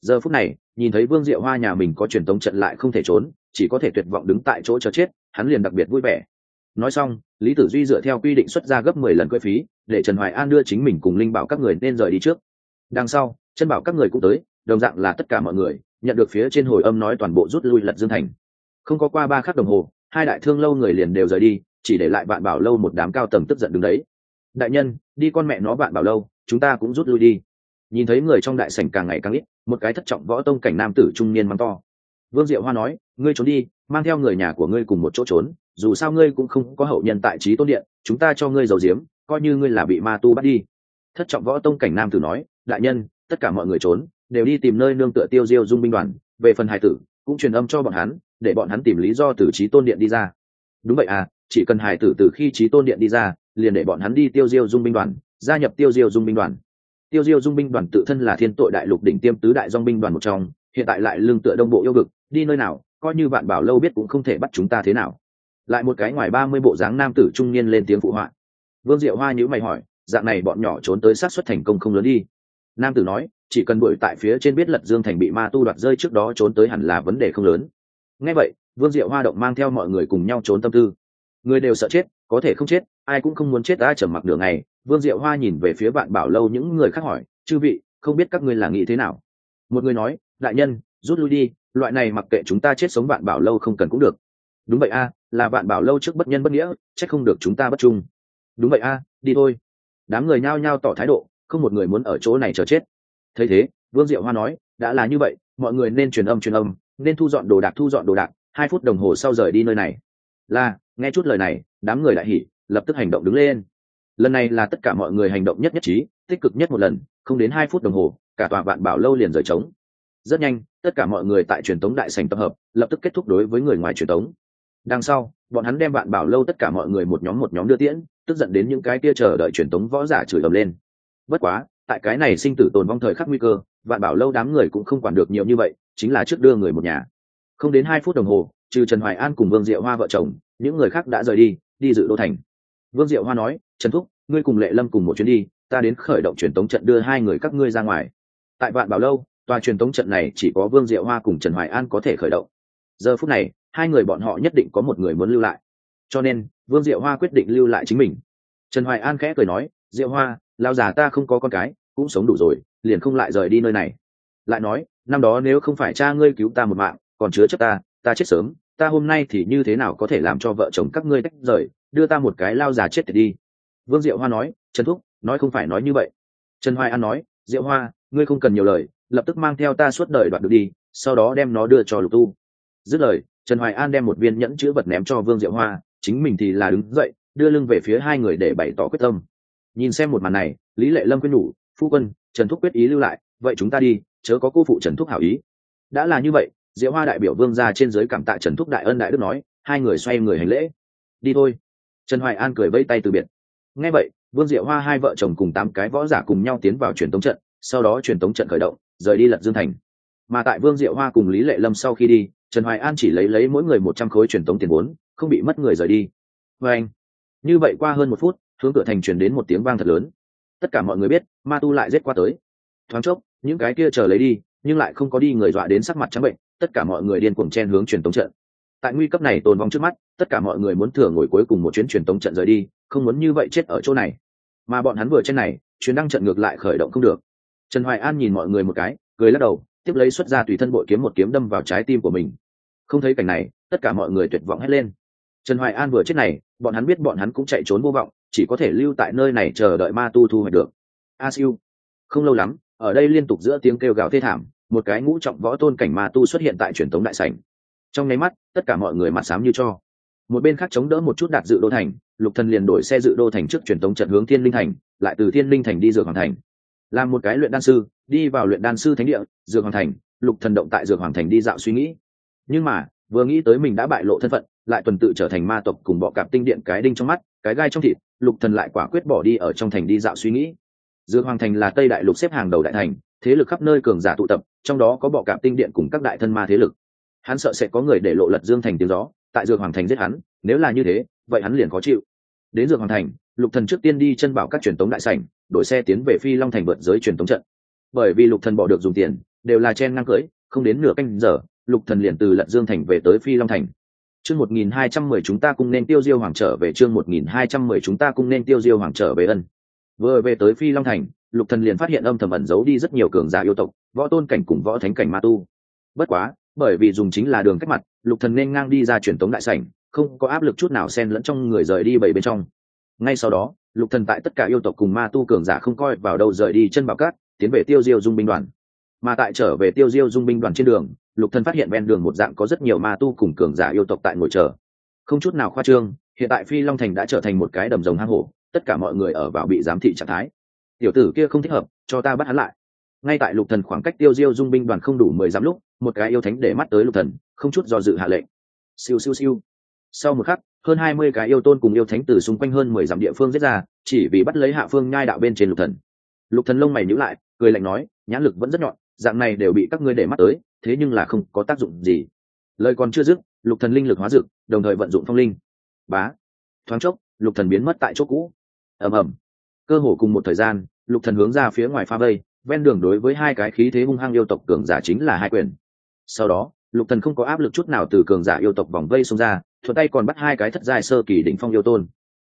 Giờ phút này, nhìn thấy vương diệu hoa nhà mình có truyền tống trận lại không thể trốn, chỉ có thể tuyệt vọng đứng tại chỗ chờ chết, hắn liền đặc biệt vui vẻ. Nói xong, lý tử duy dựa theo quy định xuất ra gấp mười lần quỹ phí, để trần hoài an đưa chính mình cùng linh bảo các người nên rời đi trước. Đằng sau chân bảo các người cũng tới, đồng dạng là tất cả mọi người, nhận được phía trên hồi âm nói toàn bộ rút lui lật dương thành. Không có qua ba khắc đồng hồ, hai đại thương lâu người liền đều rời đi, chỉ để lại bạn bảo lâu một đám cao tầng tức giận đứng đấy đại nhân, đi con mẹ nó bạn bảo lâu, chúng ta cũng rút lui đi. Nhìn thấy người trong đại sảnh càng ngày càng ít, một cái thất trọng võ tông cảnh nam tử trung niên mắng to. Vương diệu hoa nói, ngươi trốn đi, mang theo người nhà của ngươi cùng một chỗ trốn, dù sao ngươi cũng không có hậu nhân tại trí tôn điện, chúng ta cho ngươi giàu diếm, coi như ngươi là bị ma tu bắt đi. Thất trọng võ tông cảnh nam tử nói, đại nhân, tất cả mọi người trốn, đều đi tìm nơi nương tựa tiêu diêu dung binh đoàn, về phần hải tử, cũng truyền âm cho bọn hắn, để bọn hắn tìm lý do từ trí tôn điện đi ra. Đúng vậy à chỉ cần hải tử từ khi trí tôn điện đi ra liền để bọn hắn đi tiêu diêu dung binh đoàn, gia nhập tiêu diêu dung binh đoàn. Tiêu diêu dung binh đoàn tự thân là thiên tội đại lục đỉnh tiêm tứ đại dong binh đoàn một trong, hiện tại lại lương tựa đông bộ yêu vực, đi nơi nào, coi như bạn bảo lâu biết cũng không thể bắt chúng ta thế nào. Lại một cái ngoài ba mươi bộ dáng nam tử trung niên lên tiếng phụ họa. Vương diệu hoa nhữ mày hỏi, dạng này bọn nhỏ trốn tới sát xuất thành công không lớn đi. Nam tử nói, chỉ cần đuổi tại phía trên biết lật dương thành bị ma tu đoạt rơi trước đó trốn tới hẳn là vấn đề không lớn. Ngay vậy, vương diệu hoa động mang theo mọi người cùng nhau trốn tâm tư. Người đều sợ chết, có thể không chết ai cũng không muốn chết ta trầm mặc nửa ngày, vương diệu hoa nhìn về phía bạn bảo lâu những người khác hỏi, chư vị, không biết các ngươi là nghĩ thế nào? Một người nói, đại nhân, rút lui đi, loại này mặc kệ chúng ta chết sống bạn bảo lâu không cần cũng được. Đúng vậy a, là bạn bảo lâu trước bất nhân bất nghĩa c h ắ c không được chúng ta bất trung. Đúng vậy a, đi thôi. Đám người nhao nhao tỏ thái độ, không một người muốn ở chỗ này chờ chết. Thấy thế, vương diệu hoa nói, đã là như vậy, mọi người nên truyền âm truyền âm, nên thu dọn đồ đạc, thu dọn đồ đạc, hai phút đồng hồ sau rời đi nơi này. Là, nghe chút lời này, đám người lại hỉ lập tức hành động đứng lên. Lần này là tất cả mọi người hành động nhất nhất trí, tích cực nhất một lần, không đến hai phút đồng hồ, cả tòa vạn bảo lâu liền rời trống. Rất nhanh, tất cả mọi người tại truyền tống đại sành tập hợp, lập tức kết thúc đối với người ngoài truyền tống. Đằng sau, bọn hắn đem vạn bảo lâu tất cả mọi người một nhóm một nhóm đưa tiễn, tức giận đến những cái kia chờ đợi truyền tống võ giả chửi ầm lên. Bất quá, tại cái này sinh tử tồn vong thời khắc nguy cơ, vạn bảo lâu đám người cũng không quản được nhiều như vậy, chính là trước đưa người một nhà. Không đến hai phút đồng hồ, trừ trần hoài an cùng vương diệu hoa vợ chồng, những người khác đã rời đi đi dự đô thành vương diệu hoa nói, trần thúc, ngươi cùng lệ lâm cùng một chuyến đi, ta đến khởi động truyền tống trận đưa hai người các ngươi ra ngoài. Tại vạn bảo lâu, tòa truyền tống trận này chỉ có vương diệu hoa cùng trần hoài an có thể khởi động. Giờ phút này, hai người bọn họ nhất định có một người muốn lưu lại. Cho nên, vương diệu hoa quyết định lưu lại chính mình. Trần hoài an khẽ cười nói, diệu hoa lao già ta không có con cái, cũng sống đủ rồi, liền không lại rời đi nơi này. Lại nói, năm đó nếu không phải cha ngươi cứu ta một mạng, còn chứa chấp ta ta chết sớm, ta hôm nay thì như thế nào có thể làm cho vợ chồng các ngươi tách rời đưa ta một cái lao già chết tiệt đi. Vương diệu hoa nói, trần thúc, nói không phải nói như vậy. Trần hoài an nói, diệu hoa, ngươi không cần nhiều lời, lập tức mang theo ta suốt đời đoạt được đi, sau đó đem nó đưa cho lục tu. Dứt lời, trần hoài an đem một viên nhẫn chữ vật ném cho vương diệu hoa, chính mình thì là đứng dậy, đưa lưng về phía hai người để bày tỏ quyết tâm. Nhìn xem một màn này, lý lệ lâm quyết nhủ, phu quân, trần thúc quyết ý lưu lại, vậy chúng ta đi, chớ có cô phụ trần thúc hảo ý. Đã là như vậy, diệu hoa đại biểu vương ra trên giới cảm tạ trần thúc đại ân đại đức nói, hai người xoay người hành lễ. Đi thôi trần hoài an cười vây tay từ biệt. Nghe vậy, vương diệu hoa hai vợ chồng cùng tám cái võ giả cùng nhau tiến vào truyền tống trận, sau đó truyền tống trận khởi động, rời đi lật dương thành. Mà tại vương diệu hoa cùng lý lệ lâm sau khi đi, trần hoài an chỉ lấy lấy mỗi người một trăm khối truyền tống tiền vốn, không bị mất người rời đi. Vê anh, như vậy qua hơn một phút, hướng cửa thành truyền đến một tiếng vang thật lớn. Tất cả mọi người biết, ma tu lại rết qua tới. Thoáng chốc, những cái kia chờ lấy đi, nhưng lại không có đi người dọa đến sắc mặt trắng bệnh, tất cả mọi người điên cuồng chen hướng truyền tống trận tại nguy cấp này tồn vong trước mắt, tất cả mọi người muốn thừa ngồi cuối cùng một chuyến truyền tống trận rời đi, không muốn như vậy chết ở chỗ này. Mà bọn hắn vừa trên này, chuyến đăng trận ngược lại khởi động không được. Trần hoài an nhìn mọi người một cái, cười lắc đầu, tiếp lấy xuất ra tùy thân bội kiếm một kiếm đâm vào trái tim của mình. Không thấy cảnh này, tất cả mọi người tuyệt vọng hét lên. Trần hoài an vừa chết này, bọn hắn biết bọn hắn cũng chạy trốn vô vọng, chỉ có thể lưu tại nơi này chờ đợi ma tu thu hoạch được. A siêu. Không lâu lắm, ở đây liên tục giữa tiếng kêu gào thê thảm, một cái ngũ trọng võ tôn cảnh ma tu xuất hiện tại truyền thống đại sảnh trong nháy mắt, tất cả mọi người mặt xám như cho. Một bên khác chống đỡ một chút đạt dự đô thành, lục thần liền đổi xe dự đô thành trước truyền tống trận hướng thiên linh thành, lại từ thiên linh thành đi dược hoàng thành. Làm một cái luyện đan sư, đi vào luyện đan sư thánh địa, dược hoàng thành, lục thần động tại dược hoàng thành đi dạo suy nghĩ. Nhưng mà, vừa nghĩ tới mình đã bại lộ thân phận, lại tuần tự trở thành ma tộc cùng bọ cạp tinh điện cái đinh trong mắt, cái gai trong thịt, lục thần lại quả quyết bỏ đi ở trong thành đi dạo suy nghĩ. Dược hoàng thành là tây đại lục xếp hàng đầu đại thành, thế lực khắp nơi cường giả tụ tập, trong đó có bọ cạp tinh điện cùng các đại thân ma thế lực hắn sợ sẽ có người để lộ lật dương thành tiếng gió, tại dược hoàng thành giết hắn, nếu là như thế, vậy hắn liền khó chịu. Đến dược hoàng thành, lục thần trước tiên đi chân bảo các truyền tống đại sảnh, đổi xe tiến về phi long thành vượt giới truyền tống trận. Bởi vì lục thần bỏ được dùng tiền, đều là chen ngang cưỡi không đến nửa canh giờ, lục thần liền từ lận dương thành về tới phi long thành. Chương một nghìn hai trăm mười chúng ta cùng nên tiêu diêu hoàng trở về, chương một nghìn hai trăm mười chúng ta cùng nên tiêu diêu hoàng trở về ân. Vừa về tới phi long thành, lục thần liền phát hiện âm thầm ẩn giấu đi rất nhiều cường giả yêu tộc, võ tôn cảnh cùng võ thánh cảnh ma tu. Bất quá bởi vì dùng chính là đường cách mặt, lục thần nên ngang đi ra truyền tống đại sảnh, không có áp lực chút nào xen lẫn trong người rời đi bảy bên trong. Ngay sau đó, lục thần tại tất cả yêu tộc cùng ma tu cường giả không coi vào đâu rời đi chân bảo cát, tiến về tiêu diêu dung binh đoàn. Mà tại trở về tiêu diêu dung binh đoàn trên đường, lục thần phát hiện ven đường một dạng có rất nhiều ma tu cùng cường giả yêu tộc tại ngồi chờ. Không chút nào khoa trương, hiện tại phi long thành đã trở thành một cái đầm rồng hang hổ, tất cả mọi người ở vào bị giám thị trạng thái. Tiểu tử kia không thích hợp, cho ta bắt hắn lại ngay tại lục thần khoảng cách tiêu diêu dung binh đoàn không đủ mười dặm lúc, một cái yêu thánh để mắt tới lục thần, không chút do dự hạ lệnh. Siêu siêu siêu. Sau một khắc, hơn hai mươi cái yêu tôn cùng yêu thánh từ xung quanh hơn mười dặm địa phương giết ra, chỉ vì bắt lấy hạ phương nhai đạo bên trên lục thần. Lục thần lông mày nhíu lại, cười lạnh nói, nhãn lực vẫn rất nhọn, dạng này đều bị các ngươi để mắt tới, thế nhưng là không có tác dụng gì. Lời còn chưa dứt, lục thần linh lực hóa dực đồng thời vận dụng phong linh. Bá. Thoáng chốc, lục thần biến mất tại chỗ cũ. Ầm ầm. Cơ hồ cùng một thời gian, lục thần hướng ra phía ngoài pha vây ven đường đối với hai cái khí thế hung hăng yêu tộc cường giả chính là hai quyền. Sau đó, lục thần không có áp lực chút nào từ cường giả yêu tộc vòng vây xông ra, thuận tay còn bắt hai cái thất giai sơ kỳ đỉnh phong yêu tôn.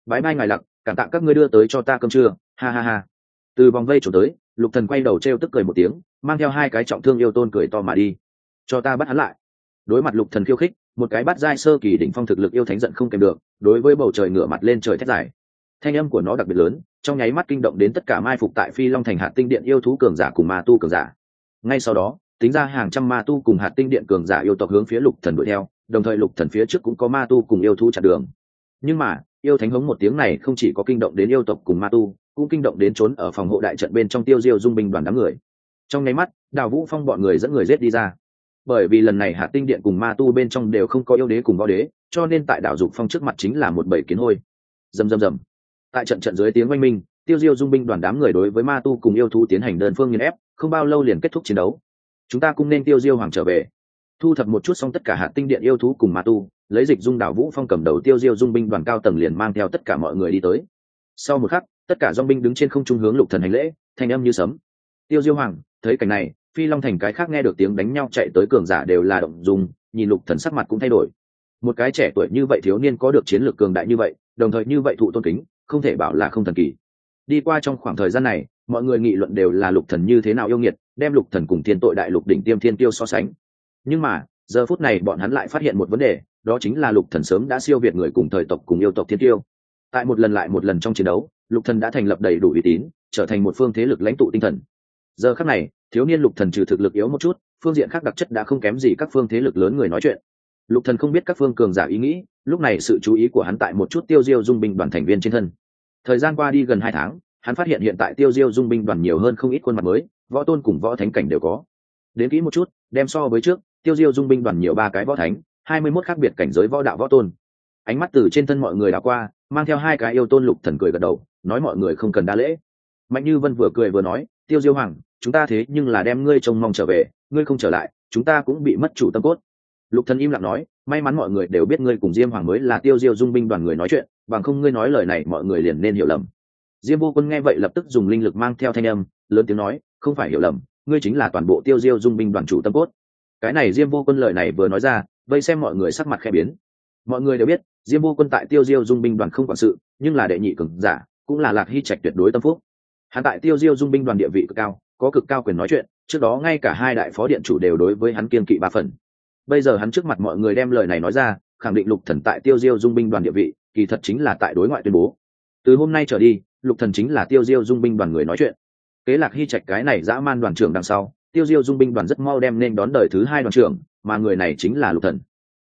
Bái mai ngài lặc, cảm tạ các ngươi đưa tới cho ta cơm trưa, ha ha ha. Từ vòng vây trổ tới, lục thần quay đầu treo tức cười một tiếng, mang theo hai cái trọng thương yêu tôn cười to mà đi. Cho ta bắt hắn lại. Đối mặt lục thần khiêu khích, một cái bắt giai sơ kỳ đỉnh phong thực lực yêu thánh giận không kèm được, đối với bầu trời ngửa mặt lên trời thét dài thanh âm của nó đặc biệt lớn, trong nháy mắt kinh động đến tất cả mai phục tại phi long thành hạt tinh điện yêu thú cường giả cùng ma tu cường giả. Ngay sau đó, tính ra hàng trăm ma tu cùng hạt tinh điện cường giả yêu tộc hướng phía lục thần đuổi theo, đồng thời lục thần phía trước cũng có ma tu cùng yêu thú chặn đường. Nhưng mà, yêu thánh hống một tiếng này không chỉ có kinh động đến yêu tộc cùng ma tu, cũng kinh động đến trốn ở phòng hộ đại trận bên trong tiêu diêu dung binh đoàn đám người. Trong nháy mắt, đào vũ phong bọn người dẫn người giết đi ra. Bởi vì lần này hạt tinh điện cùng ma tu bên trong đều không có yêu đế cùng võ đế, cho nên tại đảo dục phong trước mặt chính là một bầy kiến hôi. Rầm rầm rầm tại trận trận dưới tiếng oanh minh, tiêu diêu dung binh đoàn đám người đối với ma tu cùng yêu thú tiến hành đơn phương nghiên ép, không bao lâu liền kết thúc chiến đấu. Chúng ta cũng nên tiêu diêu hoàng trở về. Thu thập một chút xong tất cả hạt tinh điện yêu thú cùng ma tu, lấy dịch dung đảo vũ phong cầm đầu tiêu diêu dung binh đoàn cao tầng liền mang theo tất cả mọi người đi tới. Sau một khắc, tất cả dong binh đứng trên không trung hướng lục thần hành lễ, thanh âm như sấm. Tiêu diêu hoàng, thấy cảnh này, phi long thành cái khác nghe được tiếng đánh nhau chạy tới cường giả đều là động dung, nhìn lục thần sắc mặt cũng thay đổi. Một cái trẻ tuổi như vậy thiếu niên có được chiến lược cường đại như vậy, đồng thời như vậy thụ tôn kính không thể bảo là không thần kỳ. Đi qua trong khoảng thời gian này, mọi người nghị luận đều là lục thần như thế nào yêu nghiệt, đem lục thần cùng thiên tội đại lục đỉnh tiêm thiên tiêu so sánh. Nhưng mà, giờ phút này bọn hắn lại phát hiện một vấn đề, đó chính là lục thần sớm đã siêu việt người cùng thời tộc cùng yêu tộc thiên tiêu tại một lần lại một lần trong chiến đấu, lục thần đã thành lập đầy đủ uy tín, trở thành một phương thế lực lãnh tụ tinh thần. Giờ khắc này, thiếu niên lục thần trừ thực lực yếu một chút, phương diện khác đặc chất đã không kém gì các phương thế lực lớn người nói chuyện lục thần không biết các phương cường giả ý nghĩ, lúc này sự chú ý của hắn tại một chút tiêu diêu dung binh đoàn thành viên trên thân. Thời gian qua đi gần hai tháng, hắn phát hiện hiện tại tiêu diêu dung binh đoàn nhiều hơn không ít khuôn mặt mới, võ tôn cùng võ thánh cảnh đều có. Đến kỹ một chút, đem so với trước, tiêu diêu dung binh đoàn nhiều ba cái võ thánh, hai mươi mốt khác biệt cảnh giới võ đạo võ tôn. Ánh mắt từ trên thân mọi người đã qua, mang theo hai cái yêu tôn lục thần cười gật đầu, nói mọi người không cần đa lễ. Mạnh như vân vừa cười vừa nói, tiêu diêu hoàng, chúng ta thế nhưng là đem ngươi trông mong trở về, ngươi không trở lại, chúng ta cũng bị mất chủ tâm cốt lục thần im lặng nói, may mắn mọi người đều biết ngươi cùng diêm hoàng mới là tiêu diêu dung binh đoàn người nói chuyện, bằng không ngươi nói lời này mọi người liền nên hiểu lầm. Diêm vô quân nghe vậy lập tức dùng linh lực mang theo thanh âm, lớn tiếng nói, không phải hiểu lầm, ngươi chính là toàn bộ tiêu diêu dung binh đoàn chủ tâm cốt. Cái này diêm vô quân lời này vừa nói ra, vây xem mọi người sắc mặt khẽ biến. Mọi người đều biết, diêm vô quân tại tiêu diêu dung binh đoàn không quản sự, nhưng là đệ nhị cường giả, cũng là lạc hy trạch tuyệt đối tâm phúc. Hắn tại tiêu diêu dung binh đoàn địa vị cực cao, có cực cao quyền nói chuyện, trước đó ngay cả hai đại phó điện chủ đều đối với hắn kiên kỵ ba phần bây giờ hắn trước mặt mọi người đem lời này nói ra, khẳng định lục thần tại tiêu diêu dung binh đoàn địa vị, kỳ thật chính là tại đối ngoại tuyên bố. Từ hôm nay trở đi, lục thần chính là tiêu diêu dung binh đoàn người nói chuyện. Kế lạc hy trạch cái này dã man đoàn trưởng đằng sau, tiêu diêu dung binh đoàn rất mau đem nên đón đời thứ hai đoàn trưởng, mà người này chính là lục thần.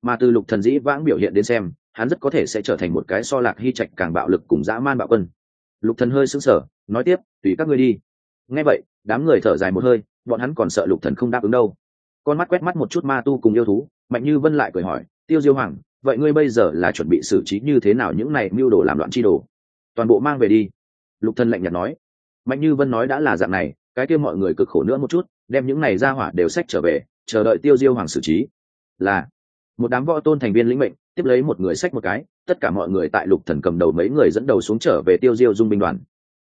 Mà từ lục thần dĩ vãng biểu hiện đến xem, hắn rất có thể sẽ trở thành một cái so lạc hy trạch càng bạo lực cùng dã man bạo quân. Lục thần hơi sững sờ, nói tiếp, tùy các ngươi đi. Nghe vậy, đám người thở dài một hơi, bọn hắn còn sợ lục thần không đáp ứng đâu con mắt quét mắt một chút ma tu cùng yêu thú, mạnh như vân lại cười hỏi, tiêu diêu hoàng, vậy ngươi bây giờ là chuẩn bị xử trí như thế nào những này mưu đồ làm loạn chi đồ? Toàn bộ mang về đi. Lục thần lạnh nhạt nói. Mạnh như vân nói đã là dạng này, cái kia mọi người cực khổ nữa một chút, đem những này ra hỏa đều sách trở về, chờ đợi tiêu diêu hoàng xử trí. Là, một đám võ tôn thành viên lĩnh mệnh, tiếp lấy một người sách một cái, tất cả mọi người tại lục thần cầm đầu mấy người dẫn đầu xuống trở về tiêu diêu dung binh đoàn.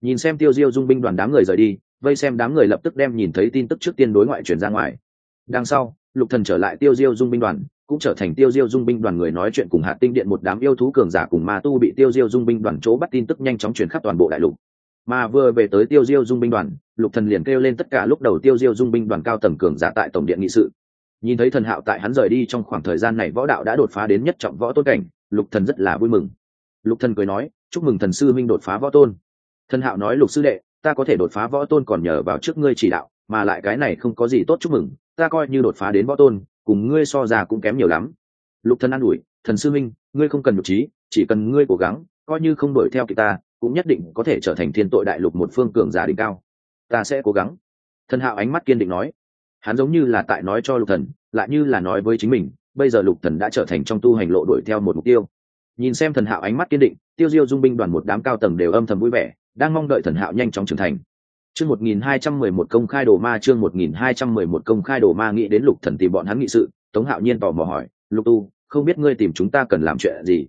Nhìn xem tiêu diêu dung binh đoàn đám người rời đi, vây xem đám người lập tức đem nhìn thấy tin tức trước tiên đối ngoại truyền ra ngoài đằng sau, lục thần trở lại tiêu diêu dung binh đoàn, cũng trở thành tiêu diêu dung binh đoàn người nói chuyện cùng hạt tinh điện một đám yêu thú cường giả cùng ma tu bị tiêu diêu dung binh đoàn chỗ bắt tin tức nhanh chóng truyền khắp toàn bộ đại lục. Mà vừa về tới tiêu diêu dung binh đoàn, lục thần liền kêu lên tất cả lúc đầu tiêu diêu dung binh đoàn cao tầng cường giả tại tổng điện nghị sự. Nhìn thấy thần hạo tại hắn rời đi trong khoảng thời gian này võ đạo đã đột phá đến nhất trọng võ tôn cảnh, lục thần rất là vui mừng. Lục thần cười nói, chúc mừng thần sư minh đột phá võ tôn. Thần hạo nói, lục sư đệ, ta có thể đột phá võ tôn còn nhờ vào trước ngươi chỉ đạo, mà lại cái này không có gì tốt chúc mừng ta coi như đột phá đến võ tôn, cùng ngươi so ra cũng kém nhiều lắm. Lục thần an ủi, thần sư minh ngươi không cần nhục trí, chỉ cần ngươi cố gắng, coi như không đuổi theo kịp ta, cũng nhất định có thể trở thành thiên tội đại lục một phương cường giả đỉnh cao. Ta sẽ cố gắng. Thần hạo ánh mắt kiên định nói. Hắn giống như là tại nói cho lục thần, lại như là nói với chính mình, bây giờ lục thần đã trở thành trong tu hành lộ đuổi theo một mục tiêu. Nhìn xem thần hạo ánh mắt kiên định, tiêu diêu dung binh đoàn một đám cao tầng đều âm thầm vui vẻ, đang mong đợi thần hạo nhanh chóng trưởng thành chương một nghìn hai trăm mười một công khai đồ ma, chương một nghìn hai trăm mười một công khai đồ ma nghĩ đến lục thần tìm bọn hắn nghị sự, tống hạo nhiên tò mò hỏi, lục tu, không biết ngươi tìm chúng ta cần làm chuyện gì?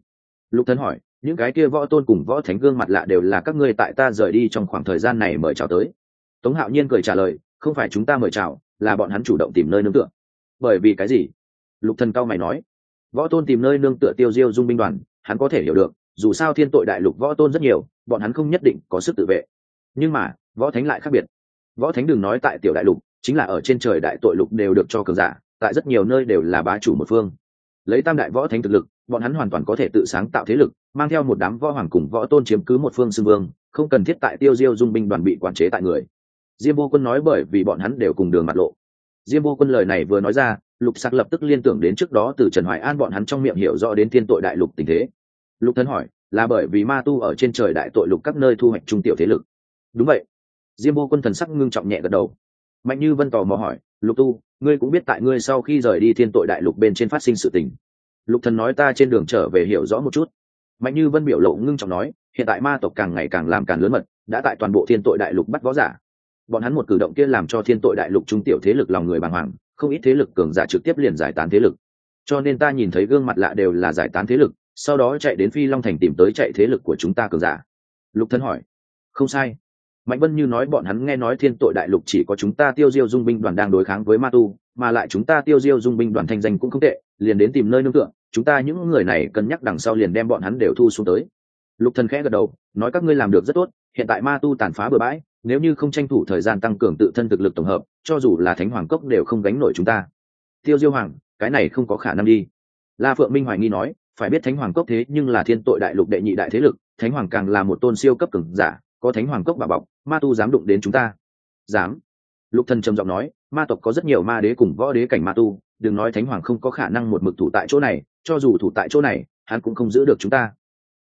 Lục thần hỏi, những cái kia võ tôn cùng võ thánh gương mặt lạ đều là các ngươi tại ta rời đi trong khoảng thời gian này mời chào tới. Tống hạo nhiên cười trả lời, không phải chúng ta mời chào, là bọn hắn chủ động tìm nơi nương tựa. Bởi vì cái gì? Lục thần cao mày nói, võ tôn tìm nơi nương tựa tiêu diêu dung binh đoàn, hắn có thể hiểu được, dù sao thiên tội đại lục võ tôn rất nhiều, bọn hắn không nhất định có sức tự vệ. Nhưng mà võ thánh lại khác biệt. Võ thánh đừng nói tại tiểu đại lục, chính là ở trên trời đại tội lục đều được cho cường giả, tại rất nhiều nơi đều là bá chủ một phương. Lấy tam đại võ thánh thực lực, bọn hắn hoàn toàn có thể tự sáng tạo thế lực, mang theo một đám võ hoàng cùng võ tôn chiếm cứ một phương xưng vương, không cần thiết tại tiêu diêu dung binh đoàn bị quản chế tại người. Diêm vô quân nói bởi vì bọn hắn đều cùng đường mặt lộ. Diêm vô quân lời này vừa nói ra, lục sắc lập tức liên tưởng đến trước đó từ trần hoài an bọn hắn trong miệng hiểu rõ đến thiên tội đại lục tình thế. Lục thân hỏi, là bởi vì ma tu ở trên trời đại tội lục các nơi thu hoạch trung tiểu thế lực? Đúng vậy diêm vô quân thần sắc ngưng trọng nhẹ gật đầu. Mạnh như vân tò mò hỏi, lục tu, ngươi cũng biết tại ngươi sau khi rời đi thiên tội đại lục bên trên phát sinh sự tình. Lục thần nói ta trên đường trở về hiểu rõ một chút. Mạnh như vân biểu lộ ngưng trọng nói, hiện tại ma tộc càng ngày càng làm càng lớn mật, đã tại toàn bộ thiên tội đại lục bắt võ giả. Bọn hắn một cử động kia làm cho thiên tội đại lục trung tiểu thế lực lòng người bàng hoàng, không ít thế lực cường giả trực tiếp liền giải tán thế lực. Cho nên ta nhìn thấy gương mặt lạ đều là giải tán thế lực, sau đó chạy đến phi long thành tìm tới chạy thế lực của chúng ta cường giả. Lục thân hỏi, không sai mạnh vân như nói bọn hắn nghe nói thiên tội đại lục chỉ có chúng ta tiêu diêu dung binh đoàn đang đối kháng với ma tu, mà lại chúng ta tiêu diêu dung binh đoàn thanh danh cũng không tệ, liền đến tìm nơi nương tựa, chúng ta những người này cân nhắc đằng sau liền đem bọn hắn đều thu xuống tới. Lục thần khẽ gật đầu, nói các ngươi làm được rất tốt, hiện tại ma tu tàn phá bừa bãi, nếu như không tranh thủ thời gian tăng cường tự thân thực lực tổng hợp, cho dù là thánh hoàng cốc đều không gánh nổi chúng ta. Tiêu diêu hoàng, cái này không có khả năng đi. La phượng minh hoài nghi nói, phải biết thánh hoàng cốc thế nhưng là thiên tội đại lục đệ nhị đại thế lực, thánh hoàng càng là một tôn siêu cấp cường giả, có thánh hoàng cốc bà bọc ma tu dám đụng đến chúng ta. Dám. Lục thần trầm giọng nói, ma tộc có rất nhiều ma đế cùng võ đế cảnh ma tu, đừng nói thánh hoàng không có khả năng một mực thủ tại chỗ này, cho dù thủ tại chỗ này, hắn cũng không giữ được chúng ta.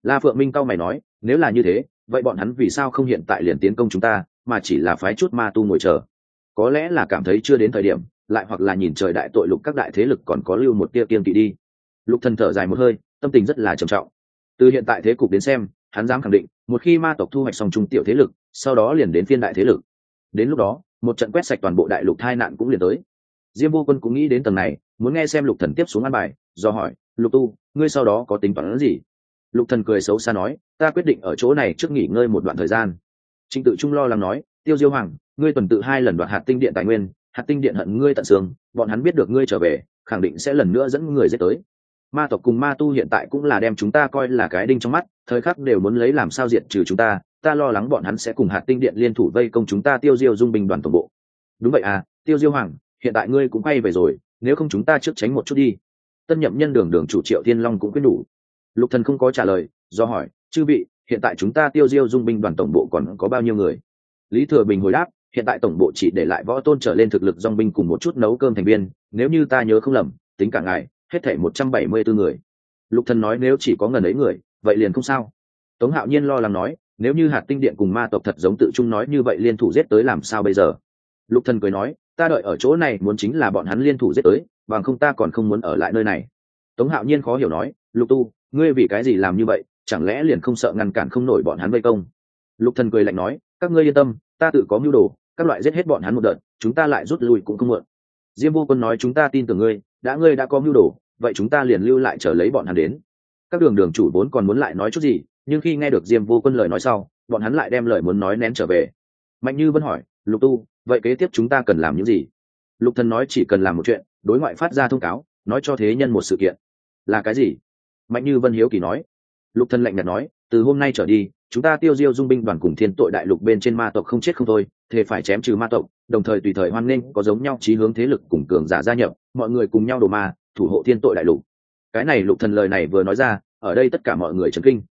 La phượng minh cao mày nói, nếu là như thế, vậy bọn hắn vì sao không hiện tại liền tiến công chúng ta, mà chỉ là phái chút ma tu ngồi chờ? Có lẽ là cảm thấy chưa đến thời điểm, lại hoặc là nhìn trời đại tội lục các đại thế lực còn có lưu một tia kiên kỵ đi. Lục thần thở dài một hơi, tâm tình rất là trầm trọng. Từ hiện tại thế cục đến xem hắn dám khẳng định, một khi ma tộc thu hoạch xong trung tiểu thế lực, sau đó liền đến phiên đại thế lực. Đến lúc đó, một trận quét sạch toàn bộ đại lục tai nạn cũng liền tới. Diêm vô quân cũng nghĩ đến tầng này, muốn nghe xem lục thần tiếp xuống ăn bài, do hỏi, lục tu, ngươi sau đó có tính toán gì? Lục thần cười xấu xa nói, ta quyết định ở chỗ này trước nghỉ ngơi một đoạn thời gian. Trịnh tự trung lo lắng nói, tiêu diêu hoàng, ngươi tuần tự hai lần đoạt hạt tinh điện tài nguyên, hạt tinh điện hận ngươi tận xương, bọn hắn biết được ngươi trở về, khẳng định sẽ lần nữa dẫn người dễ tới. Ma tộc cùng ma tu hiện tại cũng là đem chúng ta coi là cái đinh trong mắt thời khắc đều muốn lấy làm sao diệt trừ chúng ta ta lo lắng bọn hắn sẽ cùng hạt tinh điện liên thủ vây công chúng ta tiêu diêu dung binh đoàn tổng bộ. Đúng vậy à tiêu diêu hoàng, hiện tại ngươi cũng quay về rồi, nếu không chúng ta trước tránh một chút đi. Tân nhậm nhân đường đường chủ triệu thiên long cũng quyết đủ. Lục thần không có trả lời, do hỏi, chư vị, hiện tại chúng ta tiêu diêu dung binh đoàn tổng bộ còn có bao nhiêu người? Lý thừa bình hồi đáp, hiện tại tổng bộ chỉ để lại võ tôn trở lên thực lực dong binh cùng một chút nấu cơm thành viên, nếu như ta nhớ không lầm, tính cả ngài, hết thể một trăm bảy mươi bốn người. Lục thần nói, nếu chỉ có ngần ấy người vậy liền không sao. Tống hạo nhiên lo lắng nói, nếu như hạt tinh điện cùng ma tộc thật giống tự trung nói như vậy liên thủ giết tới làm sao bây giờ? Lục thần cười nói, ta đợi ở chỗ này muốn chính là bọn hắn liên thủ giết tới, bằng không ta còn không muốn ở lại nơi này. Tống hạo nhiên khó hiểu nói, lục tu, ngươi vì cái gì làm như vậy, chẳng lẽ liền không sợ ngăn cản không nổi bọn hắn vây công? Lục thần cười lạnh nói, các ngươi yên tâm, ta tự có mưu đồ, các loại giết hết bọn hắn một đợt, chúng ta lại rút lui cũng không muộn. Diêm vô quân nói, chúng ta tin tưởng ngươi, đã ngươi đã có mưu đồ, vậy chúng ta liền lưu lại chờ lấy bọn hắn đến các đường đường chủ vốn còn muốn lại nói chút gì, nhưng khi nghe được diêm vô quân lời nói sau, bọn hắn lại đem lời muốn nói nén trở về. Mạnh như vẫn hỏi, lục tu, vậy kế tiếp chúng ta cần làm những gì? Lục thần nói, chỉ cần làm một chuyện, đối ngoại phát ra thông cáo, nói cho thế nhân một sự kiện. Là cái gì? Mạnh như vân hiếu kỳ nói. Lục thần lạnh nhạt nói, từ hôm nay trở đi, chúng ta tiêu diêu dung binh đoàn cùng thiên tội đại lục bên trên ma tộc không chết không thôi thế phải chém trừ ma tộc, đồng thời tùy thời hoan nghênh có giống nhau chí hướng thế lực cùng cường giả gia nhập, mọi người cùng nhau đồ ma, thủ hộ thiên tội đại lục cái này lục thần lời này vừa nói ra, ở đây tất cả mọi người chấn kinh.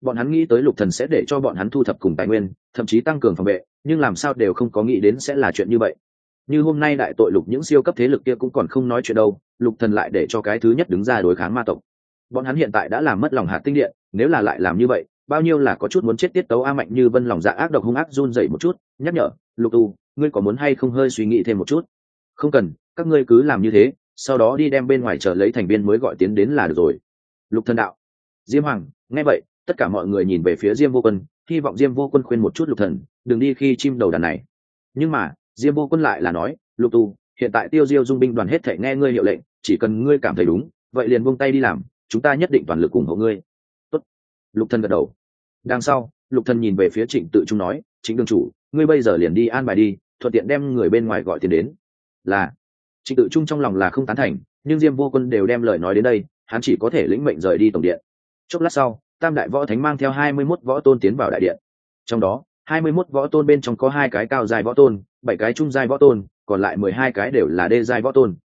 Bọn hắn nghĩ tới lục thần sẽ để cho bọn hắn thu thập cùng tài nguyên, thậm chí tăng cường phòng vệ, nhưng làm sao đều không có nghĩ đến sẽ là chuyện như vậy. Như hôm nay đại tội lục những siêu cấp thế lực kia cũng còn không nói chuyện đâu, lục thần lại để cho cái thứ nhất đứng ra đối kháng ma tộc. Bọn hắn hiện tại đã làm mất lòng hạt tinh điện, nếu là lại làm như vậy, bao nhiêu là có chút muốn chết tiết tấu a mạnh như vân lòng dạ ác độc hung ác run dậy một chút, nhắc nhở, lục tu, ngươi có muốn hay không hơi suy nghĩ thêm một chút? Không cần, các ngươi cứ làm như thế sau đó đi đem bên ngoài chờ lấy thành viên mới gọi tiến đến là được rồi. Lục thần đạo. Diêm hoàng, nghe vậy, tất cả mọi người nhìn về phía diêm vô quân, hy vọng diêm vô quân khuyên một chút lục thần, đừng đi khi chim đầu đàn này. Nhưng mà, diêm vô quân lại là nói, lục tu, hiện tại tiêu diêu dung binh đoàn hết thể nghe ngươi hiệu lệnh, chỉ cần ngươi cảm thấy đúng, vậy liền buông tay đi làm, chúng ta nhất định toàn lực ủng hộ ngươi. Tốt. lục thần gật đầu. Đằng sau, lục thần nhìn về phía trịnh tự trung nói chính đương chủ, ngươi bây giờ liền đi an bài đi, thuận tiện đem người bên ngoài gọi tiền đến. Là trịnh tự trung trong lòng là không tán thành, nhưng diêm vô quân đều đem lời nói đến đây, hắn chỉ có thể lĩnh mệnh rời đi tổng điện. Chốc lát sau, tam đại võ thánh mang theo hai mươi mốt võ tôn tiến vào đại điện. Trong đó, hai mươi mốt võ tôn bên trong có hai cái cao dài võ tôn, bảy cái trung dài võ tôn, còn lại mười hai cái đều là đê dài võ tôn.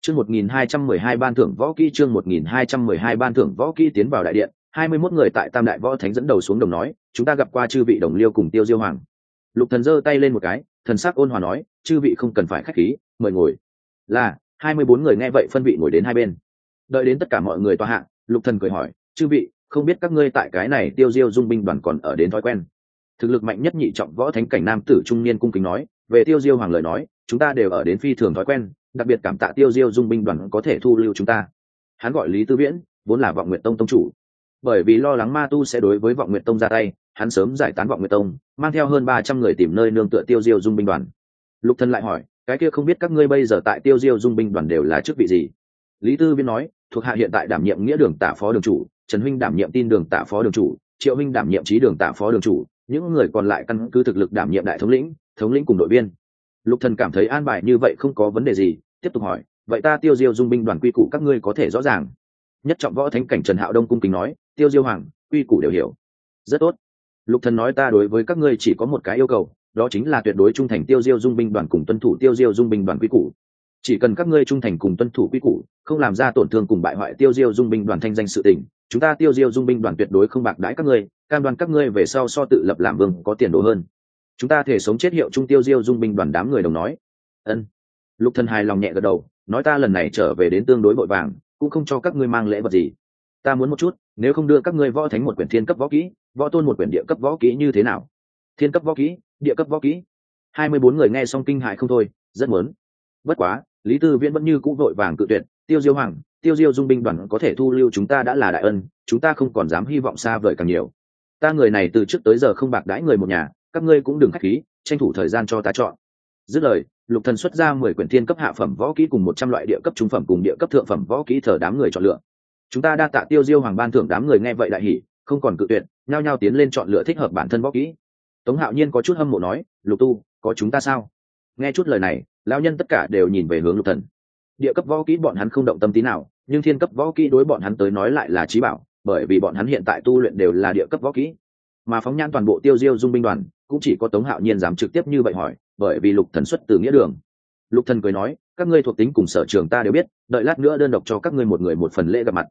Chương một nghìn hai trăm mười hai ban thưởng võ kỹ, chương một nghìn hai trăm mười hai ban thưởng võ kỹ tiến vào đại điện, hai mươi mốt người tại tam đại võ thánh dẫn đầu xuống đồng nói, chúng ta gặp qua chư vị đồng liêu cùng tiêu diêu hoàng. Lục thần giơ tay lên một cái, thần sắc ôn hòa nói, chư vị không cần phải khách khí, mời ngồi là, hai mươi bốn người nghe vậy phân vị ngồi đến hai bên. Đợi đến tất cả mọi người tòa hạng lục thần cười hỏi, chư vị, không biết các ngươi tại cái này tiêu diêu dung binh đoàn còn ở đến thói quen? Thực lực mạnh nhất nhị trọng võ thánh cảnh nam tử trung niên cung kính nói, về tiêu diêu hoàng lời nói, chúng ta đều ở đến phi thường thói quen, đặc biệt cảm tạ tiêu diêu dung binh đoàn có thể thu lưu chúng ta. Hắn gọi lý tư viễn, vốn là vọng nguyện tông tông chủ. Bởi vì lo lắng ma tu sẽ đối với vọng nguyện tông ra tay, hắn sớm giải tán vọng nguyện tông, mang theo hơn ba trăm người tìm nơi nương tựa tiêu diêu dung binh đoàn. Lục thân lại hỏi cái kia không biết các ngươi bây giờ tại tiêu diêu dung binh đoàn đều là chức vị gì? Lý tư viên nói, thuộc hạ hiện tại đảm nhiệm nghĩa đường tả phó đường chủ, trần huynh đảm nhiệm tin đường tạ phó đường chủ, triệu huynh đảm nhiệm trí đường tạ phó đường chủ, những người còn lại căn cứ thực lực đảm nhiệm đại thống lĩnh thống lĩnh cùng đội viên. Lục thần cảm thấy an bài như vậy không có vấn đề gì, tiếp tục hỏi, vậy ta tiêu diêu dung binh đoàn quy củ các ngươi có thể rõ ràng? Nhất trọng võ thánh cảnh trần hạo đông cung kính nói, tiêu diêu hoàng, quy củ đều hiểu. Rất tốt. Lục thần nói ta đối với các ngươi chỉ có một cái yêu cầu đó chính là tuyệt đối trung thành tiêu diêu dung binh đoàn cùng tuân thủ tiêu diêu dung binh đoàn quy củ. Chỉ cần các ngươi trung thành cùng tuân thủ quy củ, không làm ra tổn thương cùng bại hoại tiêu diêu dung binh đoàn thanh danh sự tình, chúng ta tiêu diêu dung binh đoàn tuyệt đối không bạc đãi các ngươi, cam đoan các ngươi về sau so tự lập làm vương có tiền đồ hơn. Chúng ta thể sống chết hiệu trung tiêu diêu dung binh đoàn đám người đồng nói. Ân. Lục thần hài lòng nhẹ gật đầu, nói ta lần này trở về đến tương đối vội vàng, cũng không cho các ngươi mang lễ vật gì. Ta muốn một chút, nếu không đưa các ngươi võ thánh một quyển thiên cấp võ kỹ, võ tôn một quyển địa cấp võ kỹ như thế nào? Thiên cấp võ kỹ địa cấp võ kỹ. Hai mươi bốn người nghe xong kinh hại không thôi, rất muốn. Bất quá, lý tư viễn vẫn như cũ vội vàng cự tuyệt, tiêu diêu hoàng, tiêu diêu dung binh đoàn có thể thu lưu chúng ta đã là đại ân, chúng ta không còn dám hy vọng xa vời càng nhiều. Ta người này từ trước tới giờ không bạc đãi người một nhà, các ngươi cũng đừng khách khí, tranh thủ thời gian cho ta chọn. Dứt lời, lục thần xuất ra mười quyển thiên cấp hạ phẩm võ kỹ cùng một trăm loại địa cấp trung phẩm cùng địa cấp thượng phẩm võ kỹ thờ đám người chọn lựa. Chúng ta đa tạ tiêu diêu hoàng ban thưởng đám người nghe vậy đại hỉ, không còn cự tuyệt, nhao nhao tiến lên chọn lựa thích hợp bản thân võ kỹ tống hạo nhiên có chút hâm mộ nói, lục tu, có chúng ta sao? Nghe chút lời này, lão nhân tất cả đều nhìn về hướng lục thần. Địa cấp võ kỹ bọn hắn không động tâm tí nào, nhưng thiên cấp võ kỹ đối bọn hắn tới nói lại là trí bảo, bởi vì bọn hắn hiện tại tu luyện đều là địa cấp võ kỹ. Mà phóng nhan toàn bộ tiêu diêu dung binh đoàn, cũng chỉ có tống hạo nhiên dám trực tiếp như vậy hỏi, bởi vì lục thần xuất từ nghĩa đường. Lục thần cười nói, các ngươi thuộc tính cùng sở trường ta đều biết, đợi lát nữa đơn độc cho các ngươi một người một phần lễ gặp mặt.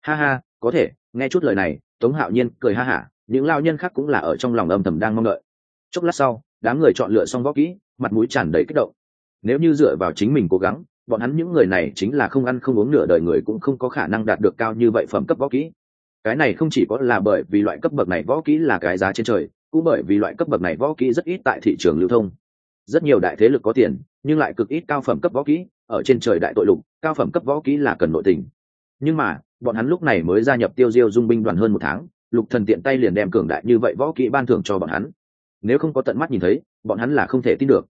Ha ha, có thể. Nghe chút lời này, tống hạo nhiên cười ha hả những lao nhân khác cũng là ở trong lòng âm thầm đang mong đợi. Chốc lát sau, đám người chọn lựa xong võ kỹ, mặt mũi tràn đầy kích động. Nếu như dựa vào chính mình cố gắng, bọn hắn những người này chính là không ăn không uống nửa đời người cũng không có khả năng đạt được cao như vậy phẩm cấp võ kỹ. Cái này không chỉ có là bởi vì loại cấp bậc này võ kỹ là cái giá trên trời, cũng bởi vì loại cấp bậc này võ kỹ rất ít tại thị trường lưu thông. Rất nhiều đại thế lực có tiền, nhưng lại cực ít cao phẩm cấp võ kỹ, ở trên trời đại tội lục, cao phẩm cấp võ kỹ là cần nội tình. Nhưng mà, bọn hắn lúc này mới gia nhập tiêu diêu dung binh đoàn hơn một tháng lục thần tiện tay liền đem cường đại như vậy võ kỹ ban thưởng cho bọn hắn. Nếu không có tận mắt nhìn thấy, bọn hắn là không thể tin được.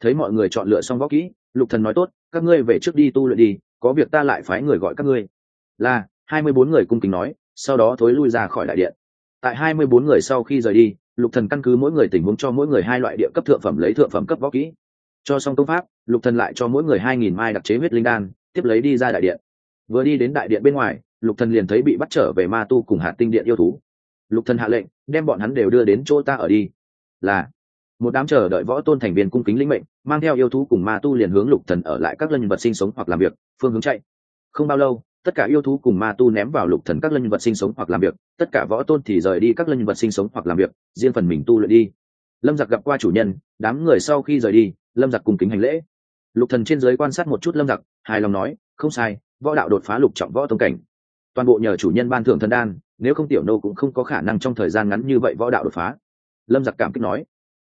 Thấy mọi người chọn lựa xong võ kỹ, lục thần nói tốt, các ngươi về trước đi tu luyện đi, có việc ta lại phái người gọi các ngươi. Là, hai mươi bốn người cung kính nói, sau đó thối lui ra khỏi đại điện. Tại hai mươi bốn người sau khi rời đi, lục thần căn cứ mỗi người tình huống cho mỗi người hai loại địa cấp thượng phẩm lấy thượng phẩm cấp võ kỹ. Cho xong công pháp, lục thần lại cho mỗi người hai nghìn mai đặc chế huyết linh đan, tiếp lấy đi ra đại điện. Vừa đi đến đại điện bên ngoài, lục thần liền thấy bị bắt trở về ma tu cùng hạt tinh điện yêu thú lục thần hạ lệnh, đem bọn hắn đều đưa đến chỗ ta ở đi. Là, một đám chờ đợi võ tôn thành viên cung kính lĩnh mệnh, mang theo yêu thú cùng ma tu liền hướng lục thần ở lại các lân vật sinh sống hoặc làm việc, phương hướng chạy. Không bao lâu, tất cả yêu thú cùng ma tu ném vào lục thần các lân vật sinh sống hoặc làm việc, tất cả võ tôn thì rời đi các lân vật sinh sống hoặc làm việc, riêng phần mình tu luyện đi. Lâm giặc gặp qua chủ nhân, đám người sau khi rời đi, lâm giặc cùng kính hành lễ. Lục thần trên giới quan sát một chút lâm giặc, hài lòng nói, không sai, võ đạo đột phá lục trọng võ tông cảnh. Toàn bộ nhờ chủ nhân ban thưởng thân đan nếu không tiểu nô cũng không có khả năng trong thời gian ngắn như vậy võ đạo đột phá. Lâm giặc cảm kích nói.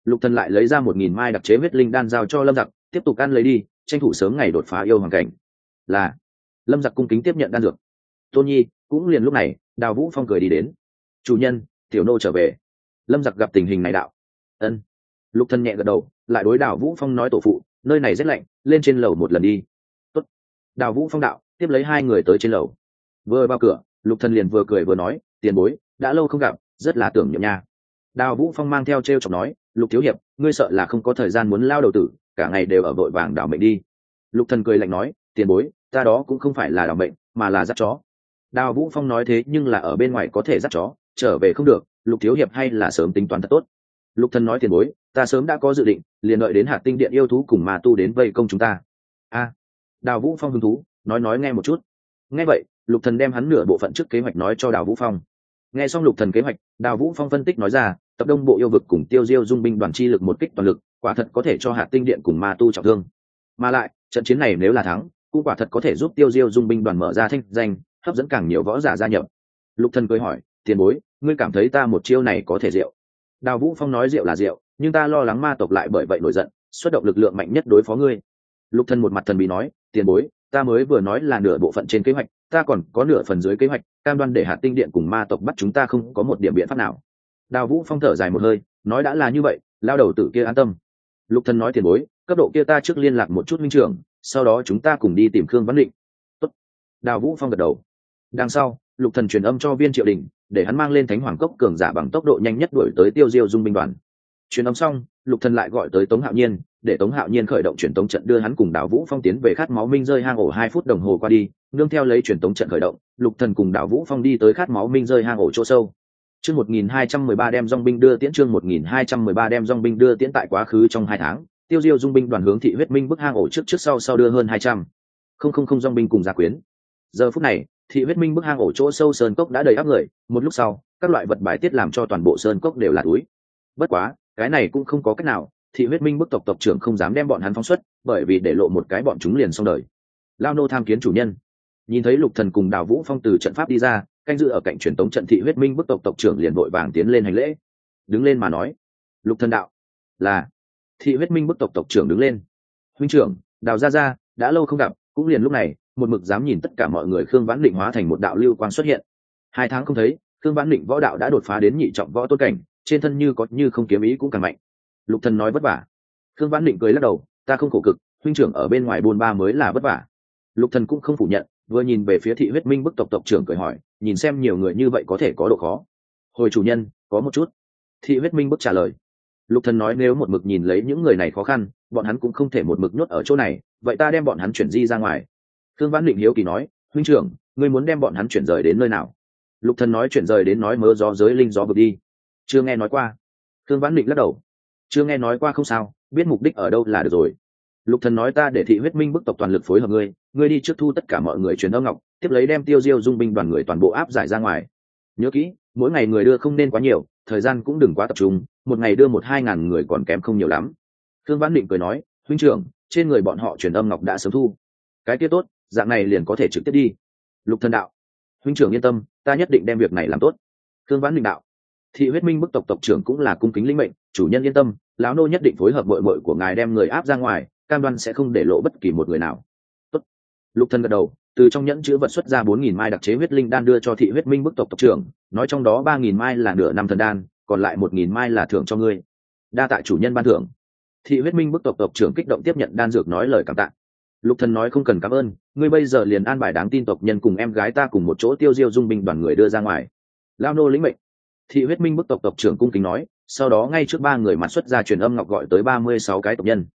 Lục thần lại lấy ra một nghìn mai đặc chế huyết linh đan giao cho lâm giặc, tiếp tục ăn lấy đi, tranh thủ sớm ngày đột phá yêu hoàng cảnh. Là. Lâm giặc cung kính tiếp nhận đan dược. Tôn nhi, cũng liền lúc này, đào vũ phong cười đi đến. Chủ nhân, tiểu nô trở về. Lâm giặc gặp tình hình này đạo. Ân. Lục thần nhẹ gật đầu, lại đối đào vũ phong nói tổ phụ, nơi này rất lạnh, lên trên lầu một lần đi. Tốt. đào vũ phong đạo, tiếp lấy hai người tới trên lầu. Vừa vào cửa lục thần liền vừa cười vừa nói, tiền bối, đã lâu không gặp, rất là tưởng niệm nha. Đào vũ phong mang theo t r e o chọc nói, lục thiếu hiệp, ngươi sợ là không có thời gian muốn lao đầu tử, cả ngày đều ở vội vàng đảo mệnh đi. Lục thần cười lạnh nói, tiền bối, ta đó cũng không phải là đảo mệnh, mà là dắt chó. Đào vũ phong nói thế nhưng là ở bên ngoài có thể dắt chó, trở về không được, lục thiếu hiệp hay là sớm tính toán thật tốt. Lục thần nói, tiền bối, ta sớm đã có dự định, liền đợi đến hạt tinh điện yêu thú cùng mà tu đến vây công chúng ta. A. Đào vũ phong hứng thú, nói nói nghe một chút. Nghe vậy lục thần đem hắn nửa bộ phận trước kế hoạch nói cho đào vũ phong. Nghe xong lục thần kế hoạch, đào vũ phong phân tích nói ra, tập đông bộ yêu vực cùng tiêu diêu dung binh đoàn chi lực một kích toàn lực, quả thật có thể cho hạt tinh điện cùng ma tu trọng thương. Mà lại, trận chiến này nếu là thắng, cũng quả thật có thể giúp tiêu diêu dung binh đoàn mở ra thanh danh, hấp dẫn càng nhiều võ giả gia nhập. Lục thần cười hỏi, tiền bối, ngươi cảm thấy ta một chiêu này có thể rượu? Đào vũ phong nói rượu là rượu, nhưng ta lo lắng ma tộc lại bởi vậy nổi giận, xuất động lực lượng mạnh nhất đối phó ngươi. Lục thần một mặt thần bí nói, tiền bối, ta mới vừa nói là nửa bộ phận trên kế hoạch ta còn có nửa phần dưới kế hoạch, cam đoan để hạt tinh điện cùng ma tộc bắt chúng ta không có một điểm biện pháp nào. Đào vũ phong thở dài một hơi, nói đã là như vậy, lao đầu tử kia an tâm. Lục thần nói tiền bối, cấp độ kia ta trước liên lạc một chút minh trưởng, sau đó chúng ta cùng đi tìm khương văn định. Tốt. đào vũ phong gật đầu. Đằng sau, lục thần truyền âm cho viên triệu đình, để hắn mang lên thánh hoàng cốc cường giả bằng tốc độ nhanh nhất đuổi tới tiêu diêu dung binh đoàn. Truyền âm xong, lục thần lại gọi tới tống hạo nhiên để tống hạo nhiên khởi động truyền tống trận đưa hắn cùng đào vũ phong tiến về khát máu minh rơi hang ổ hai phút đồng hồ qua đi, nương theo lấy truyền tống trận khởi động, lục thần cùng đào vũ phong đi tới khát máu minh rơi hang ổ chỗ sâu. Chương một nghìn hai trăm mười ba đem dong binh đưa tiễn, chương một nghìn hai trăm mười ba đem dong binh đưa tiễn tại quá khứ trong hai tháng, tiêu diêu dung binh đoàn hướng thị huyết minh bức hang ổ trước trước sau sau đưa hơn hai trăm. Không không không dong binh cùng gia quyến. Giờ phút này, thị huyết minh bức hang ổ chỗ sâu sơn cốc đã đầy áp người, một lúc sau, các loại vật bài tiết làm cho toàn bộ sơn cốc đều là túi. Bất quá, cái này cũng không có cách nào thị huyết minh bức tộc tộc trưởng không dám đem bọn hắn phóng xuất, bởi vì để lộ một cái bọn chúng liền xong đời. Lao nô tham kiến chủ nhân. Nhìn thấy lục thần cùng đào vũ phong từ trận pháp đi ra, canh dự ở cạnh truyền tống trận thị huyết minh bức tộc tộc trưởng liền vội vàng tiến lên hành lễ. Đứng lên mà nói, lục thần đạo, là thị huyết minh bức tộc tộc trưởng đứng lên. Huynh trưởng, đào gia gia, đã lâu không gặp, cũng liền lúc này, một mực dám nhìn tất cả mọi người khương vãn định hóa thành một đạo lưu quang xuất hiện. Hai tháng không thấy, khương vãn định võ đạo đã đột phá đến nhị trọng võ tôn cảnh, trên thân như có như không kiếm ý cũng càng mạnh lục thần nói vất vả. Khương vãn định cười lắc đầu, ta không khổ cực, huynh trưởng ở bên ngoài buôn ba mới là vất vả. Lục thần cũng không phủ nhận, vừa nhìn về phía thị huyết minh bức tộc tộc trưởng cười hỏi, nhìn xem nhiều người như vậy có thể có độ khó? Hồi chủ nhân, có một chút. Thị huyết minh bức trả lời. Lục thần nói, nếu một mực nhìn lấy những người này khó khăn, bọn hắn cũng không thể một mực nhốt ở chỗ này, vậy ta đem bọn hắn chuyển di ra ngoài. Thương vãn định hiếu kỳ nói, huynh trưởng, ngươi muốn đem bọn hắn chuyển rời đến nơi nào? Lục thần nói, chuyển rời đến nói mớ gió giới linh gió vực đi. Chưa nghe nói qua. Thương vãn định lắc đầu chưa nghe nói qua không sao, biết mục đích ở đâu là được rồi. Lục thần nói ta để thị huyết minh bức tộc toàn lực phối hợp ngươi ngươi đi trước thu tất cả mọi người truyền âm ngọc, tiếp lấy đem tiêu diêu dung binh đoàn người toàn bộ áp giải ra ngoài. Nhớ kỹ, mỗi ngày người đưa không nên quá nhiều, thời gian cũng đừng quá tập trung, một ngày đưa một hai ngàn người còn kém không nhiều lắm. Thương vãn định cười nói, huynh trưởng, trên người bọn họ truyền âm ngọc đã sớm thu. Cái kia tốt, dạng này liền có thể trực tiếp đi. Lục thần đạo, huynh trưởng yên tâm, ta nhất định đem việc này làm tốt. Thương vãn định đạo thị huyết minh bức tộc tộc trưởng cũng là cung kính linh mệnh, chủ nhân yên tâm, lão nô nhất định phối hợp bội bội của ngài đem người áp ra ngoài, cam đoan sẽ không để lộ bất kỳ một người nào. Tốt. lục thần gật đầu, từ trong nhẫn chứa vật xuất ra bốn nghìn mai đặc chế huyết linh đan đưa cho thị huyết minh bức tộc tộc trưởng, nói trong đó ba nghìn mai là nửa năm thần đan, còn lại một nghìn mai là thưởng cho ngươi. Đa tạ chủ nhân ban thưởng. Thị huyết minh bức tộc tộc trưởng kích động tiếp nhận đan dược nói lời cảm tạ. Lục thần nói không cần cảm ơn, ngươi bây giờ liền an bài đáng tin tộc nhân cùng em gái ta cùng một chỗ tiêu diêu dung binh đoàn người đưa ra ngoài. Lao nô lĩnh mệnh thị huyết minh bức tộc tộc trưởng cung kính nói, sau đó ngay trước ba người mặt xuất ra truyền âm ngọc gọi tới ba mươi sáu cái tộc nhân.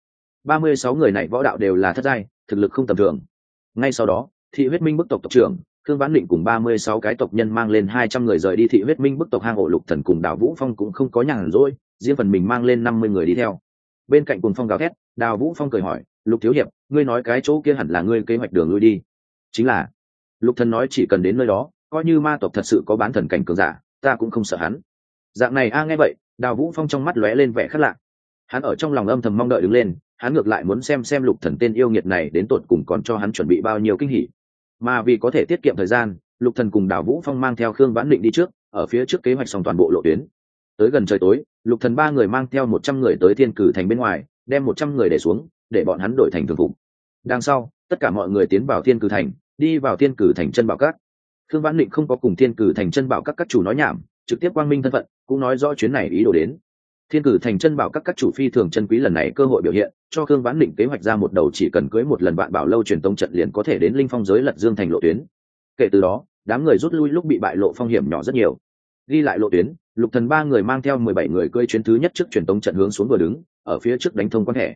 ba mươi sáu người này võ đạo đều là thất giai, thực lực không tầm thường. Ngay sau đó, thị huyết minh bức tộc tộc trưởng thương vãn định cùng ba mươi sáu cái tộc nhân mang lên hai trăm người rời đi thị huyết minh bức tộc hang ổ lục thần cùng đào vũ phong cũng không có nhàn rỗi, riêng phần mình mang lên năm mươi người đi theo. Bên cạnh cùng phong gào thét, đào vũ phong cười hỏi, lục thiếu hiệp, ngươi nói cái chỗ kia hẳn là ngươi kế hoạch đường lui đi. Chính là. Lục thần nói chỉ cần đến nơi đó, coi như ma tộc thật sự có bán thần cảnh cường giả ta cũng không sợ hắn. Dạng này a nghe vậy, đào vũ phong trong mắt lóe lên vẻ khác lạ. Hắn ở trong lòng âm thầm mong đợi đứng lên, hắn ngược lại muốn xem xem lục thần tên yêu nghiệt này đến tột cùng còn cho hắn chuẩn bị bao nhiêu kinh hỉ. Mà vì có thể tiết kiệm thời gian, lục thần cùng đào vũ phong mang theo khương vãn định đi trước, ở phía trước kế hoạch xong toàn bộ lộ tuyến. Tới gần trời tối, lục thần ba người mang theo một trăm người tới thiên cử thành bên ngoài, đem một trăm người để xuống, để bọn hắn đổi thành thường phục đằng sau, tất cả mọi người tiến vào thiên cử thành, đi vào thiên cử thành chân bảo cát khương vãn định không có cùng thiên cử thành chân bảo các các chủ nói nhảm, trực tiếp quang minh thân phận, cũng nói rõ chuyến này ý đồ đến. Thiên cử thành chân bảo các các chủ phi thường chân quý lần này cơ hội biểu hiện, cho khương vãn định kế hoạch ra một đầu chỉ cần cưới một lần bạn bảo lâu truyền tông trận liền có thể đến linh phong giới lật dương thành lộ tuyến. Kể từ đó, đám người rút lui lúc bị bại lộ phong hiểm nhỏ rất nhiều. Ghi lại lộ tuyến, lục thần ba người mang theo mười bảy người cưỡi chuyến thứ nhất trước truyền tống trận hướng xuống vừa đứng, ở phía trước đánh thông quan hệ.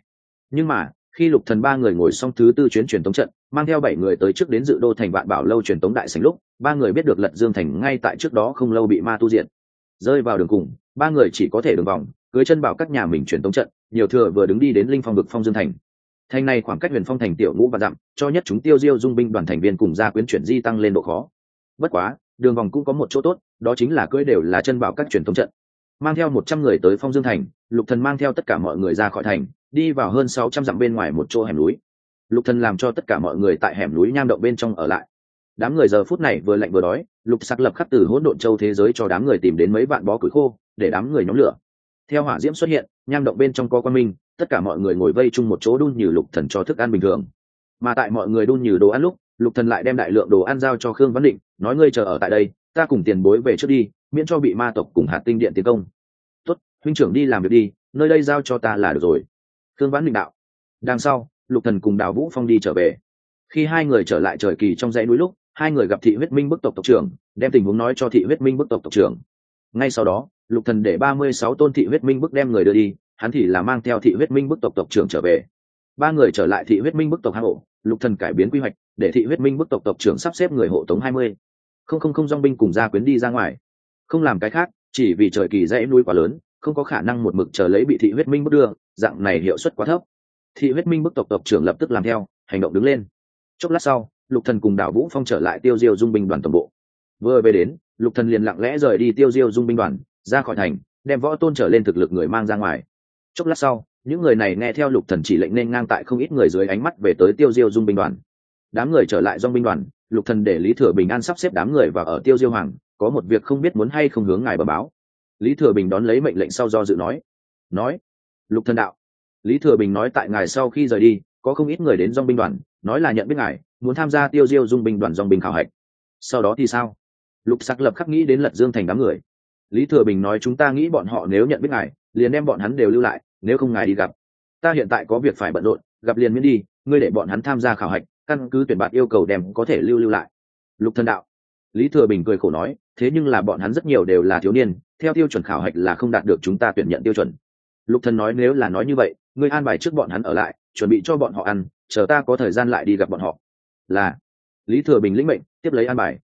Nhưng mà khi lục thần ba người ngồi xong thứ tư chuyến truyền tống trận, mang theo bảy người tới trước đến dự đô thành vạn bảo lâu truyền tống đại sảnh lúc, ba người biết được lật dương thành ngay tại trước đó không lâu bị ma tu diện rơi vào đường cùng, ba người chỉ có thể đường vòng, cưới chân bảo các nhà mình truyền tống trận, nhiều thừa vừa đứng đi đến linh phong vực phong dương thành. Thành này khoảng cách huyền phong thành tiểu ngũ và dặm, cho nhất chúng tiêu diêu dung binh đoàn thành viên cùng gia quyến chuyển di tăng lên độ khó. Bất quá, đường vòng cũng có một chỗ tốt, đó chính là cưỡi đều là chân bảo các truyền thống trận mang theo một trăm người tới phong dương thành, lục thần mang theo tất cả mọi người ra khỏi thành, đi vào hơn sáu trăm dặm bên ngoài một chỗ hẻm núi. Lục thần làm cho tất cả mọi người tại hẻm núi nham động bên trong ở lại. Đám người giờ phút này vừa lạnh vừa đói, lục sắc lập khắc từ hỗn độn châu thế giới cho đám người tìm đến mấy vạn bó củi khô, để đám người nhóm lửa. Theo hỏa diễm xuất hiện, nham động bên trong có quan minh, tất cả mọi người ngồi vây chung một chỗ đun như lục thần cho thức ăn bình thường. Mà tại mọi người đun như đồ ăn lúc, lục thần lại đem đại lượng đồ ăn giao cho khương văn định, nói ngươi chờ ở tại đây ta cùng tiền bối về trước đi, miễn cho bị ma tộc cùng hạt tinh điện tiến công. Tốt, huynh trưởng đi làm việc đi, nơi đây giao cho ta là được rồi. Thương vãn định đạo. Đằng sau, lục thần cùng đào vũ phong đi trở về. Khi hai người trở lại trời kỳ trong dãy núi lúc, hai người gặp thị huyết minh bức tộc tộc trưởng, đem tình huống nói cho thị huyết minh bức tộc tộc trưởng. Ngay sau đó, lục thần để ba mươi sáu tôn thị huyết minh bức đem người đưa đi, hắn thì là mang theo thị huyết minh bức tộc tộc trưởng trở về. Ba người trở lại thị huyết minh bức tộc hang ổ, lục thần cải biến quy hoạch, để thị huyết minh bức tộc tộc trưởng sắp xếp người hộ tống hai mươi không không không dong binh cùng gia quyến đi ra ngoài. Không làm cái khác, chỉ vì trời kỳ dãy núi quá lớn, không có khả năng một mực chờ lấy bị thị huyết minh bức đưa, dạng này hiệu suất quá thấp. Thị huyết minh bức tộc tộc trưởng lập tức làm theo, hành động đứng lên. Chốc lát sau, lục thần cùng đảo vũ phong trở lại tiêu diêu dung binh đoàn tổng bộ. Vừa về đến, lục thần liền lặng lẽ rời đi tiêu diêu dung binh đoàn, ra khỏi thành, đem võ tôn trở lên thực lực người mang ra ngoài. Chốc lát sau, những người này nghe theo lục thần chỉ lệnh nên ngang tại không ít người dưới ánh mắt về tới tiêu diêu dung binh đoàn. Đám người trở lại dong binh đoàn lục thần để lý thừa bình an sắp xếp đám người vào ở tiêu diêu hoàng, có một việc không biết muốn hay không hướng ngài bờ báo. Lý thừa bình đón lấy mệnh lệnh sau do dự nói nói, lục thần đạo, lý thừa bình nói tại ngài sau khi rời đi, có không ít người đến dong binh đoàn, nói là nhận biết ngài, muốn tham gia tiêu diêu dung binh đoàn dong binh khảo hạch. Sau đó thì sao? Lục sắc lập khắc nghĩ đến lật dương thành đám người. Lý thừa bình nói, chúng ta nghĩ bọn họ nếu nhận biết ngài, liền đem bọn hắn đều lưu lại, nếu không ngài đi gặp. Ta hiện tại có việc phải bận rộn, gặp liền miễn đi, ngươi để bọn hắn tham gia khảo hạch căn cứ tuyển bạn yêu cầu đem có thể lưu lưu lại. Lục thần đạo. Lý thừa bình cười khổ nói, thế nhưng là bọn hắn rất nhiều đều là thiếu niên, theo tiêu chuẩn khảo hạch là không đạt được chúng ta tuyển nhận tiêu chuẩn. Lục thần nói nếu là nói như vậy, ngươi an bài trước bọn hắn ở lại, chuẩn bị cho bọn họ ăn, chờ ta có thời gian lại đi gặp bọn họ. Là, lý thừa bình lĩnh mệnh, tiếp lấy an bài.